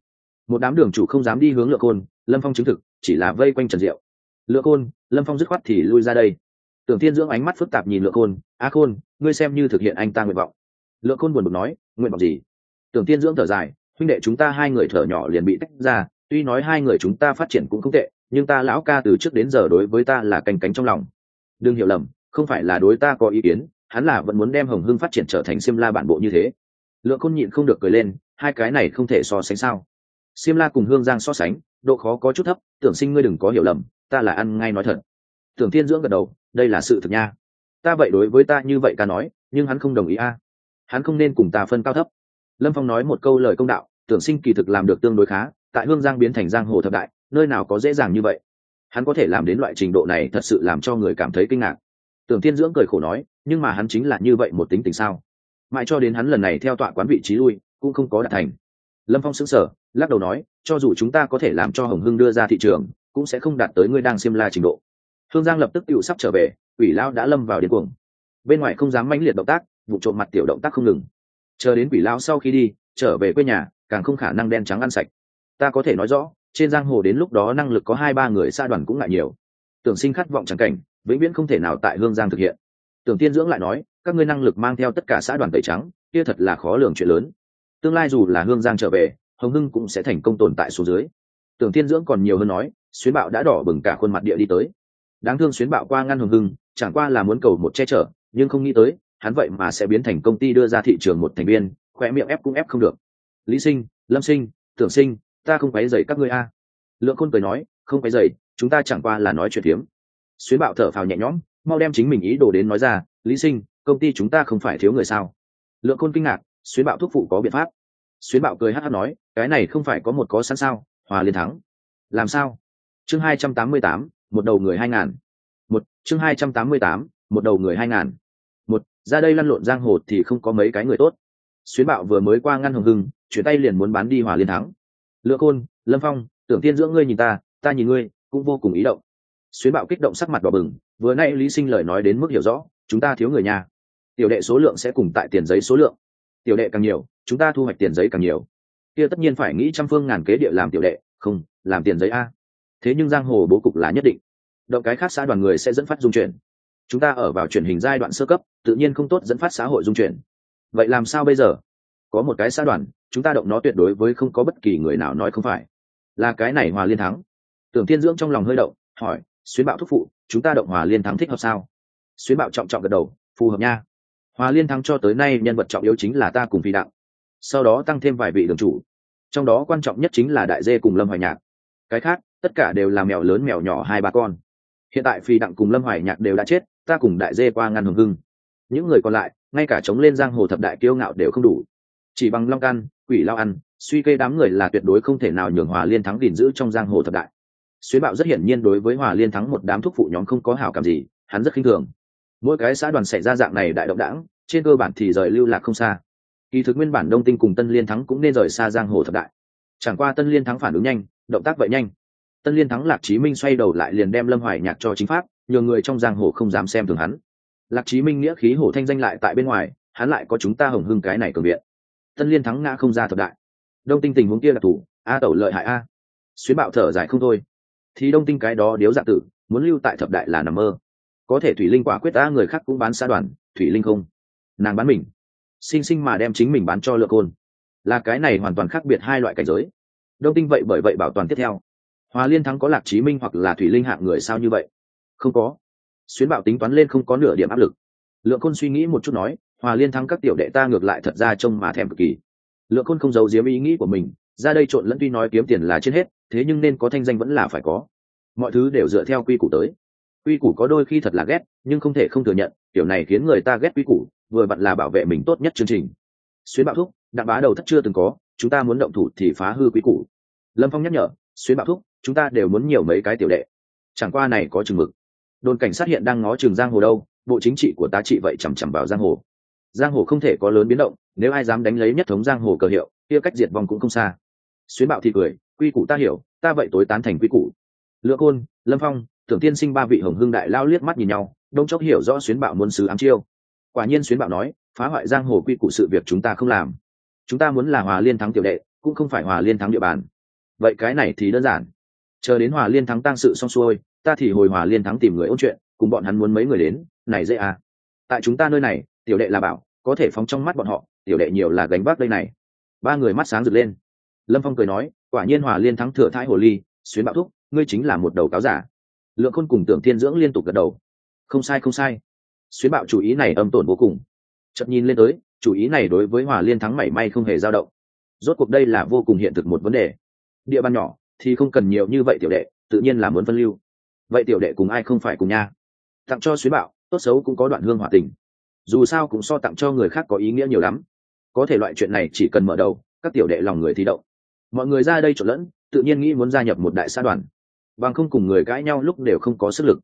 Một đám đường chủ không dám đi hướng lượng côn, lâm phong chứng thực, chỉ là vây quanh trần diệu. Lựa côn lâm phong dứt khoát thì lui ra đây. Tưởng thiên dưỡng ánh mắt phức tạp nhìn Lựa côn a khôn, ngươi xem như thực hiện anh ta nguyện vọng. Lựa côn buồn bực nói, nguyện vọng gì? Tưởng thiên dưỡng thở dài, huynh đệ chúng ta hai người thở nhỏ liền bị tách ra, tuy nói hai người chúng ta phát triển cũng không tệ, nhưng ta lão ca từ trước đến giờ đối với ta là canh cánh trong lòng. Đừng hiểu lầm, không phải là đối ta có ý kiến, hắn là vẫn muốn đem hồng hưng phát triển trở thành xiêm la bản bộ như thế. Lượng khôn nhịn không được cười lên, hai cái này không thể so sánh sao? Xiêm la cùng hương giang so sánh, độ khó có chút thấp, tưởng sinh ngươi đừng có hiểu lầm ta là ăn ngay nói thật. Tưởng thiên dưỡng gật đầu, đây là sự thực nha. Ta vậy đối với ta như vậy ca nói, nhưng hắn không đồng ý a. Hắn không nên cùng ta phân cao thấp. Lâm phong nói một câu lời công đạo, tưởng sinh kỳ thực làm được tương đối khá, tại hương giang biến thành giang hồ thập đại, nơi nào có dễ dàng như vậy. Hắn có thể làm đến loại trình độ này thật sự làm cho người cảm thấy kinh ngạc. Tưởng thiên dưỡng cười khổ nói, nhưng mà hắn chính là như vậy một tính tình sao? Mãi cho đến hắn lần này theo tọa quán vị trí lui, cũng không có đạt thành. Lâm phong xứng sở lắc đầu nói, cho dù chúng ta có thể làm cho hồng hưng đưa ra thị trường cũng sẽ không đạt tới ngươi đang xiêm la trình độ. Hương giang lập tức tự sắp trở về quỷ lao đã lâm vào điên cuồng. Bên ngoài không dám mãnh liệt động tác, vụ trộm mặt tiểu động tác không ngừng. Chờ đến quỷ lao sau khi đi, trở về quê nhà, càng không khả năng đen trắng ăn sạch. Ta có thể nói rõ, trên giang hồ đến lúc đó năng lực có hai ba người xa đoàn cũng lại nhiều. Tưởng sinh khát vọng trắng cảnh, vĩnh viễn không thể nào tại hương giang thực hiện. Tưởng tiên dưỡng lại nói, các ngươi năng lực mang theo tất cả xã đoàn tẩy trắng, kia thật là khó lường chuyện lớn. Tương lai dù là hương giang trở về, hồng hưng cũng sẽ thành công tồn tại số dưới. Tưởng tiên dưỡng còn nhiều hơn nói xuyến bạo đã đỏ bừng cả khuôn mặt địa đi tới. Đáng thương xuyến bạo qua ngăn hùng hưng, chẳng qua là muốn cầu một che chở, nhưng không nghĩ tới, hắn vậy mà sẽ biến thành công ty đưa ra thị trường một thành viên khoe miệng ép cũng ép không được. Lý sinh, lâm sinh, tưởng sinh, ta không quấy dậy các ngươi a. Lượng khôn cười nói, không quấy dậy chúng ta chẳng qua là nói chuyện phiếm. Xuyến bạo thở phào nhẹ nhõm, mau đem chính mình ý đồ đến nói ra, lý sinh, công ty chúng ta không phải thiếu người sao? Lượng khôn kinh ngạc, xuyến bạo thuốc phụ có biện pháp. Xuyến bạo cười hát hát nói, cái này không phải có một có sẵn sao, hòa liên thắng. Làm sao? Chương hai trăm tám mươi tám, một đầu người hai ngàn. Một, chương hai trăm tám mươi tám, một đầu người hai ngàn. Một, ra đây lăn lộn giang hồ thì không có mấy cái người tốt. Xuyến bạo vừa mới qua ngăn hồng hưng, chuyển tay liền muốn bán đi hòa liên thắng. Lựa khôn, lâm phong, tưởng tiên dưỡng ngươi nhìn ta ta nhìn ngươi, cũng vô cùng ý động. Xuyến bạo kích động sắc mặt đỏ bừng, vừa nay lý sinh lời nói đến mức hiểu rõ, chúng ta thiếu người nhà. Tiểu đệ số lượng sẽ cùng tại tiền giấy số lượng. Tiểu đệ càng nhiều, chúng ta thu hoạch tiền giấy càng nhiều. Kia tất nhiên phải nghĩ trăm phương ngàn kế địa làm tiểu đệ, không, làm tiền giấy a thế nhưng giang hồ bố cục là nhất định. Động cái khác xã đoàn người sẽ dẫn phát dung chuyển. Chúng ta ở vào truyền hình giai đoạn sơ cấp, tự nhiên không tốt dẫn phát xã hội dung chuyển. Vậy làm sao bây giờ? Có một cái xã đoàn, chúng ta động nó tuyệt đối với không có bất kỳ người nào nói không phải. Là cái này hòa liên thắng. Tưởng thiên dưỡng trong lòng hơi động, hỏi, xuyến bạo thúc phụ, chúng ta động hòa liên thắng thích hợp sao? Xuyến bạo trọng trọng gật đầu, phù hợp nha. Hòa liên thắng cho tới nay nhân vật trọng yếu chính là ta cùng phi đạo sau đó tăng thêm vài vị đường chủ. Trong đó quan trọng nhất chính là đại dê cùng lâm hoài nhạc. Cái khác tất cả đều là mèo lớn mèo nhỏ hai ba con. Hiện tại phi đặng cùng lâm hoài nhạc đều đã chết, ta cùng đại dê qua ngăn hồng hưng. Những người còn lại, ngay cả chống lên giang hồ thập đại kiêu ngạo đều không đủ. Chỉ bằng long can, quỷ lao ăn, suy kê đám người là tuyệt đối không thể nào nhường hòa liên thắng gìn giữ trong giang hồ thập đại. Xuyến bạo rất hiển nhiên đối với hòa liên thắng một đám thúc phụ nhóm không có hảo cảm gì, hắn rất khinh thường. Mỗi cái xã đoàn xảy ra dạng này đại động đảng, trên cơ bản thì rời lưu lạc không xa. Kỳ thực nguyên bản đông tinh cùng tân liên thắng cũng nên rời xa giang hồ thập đại. Chẳng qua tân liên thắng phản ứng nhanh, động tác vậy nhanh tân liên thắng lạc chí minh xoay đầu lại liền đem lâm hoài nhạc cho chính pháp nhờ người trong giang hồ không dám xem thường hắn. Lạc chí minh nghĩa khí hổ thanh danh lại tại bên ngoài, hắn lại có chúng ta hồng hưng cái này cường viện tân liên thắng ngã không ra thập đại. Đông tinh tình huống kia là thủ, a tẩu lợi hại a. Xuyến bạo thở dài không thôi. Thì đông tinh cái đó điếu dạ tử, muốn lưu tại thập đại là nằm mơ. Có thể thủy linh quả quyết ta người khác cũng bán xa đoàn, thủy linh không. Nàng bán mình. Sinh sinh mà đem chính mình bán cho lượng côn. Là cái này hoàn toàn khác biệt hai loại cảnh giới. Đông tinh vậy bởi vậy bảo toàn tiếp theo hòa liên thắng có lạc chí minh hoặc là thủy linh hạng người sao như vậy? Không có. Xuyến bảo tính toán lên không có nửa điểm áp lực. Lượng côn suy nghĩ một chút nói hòa liên thắng các tiểu đệ ta ngược lại thật ra trông mà thèm cực kỳ. Lượng côn không giấu giếm ý nghĩ của mình, ra đây trộn lẫn tuy nói kiếm tiền là trên hết, thế nhưng nên có thanh danh vẫn là phải có. Mọi thứ đều dựa theo quy củ tới. Quy củ có đôi khi thật là ghét, nhưng không thể không thừa nhận, kiểu này khiến người ta ghét quy củ, vừa vặn là bảo vệ mình tốt nhất chương trình. Xuyến bạo thúc, đặng bá đầu thất chưa từng có, chúng ta muốn động thủ thì phá hư quy củ. Lâm phong nhắc nhở xuyên bạo thúc, chúng ta đều muốn nhiều mấy cái tiểu đệ. Chẳng qua này có chừng mực. Đồn cảnh sát hiện đang ngó trường giang hồ đâu, bộ chính trị của ta trị vậy chằm chằm vào giang hồ. Giang hồ không thể có lớn biến động, nếu ai dám đánh lấy nhất thống giang hồ cờ hiệu, kia cách diệt vong cũng không xa. Xuyến bạo thì cười, quy củ ta hiểu, ta vậy tối tán thành quy củ. Lựa côn, lâm phong, tưởng tiên sinh ba vị hồng hương đại lao liếc mắt nhìn nhau, đông chốc hiểu rõ xuyến bạo muốn sứ ám chiêu. Quả nhiên xuyến bạo nói, phá hoại giang hồ quy củ sự việc chúng ta không làm. Chúng ta muốn là hòa liên thắng tiểu đệ, cũng không phải hòa liên thắng địa bàn vậy cái này thì đơn giản. Chờ đến hòa liên thắng tăng sự xong xuôi, ta thì hồi hòa liên thắng tìm người ôn chuyện, cùng bọn hắn muốn mấy người đến. Này dễ à. Tại chúng ta nơi này, tiểu đệ là bảo, có thể phóng trong mắt bọn họ, tiểu đệ nhiều là gánh vác đây này. Ba người mắt sáng rực lên. Lâm phong cười nói, quả nhiên hòa liên thắng thừa thái hồ ly, xuyến bạo thúc, ngươi chính là một đầu cáo giả. Lượng khôn cùng tưởng thiên dưỡng liên tục gật đầu. Không sai không sai. Xuyến bạo chủ ý này âm tổn vô cùng. Chậm nhìn lên tới, chủ ý này đối với hòa liên thắng mảy may không hề dao động. Rốt cuộc đây là vô cùng hiện thực một vấn đề địa bàn nhỏ thì không cần nhiều như vậy tiểu đệ, tự nhiên là muốn phân lưu. Vậy tiểu đệ cùng ai không phải cùng nha? Tặng cho xuyến bạo, tốt xấu cũng có đoạn hương hòa tình. Dù sao cũng so tặng cho người khác có ý nghĩa nhiều lắm. Có thể loại chuyện này chỉ cần mở đầu, các tiểu đệ lòng người thì động. Mọi người ra đây trộn lẫn, tự nhiên nghĩ muốn gia nhập một đại xã đoàn. Bằng không cùng người cãi nhau lúc đều không có sức lực.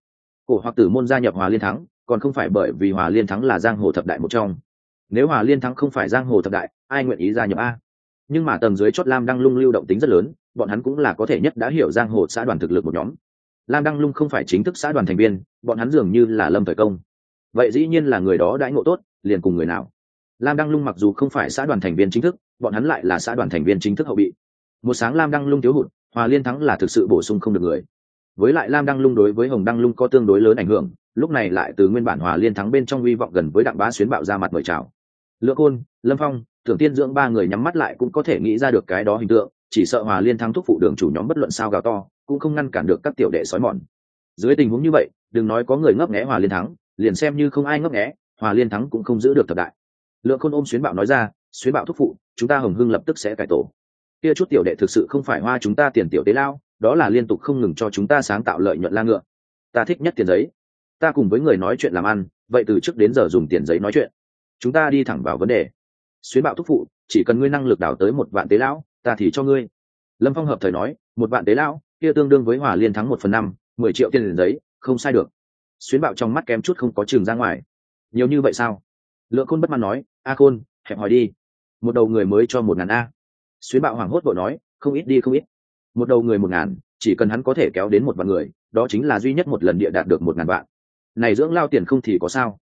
Cổ hoặc tử môn gia nhập hòa liên thắng, còn không phải bởi vì hòa liên thắng là giang hồ thập đại một trong. Nếu hòa liên thắng không phải giang hồ thập đại, ai nguyện ý gia nhập a? Nhưng mà tầng dưới chót lam đang lung lưu động tính rất lớn bọn hắn cũng là có thể nhất đã hiểu giang hồ xã đoàn thực lực một nhóm. Lam đăng lung không phải chính thức xã đoàn thành viên, bọn hắn dường như là lâm thời công. Vậy dĩ nhiên là người đó đãi ngộ tốt, liền cùng người nào. Lam đăng lung mặc dù không phải xã đoàn thành viên chính thức, bọn hắn lại là xã đoàn thành viên chính thức hậu bị. Một sáng lam đăng lung thiếu hụt, hòa liên thắng là thực sự bổ sung không được người. Với lại lam đăng lung đối với hồng đăng lung có tương đối lớn ảnh hưởng, lúc này lại từ nguyên bản hòa liên thắng bên trong hy vọng gần với đặng bá xuyến bạo ra mặt mời chào. Lựa côn, lâm phong tưởng tiên dưỡng ba người nhắm mắt lại cũng có thể nghĩ ra được cái đó hình tượng chỉ sợ hòa liên thắng thúc phụ đường chủ nhóm bất luận sao gào to, cũng không ngăn cản được các tiểu đệ sói mòn. Dưới tình huống như vậy, đừng nói có người ngấp nghẽ hòa liên thắng, liền xem như không ai ngấp nghẽ hòa liên thắng cũng không giữ được thập đại. Lượng khôn ôm xuyến bạo nói ra, xuyến bạo thúc phụ, chúng ta hồng hưng lập tức sẽ cải tổ. Kia chút tiểu đệ thực sự không phải hoa chúng ta tiền tiểu tế lao, đó là liên tục không ngừng cho chúng ta sáng tạo lợi nhuận la ngựa. Ta thích nhất tiền giấy. Ta cùng với người nói chuyện làm ăn, vậy từ trước đến giờ dùng tiền giấy nói chuyện. Chúng ta đi thẳng vào vấn đề. Xuyến bạo thúc phụ, chỉ cần ngươi năng lực đào tới một vạn tế lão ta thì cho ngươi. Lâm phong hợp thời nói, một vạn tế lão, kia tương đương với hòa liên thắng một phần năm, mười triệu tiền giấy, không sai được. Xuyến bạo trong mắt kém chút không có trường ra ngoài. Nhiều như vậy sao? Lượng khôn bất mãn nói, a khôn, hẹp hỏi đi. Một đầu người mới cho một ngàn a. Xuyến bạo hoảng hốt vội nói, không ít đi, không ít. Một đầu người một ngàn, chỉ cần hắn có thể kéo đến một vạn người, đó chính là duy nhất một lần địa đạt được một ngàn vạn. Này dưỡng lao tiền không thì có sao?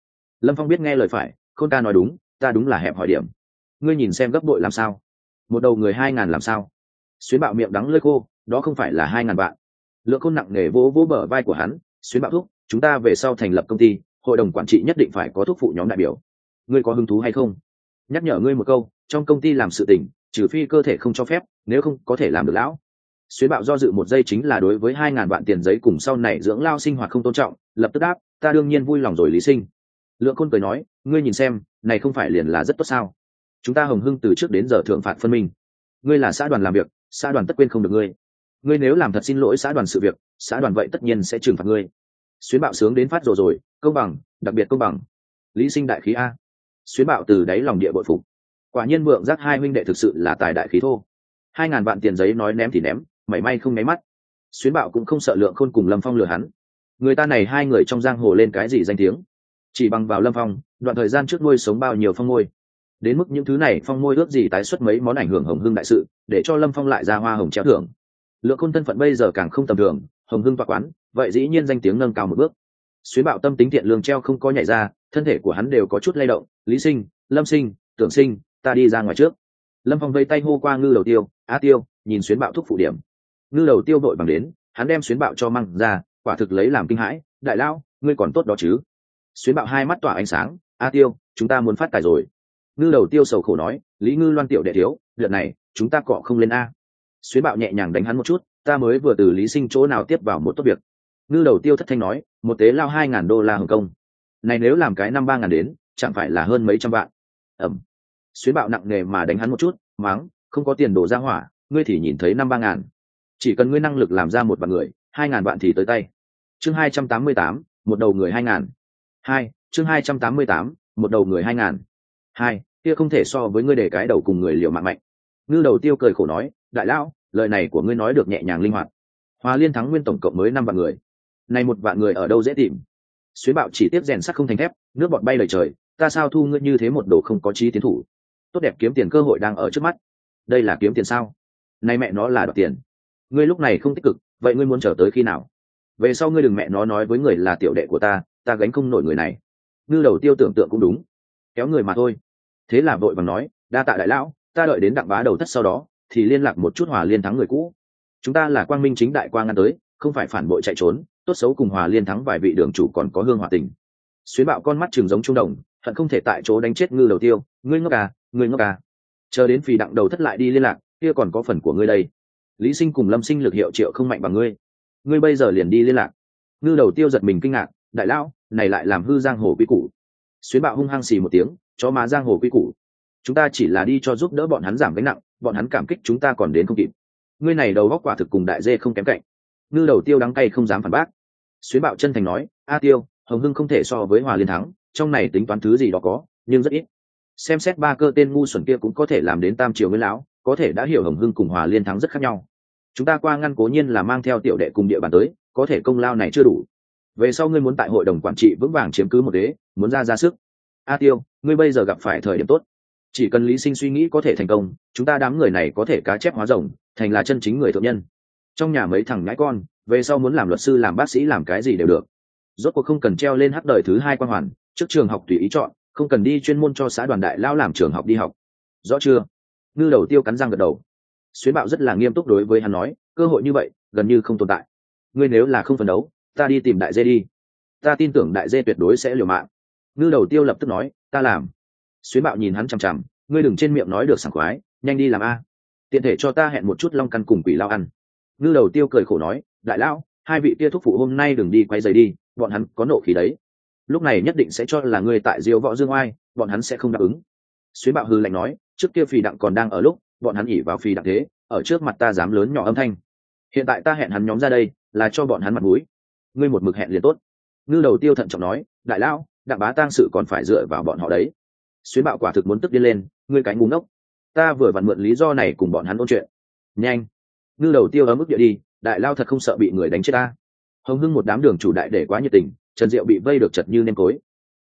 Lâm phong biết nghe lời phải, khôn ca nói đúng, ta đúng là hẹp hỏi điểm. Ngươi nhìn xem gấp bội làm sao? Một đầu người hai ngàn làm sao? Xuyến bạo miệng đắng lơi khô, đó không phải là hai ngàn vạn. Lượng khôn nặng nề vỗ vỗ bờ vai của hắn, xuyến bạo thúc, chúng ta về sau thành lập công ty, hội đồng quản trị nhất định phải có thuốc phụ nhóm đại biểu. Ngươi có hứng thú hay không? Nhắc nhở ngươi một câu, trong công ty làm sự tình, trừ phi cơ thể không cho phép, nếu không có thể làm được lão. Xuyến bạo do dự một giây chính là đối với hai ngàn vạn tiền giấy cùng sau này dưỡng lao sinh hoạt không tôn trọng, lập tức đáp, ta đương nhiên vui lòng rồi, lý sinh. Lượng khôn cười nói, ngươi nhìn xem, này không phải liền là rất tốt sao? Chúng ta hồng hưng từ trước đến giờ thượng phạt phân minh. Ngươi là xã đoàn làm việc, xã đoàn tất quên không được ngươi. Ngươi nếu làm thật xin lỗi xã đoàn sự việc, xã đoàn vậy tất nhiên sẽ trừng phạt ngươi. Xuyến bạo sướng đến phát rồi rồi, công bằng, đặc biệt công bằng. Lý sinh đại khí a. Xuyến bạo từ đáy lòng địa bội phục. Quả nhiên vượng giác hai huynh đệ thực sự là tài đại khí thô. Hai ngàn vạn tiền giấy nói ném thì ném, mảy may không nháy mắt. Xuyến bạo cũng không sợ lượng khôn cùng lâm phong lừa hắn. Người ta này hai người trong giang hồ lên cái gì danh tiếng? Chỉ bằng vào lâm phong, đoạn thời gian trước nuôi sống bao nhiêu phong ngôi đến mức những thứ này phong môi ước gì tái xuất mấy món ảnh hưởng hồng hưng đại sự, để cho lâm phong lại ra hoa hồng treo thưởng. Lượng khôn thân phận bây giờ càng không tầm thường, hồng hưng toa quán, vậy dĩ nhiên danh tiếng nâng cao một bước. Xuyến bạo tâm tính thiện lương treo không có nhảy ra, thân thể của hắn đều có chút lay động, lý sinh, lâm sinh, tưởng sinh, ta đi ra ngoài trước. Lâm phong vây tay hô qua ngư đầu tiêu, a tiêu, nhìn xuyến bạo thúc phụ điểm. Ngư đầu tiêu vội bằng đến, hắn đem xuyến bạo cho măng ra, quả thực lấy làm kinh hãi, đại lao ngươi còn tốt đó chứ? Xuyến bạo hai mắt tỏa ánh sáng, a tiêu, chúng ta muốn phát tài rồi ngư đầu tiêu sầu khổ nói, lý ngư loan tiểu đệ thiếu lượt này, chúng ta cọ không lên a. Xuyến bạo nhẹ nhàng đánh hắn một chút, ta mới vừa từ lý sinh chỗ nào tiếp vào một tốt việc. Ngư đầu tiêu thất thanh nói, một tế lao hai ngàn đô la hồng kông. Này nếu làm cái năm ba ngàn đến, chẳng phải là hơn mấy trăm vạn. Ẩm. Xuyến bạo nặng nề mà đánh hắn một chút mắng không có tiền đổ ra hỏa, ngươi thì nhìn thấy năm ba ngàn. Chỉ cần ngươi năng lực làm ra một vạn người, hai ngàn vạn thì tới tay. Chương hai trăm tám mươi tám, một đầu người hai ngàn. Hai, chương hai trăm tám mươi tám, một đầu người hai ngàn. Hai kia không thể so với ngươi để cái đầu cùng người liều mạng mạnh. Ngư đầu tiêu cười khổ nói, đại lão, lời này của ngươi nói được nhẹ nhàng linh hoạt. Hòa liên thắng nguyên tổng cộng mới năm vạn người. Này một vạn người ở đâu dễ tìm? Xuyến bạo chỉ tiếp rèn sắt không thành thép, nước bọt bay lời trời, ta sao thu ngươi như thế một đồ không có trí tiến thủ? Tốt đẹp kiếm tiền cơ hội đang ở trước mắt. Đây là kiếm tiền sao? Nay mẹ nó là đoạt tiền. Ngươi lúc này không tích cực, vậy ngươi muốn chờ tới khi nào? Về sau ngươi đừng mẹ nó nói với người là tiểu đệ của ta ta gánh không nổi người này. Ngư đầu tiêu tưởng tượng cũng đúng. Kéo người mà thôi thế là vội bằng nói, đa tạ đại lão, ta đợi đến đặng bá đầu thất sau đó, thì liên lạc một chút hòa liên thắng người cũ. Chúng ta là quang minh chính đại quang ngăn tới, không phải phản bội chạy trốn, tốt xấu cùng hòa liên thắng vài vị đường chủ còn có hương hòa tình. Xuyến bạo con mắt trường giống trung đồng thận không thể tại chỗ đánh chết ngư đầu tiêu, ngươi ngốc à ngươi ngốc à. Chờ đến phì đặng đầu thất lại đi liên lạc, kia còn có phần của ngươi đây. Lý sinh cùng lâm sinh lực hiệu triệu không mạnh bằng ngươi. Ngươi bây giờ liền đi liên lạc. Ngư đầu tiêu giật mình kinh ngạc, đại lão, này lại làm hư giang hồ quy củ. Xuyến bạo hung hăng xì một tiếng cho má giang hồ quy củ. Chúng ta chỉ là đi cho giúp đỡ bọn hắn giảm gánh nặng, bọn hắn cảm kích chúng ta còn đến không kịp. Ngươi này đầu góc quả thực cùng đại dê không kém cạnh. Ngư đầu tiêu đắng cay không dám phản bác. Xuyến bạo chân thành nói, a tiêu, hồng hưng không thể so với hòa liên thắng, trong này tính toán thứ gì đó có, nhưng rất ít. Xem xét ba cơ tên ngu xuẩn kia cũng có thể làm đến tam triều nguyên lão, có thể đã hiểu hồng hưng cùng hòa liên thắng rất khác nhau. Chúng ta qua ngăn cố nhiên là mang theo tiểu đệ cùng địa bàn tới, có thể công lao này chưa đủ. Về sau ngươi muốn tại hội đồng quản trị vững vàng chiếm cứ một đế, muốn ra ra sức. A tiêu ngươi bây giờ gặp phải thời điểm tốt. Chỉ cần lý sinh suy nghĩ có thể thành công, chúng ta đám người này có thể cá chép hóa rồng, thành là chân chính người thượng nhân. Trong nhà mấy thằng nhãi con, về sau muốn làm luật sư, làm bác sĩ, làm cái gì đều được. Rốt cuộc không cần treo lên hát đời thứ hai quan hoàn, trước trường học tùy ý chọn, không cần đi chuyên môn cho xã đoàn đại lao làm trường học đi học. Rõ chưa? Ngư đầu tiêu cắn răng gật đầu. Xuyến bạo rất là nghiêm túc đối với hắn nói, cơ hội như vậy, gần như không tồn tại. Ngươi nếu là không phấn đấu, ta đi tìm đại dê đi. Ta tin tưởng đại dê tuyệt đối sẽ liều mạng. Ngư đầu tiêu lập tức nói ta làm. Xuyến bạo nhìn hắn chằm chằm, ngươi đừng trên miệng nói được sảng khoái, nhanh đi làm a. Tiện thể cho ta hẹn một chút long căn cùng quỷ lao ăn. Ngư đầu tiêu cười khổ nói, đại lão, hai vị kia thúc phụ hôm nay đừng đi quay dày đi, bọn hắn có nộ khí đấy. Lúc này nhất định sẽ cho là ngươi tại diêu võ dương oai, bọn hắn sẽ không đáp ứng. Xuyến bạo hư lạnh nói, trước kia phì đặng còn đang ở lúc, bọn hắn ỉ vào phì đặng thế, ở trước mặt ta dám lớn nhỏ âm thanh. Hiện tại ta hẹn hắn nhóm ra đây, là cho bọn hắn mặt mũi. Ngươi một mực hẹn liền tốt. Ngư đầu tiêu thận trọng nói, đại lão đặng bá tang sự còn phải dựa vào bọn họ đấy. Xuyến bạo quả thực muốn tức điên lên, ngươi cánh búng ngốc. Ta vừa vặn mượn lý do này cùng bọn hắn ôn chuyện. Nhanh. Ngư đầu tiêu ấm ức địa đi, đại lao thật không sợ bị người đánh chết ta. Hồng hưng một đám đường chủ đại để quá nhiệt tình, trần diệu bị vây được chật như nêm cối.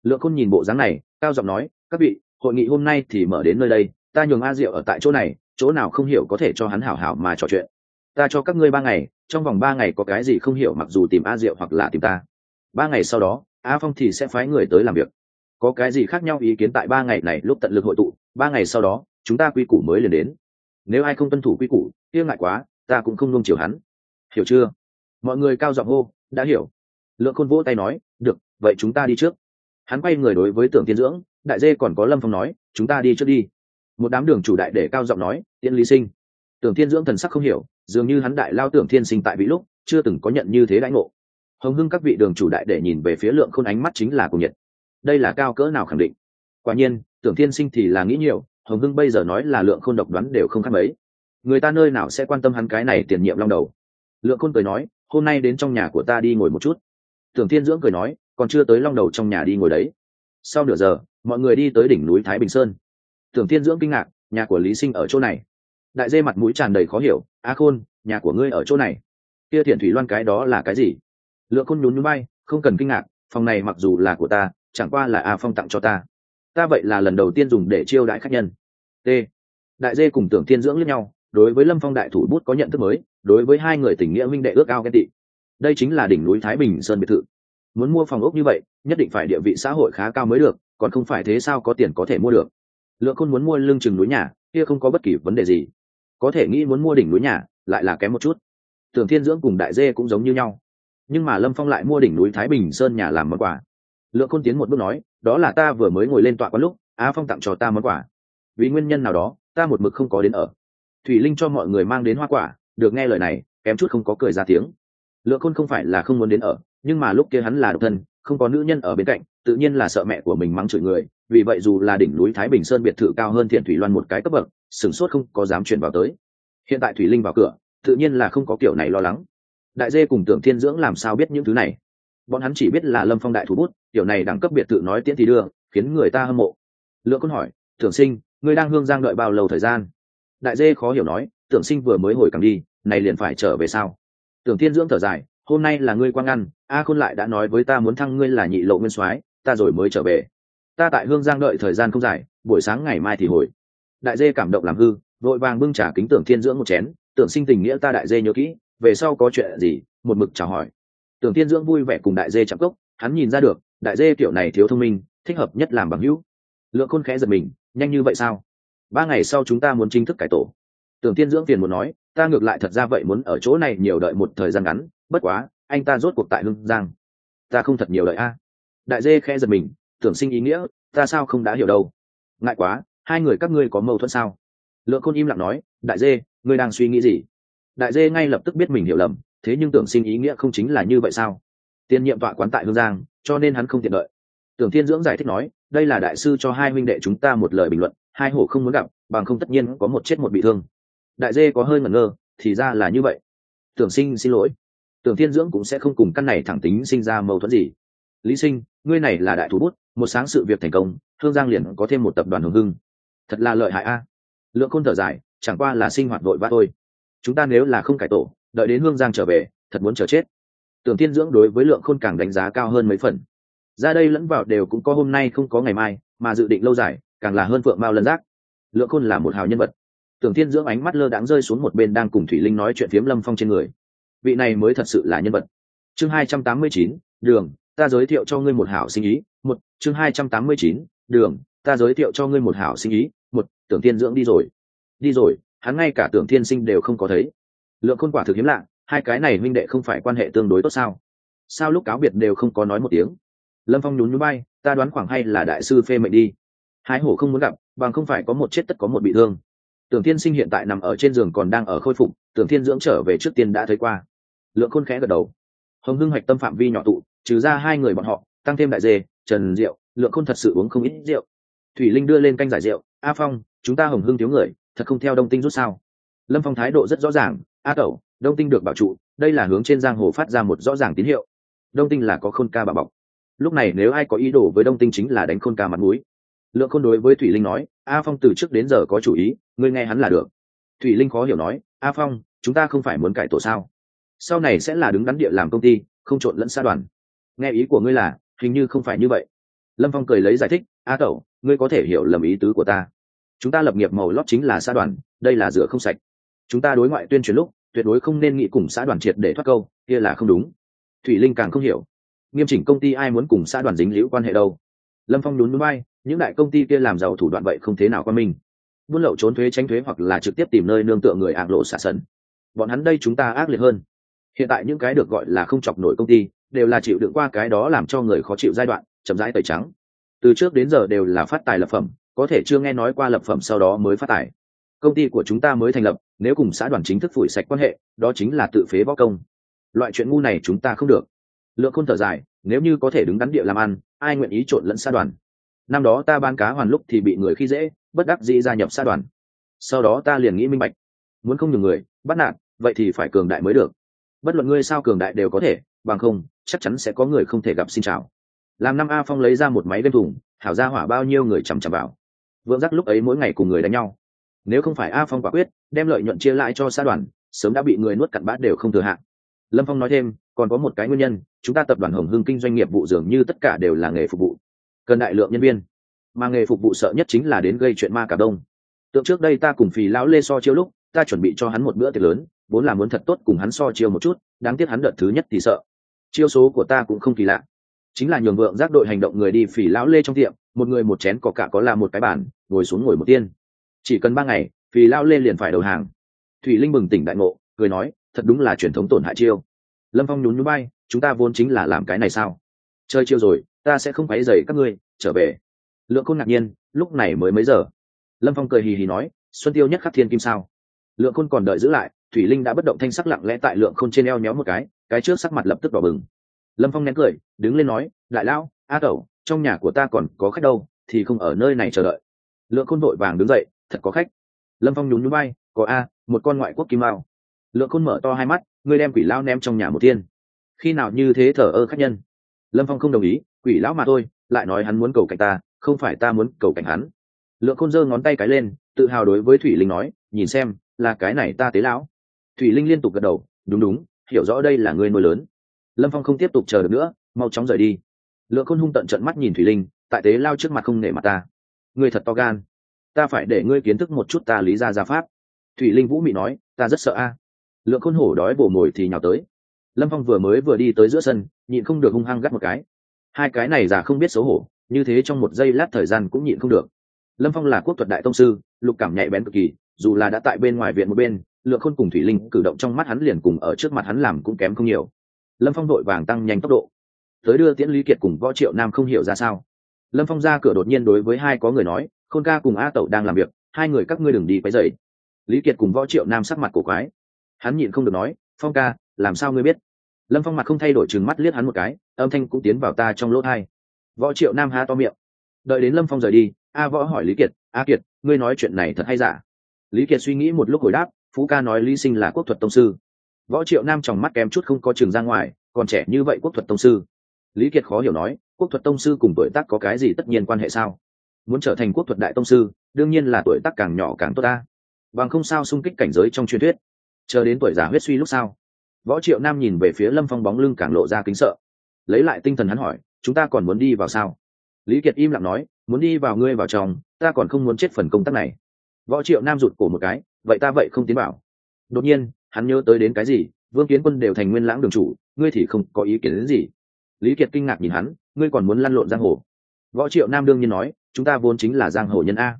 Lượng khôn nhìn bộ dáng này, cao giọng nói, các vị, hội nghị hôm nay thì mở đến nơi đây, ta nhường a diệu ở tại chỗ này, chỗ nào không hiểu có thể cho hắn hảo hảo mà trò chuyện. Ta cho các ngươi ba ngày, trong vòng ba ngày có cái gì không hiểu mặc dù tìm a diệu hoặc là tìm ta. Ba ngày sau đó a phong thì sẽ phái người tới làm việc. Có cái gì khác nhau ý kiến tại ba ngày này lúc tận lực hội tụ, ba ngày sau đó, chúng ta quy củ mới liền đến. Nếu ai không tuân thủ quy củ, kia ngại quá, ta cũng không nung chiều hắn. Hiểu chưa? Mọi người cao giọng hô, đã hiểu. Lượng khôn vỗ tay nói, được, vậy chúng ta đi trước. Hắn quay người đối với tưởng tiên dưỡng, đại dê còn có lâm phong nói, chúng ta đi trước đi. Một đám đường chủ đại để cao giọng nói, tiễn lý sinh. Tưởng thiên dưỡng thần sắc không hiểu, dường như hắn đại lao tưởng thiên sinh tại vị lúc, chưa từng có nhận như thế đãi ngộ hồng hưng các vị đường chủ đại để nhìn về phía lượng khôn ánh mắt chính là cùng nhiệt. Đây là cao cỡ nào khẳng định? Quả nhiên, tưởng thiên sinh thì là nghĩ nhiều, hồng hưng bây giờ nói là lượng khôn độc đoán đều không khác mấy. Người ta nơi nào sẽ quan tâm hắn cái này tiền nhiệm long đầu? Lượng khôn cười nói, hôm nay đến trong nhà của ta đi ngồi một chút. Tưởng thiên dưỡng cười nói, còn chưa tới long đầu trong nhà đi ngồi đấy. Sau nửa giờ, mọi người đi tới đỉnh núi thái bình sơn. Tưởng thiên dưỡng kinh ngạc, nhà của lý sinh ở chỗ này. Đại dê mặt mũi tràn đầy khó hiểu, a khôn, nhà của ngươi ở chỗ này? Kia thiện thủy loan cái đó là cái gì? Lượng khôn nhún nhún bay không cần kinh ngạc, phòng này mặc dù là của ta, chẳng qua là a phong tặng cho ta. Ta vậy là lần đầu tiên dùng để chiêu đại khách nhân. T. Đại dê cùng tưởng thiên dưỡng lẫn nhau, đối với lâm phong đại thủ bút có nhận thức mới, đối với hai người tình nghĩa minh đệ ước ao ghen tị. Đây chính là đỉnh núi thái bình sơn biệt thự. Muốn mua phòng ốc như vậy, nhất định phải địa vị xã hội khá cao mới được, còn không phải thế sao có tiền có thể mua được. Lượng khôn muốn mua lưng chừng núi nhà, kia không có bất kỳ vấn đề gì. Có thể nghĩ muốn mua đỉnh núi nhà, lại là kém một chút. Tưởng thiên dưỡng cùng đại dê cũng giống như nhau nhưng mà lâm phong lại mua đỉnh núi thái bình sơn nhà làm món quà lượng khôn tiến một bước nói đó là ta vừa mới ngồi lên tọa có lúc á phong tặng cho ta món quà vì nguyên nhân nào đó ta một mực không có đến ở thủy linh cho mọi người mang đến hoa quả được nghe lời này kém chút không có cười ra tiếng lượng khôn không phải là không muốn đến ở nhưng mà lúc kia hắn là độc thân không có nữ nhân ở bên cạnh tự nhiên là sợ mẹ của mình mắng chửi người vì vậy dù là đỉnh núi thái bình sơn biệt thự cao hơn thiện thủy loan một cái cấp bậc sửng sốt không có dám chuyển vào tới hiện tại thủy linh vào cửa tự nhiên là không có kiểu này lo lắng đại dê cùng tưởng thiên dưỡng làm sao biết những thứ này? Bọn hắn chỉ biết là lâm phong đại thủ bút kiểu này đẳng cấp biệt tự nói tiễn thì đưa, khiến người ta hâm mộ. Lượng con hỏi, tưởng sinh, ngươi đang hương giang đợi bao lâu thời gian? Đại dê khó hiểu nói, tưởng sinh vừa mới hồi càng đi này liền phải trở về sao? Tưởng thiên dưỡng thở dài, hôm nay là ngươi quang ngăn a khôn lại đã nói với ta muốn thăng ngươi là nhị lộ nguyên soái, ta rồi mới trở về. Ta tại hương giang đợi thời gian không dài, buổi sáng ngày mai thì hồi. Đại dê cảm động làm hư, vội vàng bưng trả kính tưởng thiên dưỡng một chén, tưởng sinh tình nghĩa ta đại dê nhớ kỹ về sau có chuyện gì, một mực chào hỏi. Tưởng tiên dưỡng vui vẻ cùng đại dê chạm cốc, hắn nhìn ra được, đại dê kiểu này thiếu thông minh, thích hợp nhất làm bằng hữu. Lượng khôn khẽ giật mình, nhanh như vậy sao? Ba ngày sau chúng ta muốn chính thức cải tổ. Tưởng tiên dưỡng phiền muốn nói, ta ngược lại thật ra vậy muốn ở chỗ này nhiều đợi một thời gian ngắn, bất quá, anh ta rốt cuộc tại hưng giang. Ta không thật nhiều đợi a. À. Đại dê khẽ giật mình, tưởng sinh ý nghĩa, ta sao không đã hiểu đâu. Ngại quá, hai người các ngươi có mâu thuẫn sao? Lượng khôn im lặng nói, đại dê, ngươi đang suy nghĩ gì? Đại dê ngay lập tức biết mình hiểu lầm, thế nhưng tưởng sinh ý nghĩa không chính là như vậy sao? Tiền nhiệm tọa quán tại hương giang, cho nên hắn không tiện lợi. tưởng thiên dưỡng giải thích nói, đây là đại sư cho hai huynh đệ chúng ta một lời bình luận, hai hổ không muốn gặp, bằng không tất nhiên có một chết một bị thương. Đại dê có hơi ngẩn ngơ, thì ra là như vậy. Tưởng sinh xin lỗi. Tưởng thiên dưỡng cũng sẽ không cùng căn này thẳng tính sinh ra mâu thuẫn gì. Lý sinh, ngươi này là đại thủ bút, một sáng sự việc thành công, hương giang liền có thêm một tập đoàn hồng hưng. Thật là lợi hại a. Lượng khôn thở dài, chẳng qua là sinh hoạt vội vã thôi chúng ta nếu là không cải tổ, đợi đến hương giang trở về, thật muốn chờ chết. Tưởng thiên dưỡng đối với lượng khôn càng đánh giá cao hơn mấy phần. Ra đây lẫn vào đều cũng có hôm nay không có ngày mai, mà dự định lâu dài, càng là hơn phượng mao lân giác. Lượng khôn là một hào nhân vật. Tưởng thiên dưỡng ánh mắt lơ đáng rơi xuống một bên đang cùng thủy linh nói chuyện phiếm lâm phong trên người. Vị này mới thật sự là nhân vật. Chương hai trăm tám mươi chín, đường, ta giới thiệu cho ngươi một hảo sinh ý. Một, chương hai trăm tám mươi chín, đường, ta giới thiệu cho ngươi một hảo sinh ý. Một, tưởng thiên dưỡng đi rồi. Đi rồi hắn ngay cả tưởng thiên sinh đều không có thấy. Lượng khôn quả thực hiếm lạ, hai cái này minh đệ không phải quan hệ tương đối tốt sao? Sao lúc cáo biệt đều không có nói một tiếng? Lâm phong nhún nhún bay, ta đoán khoảng hay là đại sư phê mệnh đi. Hái hổ không muốn gặp, bằng không phải có một chết tất có một bị thương. Tưởng thiên sinh hiện tại nằm ở trên giường còn đang ở khôi phục, tưởng thiên dưỡng trở về trước tiên đã thấy qua. Lượng khôn khẽ gật đầu. Hồng hưng hoạch tâm phạm vi nhỏ tụ, trừ ra hai người bọn họ, tăng thêm đại dê, trần rượu lượng khôn thật sự uống không ít rượu. Thủy linh đưa lên canh giải rượu, a phong, chúng ta hồng hưng thiếu người thật không theo đông tinh rút sao? Lâm phong thái độ rất rõ ràng, a cậu, đông tinh được bảo trụ, đây là hướng trên giang hồ phát ra một rõ ràng tín hiệu. Đông tinh là có khôn ca bà bọc. Lúc này nếu ai có ý đồ với đông tinh chính là đánh khôn ca mặt mũi. Lượng khôn đối với thủy linh nói, a phong từ trước đến giờ có chủ ý, ngươi nghe hắn là được. Thủy linh khó hiểu nói, a phong, chúng ta không phải muốn cải tổ sao? Sau này sẽ là đứng đắn địa làm công ty, không trộn lẫn xa đoàn. Nghe ý của ngươi là, hình như không phải như vậy. Lâm phong cười lấy giải thích, a tẩu ngươi có thể hiểu lầm ý tứ của ta chúng ta lập nghiệp màu lót chính là xã đoàn, đây là rửa không sạch. Chúng ta đối ngoại tuyên truyền lúc, tuyệt đối không nên nghĩ cùng xã đoàn triệt để thoát câu, kia là không đúng. Thủy linh càng không hiểu. Nghiêm chỉnh công ty ai muốn cùng xã đoàn dính liễu quan hệ đâu? Lâm phong nhún núi bay những đại công ty kia làm giàu thủ đoạn vậy không thế nào quan minh. Buôn lậu trốn thuế tránh thuế hoặc là trực tiếp tìm nơi nương tựa người ác lộ xả sần. Bọn hắn đây chúng ta ác liệt hơn. Hiện tại những cái được gọi là không chọc nổi công ty, đều là chịu đựng qua cái đó làm cho người khó chịu giai đoạn, chậm rãi tẩy trắng. Từ trước đến giờ đều là phát tài lập phẩm có thể chưa nghe nói qua lập phẩm sau đó mới phát tài công ty của chúng ta mới thành lập, nếu cùng xã đoàn chính thức phủi sạch quan hệ, đó chính là tự phế võ công. Loại chuyện ngu này chúng ta không được. Lượng khôn thở dài, nếu như có thể đứng đắn địa làm ăn, ai nguyện ý trộn lẫn xã đoàn? Năm đó ta ban cá hoàn lúc thì bị người khi dễ, bất đắc dĩ gia nhập xã đoàn. Sau đó ta liền nghĩ minh bạch. Muốn không nhường người, bắt nạt, vậy thì phải cường đại mới được. Bất luận ngươi sao cường đại đều có thể, bằng không, chắc chắn sẽ có người không thể gặp xin chào. Làm năm a phong lấy ra một máy game thùng, hảo ra hỏa bao nhiêu người chằm chằm vào vượng giác lúc ấy mỗi ngày cùng người đánh nhau. Nếu không phải a phong quả quyết, đem lợi nhuận chia lại cho xã đoàn, sớm đã bị người nuốt cặn bát đều không thừa hạn lâm phong nói thêm, còn có một cái nguyên nhân, chúng ta tập đoàn hồng hưng kinh doanh nghiệp vụ dường như tất cả đều là nghề phục vụ. Cần đại lượng nhân viên. Mà nghề phục vụ sợ nhất chính là đến gây chuyện ma cả đông. Tượng trước đây ta cùng phì lão lê so chiêu lúc, ta chuẩn bị cho hắn một bữa tiệc lớn, vốn là muốn thật tốt cùng hắn so chiêu một chút, đáng tiếc hắn đợt thứ nhất thì sợ. Chiêu số của ta cũng không kỳ lạ. Chính là nhường vượng giác đội hành động người đi phỉ lão lê trong tiệm, một người một chén có cả có là một cái bàn ngồi xuống ngồi một tiên. Chỉ cần ba ngày, phì lao lê liền phải đầu hàng. Thủy linh bừng tỉnh đại ngộ, cười nói, thật đúng là truyền thống tổn hại chiêu. Lâm phong nhún nhún bay chúng ta vốn chính là làm cái này sao? Chơi chiêu rồi, ta sẽ không quấy dày các ngươi, trở về. Lượng khôn ngạc nhiên, lúc này mới mấy giờ? Lâm phong cười hì hì nói, xuân tiêu nhất khắc thiên kim sao? Lượng khôn còn đợi giữ lại, thủy linh đã bất động thanh sắc lặng lẽ tại lượng khôn trên eo nhéo một cái cái trước sắc mặt lập tức đỏ bừng. Lâm phong nén cười, đứng lên nói, đại lão a tẩu trong nhà của ta còn có khách đâu, thì không ở nơi này chờ đợi lượng khôn vội vàng đứng dậy, thật có khách. Lâm phong nhún nhún bay có a, một con ngoại quốc kim mao. Lượng khôn mở to hai mắt, ngươi đem quỷ lão ném trong nhà một thiên. Khi nào như thế thở ơ khách nhân? Lâm phong không đồng ý, quỷ lão mà thôi, lại nói hắn muốn cầu cạnh ta, không phải ta muốn cầu cạnh hắn. Lượng khôn giơ ngón tay cái lên, tự hào đối với thủy linh nói, nhìn xem, là cái này ta tế lão. Thủy linh liên tục gật đầu, đúng đúng, hiểu rõ đây là ngươi nuôi lớn. Lâm phong không tiếp tục chờ được nữa, mau chóng rời đi. Lượng khôn hung tận trận mắt nhìn thủy linh, tại tế lao trước mặt không nể mặt ta ngươi thật to gan. Ta phải để ngươi kiến thức một chút ta lý ra ra pháp. Thủy linh vũ mị nói, ta rất sợ a. Lượng khôn hổ đói bổ mồi thì nhào tới. Lâm phong vừa mới vừa đi tới giữa sân, nhịn không được hung hăng gắt một cái. Hai cái này già không biết xấu hổ, như thế trong một giây lát thời gian cũng nhịn không được. Lâm phong là quốc thuật đại tông sư, lục cảm nhạy bén cực kỳ, dù là đã tại bên ngoài viện một bên, lượng khôn cùng thủy linh cử động trong mắt hắn liền cùng ở trước mặt hắn làm cũng kém không nhiều. Lâm phong đội vàng tăng nhanh tốc độ. Tới đưa tiễn lý kiệt cùng võ triệu nam không hiểu ra sao lâm phong ra cửa đột nhiên đối với hai có người nói, khôn ca cùng a tẩu đang làm việc, hai người các ngươi đừng đi quấy dậy lý kiệt cùng võ triệu nam sắc mặt cổ quái. Hắn nhịn không được nói, phong ca, làm sao ngươi biết? Lâm phong mặt không thay đổi chừng mắt liếc hắn một cái, âm thanh cũng tiến vào ta trong lỗ thai. Võ triệu nam há to miệng. Đợi đến lâm phong rời đi, a võ hỏi lý kiệt, a kiệt, ngươi nói chuyện này thật hay giả? Lý kiệt suy nghĩ một lúc hồi đáp, phú ca nói lý sinh là quốc thuật tông sư. Võ triệu nam tròng mắt kém chút không có trường ra ngoài, còn trẻ như vậy quốc thuật tông sư lý kiệt khó hiểu nói, quốc thuật tông sư cùng tuổi tác có cái gì tất nhiên quan hệ sao? Muốn trở thành quốc thuật đại tông sư, đương nhiên là tuổi tác càng nhỏ càng tốt ta. Bằng không sao xung kích cảnh giới trong truyền thuyết? Chờ đến tuổi già huyết suy lúc sau võ triệu nam nhìn về phía lâm phong bóng lưng càng lộ ra kính sợ. Lấy lại tinh thần hắn hỏi, chúng ta còn muốn đi vào sao? Lý kiệt im lặng nói, muốn đi vào ngươi vào trong, ta còn không muốn chết phần công tác này. Võ triệu nam rụt cổ một cái, vậy ta vậy không tiến bảo đột nhiên, hắn nhớ tới đến cái gì? Vương kiến quân đều thành nguyên lãng đường chủ, ngươi thì không có ý kiến đến gì lý kiệt kinh ngạc nhìn hắn, ngươi còn muốn lăn lộn giang hồ. Võ triệu nam đương nhiên nói, chúng ta vốn chính là giang hồ nhân a.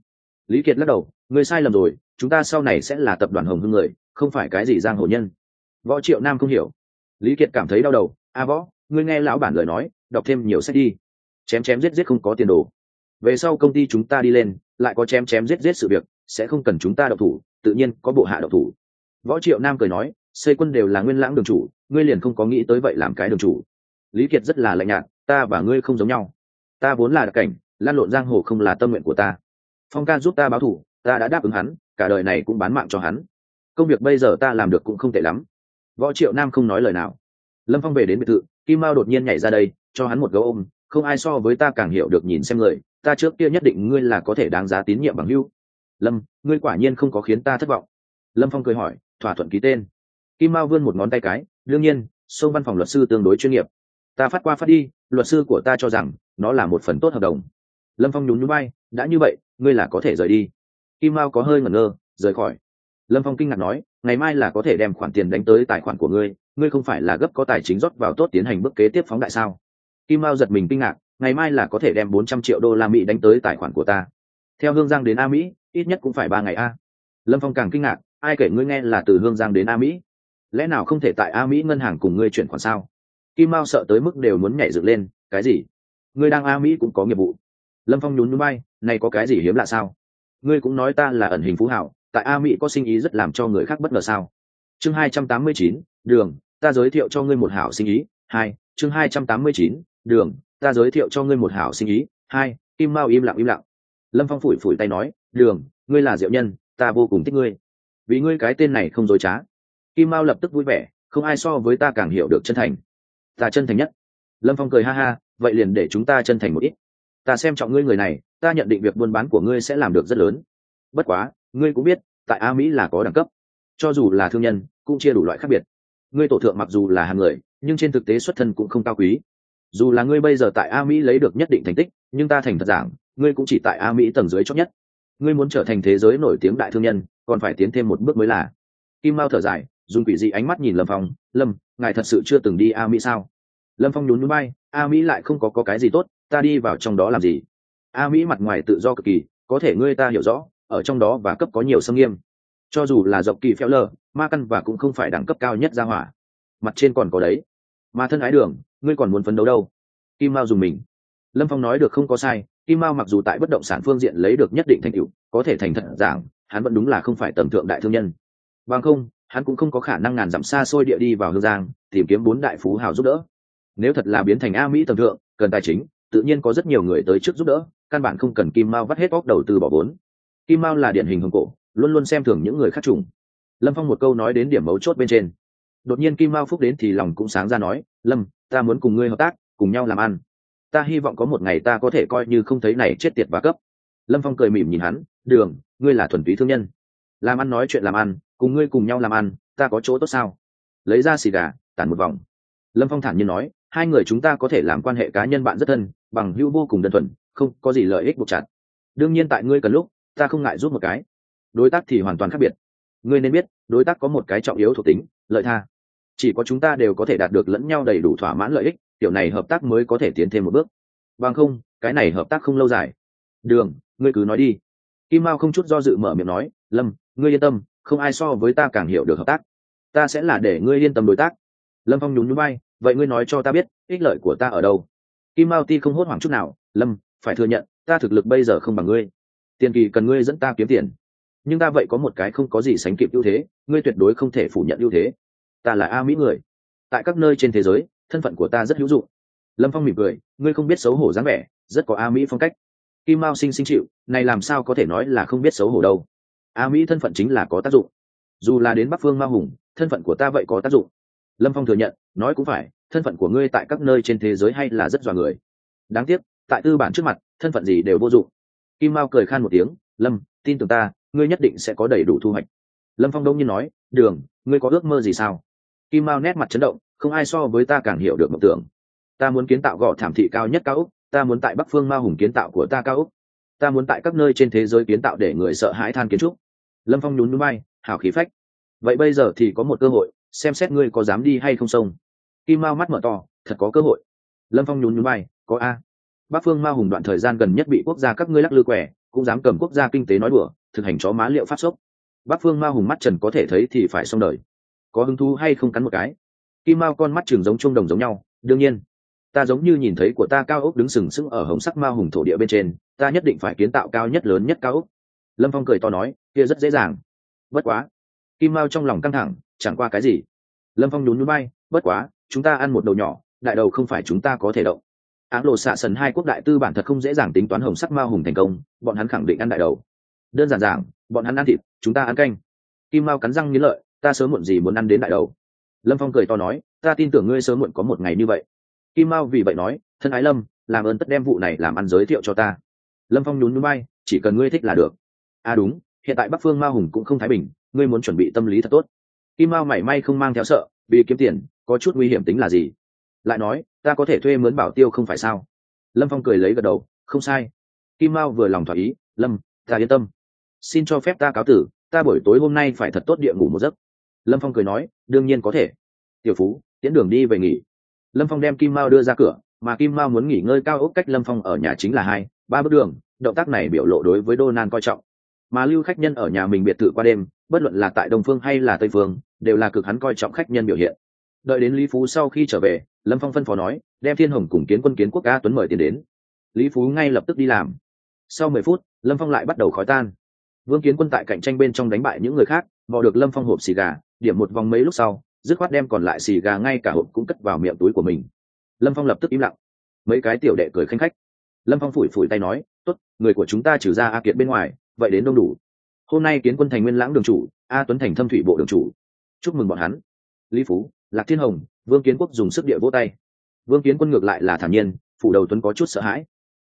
Lý kiệt lắc đầu, ngươi sai lầm rồi, chúng ta sau này sẽ là tập đoàn hồng hưng người, không phải cái gì giang hồ nhân. Võ triệu nam không hiểu. Lý kiệt cảm thấy đau đầu, a võ, ngươi nghe lão bản lời nói, đọc thêm nhiều sách đi. Chém chém giết giết không có tiền đồ. Về sau công ty chúng ta đi lên, lại có chém chém giết giết sự việc, sẽ không cần chúng ta độc thủ, tự nhiên có bộ hạ độc thủ. Võ triệu nam cười nói, xây quân đều là nguyên lãng đường chủ, ngươi liền không có nghĩ tới vậy làm cái đường chủ lý kiệt rất là lạnh nhạt, ta và ngươi không giống nhau. Ta vốn là đặc cảnh, lan lộn giang hồ không là tâm nguyện của ta. Phong ca giúp ta báo thủ, ta đã đáp ứng hắn, cả đời này cũng bán mạng cho hắn. Công việc bây giờ ta làm được cũng không tệ lắm. Võ triệu nam không nói lời nào. Lâm phong về đến biệt thự, kim mao đột nhiên nhảy ra đây, cho hắn một gấu ôm, không ai so với ta càng hiểu được nhìn xem người, ta trước kia nhất định ngươi là có thể đáng giá tín nhiệm bằng hưu lâm, ngươi quả nhiên không có khiến ta thất vọng. Lâm phong cười hỏi, thỏa thuận ký tên. Kim mao vươn một ngón tay cái, đương nhiên, sông văn phòng luật sư tương đối chuyên nghiệp ta phát qua phát đi, luật sư của ta cho rằng nó là một phần tốt hợp đồng. Lâm phong nhún nhún bay đã như vậy, ngươi là có thể rời đi. Kim mao có hơi ngẩn ngơ, rời khỏi. Lâm phong kinh ngạc nói, ngày mai là có thể đem khoản tiền đánh tới tài khoản của ngươi ngươi không phải là gấp có tài chính rót vào tốt tiến hành bước kế tiếp phóng đại sao? Kim mao giật mình kinh ngạc, ngày mai là có thể đem bốn trăm triệu đô la mỹ đánh tới tài khoản của ta. Theo hương giang đến a mỹ, ít nhất cũng phải ba ngày a. Lâm phong càng kinh ngạc, ai kể ngươi nghe là từ hương giang đến a mỹ? Lẽ nào không thể tại a mỹ ngân hàng cùng ngươi chuyển khoản sao? Kim mao sợ tới mức đều muốn nhảy dựng lên, cái gì? Ngươi đang a mỹ cũng có nghiệp vụ. Lâm phong nhún núi bay, này có cái gì hiếm lạ sao? Ngươi cũng nói ta là ẩn hình phú hảo, tại a mỹ có sinh ý rất làm cho người khác bất ngờ sao? Chương hai trăm tám mươi chín, đường, ta giới thiệu cho ngươi một hảo sinh ý. Hai, chương hai trăm tám mươi chín, đường, ta giới thiệu cho ngươi một hảo sinh ý. Hai, kim mao im lặng im lặng. Lâm phong phủi phủi tay nói, đường, ngươi là diệu nhân, ta vô cùng thích ngươi. Vì ngươi cái tên này không dối trá. Kim mao lập tức vui vẻ, không ai so với ta càng hiểu được chân thành ta chân thành nhất. Lâm phong cười ha ha, vậy liền để chúng ta chân thành một ít. Ta xem trọng ngươi người này, ta nhận định việc buôn bán của ngươi sẽ làm được rất lớn. Bất quá, ngươi cũng biết, tại a mỹ là có đẳng cấp. Cho dù là thương nhân, cũng chia đủ loại khác biệt. Ngươi tổ thượng mặc dù là hàng người, nhưng trên thực tế xuất thân cũng không cao quý. Dù là ngươi bây giờ tại a mỹ lấy được nhất định thành tích, nhưng ta thành thật giảng, ngươi cũng chỉ tại a mỹ tầng dưới chót nhất. Ngươi muốn trở thành thế giới nổi tiếng đại thương nhân, còn phải tiến thêm một bước mới là. Kim mao thở dài dùng quỷ dị ánh mắt nhìn lâm phong lâm ngài thật sự chưa từng đi a mỹ sao? Lâm phong nhún núi bay a mỹ lại không có, có cái gì tốt ta đi vào trong đó làm gì? A mỹ mặt ngoài tự do cực kỳ có thể ngươi ta hiểu rõ ở trong đó và cấp có nhiều sâm nghiêm. Cho dù là dọc kỳ phèo lờ ma căn và cũng không phải đẳng cấp cao nhất ra hỏa. Mặt trên còn có đấy. Mà thân ái đường ngươi còn muốn phấn đấu đâu? Kim mao dùng mình. Lâm phong nói được không có sai kim mao mặc dù tại bất động sản phương diện lấy được nhất định thành tựu có thể thành thật giảng hắn vẫn đúng là không phải tầm thượng đại thương nhân. Bằng không hắn cũng không có khả năng ngàn dặm xa xôi địa đi vào hương giang, tìm kiếm bốn đại phú hào giúp đỡ. Nếu thật là biến thành a mỹ tầm thượng, cần tài chính, tự nhiên có rất nhiều người tới trước giúp đỡ, căn bản không cần kim mao vắt hết óc đầu tư bỏ vốn. Kim mao là điển hình hồng cổ, luôn luôn xem thường những người khác trùng lâm phong một câu nói đến điểm mấu chốt bên trên. Đột nhiên kim mao phúc đến thì lòng cũng sáng ra nói, lâm, ta muốn cùng ngươi hợp tác, cùng nhau làm ăn. Ta hy vọng có một ngày ta có thể coi như không thấy này chết tiệt và cấp. Lâm phong cười mỉm nhìn hắn, đường, ngươi là thuần túy thương nhân làm ăn nói chuyện làm ăn, cùng ngươi cùng nhau làm ăn, ta có chỗ tốt sao? Lấy ra xì gà, tản một vòng. Lâm phong thản nhiên nói, hai người chúng ta có thể làm quan hệ cá nhân bạn rất thân, bằng hữu vô cùng đơn thuần, không có gì lợi ích buộc chặt. Đương nhiên tại ngươi cần lúc, ta không ngại giúp một cái. Đối tác thì hoàn toàn khác biệt. Ngươi nên biết, đối tác có một cái trọng yếu thuộc tính, lợi tha. Chỉ có chúng ta đều có thể đạt được lẫn nhau đầy đủ thỏa mãn lợi ích, kiểu này hợp tác mới có thể tiến thêm một bước. Bằng không, cái này hợp tác không lâu dài. Đường, ngươi cứ nói đi. Kim mao không chút do dự mở miệng nói lâm, ngươi yên tâm, không ai so với ta càng hiểu được hợp tác. Ta sẽ là để ngươi yên tâm đối tác. Lâm phong nhún nhún bay vậy ngươi nói cho ta biết, ích lợi của ta ở đâu? Kim mao ti không hốt hoảng chút nào, lâm, phải thừa nhận, ta thực lực bây giờ không bằng ngươi. Tiền kỳ cần ngươi dẫn ta kiếm tiền. Nhưng ta vậy có một cái không có gì sánh kịp ưu thế, ngươi tuyệt đối không thể phủ nhận ưu thế. Ta là a mỹ người. Tại các nơi trên thế giới, thân phận của ta rất hữu dụng. Lâm phong mỉm cười, ngươi không biết xấu hổ dáng vẻ, rất có a mỹ phong cách. Kim mao sinh sinh chịu, này làm sao có thể nói là không biết xấu hổ đâu? A mỹ thân phận chính là có tác dụng. Dù là đến bắc phương ma hùng, thân phận của ta vậy có tác dụng. Lâm phong thừa nhận, nói cũng phải, thân phận của ngươi tại các nơi trên thế giới hay là rất dọa người. Đáng tiếc, tại tư bản trước mặt, thân phận gì đều vô dụng. Kim mao cười khan một tiếng, lâm, tin tưởng ta, ngươi nhất định sẽ có đầy đủ thu hoạch. Lâm phong đông nhiên nói, đường, ngươi có ước mơ gì sao? Kim mao nét mặt chấn động, không ai so với ta càng hiểu được mộng tưởng. Ta muốn kiến tạo gõ thảm thị cao nhất cao úc, ta muốn tại bắc phương ma hùng kiến tạo của ta cao úc. Ta muốn tại các nơi trên thế giới kiến tạo để người sợ hãi than kiến trúc lâm phong nhún núi bay hào khí phách. Vậy bây giờ thì có một cơ hội, xem xét ngươi có dám đi hay không sông. Kim mao mắt mở to, thật có cơ hội. Lâm phong nhún núi bay có a. Bắc phương ma hùng đoạn thời gian gần nhất bị quốc gia các ngươi lắc lư quẻ, cũng dám cầm quốc gia kinh tế nói đùa, thực hành chó má liệu phát sốc. Bắc phương ma hùng mắt trần có thể thấy thì phải xong đời. Có hứng thú hay không cắn một cái? Kim mao con mắt trường giống trung đồng giống nhau, đương nhiên. Ta giống như nhìn thấy của ta cao ốc đứng sừng sững ở hồng sắc ma hùng thổ địa bên trên, ta nhất định phải kiến tạo cao nhất lớn nhất cao ốc lâm phong cười to nói, kia rất dễ dàng. Bất quá. Kim mao trong lòng căng thẳng, chẳng qua cái gì? Lâm phong nhún nhún bay bất quá, chúng ta ăn một đầu nhỏ, đại đầu không phải chúng ta có thể động. Áng lộ xạ sần hai quốc đại tư bản thật không dễ dàng tính toán hồng sắc mao hùng thành công, bọn hắn khẳng định ăn đại đầu. Đơn giản giảng bọn hắn ăn thịt, chúng ta ăn canh. Kim mao cắn răng nghĩ lợi, ta sớm muộn gì muốn ăn đến đại đầu. Lâm phong cười to nói, ta tin tưởng ngươi sớm muộn có một ngày như vậy. Kim mao vì vậy nói, thân ái lâm, làm ơn tất đem vụ này làm ăn giới thiệu cho ta. Lâm phong nhún núi bay chỉ cần ngươi thích là được à đúng, hiện tại bắc phương Ma hùng cũng không thái bình, ngươi muốn chuẩn bị tâm lý thật tốt. Kim mao mảy may không mang theo sợ, vì kiếm tiền, có chút nguy hiểm tính là gì? Lại nói, ta có thể thuê mướn bảo tiêu không phải sao? Lâm phong cười lấy gật đầu, không sai. Kim mao vừa lòng thỏa ý, lâm, ta yên tâm. Xin cho phép ta cáo tử, ta buổi tối hôm nay phải thật tốt địa ngủ một giấc. Lâm phong cười nói, đương nhiên có thể. Tiểu phú, tiễn đường đi về nghỉ. Lâm phong đem kim mao đưa ra cửa, mà kim mao muốn nghỉ ngơi cao ốc cách lâm phong ở nhà chính là hai, ba bước đường, động tác này biểu lộ đối với đô nan coi trọng mà lưu khách nhân ở nhà mình biệt thự qua đêm, bất luận là tại đông phương hay là tây phương, đều là cực hắn coi trọng khách nhân biểu hiện. Đợi đến lý phú sau khi trở về, lâm phong phân phó nói, đem thiên hồng cùng kiến quân kiến quốc ca tuấn mời tiền đến. Lý phú ngay lập tức đi làm. Sau mười phút, lâm phong lại bắt đầu khói tan. Vương kiến quân tại cạnh tranh bên trong đánh bại những người khác mò được lâm phong hộp xì gà, điểm một vòng mấy lúc sau, dứt khoát đem còn lại xì gà ngay cả hộp cũng cất vào miệng túi của mình. Lâm phong lập tức im lặng. Mấy cái tiểu đệ cười khanh khách. Lâm phong phủi phủi tay nói t ố t người của chúng ta trừ ra a kiệt bên ngoài vậy đến đông đủ. Hôm nay kiến quân thành nguyên lãng đường chủ, a tuấn thành thâm thủy bộ đường chủ. Chúc mừng bọn hắn. Lý phú, lạc thiên hồng, vương kiến quốc dùng sức địa vỗ tay. Vương kiến quân ngược lại là thản nhiên, phủ đầu tuấn có chút sợ hãi.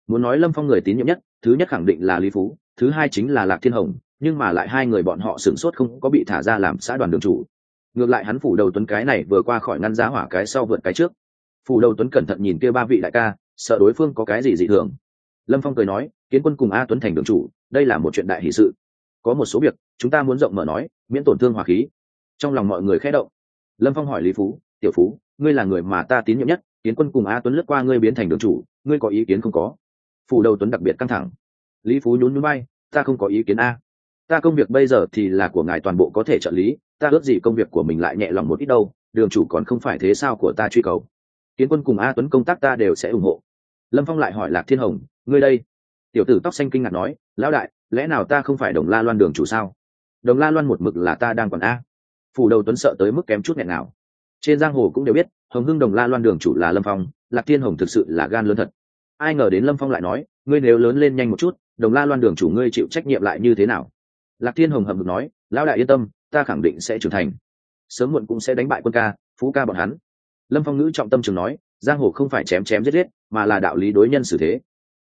Muốn nói lâm phong người tín nhiệm nhất, thứ nhất khẳng định là lý phú, thứ hai chính là lạc thiên hồng, nhưng mà lại hai người bọn họ sửng sốt không có bị thả ra làm xã đoàn đường chủ. Ngược lại hắn phủ đầu tuấn cái này vừa qua khỏi ngăn giá hỏa cái sau vượt cái trước. Phủ đầu tuấn cẩn thận nhìn kia ba vị đại ca, sợ đối phương có cái gì dị thường. Lâm phong cười nói, kiến quân cùng a tuấn thành đường chủ đây là một chuyện đại hỷ sự. Có một số việc, chúng ta muốn rộng mở nói, miễn tổn thương hòa khí. Trong lòng mọi người khẽ động. Lâm phong hỏi lý phú, tiểu phú, ngươi là người mà ta tín nhiệm nhất, kiến quân cùng a tuấn lướt qua ngươi biến thành đường chủ, ngươi có ý kiến không có? Phủ đầu tuấn đặc biệt căng thẳng. Lý phú nhún nhún bay ta không có ý kiến a. Ta công việc bây giờ thì là của ngài toàn bộ có thể trợ lý, ta ước gì công việc của mình lại nhẹ lòng một ít đâu, đường chủ còn không phải thế sao của ta truy cầu. Kiến quân cùng a tuấn công tác ta đều sẽ ủng hộ. Lâm phong lại hỏi lạc thiên hồng, ngươi đây? Tiểu tử tóc xanh kinh ngạc nói lão đại, lẽ nào ta không phải đồng la loan đường chủ sao? Đồng la loan một mực là ta đang còn a. Phủ đầu tuấn sợ tới mức kém chút nghẹn nào. Trên giang hồ cũng đều biết, hồng hưng đồng la loan đường chủ là lâm phong, lạc thiên hồng thực sự là gan lớn thật. Ai ngờ đến lâm phong lại nói, ngươi nếu lớn lên nhanh một chút, đồng la loan đường chủ ngươi chịu trách nhiệm lại như thế nào? Lạc thiên hồng hầm hực nói, lão đại yên tâm, ta khẳng định sẽ trưởng thành. Sớm muộn cũng sẽ đánh bại quân ca, phú ca bọn hắn. Lâm phong ngữ trọng tâm trường nói, giang hồ không phải chém chém giết giết, mà là đạo lý đối nhân xử thế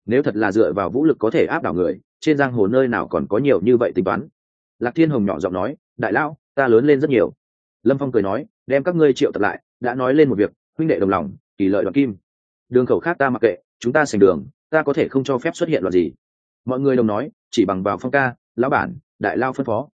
nếu thật là dựa vào vũ lực có thể áp đảo người, trên giang hồ nơi nào còn có nhiều như vậy tính toán? Lạc thiên hồng nhỏ giọng nói, đại lão, ta lớn lên rất nhiều. Lâm phong cười nói, đem các ngươi triệu tập lại, đã nói lên một việc, huynh đệ đồng lòng, kỳ lợi đoạn kim. Đường khẩu khác ta mặc kệ, chúng ta sành đường, ta có thể không cho phép xuất hiện loạt gì. Mọi người đồng nói, chỉ bằng vào phong ca, lão bản, đại lao phân phó.